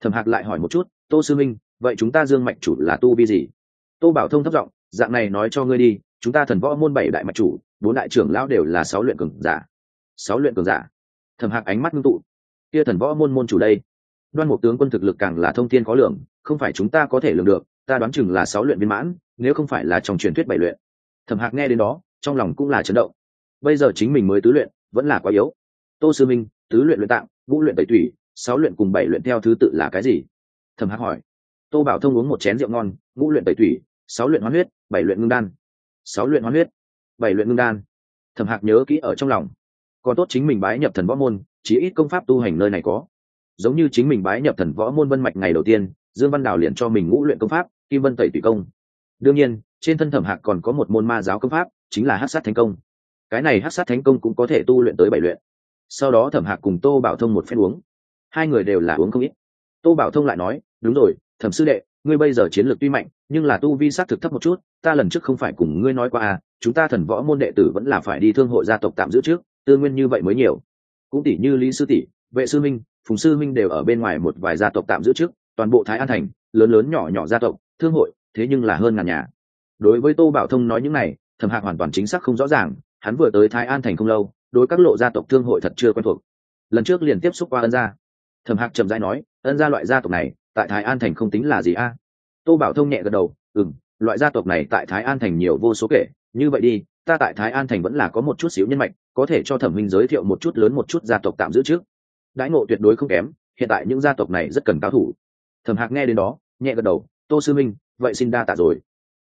Thẩm hạc lại hỏi một chút, tô sư minh, vậy chúng ta dương mạch chủ là tu vi gì? Tô bảo thông thấp giọng, dạng này nói cho ngươi đi, chúng ta thần võ môn bảy đại mạch chủ, bốn đại trưởng lão đều là sáu luyện cường giả. Sáu luyện cường giả? Thẩm hạc ánh mắt ngưng tụ. Kia thần võ môn môn chủ đây, đoan một tướng quân thực lực càng là thông thiên có lượng không phải chúng ta có thể lường được ta đoán chừng là sáu luyện viên mãn, nếu không phải là trong truyền thuyết bảy luyện. Thẩm hạc nghe đến đó, trong lòng cũng là chấn động. Bây giờ chính mình mới tứ luyện, vẫn là quá yếu. Tô sư minh, tứ luyện luyện tạng vũ luyện tẩy thủy sáu luyện cùng bảy luyện theo thứ tự là cái gì? Thẩm hạc hỏi. Tô bảo thông uống một chén rượu ngon, ngũ luyện tẩy thủy sáu luyện hoán huyết, bảy luyện ngưng đan. Sáu luyện hoán huyết, bảy luyện ngưng đan. Thẩm hạc nhớ kỹ ở trong lòng. Còn tốt chính mình bái nhập thần võ môn chỉ ít công pháp tu hành nơi này có. Giống như chính mình bái nhập thần võ môn vân mạch ngày đầu tiên, dương văn đào liền cho mình ngũ luyện công pháp kim vân tẩy tùy công. Đương nhiên, trên thân thẩm hạc còn có một môn ma giáo công pháp, chính là hát sát thánh công. Cái này hát sát thánh công cũng có thể tu luyện tới bảy luyện. Sau đó thẩm hạc cùng tô bảo thông một phen uống. Hai người đều là uống không ít. Tô bảo thông lại nói, đúng rồi, thẩm sư đệ, ngươi bây giờ chiến lược tuy mạnh, nhưng là tu vi s á t thực thấp một chút, ta lần trước không phải cùng ngươi nói qua à chúng ta thần võ môn đệ tử vẫn là phải đi thương hội gia tộc tạm giữ trước, tư nguyên như vậy mới nhiều. Cũng tỷ như lý sư tỷ, vệ sư minh, phùng sư minh đều ở bên ngoài một vài gia tộc tạm giữ trước, toàn bộ thái an thành, lớn lớn nhỏ nhỏ gia tộc thương hội, thế nhưng là hơn ngàn nhà. Đối với tô bảo thông nói những này, thẩm hạc hoàn toàn chính xác không rõ ràng, hắn vừa tới thái an thành không lâu, đối các lộ gia tộc thương hội thật chưa quen thuộc. Lần trước liền tiếp xúc qua ân gia. Thẩm hạc trầm dai nói, ân gia loại gia tộc này, tại thái an thành không tính là gì a? Tô bảo thông nhẹ gật đầu ừ m loại gia tộc này tại thái an thành nhiều vô số kể, như vậy đi, ta tại thái an thành vẫn là có một chút xíu nhân mạch, có thể cho thẩm minh giới thiệu một chút lớn một chút gia tộc tạm giữ trước. Đãi ngộ tuyệt đối không kém, hiện tại những gia tộc này rất cần cao thủ. Thẩm hạc nghe đến đó, nhẹ gật đầu tô sư minh, vậy xin đa tạ rồi.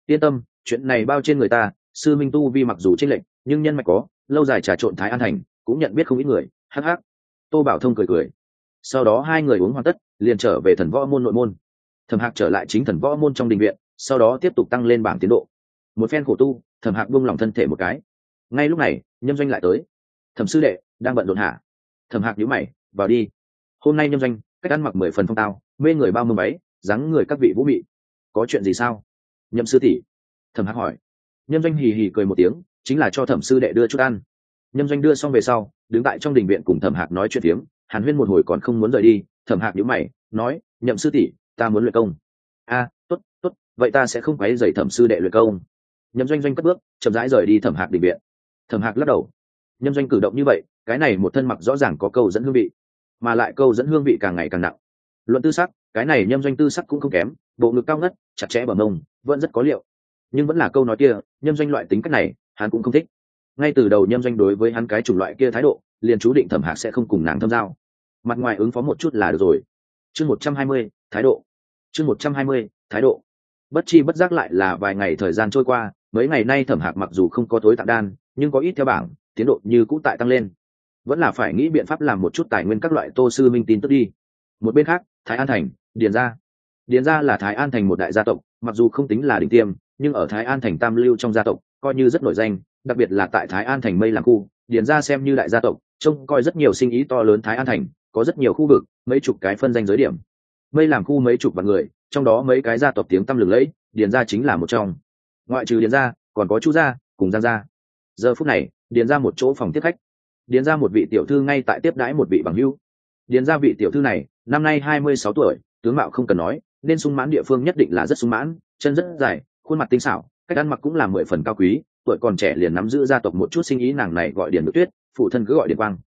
Yên tâm, chuyện này bao trên người ta, sư minh tu vi mặc dù trên lệch, nhưng nhân mạch có, lâu dài trà trộn thái an thành, cũng nhận biết không ít người. Hắc hắc. Tô bảo thông cười cười. Sau đó hai người uống hoàn tất, liền trở về thần võ môn nội môn. Thẩm hạc trở lại chính thần võ môn trong đình viện, sau đó tiếp tục tăng lên bảng tiến độ. Một phen khổ tu, thẩm hạc buông lỏng thân thể một cái. Ngay lúc này, nhâm doanh lại tới. Thẩm sư đệ, đang bận rộn hả? Thẩm hạc nhíu mày, vào đi. Hôm nay nhâm doanh, cách ăn mặc mười phần phong tao, mê người bao mưa máy dáng người các vị vũ mị có chuyện gì sao? Nhậm sư tỷ. Thẩm hạc hỏi. Nhâm doanh hì hì cười một tiếng, chính là cho thẩm sư đệ đưa chút ăn. Nhâm doanh đưa xong về sau, đứng tại trong đình viện cùng thẩm hạc nói chuyện tiếng hàn huyên một hồi còn không muốn rời đi, thẩm hạc nhíu mày, nói, nhậm sư tỷ, ta muốn luyện công. A, tốt tốt, vậy ta sẽ không quấy dày thẩm sư đệ luyện công. Nhậm doanh doanh cất bước, chậm rãi rời đi thẩm hạc định viện. Thẩm hạc lắc đầu. Nhậm doanh cử động như vậy, cái này một thân mặc rõ ràng có câu dẫn hương vị, mà lại câu dẫn hương vị càng ngày càng nặng. Luận tư sắc, cái này nhâm doanh tư sắc cũng không kém, bộ ngực cao ngất chặt chẽ bờ mông, vẫn rất có liệu. Nhưng vẫn là câu nói kia, nhâm doanh loại tính cách này, hắn cũng không thích. Ngay từ đầu nhâm doanh đối với hắn cái chủng loại kia thái độ, liền chú định thẩm hạc sẽ không cùng nàng thâm giao. Mặt ngoài ứng phó một chút là được rồi. Chương một trăm hai mươi, thái độ. Chương một trăm hai mươi, thái độ. Bất chi bất giác lại là vài ngày thời gian trôi qua, mấy ngày nay thẩm hạc mặc dù không có tối tạng đan, nhưng có ít theo bảng, tiến độ như cũ tại tăng lên. Vẫn là phải nghĩ biện pháp làm một chút tài nguyên các loại tô sư minh tin tức đi. Một bên khác, thái an thành, điền gia điền gia là thái an thành một đại gia tộc, mặc dù không tính là đỉnh tiêm, nhưng ở thái an thành tam lưu trong gia tộc, coi như rất nổi danh, đặc biệt là tại thái an thành mây Làng khu, điền gia xem như đại gia tộc, trông coi rất nhiều sinh ý to lớn thái an thành, có rất nhiều khu vực, mấy chục cái phân danh giới điểm. Mây làm khu mấy chục vạn người, trong đó mấy cái gia tộc tiếng tăm lừng lẫy, điền gia chính là một trong. Ngoại trừ điền gia, còn có chu gia, cùng giang gia. Giờ phút này, điền ra một chỗ phòng tiếp khách. Điền ra một vị tiểu thư ngay tại tiếp đãi một vị bằng hưu điền ra vị tiểu thư này, năm nay hai mươi sáu tuổi, tướng mạo không cần nói nên sung mãn địa phương nhất định là rất sung mãn, chân rất dài, khuôn mặt tinh xảo, cách ăn mặc cũng là mười phần cao quý, tuổi còn trẻ liền nắm giữ gia tộc một chút sinh ý nàng này gọi điền nước tuyết, phụ thân cứ gọi điền quang.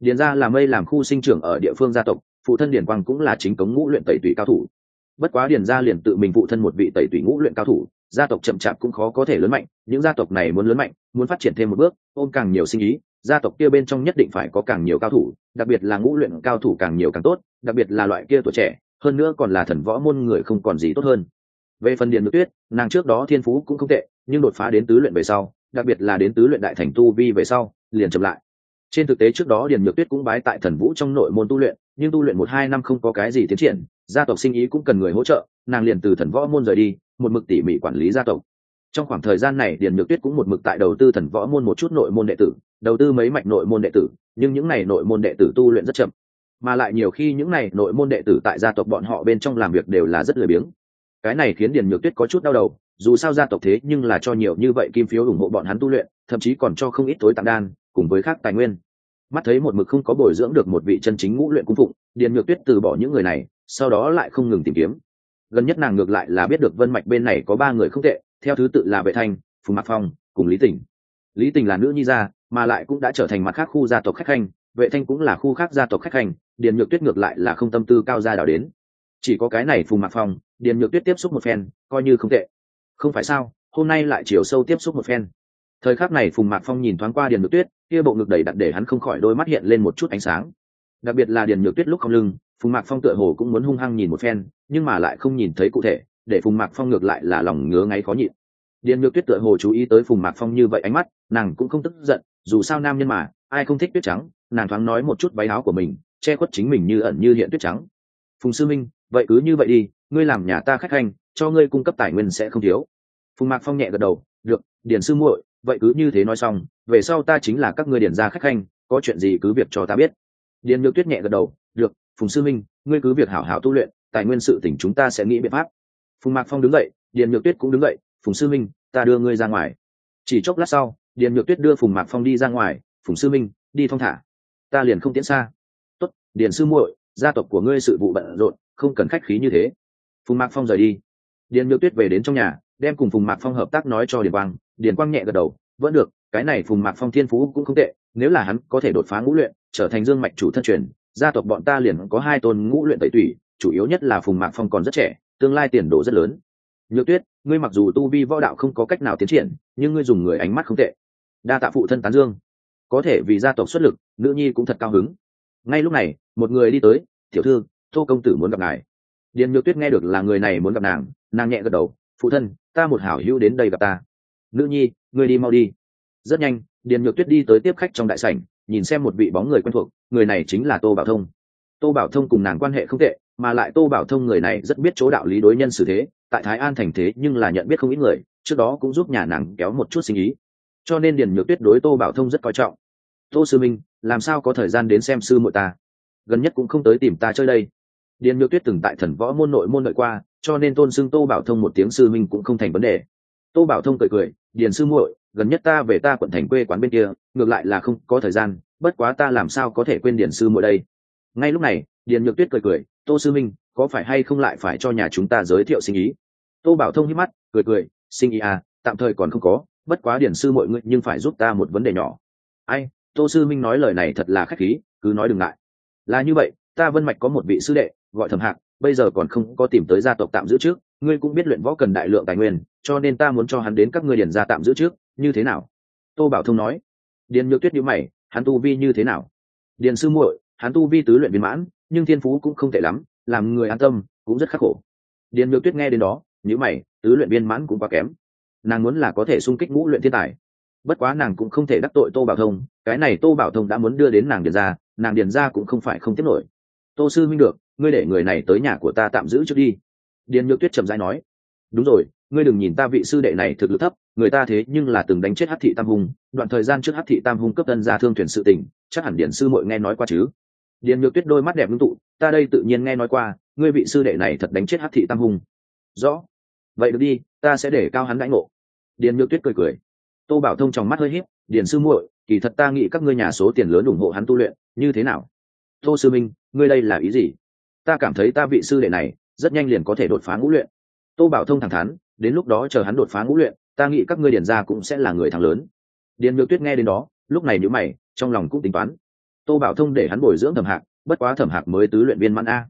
Điền ra là mây làm khu sinh trưởng ở địa phương gia tộc, phụ thân điền quang cũng là chính cống ngũ luyện tẩy tủy cao thủ. Bất quá điền ra liền tự mình phụ thân một vị tẩy tủy ngũ luyện cao thủ, gia tộc chậm chạp cũng khó có thể lớn mạnh, những gia tộc này muốn lớn mạnh, muốn phát triển thêm một bước, ôm càng nhiều sinh ý, gia tộc kia bên trong nhất định phải có càng nhiều cao thủ, đặc biệt là ngũ luyện cao thủ càng nhiều càng tốt, đặc biệt là loại kia tuổi trẻ hơn nữa còn là thần võ môn người không còn gì tốt hơn. Về phần điện Nhược tuyết, nàng trước đó thiên phú cũng không tệ, nhưng đột phá đến tứ luyện về sau, đặc biệt là đến tứ luyện đại thành tu vi về sau, liền chậm lại. Trên thực tế trước đó điền nhược tuyết cũng bái tại thần vũ trong nội môn tu luyện, nhưng tu luyện một hai năm không có cái gì tiến triển, gia tộc sinh ý cũng cần người hỗ trợ, nàng liền từ thần võ môn rời đi, một mực tỉ mỉ quản lý gia tộc. Trong khoảng thời gian này, điền nhược tuyết cũng một mực tại đầu tư thần võ môn một chút nội môn đệ tử, đầu tư mấy mạch nội môn đệ tử, nhưng những n à y nội môn đệ tử tu luyện rất chậm mà lại nhiều khi những này nội môn đệ tử tại gia tộc bọn họ bên trong làm việc đều là rất lười biếng. Cái này khiến điền nhược tuyết có chút đau đầu, dù sao gia tộc thế nhưng là cho nhiều như vậy kim phiếu ủng hộ bọn hắn tu luyện, thậm chí còn cho không ít tối tạm đan, cùng với khác tài nguyên. Mắt thấy một mực không có bồi dưỡng được một vị chân chính ngũ luyện cung phụng, điền nhược tuyết từ bỏ những người này, sau đó lại không ngừng tìm kiếm. Gần nhất nàng ngược lại là biết được vân mạch bên này có ba người không tệ, theo thứ tự là vệ thanh, phùng mạc phong, cùng lý tình. Lý tình là nữ nhi gia, mà lại cũng đã trở thành mặt khác khu gia tộc khách khanh, vệ thanh cũng là khu khác gia tộc khách khanh điền nhược tuyết ngược lại là không tâm tư cao gia đào đến. Chỉ có cái này phùng mạc phong, điền nhược tuyết tiếp xúc một phen, coi như không tệ. Không phải sao, hôm nay lại chiều sâu tiếp xúc một phen. Thời khắc này phùng mạc phong nhìn thoáng qua điền nhược tuyết, kia bộ ngực đầy đặt để hắn không khỏi đôi mắt hiện lên một chút ánh sáng. Đặc biệt là điền nhược tuyết lúc không lưng, phùng mạc phong tựa hồ cũng muốn hung hăng nhìn một phen, nhưng mà lại không nhìn thấy cụ thể, để phùng mạc phong ngược lại là lòng ngứa ngáy khó nhịn. Điền nhược tuyết tựa hồ chú ý tới phùng mạc phong như vậy ánh mắt, nàng cũng không tức giận, dù sao nam nhân mà, ai không thích tuyết trắng, nàng thoáng nói một chút váy áo của mình che khuất chính mình như ẩn như hiện tuyết trắng. Phùng sư minh, vậy cứ như vậy đi, ngươi làm nhà ta khách hành, cho ngươi cung cấp tài nguyên sẽ không thiếu. Phùng mạc phong nhẹ gật đầu, được, điền sư muội, vậy cứ như thế nói xong, về sau ta chính là các ngươi điền ra khách hành, có chuyện gì cứ việc cho ta biết. Điền nhược tuyết nhẹ gật đầu, được, phùng sư minh, ngươi cứ việc hảo hảo tu luyện, tài nguyên sự tỉnh chúng ta sẽ nghĩ biện pháp. Phùng mạc phong đứng dậy, điền nhược tuyết cũng đứng dậy, phùng sư minh, ta đưa ngươi ra ngoài. Chỉ chốc lát sau, điền nhược tuyết đưa phùng mạc phong đi ra ngoài, phùng sư minh, đi thong thả. Ta liền không tiễn xa điền sư muội, gia tộc của ngươi sự vụ bận rộn, không cần khách khí như thế. Phùng mạc phong rời đi. Điền nhược tuyết về đến trong nhà, đem cùng phùng mạc phong hợp tác nói cho điền quang. Điền quang nhẹ gật đầu, vẫn được, cái này phùng mạc phong thiên phú cũng không tệ, nếu là hắn có thể đột phá ngũ luyện, trở thành dương mạch chủ thân truyền, gia tộc bọn ta liền có hai tôn ngũ luyện tẩy tủy, chủ yếu nhất là phùng mạc phong còn rất trẻ, tương lai tiền đồ rất lớn. Nhược tuyết, ngươi mặc dù tu vi võ đạo không có cách nào tiến triển, nhưng ngươi dùng người ánh mắt không tệ. Đa tạ phụ thân tán dương. Có thể vì gia tộc xuất lực, nữ nhi cũng thật cao hứng ngay lúc này, một người đi tới, tiểu thư, tô công tử muốn gặp ngài. Điền nhược tuyết nghe được là người này muốn gặp nàng nàng nhẹ gật đầu, phụ thân, ta một hảo hữu đến đây gặp ta. Nữ nhi, ngươi đi mau đi. Rất nhanh, điền nhược tuyết đi tới tiếp khách trong đại sảnh, nhìn xem một vị bóng người quen thuộc, người này chính là tô bảo thông. Tô bảo thông cùng nàng quan hệ không tệ, mà lại tô bảo thông người này rất biết chỗ đạo lý đối nhân xử thế, tại thái an thành thế nhưng là nhận biết không ít người, trước đó cũng giúp nhà nàng kéo một chút sinh ý. Cho nên điền nhược tuyết đối tô bảo thông rất coi trọng. Tô sư minh làm sao có thời gian đến xem sư muội ta? Gần nhất cũng không tới tìm ta chơi đây. Điền nhược tuyết từng tại thần võ môn nội môn nội qua, cho nên tôn xưng tô bảo thông một tiếng sư minh cũng không thành vấn đề. Tô bảo thông cười cười, điền sư muội, gần nhất ta về ta quận thành quê quán bên kia, ngược lại là không có thời gian, bất quá ta làm sao có thể quên điền sư muội đây? Ngay lúc này, điền nhược tuyết cười cười, tô sư minh có phải hay không lại phải cho nhà chúng ta giới thiệu sinh ý? Tô bảo thông hít mắt, cười cười, sinh ý à tạm thời còn không có, bất quá điển sư mọi người nhưng phải giúp ta một vấn đề nhỏ. Ai tô sư minh nói lời này thật là khách khí, cứ nói đừng ngại. Là như vậy, ta vân mạch có một vị sư đệ, gọi thẩm hạc, bây giờ còn không có tìm tới gia tộc tạm giữ trước, ngươi cũng biết luyện võ cần đại lượng tài nguyên, cho nên ta muốn cho hắn đến các ngươi điển gia tạm giữ trước, như thế nào? Tô bảo thông nói. Điền nhược tuyết nhữ mày, hắn tu vi như thế nào? Điền sư muội, hắn tu vi tứ luyện viên mãn, nhưng thiên phú cũng không tệ lắm, làm người an tâm, cũng rất khắc khổ. Điền nhược tuyết nghe đến đó nhữ mày, tứ luyện viên mãn cũng quá kém. Nàng muốn là có thể sung kích ngũ luyện thiên tài bất quá nàng cũng không thể đắc tội tô bảo thông, cái này tô bảo thông đã muốn đưa đến nàng điền ra nàng điền ra cũng không phải không tiếp nổi. Tô sư minh được, ngươi để người này tới nhà của ta tạm giữ trước đi. Điền nhược tuyết trầm dai nói, đúng rồi, ngươi đừng nhìn ta vị sư đệ này thực lực thấp, người ta thế nhưng là từng đánh chết hát thị tam hùng đoạn thời gian trước hát thị tam hùng cấp tân ra thương thuyền sự tình, chắc hẳn điền sư mội nghe nói qua chứ. Điền nhược tuyết đôi mắt đẹp ngưng tụ, ta đây tự nhiên nghe nói qua, ngươi vị sư đệ này thật đánh chết hát thị tam hùng rõ. Vậy được đi, ta sẽ để cao hắn đãi ngộ. Điền nhược tuyết cười cười tô bảo thông trong mắt hơi hiếp điền sư muội, kỳ thật ta nghĩ các ngươi nhà số tiền lớn ủng hộ hắn tu luyện, như thế nào? Tô sư minh, ngươi đây là ý gì? Ta cảm thấy ta vị sư đệ này, rất nhanh liền có thể đột phá ngũ luyện. Tô bảo thông thẳng thắn, đến lúc đó chờ hắn đột phá ngũ luyện, ta nghĩ các ngươi điền ra cũng sẽ là người thắng lớn. Điền nhược tuyết nghe đến đó, lúc này nhữ mày, trong lòng cũng tính toán. Tô bảo thông để hắn bồi dưỡng thẩm hạc, bất quá thẩm hạc mới tứ luyện viên mãn a.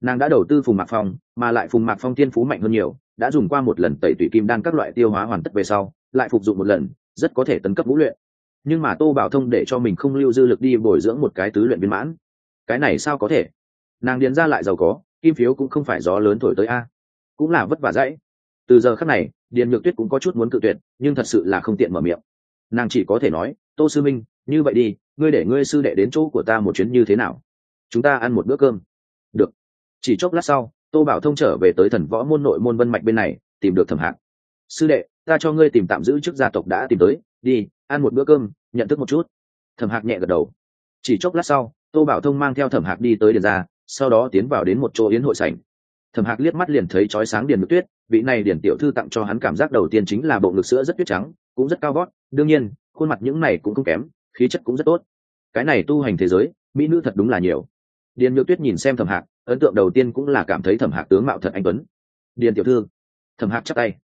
Nàng đã đầu tư phùng mạc phong, mà lại phùng mạc phong thiên phú mạnh hơn nhiều, đã dùng qua một lần tẩy tủy kim đan các loại tiêu hóa hoàn tất về sau, lại phục dụng một lần rất có thể tấn cấp vũ luyện. Nhưng mà tô bảo thông để cho mình không lưu dư lực đi bồi dưỡng một cái tứ luyện viên mãn. Cái này sao có thể? Nàng điền ra lại giàu có, kim phiếu cũng không phải gió lớn thổi tới a. Cũng là vất vả dãy từ giờ khắc này, điền nhược tuyết cũng có chút muốn cự tuyệt, nhưng thật sự là không tiện mở miệng. Nàng chỉ có thể nói, tô sư minh, như vậy đi, ngươi để ngươi sư đệ đến chỗ của ta một chuyến như thế nào? Chúng ta ăn một bữa cơm. Được. Chỉ chốc lát sau, tô bảo thông trở về tới thần võ môn nội môn vân mạch bên này, tìm được thẩm hạc sư đệ, ta cho ngươi tìm tạm giữ chức gia tộc đã tìm tới, đi, ăn một bữa cơm, nhận thức một chút. Thẩm hạc nhẹ gật đầu. Chỉ chốc lát sau, tô bảo thông mang theo thẩm hạc đi tới điền ra, sau đó tiến vào đến một chỗ yến hội sảnh. Thẩm hạc liếc mắt liền thấy chói sáng điền ngực tuyết, vị này điền tiểu thư tặng cho hắn cảm giác đầu tiên chính là bộ ngực sữa rất tuyết trắng, cũng rất cao vót đương nhiên, khuôn mặt những này cũng không kém, khí chất cũng rất tốt. Cái này tu hành thế giới, mỹ nữ thật đúng là nhiều. Điền nhược tuyết nhìn xem thẩm hạc, ấn tượng đầu tiên cũng là cảm thấy thẩm hạc tướng mạo thật anh tuấn. Điền tiểu thư. Thẩm hạc chắc tay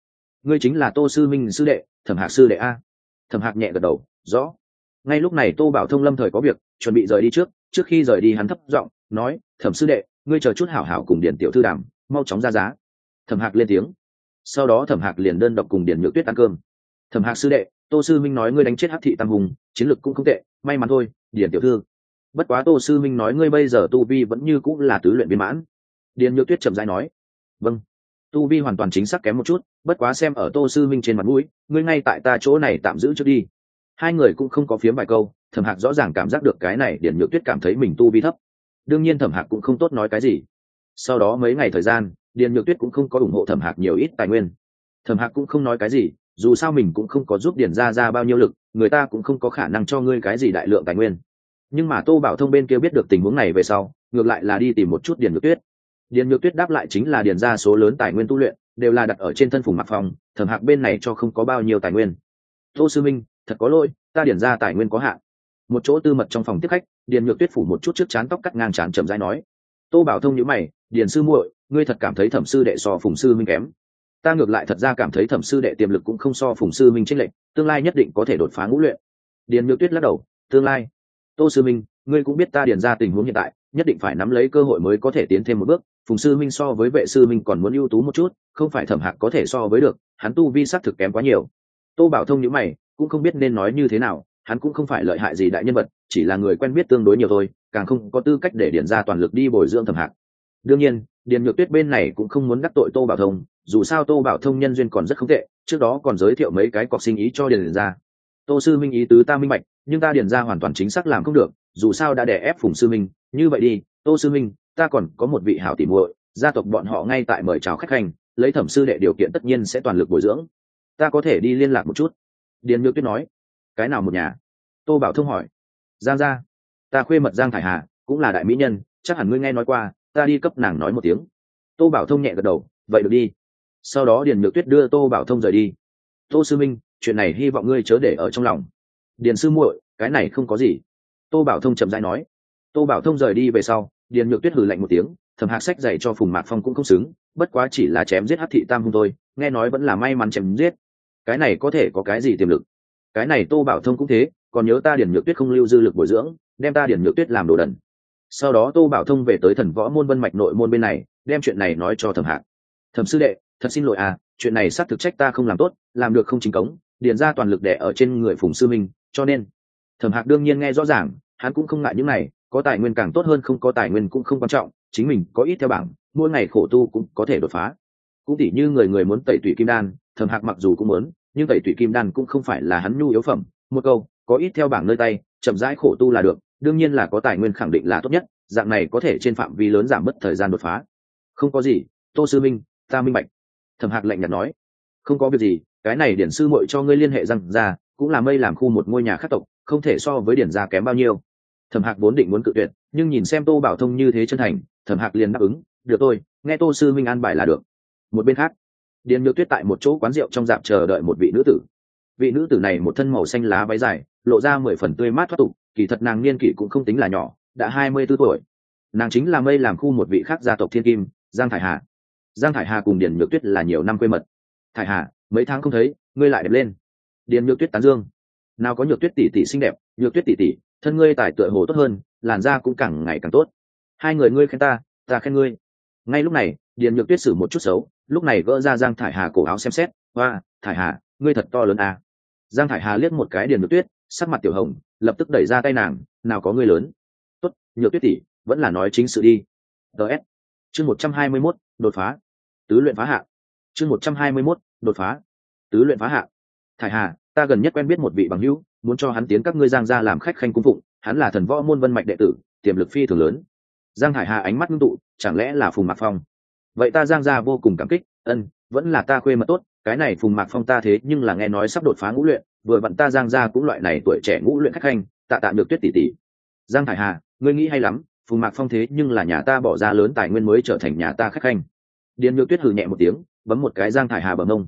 ngươi chính là tô sư minh sư đệ, thẩm hạc sư đệ a. Thẩm hạc nhẹ gật đầu, rõ. Ngay lúc này tô bảo thông lâm thời có việc, chuẩn bị rời đi trước trước khi rời đi hắn thấp giọng nói, thẩm sư đệ, ngươi chờ chút hảo hảo cùng điền tiểu thư đàm, mau chóng ra giá. Thẩm hạc lên tiếng. Sau đó thẩm hạc liền đơn độc cùng điền nhược tuyết ăn cơm. Thẩm hạc sư đệ, tô sư minh nói ngươi đánh chết hát thị tam hùng, chiến lược cũng không tệ, may mắn thôi, điền tiểu thư. Bất quá tô sư minh nói ngươi bây giờ tu vi vẫn như cũng là tứ luyện viên mãn. Điền nhược tuyết chậm rãi nói vâng tu vi hoàn toàn chính xác kém một chút, bất quá xem ở tô sư minh trên mặt mũi, ngươi ngay tại ta chỗ này tạm giữ trước đi. Hai người cũng không có phiếm vài câu, thẩm hạc rõ ràng cảm giác được cái này điền nhược tuyết cảm thấy mình tu vi thấp. Đương nhiên thẩm hạc cũng không tốt nói cái gì. Sau đó mấy ngày thời gian điền nhược tuyết cũng không có ủng hộ thẩm hạc nhiều ít tài nguyên. Thẩm hạc cũng không nói cái gì, dù sao mình cũng không có giúp điền ra ra bao nhiêu lực, người ta cũng không có khả năng cho ngươi cái gì đại lượng tài nguyên. Nhưng mà tô bảo thông bên kia biết được tình huống này về sau, ngược lại là đi tìm một chút điền nhược tuyết điền nhược tuyết đáp lại chính là điền ra số lớn tài nguyên tu luyện, đều là đặt ở trên thân phùng mặc phòng, thẩm hạc bên này cho không có bao nhiêu tài nguyên. Tô sư minh, thật có lỗi, ta điền ra tài nguyên có hạn. Một chỗ tư mật trong phòng tiếp khách, điền nhược tuyết phủ một chút trước chán tóc cắt ngang chán chậm rãi nói. Tô bảo thông nhữ mày, điền sư muội, ngươi thật cảm thấy thẩm sư đệ so phùng sư minh kém. Ta ngược lại thật ra cảm thấy thẩm sư đệ tiềm lực cũng không so phùng sư minh tranh lệch, tương lai nhất định có thể đột phá ngũ luyện. Điền nhược tuyết lắc đầu, tương lai. Tô sư minh, ngươi cũng biết ta điền ra tình huống hiện tại, nhất định phải nắm lấy cơ hội mới có thể tiến thêm một bước phùng sư minh so với vệ sư minh còn muốn ưu tú một chút, không phải thẩm hạc có thể so với được, hắn tu vi s á c thực kém quá nhiều. Tô bảo thông nhữ mày, cũng không biết nên nói như thế nào, hắn cũng không phải lợi hại gì đại nhân vật, chỉ là người quen biết tương đối nhiều thôi, càng không có tư cách để điền ra toàn lực đi bồi dưỡng thẩm hạc. Đương nhiên, điền nhược tuyết bên này cũng không muốn đắc tội tô bảo thông, dù sao tô bảo thông nhân duyên còn rất không tệ, trước đó còn giới thiệu mấy cái cọc sinh ý cho điền ra. Tô sư minh ý tứ ta minh bạch, nhưng ta điền ra hoàn toàn chính xác làm không được, dù sao đã đè ép phùng sư minh, như vậy đi, tô sư minh ta còn có một vị hảo tỉ muội, gia tộc bọn họ ngay tại mời chào khách hành, lấy thẩm sư đệ điều kiện tất nhiên sẽ toàn lực bồi dưỡng. Ta có thể đi liên lạc một chút. Điền nhược tuyết nói. Cái nào một nhà? Tô bảo thông hỏi. Giang gia. Ta khuê mật giang thải hà, cũng là đại mỹ nhân, chắc hẳn ngươi nghe nói qua, ta đi cấp nàng nói một tiếng. Tô bảo thông nhẹ gật đầu. Vậy được đi. Sau đó điền nhược tuyết đưa tô bảo thông rời đi. Tô sư minh, chuyện này hy vọng ngươi chớ để ở trong lòng. Điền sư muội, cái này không có gì. Tô bảo thông chậm rãi nói. Tô bảo thông rời đi về sau điền nhược tuyết hử lạnh một tiếng, thầm hạc sách dạy cho phùng mạc phong cũng không xứng, bất quá chỉ là chém giết hát thị tam hung thôi, nghe nói vẫn là may mắn chém giết. Cái này có thể có cái gì tiềm lực? Cái này tô bảo thông cũng thế, còn nhớ ta điền nhược tuyết không lưu dư lực bồi dưỡng, đem ta điền nhược tuyết làm đồ đần. Sau đó tô bảo thông về tới thần võ môn vân mạch nội môn bên này, đem chuyện này nói cho thẩm hạc thẩm sư đệ, thật xin lỗi à chuyện này xác thực trách ta không làm tốt, làm được không chính cống, điền ra toàn lực đẻ ở trên người phùng sư minh, cho nên thẩm hạc đương nhiên nghe rõ ràng, hắn cũng không ngại những này có tài nguyên càng tốt hơn không có tài nguyên cũng không quan trọng, chính mình có ít theo bảng, mỗi ngày khổ tu cũng có thể đột phá. Cũng tỉ như người người muốn tẩy tủy kim đan thầm hạc mặc dù cũng muốn, nhưng tẩy tủy kim đan cũng không phải là hắn nhu yếu phẩm. Một câu, có ít theo bảng nơi tay, chậm rãi khổ tu là được, đương nhiên là có tài nguyên khẳng định là tốt nhất, dạng này có thể trên phạm vi lớn giảm mất thời gian đột phá. Không có gì, tô sư minh, ta minh bạch. Thầm hạc lạnh nhạt nói. Không có việc gì, cái này điển sư muội cho ngươi liên hệ rằng ra, cũng là mây làm khu một ngôi nhà khắc tộc, không thể so với điển gia kém bao nhiêu thẩm hạc vốn định muốn cự tuyệt, nhưng nhìn xem tô bảo thông như thế chân thành, thẩm hạc liền đáp ứng, được tôi nghe tô sư minh an bài là được. Một bên khác, điền nhược tuyết tại một chỗ quán rượu trong dạp chờ đợi một vị nữ tử. Vị nữ tử này một thân màu xanh lá váy dài, lộ ra mười phần tươi mát thoát tục, kỳ thật nàng niên kỷ cũng không tính là nhỏ, đã hai mươi b ố tuổi. Nàng chính là mây làm khu một vị khác gia tộc thiên kim, giang thải hà. Giang thải hà cùng điền nhược tuyết là nhiều năm quê mật. Thải hà, mấy tháng không thấy, ngươi lại đẹp lên. Điền nhược tuyết tán dương nào có nhược tuyết tỷ tỷ xinh đẹp, nhược tuyết tỷ tỷ, thân ngươi tài tựa hồ tốt hơn, làn da cũng càng ngày càng tốt. Hai người ngươi khen ta ta khen ngươi. Ngay lúc này, điền nhược tuyết xử một chút xấu, lúc này gỡ ra giang thải hà cổ áo xem xét. Hoa thải hà, ngươi thật to lớn à. giang thải hà liếc một cái điền nhược tuyết, sắc mặt tiểu hồng, lập tức đẩy ra tay nàng, nào có ngươi lớn. Tốt, nhược tuyết tỷ, vẫn là nói chính sự đi. Ts chương một trăm hai mươi mốt, đột phá. Tứ luyện phá hạ. Chương một trăm hai mươi mốt, đột phá. Tứ luyện phá hạ. Thải hà ta gần nhất quen biết một vị bằng hữu, muốn cho hắn tiến các ngươi giang ra làm khách khanh cung phụng, hắn là thần võ môn vân mạch đệ tử, tiềm lực phi thường lớn. Giang hải hà ánh mắt ngưng tụ, chẳng lẽ là phùng mạc phong? Vậy ta giang gia vô cùng cảm kích, ân, vẫn là ta khuê mật tốt, cái này phùng mạc phong ta thế nhưng là nghe nói sắp đột phá ngũ luyện, vừa vặn ta giang gia cũng loại này tuổi trẻ ngũ luyện khách khanh, tạ tạ được tuyết tỷ tỷ. Giang hải hà, ngươi nghĩ hay lắm, phùng mạc phong thế nhưng là nhà ta bỏ ra lớn tài nguyên mới trở thành nhà ta khách khanh. Điền nhược tuyết hừ nhẹ một tiếng, bấm một cái giang thải hà bờ mông.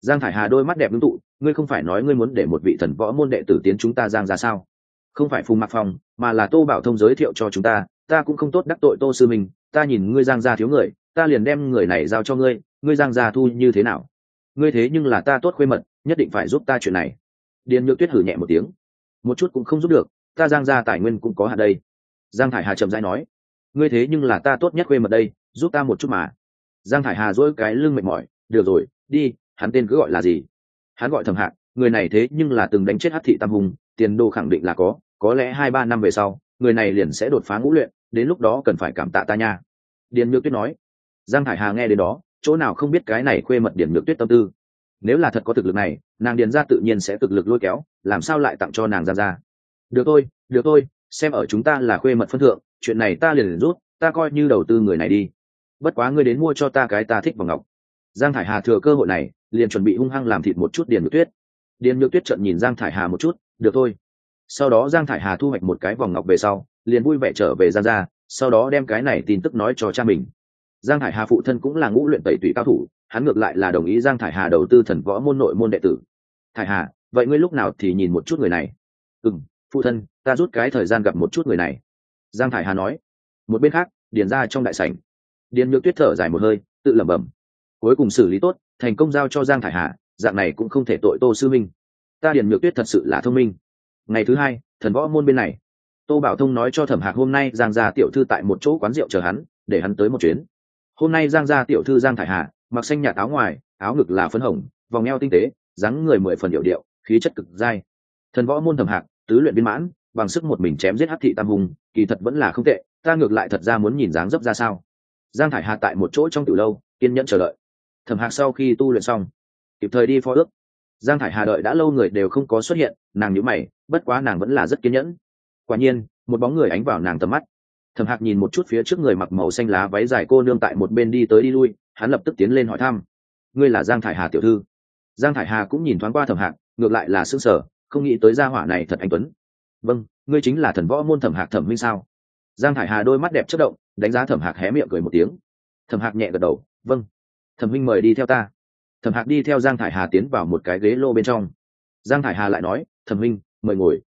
Giang thải hà đôi mắt đẹp ngưng tụ ngươi không phải nói ngươi muốn để một vị thần võ môn đệ tử tiến chúng ta giang ra sao? Không phải phùng mạc phong, mà là tô bảo thông giới thiệu cho chúng ta ta cũng không tốt đắc tội tô sư mình ta nhìn ngươi giang ra thiếu người, ta liền đem người này giao cho ngươi ngươi giang ra thu như thế nào? Ngươi thế nhưng là ta tốt khuê mật, nhất định phải giúp ta chuyện này. Điền nhược tuyết hử nhẹ một tiếng. Một chút cũng không giúp được, ta giang ra tài nguyên cũng có hạt đây. Giang thải hà trầm dai nói. Ngươi thế nhưng là ta tốt nhất khuê mật đây, giúp ta một chút mà. Giang thải hà dỗi cái lưng mệt mỏi. Được rồi, đi, hắn tên cứ gọi là gì? Hắn gọi thẩm hạc người này thế nhưng là từng đánh chết hát thị tam hùng tiền đô khẳng định là có có lẽ hai ba năm về sau người này liền sẽ đột phá ngũ luyện đến lúc đó cần phải cảm tạ ta nha. Điền nhược tuyết nói. Giang thải hà nghe đến đó chỗ nào không biết cái này khuê mật điền nhược tuyết tâm tư. Nếu là thật có thực lực này nàng điền ra tự nhiên sẽ cực lực lôi kéo làm sao lại tặng cho nàng ra ra được thôi được thôi xem ở chúng ta là khuê mật phân thượng chuyện này ta liền, liền rút ta coi như đầu tư người này đi. Bất quá ngươi đến mua cho ta cái ta thích vào ngọc. Giang thải hà thừa cơ hội này liền chuẩn bị hung hăng làm thịt một chút điền nhược tuyết. Điền nhược tuyết trận nhìn giang thải hà một chút, được thôi. Sau đó giang thải hà thu hoạch một cái vòng ngọc về sau, liền vui vẻ trở về giang ra sau đó đem cái này tin tức nói cho cha mình. Giang thải hà phụ thân cũng là ngũ luyện tẩy tụy cao thủ, hắn ngược lại là đồng ý giang thải hà đầu tư thần võ môn nội môn đệ tử. Thải hà, vậy ngươi lúc nào thì nhìn một chút người này? Ừ m phụ thân, ta rút cái thời gian gặp một chút người này. Giang thải hà nói. Một bên khác, điền ra trong đại sảnh. Điền nhược tuyết thở dài một hơi, tự lẩm bẩm. Cuối cùng xử lý tốt thành công giao cho giang thải hà, dạng này cũng không thể tội tô sư minh. Ta điền nhược tuyết thật sự là thông minh. Ngày thứ hai, thần võ môn bên này. Tô bảo thông nói cho thẩm hạc hôm nay giang gia tiểu thư tại một chỗ quán rượu chờ hắn, để hắn tới một chuyến. Hôm nay giang gia tiểu thư giang thải hà, mặc xanh nhạt áo ngoài, áo ngực là phấn hồng, vòng eo tinh tế, dáng người mười phần điệu điệu, khí chất cực dai. Thần võ môn thẩm hạc, tứ luyện viên mãn, bằng sức một mình chém giết hát thị tam hùng, kỳ thật vẫn là không tệ, ta ngược lại thật ra muốn nhìn dáng dấp ra sao. Giang thải hà tại một chỗ trong tiểu lâu, kiên nhẫn chờ đợi thẩm hạc sau khi tu luyện xong, kịp thời đi phó ước. Giang thải hà đợi đã lâu người đều không có xuất hiện, nàng nhữ mày, bất quá nàng vẫn là rất kiên nhẫn. Quả nhiên, một bóng người ánh vào nàng tầm mắt. Thẩm hạc nhìn một chút phía trước người mặc màu xanh lá váy dài cô nương tại một bên đi tới đi lui, hắn lập tức tiến lên hỏi thăm. Ngươi là giang thải hà tiểu thư? Giang thải hà cũng nhìn thoáng qua thẩm hạc, ngược lại là s ư ơ n g sở không nghĩ tới gia hỏa này thật anh tuấn. Vâng ngươi chính là thần võ môn thẩm hạc thẩm minh sao? Giang thải hà đôi mắt đẹp chất động, đánh giá thẩm hạc hé miệng cười một tiếng. Thẩm hạc nhẹ gật đầu vâng thẩm minh mời đi theo ta. Thẩm hạc đi theo giang thải hà tiến vào một cái ghế lô bên trong. Giang thải hà lại nói, thẩm minh mời ngồi.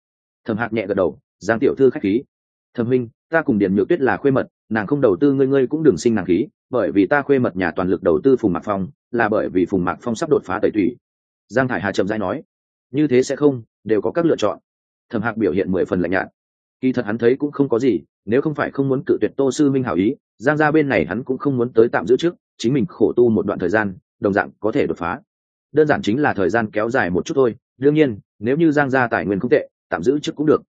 Thẩm hạc nhẹ gật đầu, giang tiểu thư k h á c h khí. Thẩm minh ta cùng điền nhược tuyết là khuê mật, nàng không đầu tư ngươi ngươi cũng đừng sinh nàng khí, bởi vì ta khuê mật nhà toàn lực đầu tư phùng mạc phong, là bởi vì phùng mạc phong sắp đột phá tẩy thủy giang thải hà trầm dai nói, như thế sẽ không, đều có các lựa chọn. Thẩm hạc biểu hiện mười phần lạnh nhạt. Kỳ thật hắn thấy cũng không có gì, nếu không phải không muốn cự tuyệt tô sư minh hảo ý, giang ra bên này hắn cũng không muốn tới tạm giữ trước chính mình khổ tu một đoạn thời gian, đồng dạng có thể đột phá. Đơn giản chính là thời gian kéo dài một chút thôi. Đương nhiên, nếu như giang gia tài nguyên không tệ, tạm giữ trước cũng được.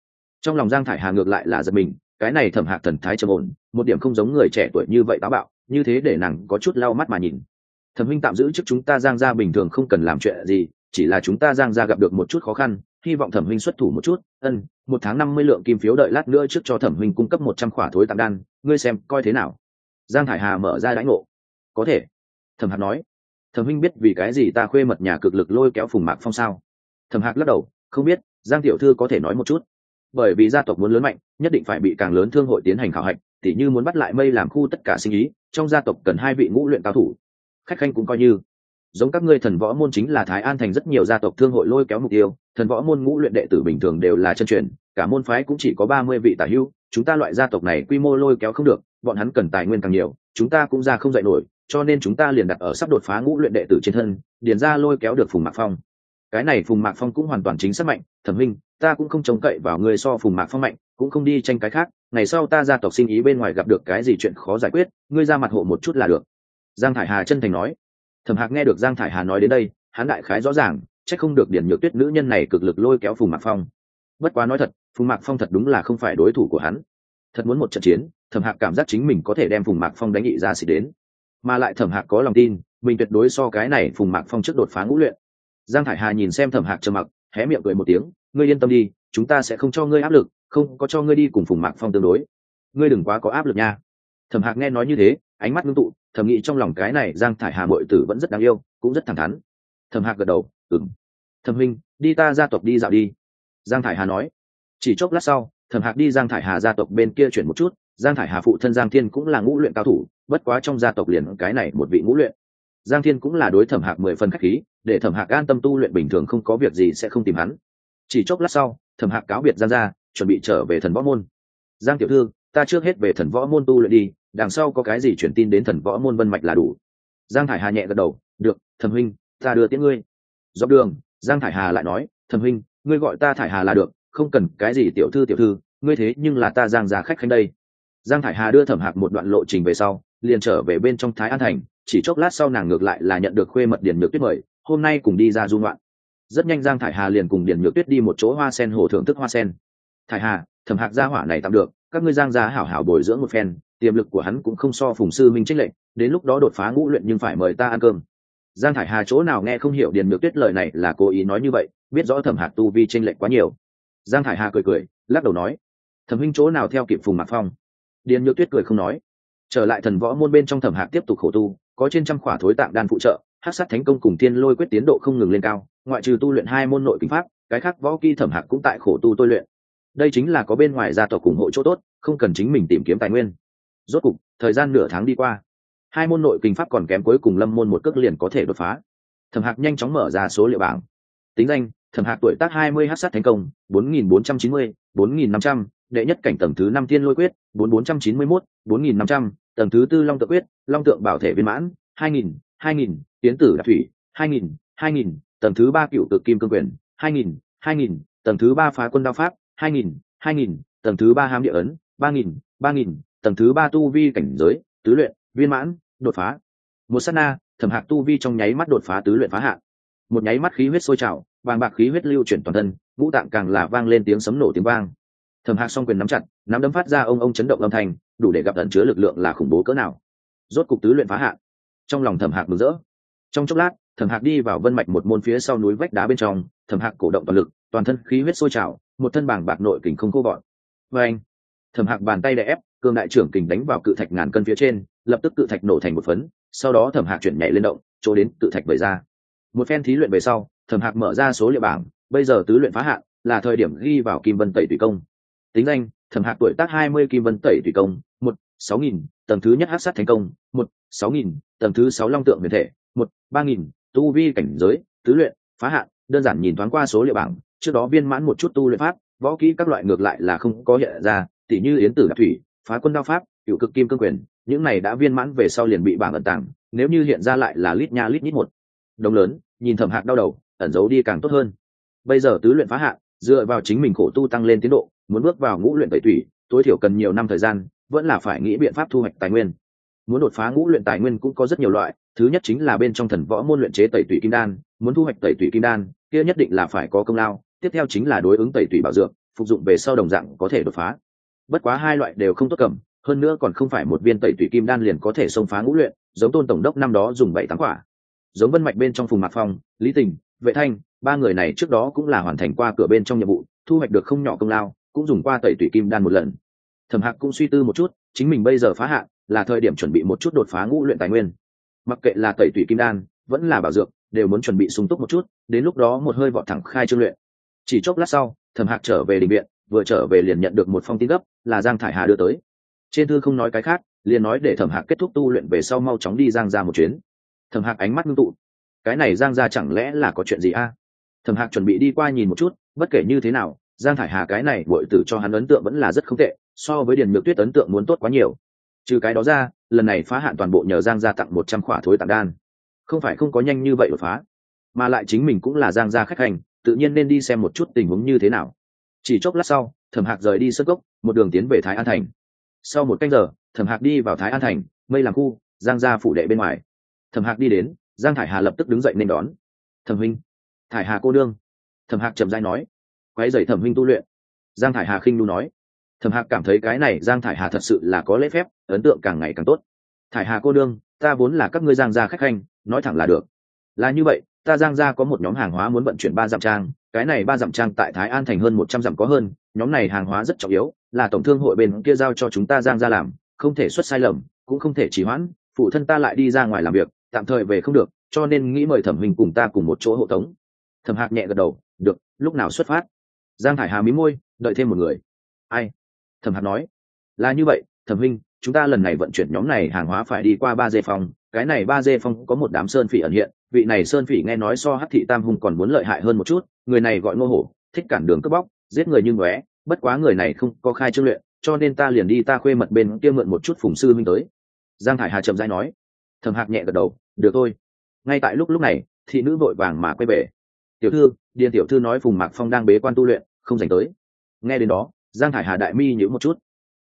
Trong lòng giang thải hà ngược lại là giật mình, cái này thẩm hạc thần thái trầm ổn, một điểm không giống người trẻ tuổi như vậy táo bạo, như thế để nàng có chút lau mắt mà nhìn. Thẩm huynh tạm giữ trước chúng ta giang gia bình thường không cần làm chuyện gì, chỉ là chúng ta giang gia gặp được một chút khó khăn, hy vọng thẩm huynh xuất thủ một chút. Ân, một tháng năm mươi lượng kim phiếu đợi lát nữa trước cho thẩm huynh cung cấp một trăm khỏa thối tạm đan, ngươi xem coi thế nào. Giang thải hà mở ra đãi ngộ có thể. Thẩm hạc nói. Thẩm huynh biết vì cái gì ta khuê mật nhà cực lực lôi kéo phùng mạc phong sao? Thẩm hạc lắc đầu, không biết, giang tiểu thư có thể nói một chút. Bởi vì gia tộc muốn lớn mạnh, nhất định phải bị càng lớn thương hội tiến hành khảo hạch, tỉ như muốn bắt lại mây làm khu tất cả sinh ý, trong gia tộc cần hai vị ngũ luyện cao thủ. Khách khanh cũng coi như. Giống các ngươi thần võ môn chính là thái an thành rất nhiều gia tộc thương hội lôi kéo mục tiêu, thần võ môn ngũ luyện đệ tử bình thường đều là chân truyền, cả môn phái cũng chỉ có ba mươi vị tả hưu, chúng ta loại gia tộc này quy mô lôi kéo không được, bọn hắn cần tài nguyên càng nhiều, chúng ta cũng ra không dạy nổi cho nên chúng ta liền đặt ở sắp đột phá ngũ luyện đệ tử trên thân, điền ra lôi kéo được phùng mạc phong. Cái này phùng mạc phong cũng hoàn toàn chính xác mạnh. Thẩm minh ta cũng không trông cậy vào người so phùng mạc phong mạnh, cũng không đi tranh cái khác. Ngày sau ta gia tộc sinh ý bên ngoài gặp được cái gì chuyện khó giải quyết, ngươi ra mặt hộ một chút là được. Giang thải hà chân thành nói. Thẩm hạc nghe được giang thải hà nói đến đây, hắn đại khái rõ ràng c h ắ c không được điển nhược tuyết nữ nhân này cực lực lôi kéo phùng mạc phong. Bất quá nói thật, phùng mạc phong thật đúng là không phải đối thủ của hắn. Thật muốn một trận chiến, thẩm hạc cảm giác chính mình có thể đem phùng mạc phong đánh nghị ra xịt đến mà lại thẩm hạc có lòng tin mình tuyệt đối so cái này phùng mạc phong trước đột phá ngũ luyện. Giang thải hà nhìn xem thẩm hạc trầm mặc hé miệng cười một tiếng ngươi yên tâm đi chúng ta sẽ không cho ngươi áp lực không có cho ngươi đi cùng phùng mạc phong tương đối. Ngươi đừng quá có áp lực nha. Thẩm hạc nghe nói như thế ánh mắt ngưng tụ thầm nghĩ trong lòng cái này giang thải hà bội tử vẫn rất đáng yêu cũng rất thẳng thắn. Thẩm hạc gật đầu ừng thẩm Minh, đi ta gia tộc đi dạo đi. Giang thải hà nói. Chỉ chốc lát sau thẩm hạc đi giang thải hà gia tộc bên kia chuyển một chút giang thải hà phụ thân giang thiên cũng là ngũ luyện cao thủ bất quá trong gia tộc liền cái này một vị ngũ luyện. Giang thiên cũng là đối thẩm hạc mười phần k h á c h khí, để thẩm hạc an tâm tu luyện bình thường không có việc gì sẽ không tìm hắn. Chỉ chốc lát sau, thẩm hạc cáo biệt giang ra chuẩn bị trở về thần võ môn. Giang tiểu thư, ta trước hết về thần võ môn tu luyện đi, đằng sau có cái gì chuyển tin đến thần võ môn vân mạch là đủ. Giang thải hà nhẹ gật đầu, được, thẩm huynh, ta đưa tiễn ngươi. Dọc đường, giang thải hà lại nói, thẩm huynh, ngươi gọi ta thải hà là được, không cần cái gì tiểu thư tiểu thư, ngươi thế nhưng là ta giang gia khách khanh đây. Giang thải hà đưa thẩm hạc một đoạn lộ trình về sau liền trở về bên trong thái an thành, chỉ chốc lát sau nàng ngược lại là nhận được khuê mật điền nhược tuyết mời, hôm nay cùng đi ra du ngoạn. Rất nhanh giang thải hà liền cùng điền nhược tuyết đi một chỗ hoa sen hồ thưởng thức hoa sen. Thải hà, thẩm hạc gia hỏa này tạm được, các ngươi giang gia hảo hảo bồi dưỡng một phen, tiềm lực của hắn cũng không so phùng sư minh trích lệnh đến lúc đó đột phá ngũ luyện nhưng phải mời ta ăn cơm. Giang thải hà chỗ nào nghe không hiểu điền nhược tuyết lời này là cố ý nói như vậy, biết rõ thẩm hạc tu vi tranh lệch quá nhiều. Giang thải hà cười cười, lắc đầu nói, thẩm huynh chỗ nào theo kịp phùng mạc phong? Điền nhược tuyết cười không nói trở lại thần võ môn bên trong thẩm hạc tiếp tục khổ tu, có trên trăm khỏa thối tạng đan phụ trợ, hát sát thánh công cùng tiên lôi quyết tiến độ không ngừng lên cao, ngoại trừ tu luyện hai môn nội kinh pháp, cái khác võ kỳ thẩm hạc cũng tại khổ tu tôi luyện. Đây chính là có bên ngoài gia tộc ủng hộ chỗ tốt, không cần chính mình tìm kiếm tài nguyên. Rốt cục, thời gian nửa tháng đi qua, hai môn nội kinh pháp còn kém cuối cùng lâm môn một cước liền có thể đột phá. Thẩm hạc nhanh chóng mở ra số liệu bảng. Tính danh, thẩm hạc tuổi tác hai mươi, hát sát thành công, bốn nghìn bốn trăm chín mươi, bốn nghìn năm trăm, đệ nhất cảnh tầng thứ năm tiên lôi quyết, bốn bốn trăm chín mươi mốt, bốn nghìn năm trăm tầng thứ tư long tự quyết, long tượng bảo thể viên mãn, hai nghìn hai nghìn, tiến tử đạp thủy, hai nghìn hai nghìn, tầng thứ ba cựu tự kim cương quyền, hai nghìn hai nghìn, tầng thứ ba phá quân đao pháp, hai nghìn hai nghìn, tầng thứ ba hám địa ấn, ba nghìn ba nghìn, tầng thứ ba tu vi cảnh giới, tứ luyện, viên mãn, đột phá. Một s á t na, thẩm hạc tu vi trong nháy mắt đột phá tứ luyện phá h ạ một nháy mắt khí huyết sôi trào vàng bạc khí huyết lưu chuyển toàn thân vũ tạng càng là vang lên tiếng sấm nổ tiếng vang thẩm hạc song quyền nắm chặt, nắm đấm phát ra ông ông chấn động âm thanh, đủ để gặp ẩn chứa lực lượng là khủng bố cỡ nào. Rốt cục tứ luyện phá hạn trong lòng thẩm hạc mừng rỡ. Trong chốc lát thẩm hạc đi vào vân mạch một môn phía sau núi vách đá bên trong thẩm hạc cổ động toàn lực, toàn thân khí huyết sôi trào, một thân bảng bạc nội kình không khô gọn. Vê anh thẩm hạc bàn tay đè ép, cương đại trưởng kình đánh vào cự thạch ngàn cân phía trên, lập tức cự thạch nổ thành một phấn, sau đó thẩm hạc chuyển nhảy lên động, chỗ đến cự thạch về ra. Một phen thí luyện về sau thẩm hạc mở ra số liệu bảng, bây giờ tứ luyện phá hạn là thời điểm ghi vào kim vân tẩy tùy công tính danh, thẩm hạc tuổi tác hai mươi, kim vân tẩy tùy công, một, sáu nghìn, tầng thứ nhất hát sát thành công, một, sáu nghìn, tầng thứ sáu long tượng huyền thể, một, ba nghìn, tu vi cảnh giới, tứ luyện, phá hạn, đơn giản nhìn thoáng qua số liệu bảng, trước đó viên mãn một chút tu luyện pháp, võ kỹ các loại ngược lại là không có hiện ra, tỉ như yến tử đạp thủy, phá quân đao pháp, cựu cực kim cương quyền, những này đã viên mãn về sau liền bị bảng ẩn tảng. nếu như hiện ra lại là lít nha lít nhít một đồng lớn, nhìn thẩm hạc đau đầu, ẩn giấu đi càng tốt hơn bây giờ tứ luyện phá hạn, dựa vào chính mình khổ tu tăng lên tiến độ muốn bước vào ngũ luyện tẩy thủy tối thiểu cần nhiều năm thời gian, vẫn là phải nghĩ biện pháp thu hoạch tài nguyên. Muốn đột phá ngũ luyện tài nguyên cũng có rất nhiều loại, thứ nhất chính là bên trong thần võ môn luyện chế tẩy tủy kim đan, muốn thu hoạch tẩy tủy kim đan, kia nhất định là phải có công lao, tiếp theo chính là đối ứng tẩy tủy bảo dược, phục dụng về sau đồng dạng có thể đột phá. Bất quá hai loại đều không tốt cầm, hơn nữa còn không phải một viên tẩy tủy kim đan liền có thể xông phá ngũ luyện, giống tôn tổng đốc năm đó dùng bảy tám quả. Giống vân mạch bên trong phùng mạc phong, lý tình, vệ thanh, ba người này trước đó cũng là hoàn thành qua cửa bên trong nhiệm vụ, thu hoạch được không nhỏ công lao cũng dùng qua tẩy tủy kim đan một lần. Thẩm hạc cũng suy tư một chút, chính mình bây giờ phá hạn, là thời điểm chuẩn bị một chút đột phá ngũ luyện tài nguyên. Mặc kệ là tẩy tủy kim đan, vẫn là bảo dược, đều muốn chuẩn bị sung túc một chút, đến lúc đó một hơi vọt thẳng khai trương luyện. Chỉ chốc lát sau, thẩm hạc trở về định viện, vừa trở về liền nhận được một phong tin gấp, là giang thải hà đưa tới. Trên thư không nói cái khác, liền nói để thẩm hạc kết thúc tu luyện về sau mau chóng đi giang ra một chuyến. Thẩm hạc ánh mắt ngưng tụ. Cái này giang ra chẳng lẽ là có chuyện gì a? Thẩm hạc chuẩn bị đi qua nhìn một chút, bất kể như thế nào giang thải hà cái này bội tử cho hắn ấn tượng vẫn là rất không tệ, so với điền nhược tuyết ấn tượng muốn tốt quá nhiều. Trừ cái đó ra, lần này phá hạn toàn bộ nhờ giang gia tặng một trăm khỏa thối tặng đan. Không phải không có nhanh như vậy đột phá, mà lại chính mình cũng là giang gia khách hành, tự nhiên nên đi xem một chút tình huống như thế nào. Chỉ chốc lát sau, thẩm hạc rời đi sơ gốc một đường tiến về thái an thành. Sau một canh giờ, thẩm hạc đi vào thái an thành, mây làm khu, giang gia phủ đệ bên ngoài. Thẩm hạc đi đến, giang thải hà lập tức đứng dậy nên đón. Thẩm huynh, thải hà cô đương thẩm hạc chậm dai nói quay dày thẩm huynh tu luyện. Giang thải hà khinh nu nói. Thẩm hạc cảm thấy cái này giang thải hà thật sự là có lễ phép, ấn tượng càng ngày càng tốt. Thải hà cô đương, ta vốn là các ngươi giang gia khách khanh, nói thẳng là được. Là như vậy, ta giang gia có một nhóm hàng hóa muốn vận chuyển ba dặm trang, cái này ba dặm trang tại thái an thành hơn một trăm dặm có hơn, nhóm này hàng hóa rất trọng yếu, là tổng thương hội bên kia giao cho chúng ta giang gia làm, không thể xuất sai lầm, cũng không thể trì hoãn, phụ thân ta lại đi ra ngoài làm việc, tạm thời về không được, cho nên nghĩ mời thẩm hình cùng ta cùng một chỗ hộ tống. Thẩm hạc nhẹ gật đầu, được, lúc nào xuất phát? Giang thải hà mí môi, đợi thêm một người. Ai? Thẩm hạc nói. Là như vậy, thẩm huynh, chúng ta lần này vận chuyển nhóm này hàng hóa phải đi qua ba dê phong. Cái này ba dê phong có một đám sơn phỉ ẩn hiện. Vị này sơn phỉ nghe nói so hát thị tam hùng còn muốn lợi hại hơn một chút. Người này gọi ngô hổ, thích cản đường cướp bóc, giết người như ngóe. Bất quá người này không có khai trương luyện, cho nên ta liền đi ta khuê mật bên kia mượn một chút phùng sư minh tới. Giang thải hà chậm dãi nói. Thầm hạc nhẹ gật đầu. Được thôi. Ngay tại lúc lúc này, thị nữ vội vàng mà quay về tiểu thư, điền tiểu thư nói phùng mạc phong đang bế quan tu luyện, không dành tới. Nghe đến đó, giang thải hà đại mi nhữ một chút.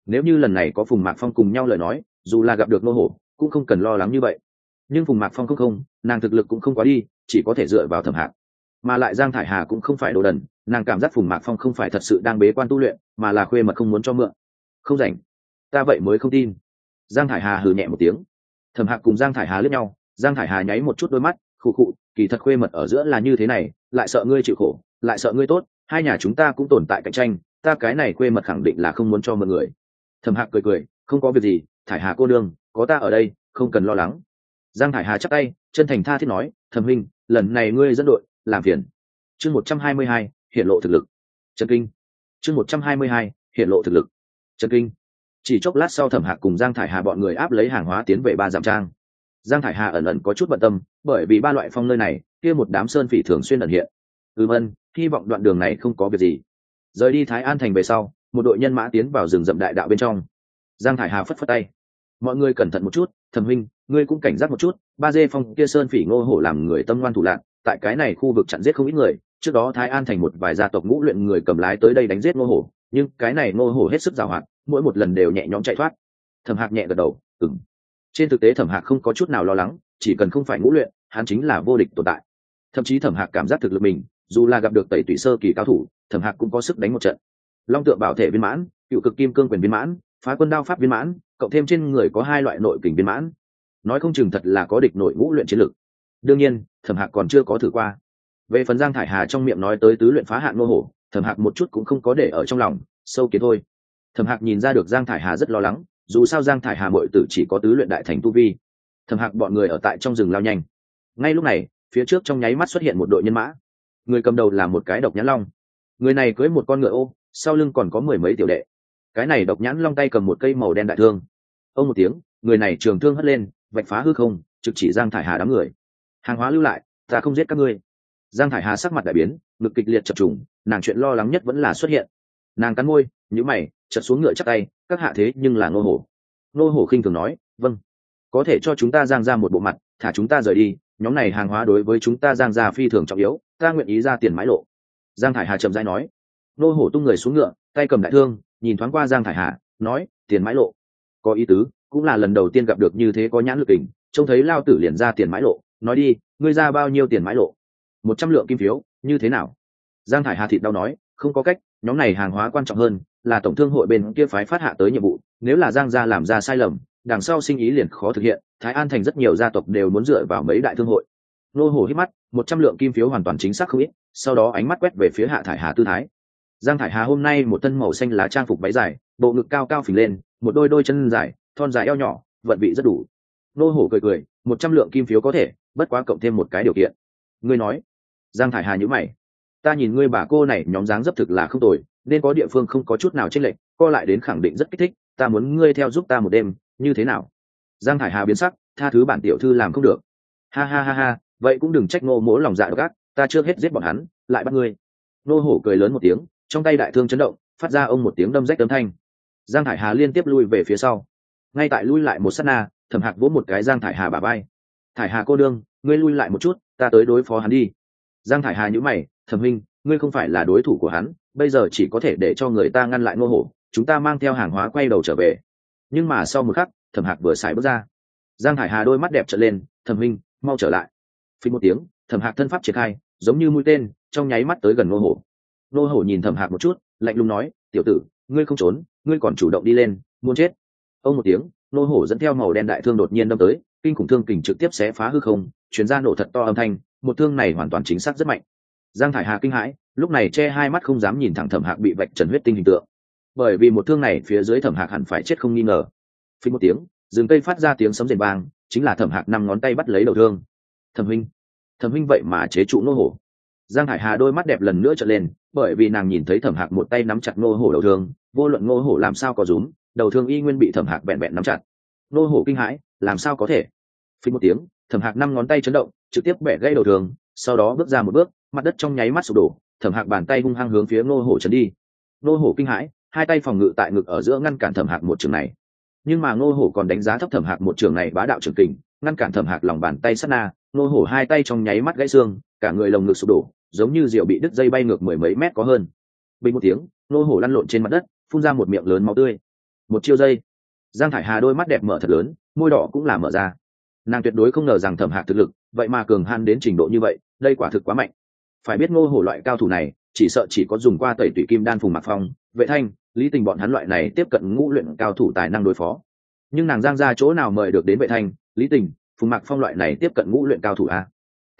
Nếu như lần này có phùng mạc phong cùng nhau lời nói, dù là gặp được nô hổ, cũng không cần lo lắng như vậy. Nhưng phùng mạc phong không không, nàng thực lực cũng không quá đi, chỉ có thể dựa vào thẩm hạc. Mà lại giang thải hà cũng không phải đồ đần, nàng cảm giác phùng mạc phong không phải thật sự đang bế quan tu luyện, mà là khuê mật không muốn cho mượn. Không rảnh, ta vậy mới không tin. Giang thải hà hừ nhẹ một tiếng. Thẩm hạc cùng giang thải hà lướt nhau, giang thải hà nháy một chút đôi mắt khụ khụ, kỳ thật khuê mật ở giữa là như thế này, lại sợ ngươi chịu khổ, lại sợ ngươi tốt, hai nhà chúng ta cũng tồn tại cạnh tranh, ta cái này khuê mật khẳng định là không muốn cho mọi người. Thẩm hạc cười cười, không có việc gì, thải hà cô đương có ta ở đây, không cần lo lắng. Giang thải hà chắc tay, chân thành tha thiết nói, thẩm huynh, lần này ngươi dẫn đội, làm phiền. Chương một trăm hai mươi hai hiện lộ thực lực. Trần kinh. Chương một trăm hai mươi hai hiện lộ thực lực. Trần kinh. Chỉ chốc lát sau thẩm hạc cùng giang thải hà bọn người áp lấy hàng hóa tiến về ba dặm trang giang thải hà ẩn ẩn có chút bận tâm, bởi vì ba loại phong nơi này, kia một đám sơn phỉ thường xuyên ẩn hiện. Ừm ân, hy vọng đoạn đường này không có việc gì. Rời đi thái an thành về sau, một đội nhân mã tiến vào rừng rậm đại đạo bên trong. Giang thải hà phất phất tay. Mọi người cẩn thận một chút, thẩm huynh, ngươi cũng cảnh giác một chút, ba dê phong kia sơn phỉ ngô hổ làm người tâm ngoan thủ lạc tại cái này khu vực chặn giết không ít người, trước đó thái an thành một vài gia tộc ngũ luyện người cầm lái tới đây đánh giết ngô hổ, nhưng cái này ngô hổ hết sức giàu hạn, mỗi một lần đều nhẹ nhõm chạy thoát. Thẩm hạc nhẹ gật đầu ừng trên thực tế thẩm hạc không có chút nào lo lắng, chỉ cần không phải ngũ luyện, hắn chính là vô địch tồn tại. Thậm chí thẩm hạc cảm giác thực lực mình, dù là gặp được tẩy tủy sơ kỳ cao thủ, thẩm hạc cũng có sức đánh một trận. Long tượng bảo thể viên mãn, cựu cực kim cương quyền viên mãn, phá quân đao pháp viên mãn, cộng thêm trên người có hai loại nội kình viên mãn. Nói không chừng thật là có địch nội ngũ luyện chiến lực. Đương nhiên, thẩm hạc còn chưa có thử qua. Về phần giang thải hà trong miệng nói tới tứ luyện phá hạn nô hổ, thẩm hạc một chút cũng không có để ở trong lòng, sâu kiến thôi. Thẩm hạc nhìn ra được giang thải hà rất lo lắng dù sao giang thải hà mội tử chỉ có tứ luyện đại thành tu vi. Thầm hạc bọn người ở tại trong rừng lao nhanh. Ngay lúc này, phía trước trong nháy mắt xuất hiện một đội nhân mã. Người cầm đầu là một cái độc nhãn long. Người này cưới một con ngựa ô, sau lưng còn có mười mấy tiểu đệ. Cái này độc nhãn long tay cầm một cây màu đen đại thương. Ông một tiếng, người này trường thương hất lên, vạch phá hư không, trực chỉ giang thải hà đám người. Hàng hóa lưu lại, ta không giết các ngươi. Giang thải hà sắc mặt đại biến, ngực kịch liệt chập trùng, nàng chuyện lo lắng nhất vẫn là xuất hiện. Nàng cắn môi nhữ mày chật xuống ngựa chắc tay, các hạ thế nhưng là ngô hổ. Ngô hổ khinh thường nói vâng có thể cho chúng ta giang ra một bộ mặt, thả chúng ta rời đi, nhóm này hàng hóa đối với chúng ta giang ra phi thường trọng yếu, ta nguyện ý ra tiền mãi lộ. Giang thải hà chậm dãi nói. Ngô hổ tung người xuống ngựa, tay cầm đại thương, nhìn thoáng qua giang thải hà, nói, tiền mãi lộ. Có ý tứ, cũng là lần đầu tiên gặp được như thế có nhãn lực tình, trông thấy lao tử liền ra tiền mãi lộ, nói đi, ngươi ra bao nhiêu tiền mãi lộ? Một trăm lượng kim phiếu, như thế nào? Giang thải hà thịt đau nói, không có cách, nhóm này hàng hóa quan trọng hơn là tổng thương hội bên kia phái phát hạ tới nhiệm vụ, nếu là giang gia làm ra sai lầm, đằng sau sinh ý liền khó thực hiện, thái an thành rất nhiều gia tộc đều muốn dựa vào mấy đại thương hội. Nô hồ hít mắt, một trăm lượng kim phiếu hoàn toàn chính xác không ít, sau đó ánh mắt quét về phía hạ thải hà tư thái. Giang thải hà hôm nay một thân màu xanh lá trang phục váy dài, bộ ngực cao cao phình lên, một đôi đôi chân dài, thon dài eo nhỏ, vận vị rất đủ. Nô hổ cười cười, một trăm lượng kim phiếu có thể, bất quá cộng thêm một cái điều kiện. Ngươi nói. Giang thải hà nhữ mày. Ta nhìn ngươi bà cô này, nhóm dáng dấp thực là không tồi nên có địa phương không có chút nào chênh lệch, co lại đến khẳng định rất kích thích, ta muốn ngươi theo giúp ta một đêm, như thế nào? Giang Hải hà biến sắc, tha thứ bản tiểu thư làm không được. Ha ha ha ha, vậy cũng đừng trách ngô mỗ lòng dạ gác ta chưa hết giết bọn hắn, lại bắt ngươi. Nô hổ cười lớn một tiếng, trong tay đại thương chấn động, phát ra ông một tiếng đâm rách tấm thanh. Giang thải hà liên tiếp lui về phía sau. Ngay tại lui lại một s á t na, thẩm hạc vỗ một cái giang thải hà bà bay thải hà cô đương, ngươi lui lại một chút, ta tới đối phó hắn đi. Giang thải hà nhữ mày, thẩm minh ngươi không phải là đối thủ của hắn bây giờ chỉ có thể để cho người ta ngăn lại ngô hổ, chúng ta mang theo hàng hóa quay đầu trở về. Nhưng mà sau một khắc, thẩm hạc vừa xài bước ra. Giang hải hà đôi mắt đẹp trở lên, thẩm minh, mau trở lại. Phí một tiếng, thẩm hạc thân pháp triển khai, giống như mũi tên, trong nháy mắt tới gần ngô hổ. Ngô hổ nhìn thẩm hạc một chút, lạnh lùng nói, tiểu tử, ngươi không trốn, ngươi còn chủ động đi lên, muốn chết. Ông một tiếng ngô hổ dẫn theo màu đen đại thương đột nhiên đâm tới, kinh khủng thương kình trực tiếp xé phá hư không chuyển ra nổ thật to âm thanh, một thương này hoàn toàn chính xác rất mạnh giang thải hà kinh hãi, lúc này che hai mắt không dám nhìn thẳng thẩm hạc bị vạch trần huyết tinh hình tượng. Bởi vì một thương này phía dưới thẩm hạc hẳn phải chết không nghi ngờ. Phí một tiếng, rừng cây phát ra tiếng sấm rền vang, chính là thẩm hạc năm ngón tay bắt lấy đầu thương. Thẩm huynh thẩm huynh vậy mà chế trụ nô hổ. Giang hải hà đôi mắt đẹp lần nữa trở lên, bởi vì nàng nhìn thấy thẩm hạc một tay nắm chặt nô hổ đầu thương, vô luận nô hổ làm sao có rúm, đầu thương y nguyên bị thẩm hạc vẹn vẹn nắm chặt. Nô hổ kinh hãi, làm sao có thể? Phí một tiếng, thẩm hạc năm ngón tay chấn động, trực tiếp bẻ gây đầu thương, sau đó bước ra một bước mặt đất trong nháy mắt sụp đổ, thẩm hạc bàn tay hung hăng hướng phía nô hổ chấn đi. Nô hổ kinh hãi, hai tay phòng ngự tại ngực ở giữa ngăn cản thẩm hạc một trường này. Nhưng mà ngô hổ còn đánh giá thấp thẩm hạc một trường này bá đạo trường kình, ngăn cản thẩm hạc lòng bàn tay sắt na, ngô hổ hai tay trong nháy mắt gãy xương, cả người lồng ngực sụp đổ, giống như rượu bị đứt dây bay ngược mười mấy mét có hơn. Bình một tiếng, ngô hổ lăn lộn trên mặt đất, phun ra một miệng lớn máu tươi. Một chiêu dây. Giang thải hà đôi mắt đẹp mở thật lớn, môi đỏ cũng là mở ra. Nàng tuyệt đối không ngờ rằng thẩm hạc thực lực, vậy mà cường han đến trình độ như vậy, đây quả thực quá mạnh phải biết ngô hổ loại cao thủ này, chỉ sợ chỉ có dùng qua tẩy tủy kim đan phùng mạc phong, vệ thanh, lý tình bọn hắn loại này tiếp cận ngũ luyện cao thủ tài năng đối phó. Nhưng nàng giang ra chỗ nào mời được đến vệ thanh, lý tình, phùng mạc phong loại này tiếp cận ngũ luyện cao thủ a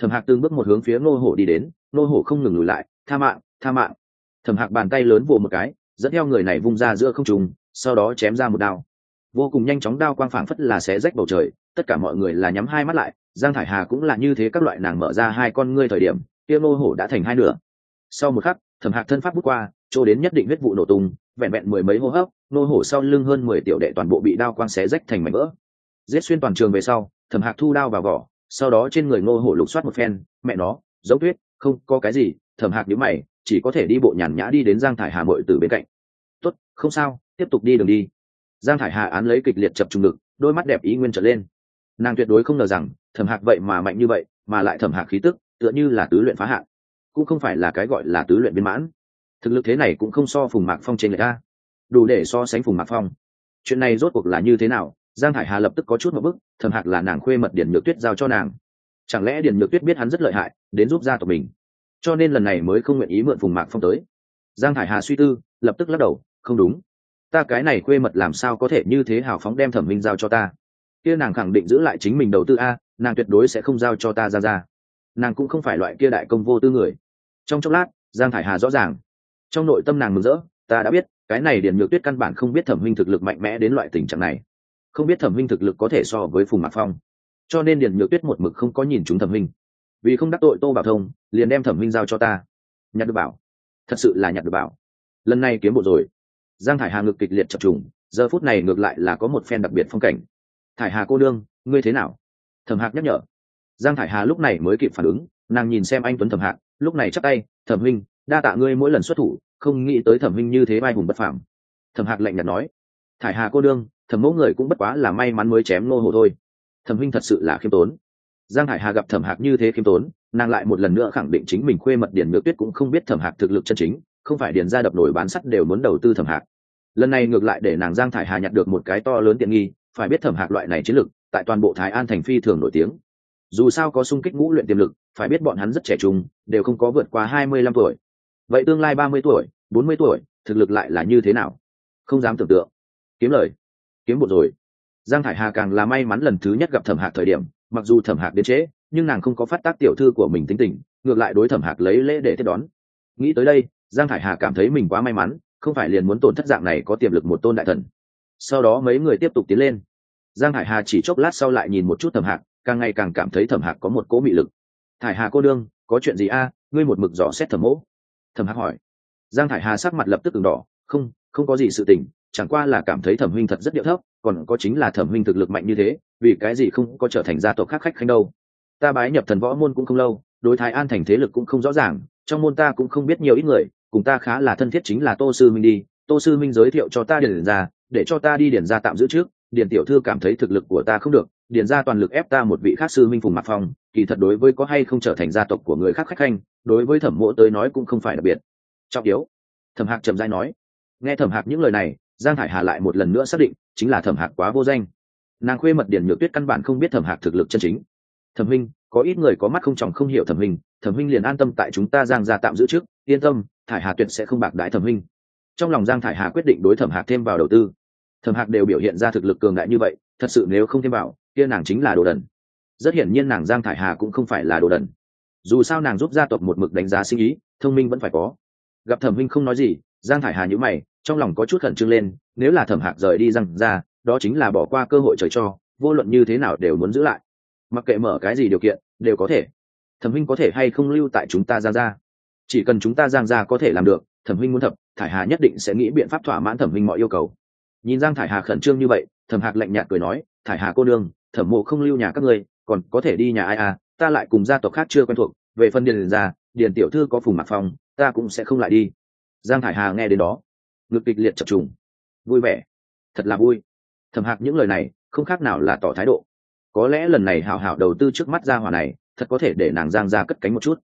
thẩm hạc từng bước một hướng phía ngô hổ đi đến, ngô hổ không ngừng lùi lại, tha mạng tha mạng. Thẩm hạc bàn tay lớn vồ một cái, dẫn theo người này vung ra giữa không trùng sau đó chém ra một đao. Vô cùng nhanh chóng đao quang phảng phất là xé rách bầu trời, tất cả mọi người là nhắm hai mắt lại, giang thải hà cũng là như thế các loại nàng mở ra hai con ngươi thời điểm kia nô hổ đã thành hai nửa. Sau một khắc, thẩm hạc thân pháp bút qua, chỗ đến nhất định huyết vụ nổ tung, vẹn vẹn mười mấy hô hấp nô hổ sau lưng hơn mười tiểu đệ toàn bộ bị đao quang xé rách thành mảnh vỡ. Giết xuyên toàn trường về sau, thẩm hạc thu đao vào vỏ, sau đó trên người nô hổ lục soát một phen, mẹ nó dấu tuyết, không có cái gì. Thẩm hạc nhíu mày, chỉ có thể đi bộ nhàn nhã đi đến giang thải hà mội từ bên cạnh. Tốt, không sao, tiếp tục đi đường đi. Giang thải hà án lấy kịch liệt chập trùng ngực đôi mắt đẹp ý nguyên trở lên. Nàng tuyệt đối không ngờ rằng, thẩm hạc vậy mà mạnh như vậy, mà lại thẩm hạc khí tức tựa như là tứ luyện phá hạn, cũng không phải là cái gọi là tứ luyện viên mãn. Thực lực thế này cũng không so phùng mạc phong trên người ta đủ để so sánh phùng mạc phong. Chuyện này rốt cuộc là như thế nào? Giang hải hà lập tức có chút một bức, thầm hạc là nàng khuê mật điển nhược tuyết giao cho nàng. Chẳng lẽ điển nhược tuyết biết hắn rất lợi hại, đến giúp gia tộc mình? Cho nên lần này mới không nguyện ý mượn phùng mạc phong tới. Giang hải hà suy tư, lập tức lắc đầu, không đúng. Ta cái này khuê mật làm sao có thể như thế hào phóng đem thẩm minh giao cho ta? Kia nàng khẳng định giữ lại chính mình đầu tư a, nàng tuyệt đối sẽ không giao cho ta ra ra nàng cũng không phải loại kia đại công vô tư người. Trong chốc lát, giang thải hà rõ ràng. Trong nội tâm nàng mừng rỡ, ta đã biết, cái này điền nhược tuyết căn bản không biết thẩm huynh thực lực mạnh mẽ đến loại tình trạng này. Không biết thẩm huynh thực lực có thể so với phùng mạc phong. Cho nên điền nhược tuyết một mực không có nhìn chúng thẩm huynh. Vì không đắc tội tô bảo thông, liền đem thẩm huynh giao cho ta. Nhặt được bảo. Thật sự là nhặt được bảo. Lần này kiếm bộ rồi. Giang thải hà ngực kịch liệt chập trùng, giờ phút này ngược lại là có một phen đặc biệt phong cảnh. Thải hà cô đương ngươi thế nào? Thẩm hạc nhắc nhở giang thải hà lúc này mới kịp phản ứng, nàng nhìn xem anh tuấn thẩm hạc, lúc này chắc tay, thẩm huynh, đa tạ ngươi mỗi lần xuất thủ, không nghĩ tới thẩm huynh như thế vai hùng bất phàm. Thẩm hạc lạnh nhạt nói, thải hà cô đương, thẩm mẫu người cũng bất quá là may mắn mới chém nô hồ thôi. Thẩm huynh thật sự là khiêm tốn. Giang thải hà gặp thẩm hạc như thế khiêm tốn, nàng lại một lần nữa khẳng định chính mình khuê mật điển ngược tuyết cũng không biết thẩm hạc thực lực chân chính, không phải điền ra đập nổi bán sắt đều muốn đầu tư thẩm hạc. Lần này ngược lại để nàng giang thải hà nhặt được một cái to lớn tiện nghi, phải biết thẩm hạc loại này chiến lực, tại toàn bộ thái an thành phi thường nổi tiếng dù sao có sung kích ngũ luyện tiềm lực, phải biết bọn hắn rất trẻ trung, đều không có vượt qua hai mươi lăm tuổi. Vậy tương lai ba mươi tuổi, bốn mươi tuổi, thực lực lại là như thế nào? Không dám tưởng tượng. Kiếm lời. Kiếm một rồi. Giang thải hà càng là may mắn lần thứ nhất gặp thẩm hạc thời điểm, mặc dù thẩm hạc đến trễ, nhưng nàng không có phát tác tiểu thư của mình tính tình, ngược lại đối thẩm hạc lấy lễ để tiếp đón. Nghĩ tới đây, giang thải hà cảm thấy mình quá may mắn, không phải liền muốn tổn thất dạng này có tiềm lực một tôn đại thần. Sau đó mấy người tiếp tục tiến lên. Giang Hải hà chỉ chốc lát sau lại nhìn một chút thẩm hạc càng ngày càng cảm thấy thẩm hạc có một cỗ mị lực. Thải hà cô đương có chuyện gì a? Ngươi một mực dò xét thẩm mỗ. Thẩm hạc hỏi. Giang thải hà sắc mặt lập tức từng đỏ. Không không có gì sự tình, chẳng qua là cảm thấy thẩm huynh thật rất điệu thấp, còn có chính là thẩm huynh thực lực mạnh như thế, vì cái gì không có trở thành gia tộc khác khách khanh đâu. Ta bái nhập thần võ môn cũng không lâu, đối thái an thành thế lực cũng không rõ ràng, trong môn ta cũng không biết nhiều ít người, cùng ta khá là thân thiết chính là tô sư minh đi. Tô sư minh giới thiệu cho ta điền ra, để cho ta đi điền ra tạm giữ trước điền tiểu thư cảm thấy thực lực của ta không được điền ra toàn lực ép ta một vị khác sư minh phùng mạc phong, kỳ thật đối với có hay không trở thành gia tộc của người khác khách khanh, đối với thẩm mộ tới nói cũng không phải đặc biệt. Trọng yếu. Thẩm hạc trầm dai nói. Nghe thẩm hạc những lời này, giang hải hà lại một lần nữa xác định, chính là thẩm hạc quá vô danh. Nàng khuê mật điền nhược tuyết căn bản không biết thẩm hạc thực lực chân chính. Thẩm minh có ít người có mắt không chồng không hiểu thẩm minh thẩm minh liền an tâm tại chúng ta giang ra tạm giữ trước, yên tâm, thải hà tuyệt sẽ không bạc đại thẩm minh trong lòng giang thải hà quyết định đối thẩm hạc thêm vào đầu tư. Thẩm hạc đều biểu hiện ra thực lực cường đại như vậy, thật sự nếu không thêm vào kia nàng chính là đồ đần. Rất hiển nhiên nàng giang thải hà cũng không phải là đồ đần. Dù sao nàng giúp gia tộc một mực đánh giá sinh ý, thông minh vẫn phải có. Gặp thẩm minh không nói gì, giang thải hà nhữ mày, trong lòng có chút khẩn trương lên, nếu là thẩm hạc rời đi răng ra, đó chính là bỏ qua cơ hội trời cho, vô luận như thế nào đều muốn giữ lại. Mặc kệ mở cái gì điều kiện, đều có thể. Thẩm minh có thể hay không lưu tại chúng ta giang ra? Chỉ cần chúng ta giang ra có thể làm được, thẩm minh muốn thập, thải hà nhất định sẽ nghĩ biện pháp thỏa mãn thẩm minh mọi yêu cầu. Nhìn giang thải hà khẩn trương như vậy, thẩm hạc lạnh nhạt cười nói, thải hà cô đương thẩm mộ không lưu nhà các ngươi, còn có thể đi nhà ai à ta lại cùng gia tộc khác chưa quen thuộc, về phân điền ra điền tiểu thư có phùng mạc phong, ta cũng sẽ không lại đi. Giang thải hà nghe đến đó, ngực kịch liệt chập trùng. Vui vẻ. Thật là vui. Thẩm hạc những lời này, không khác nào là tỏ thái độ. Có lẽ lần này hảo hảo đầu tư trước mắt gia hỏa này, thật có thể để nàng giang ra cất cánh một chút.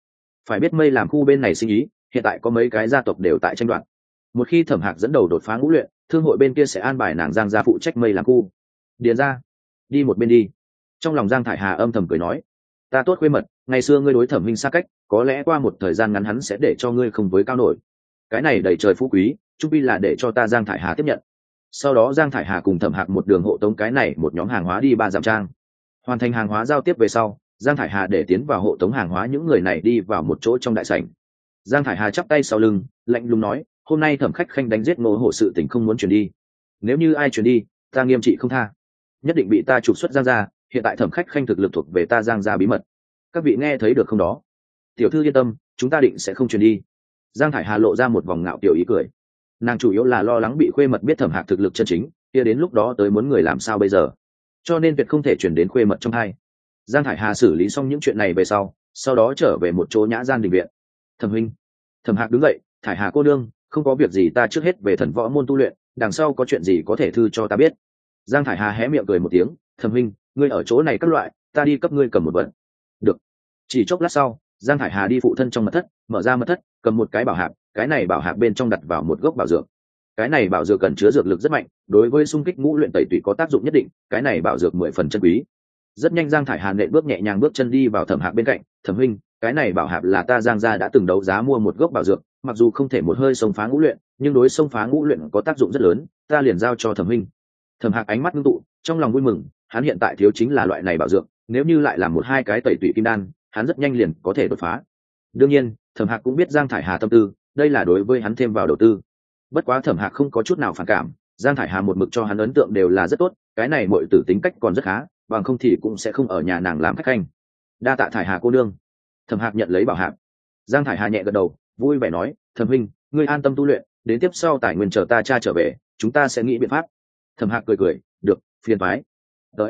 Phải biết mây làm khu bên này sinh ý, hiện tại có mấy cái gia tộc đều tại tranh đoạt. Một khi thẩm hạc dẫn đầu đột phá ngũ luyện, thương hội bên kia sẽ an bài nàng giang ra phụ trách mây làm khu. Điền ra đi một bên đi. Trong lòng giang thải hà âm thầm cười nói, ta tốt khuê mật, ngày xưa ngươi đối thẩm minh xa cách, có lẽ qua một thời gian ngắn hắn sẽ để cho ngươi không với cao nổi. Cái này đầy trời phú quý, trung pi là để cho ta giang thải hà tiếp nhận. Sau đó giang thải hà cùng thẩm hạc một đường hộ tống cái này một nhóm hàng hóa đi ba dặm trang. Hoàn thành hàng hóa giao tiếp về sau, giang thải hà để tiến vào hộ tống hàng hóa những người này đi vào một chỗ trong đại sảnh. Giang thải hà chắp tay sau lưng, lạnh lùng nói, hôm nay thẩm khách khanh đánh giết ngô hộ sự tình không muốn chuyển đi. Nếu như ai chuyển đi, ta nghiêm trị không tha nhất định bị ta trục xuất giang ra hiện tại thẩm khách khanh thực lực thuộc về ta giang ra bí mật. Các vị nghe thấy được không đó? Tiểu thư yên tâm, chúng ta định sẽ không truyền đi. Giang thải hà lộ ra một vòng ngạo tiểu ý cười. Nàng chủ yếu là lo lắng bị khuê mật biết thẩm hạc thực lực chân chính, kia đến lúc đó tới muốn người làm sao bây giờ? Cho nên tuyệt không thể chuyển đến khuê mật trong hai. Giang thải hà xử lý xong những chuyện này về sau sau đó trở về một chỗ nhã gian đình viện. Thẩm huynh, thẩm hạc đứng dậy, thải hà cô đương không có việc gì ta trước hết về thần võ môn tu luyện, đằng sau có chuyện gì có thể thư cho ta biết giang thải hà hé miệng cười một tiếng, thẩm huynh, ngươi ở chỗ này các loại, ta đi cấp ngươi cầm một vật. Được. Chỉ chốc lát sau, giang thải hà đi phụ thân trong mật thất, mở ra mật thất, cầm một cái bảo hạc, cái này bảo hạc bên trong đặt vào một gốc bảo dược. Cái này bảo dược cần chứa dược lực rất mạnh, đối với xung kích ngũ luyện tẩy tụy có tác dụng nhất định, cái này bảo dược mười phần chân quý. Rất nhanh giang thải Hà nệ bước nhẹ nhàng bước chân đi vào thẩm hạc bên cạnh, thẩm huynh, cái này bảo hạc là ta giang gia đã từng đấu giá mua một gốc bảo dược, mặc dù không thể một hơi sông phá ngũ luyện, nhưng đối sông phá ngũ luyện có tác dụng rất lớn, ta liền giao cho thẩm huynh thẩm hạc ánh mắt ngưng tụ, trong lòng vui mừng, hắn hiện tại thiếu chính là loại này bảo dược nếu như lại là một hai cái tẩy tủy kim đan, hắn rất nhanh liền có thể đột phá. Đương nhiên, thẩm hạc cũng biết giang thải hà tâm tư, đây là đối với hắn thêm vào đầu tư. Bất quá thẩm hạc không có chút nào phản cảm, giang thải hà một mực cho hắn ấn tượng đều là rất tốt, cái này mọi tử tính cách còn rất khá, bằng không thì cũng sẽ không ở nhà nàng làm khách khanh. Đa tạ thải hà cô nương. Thẩm hạc nhận lấy bảo hạc. Giang thải hà nhẹ gật đầu, vui vẻ nói, thẩm huynh, ngươi an tâm tu luyện, đến tiếp sau tài nguyên chờ ta cha trở về, chúng ta sẽ nghĩ biện pháp thẩm hạc cười cười được phiền thoái ts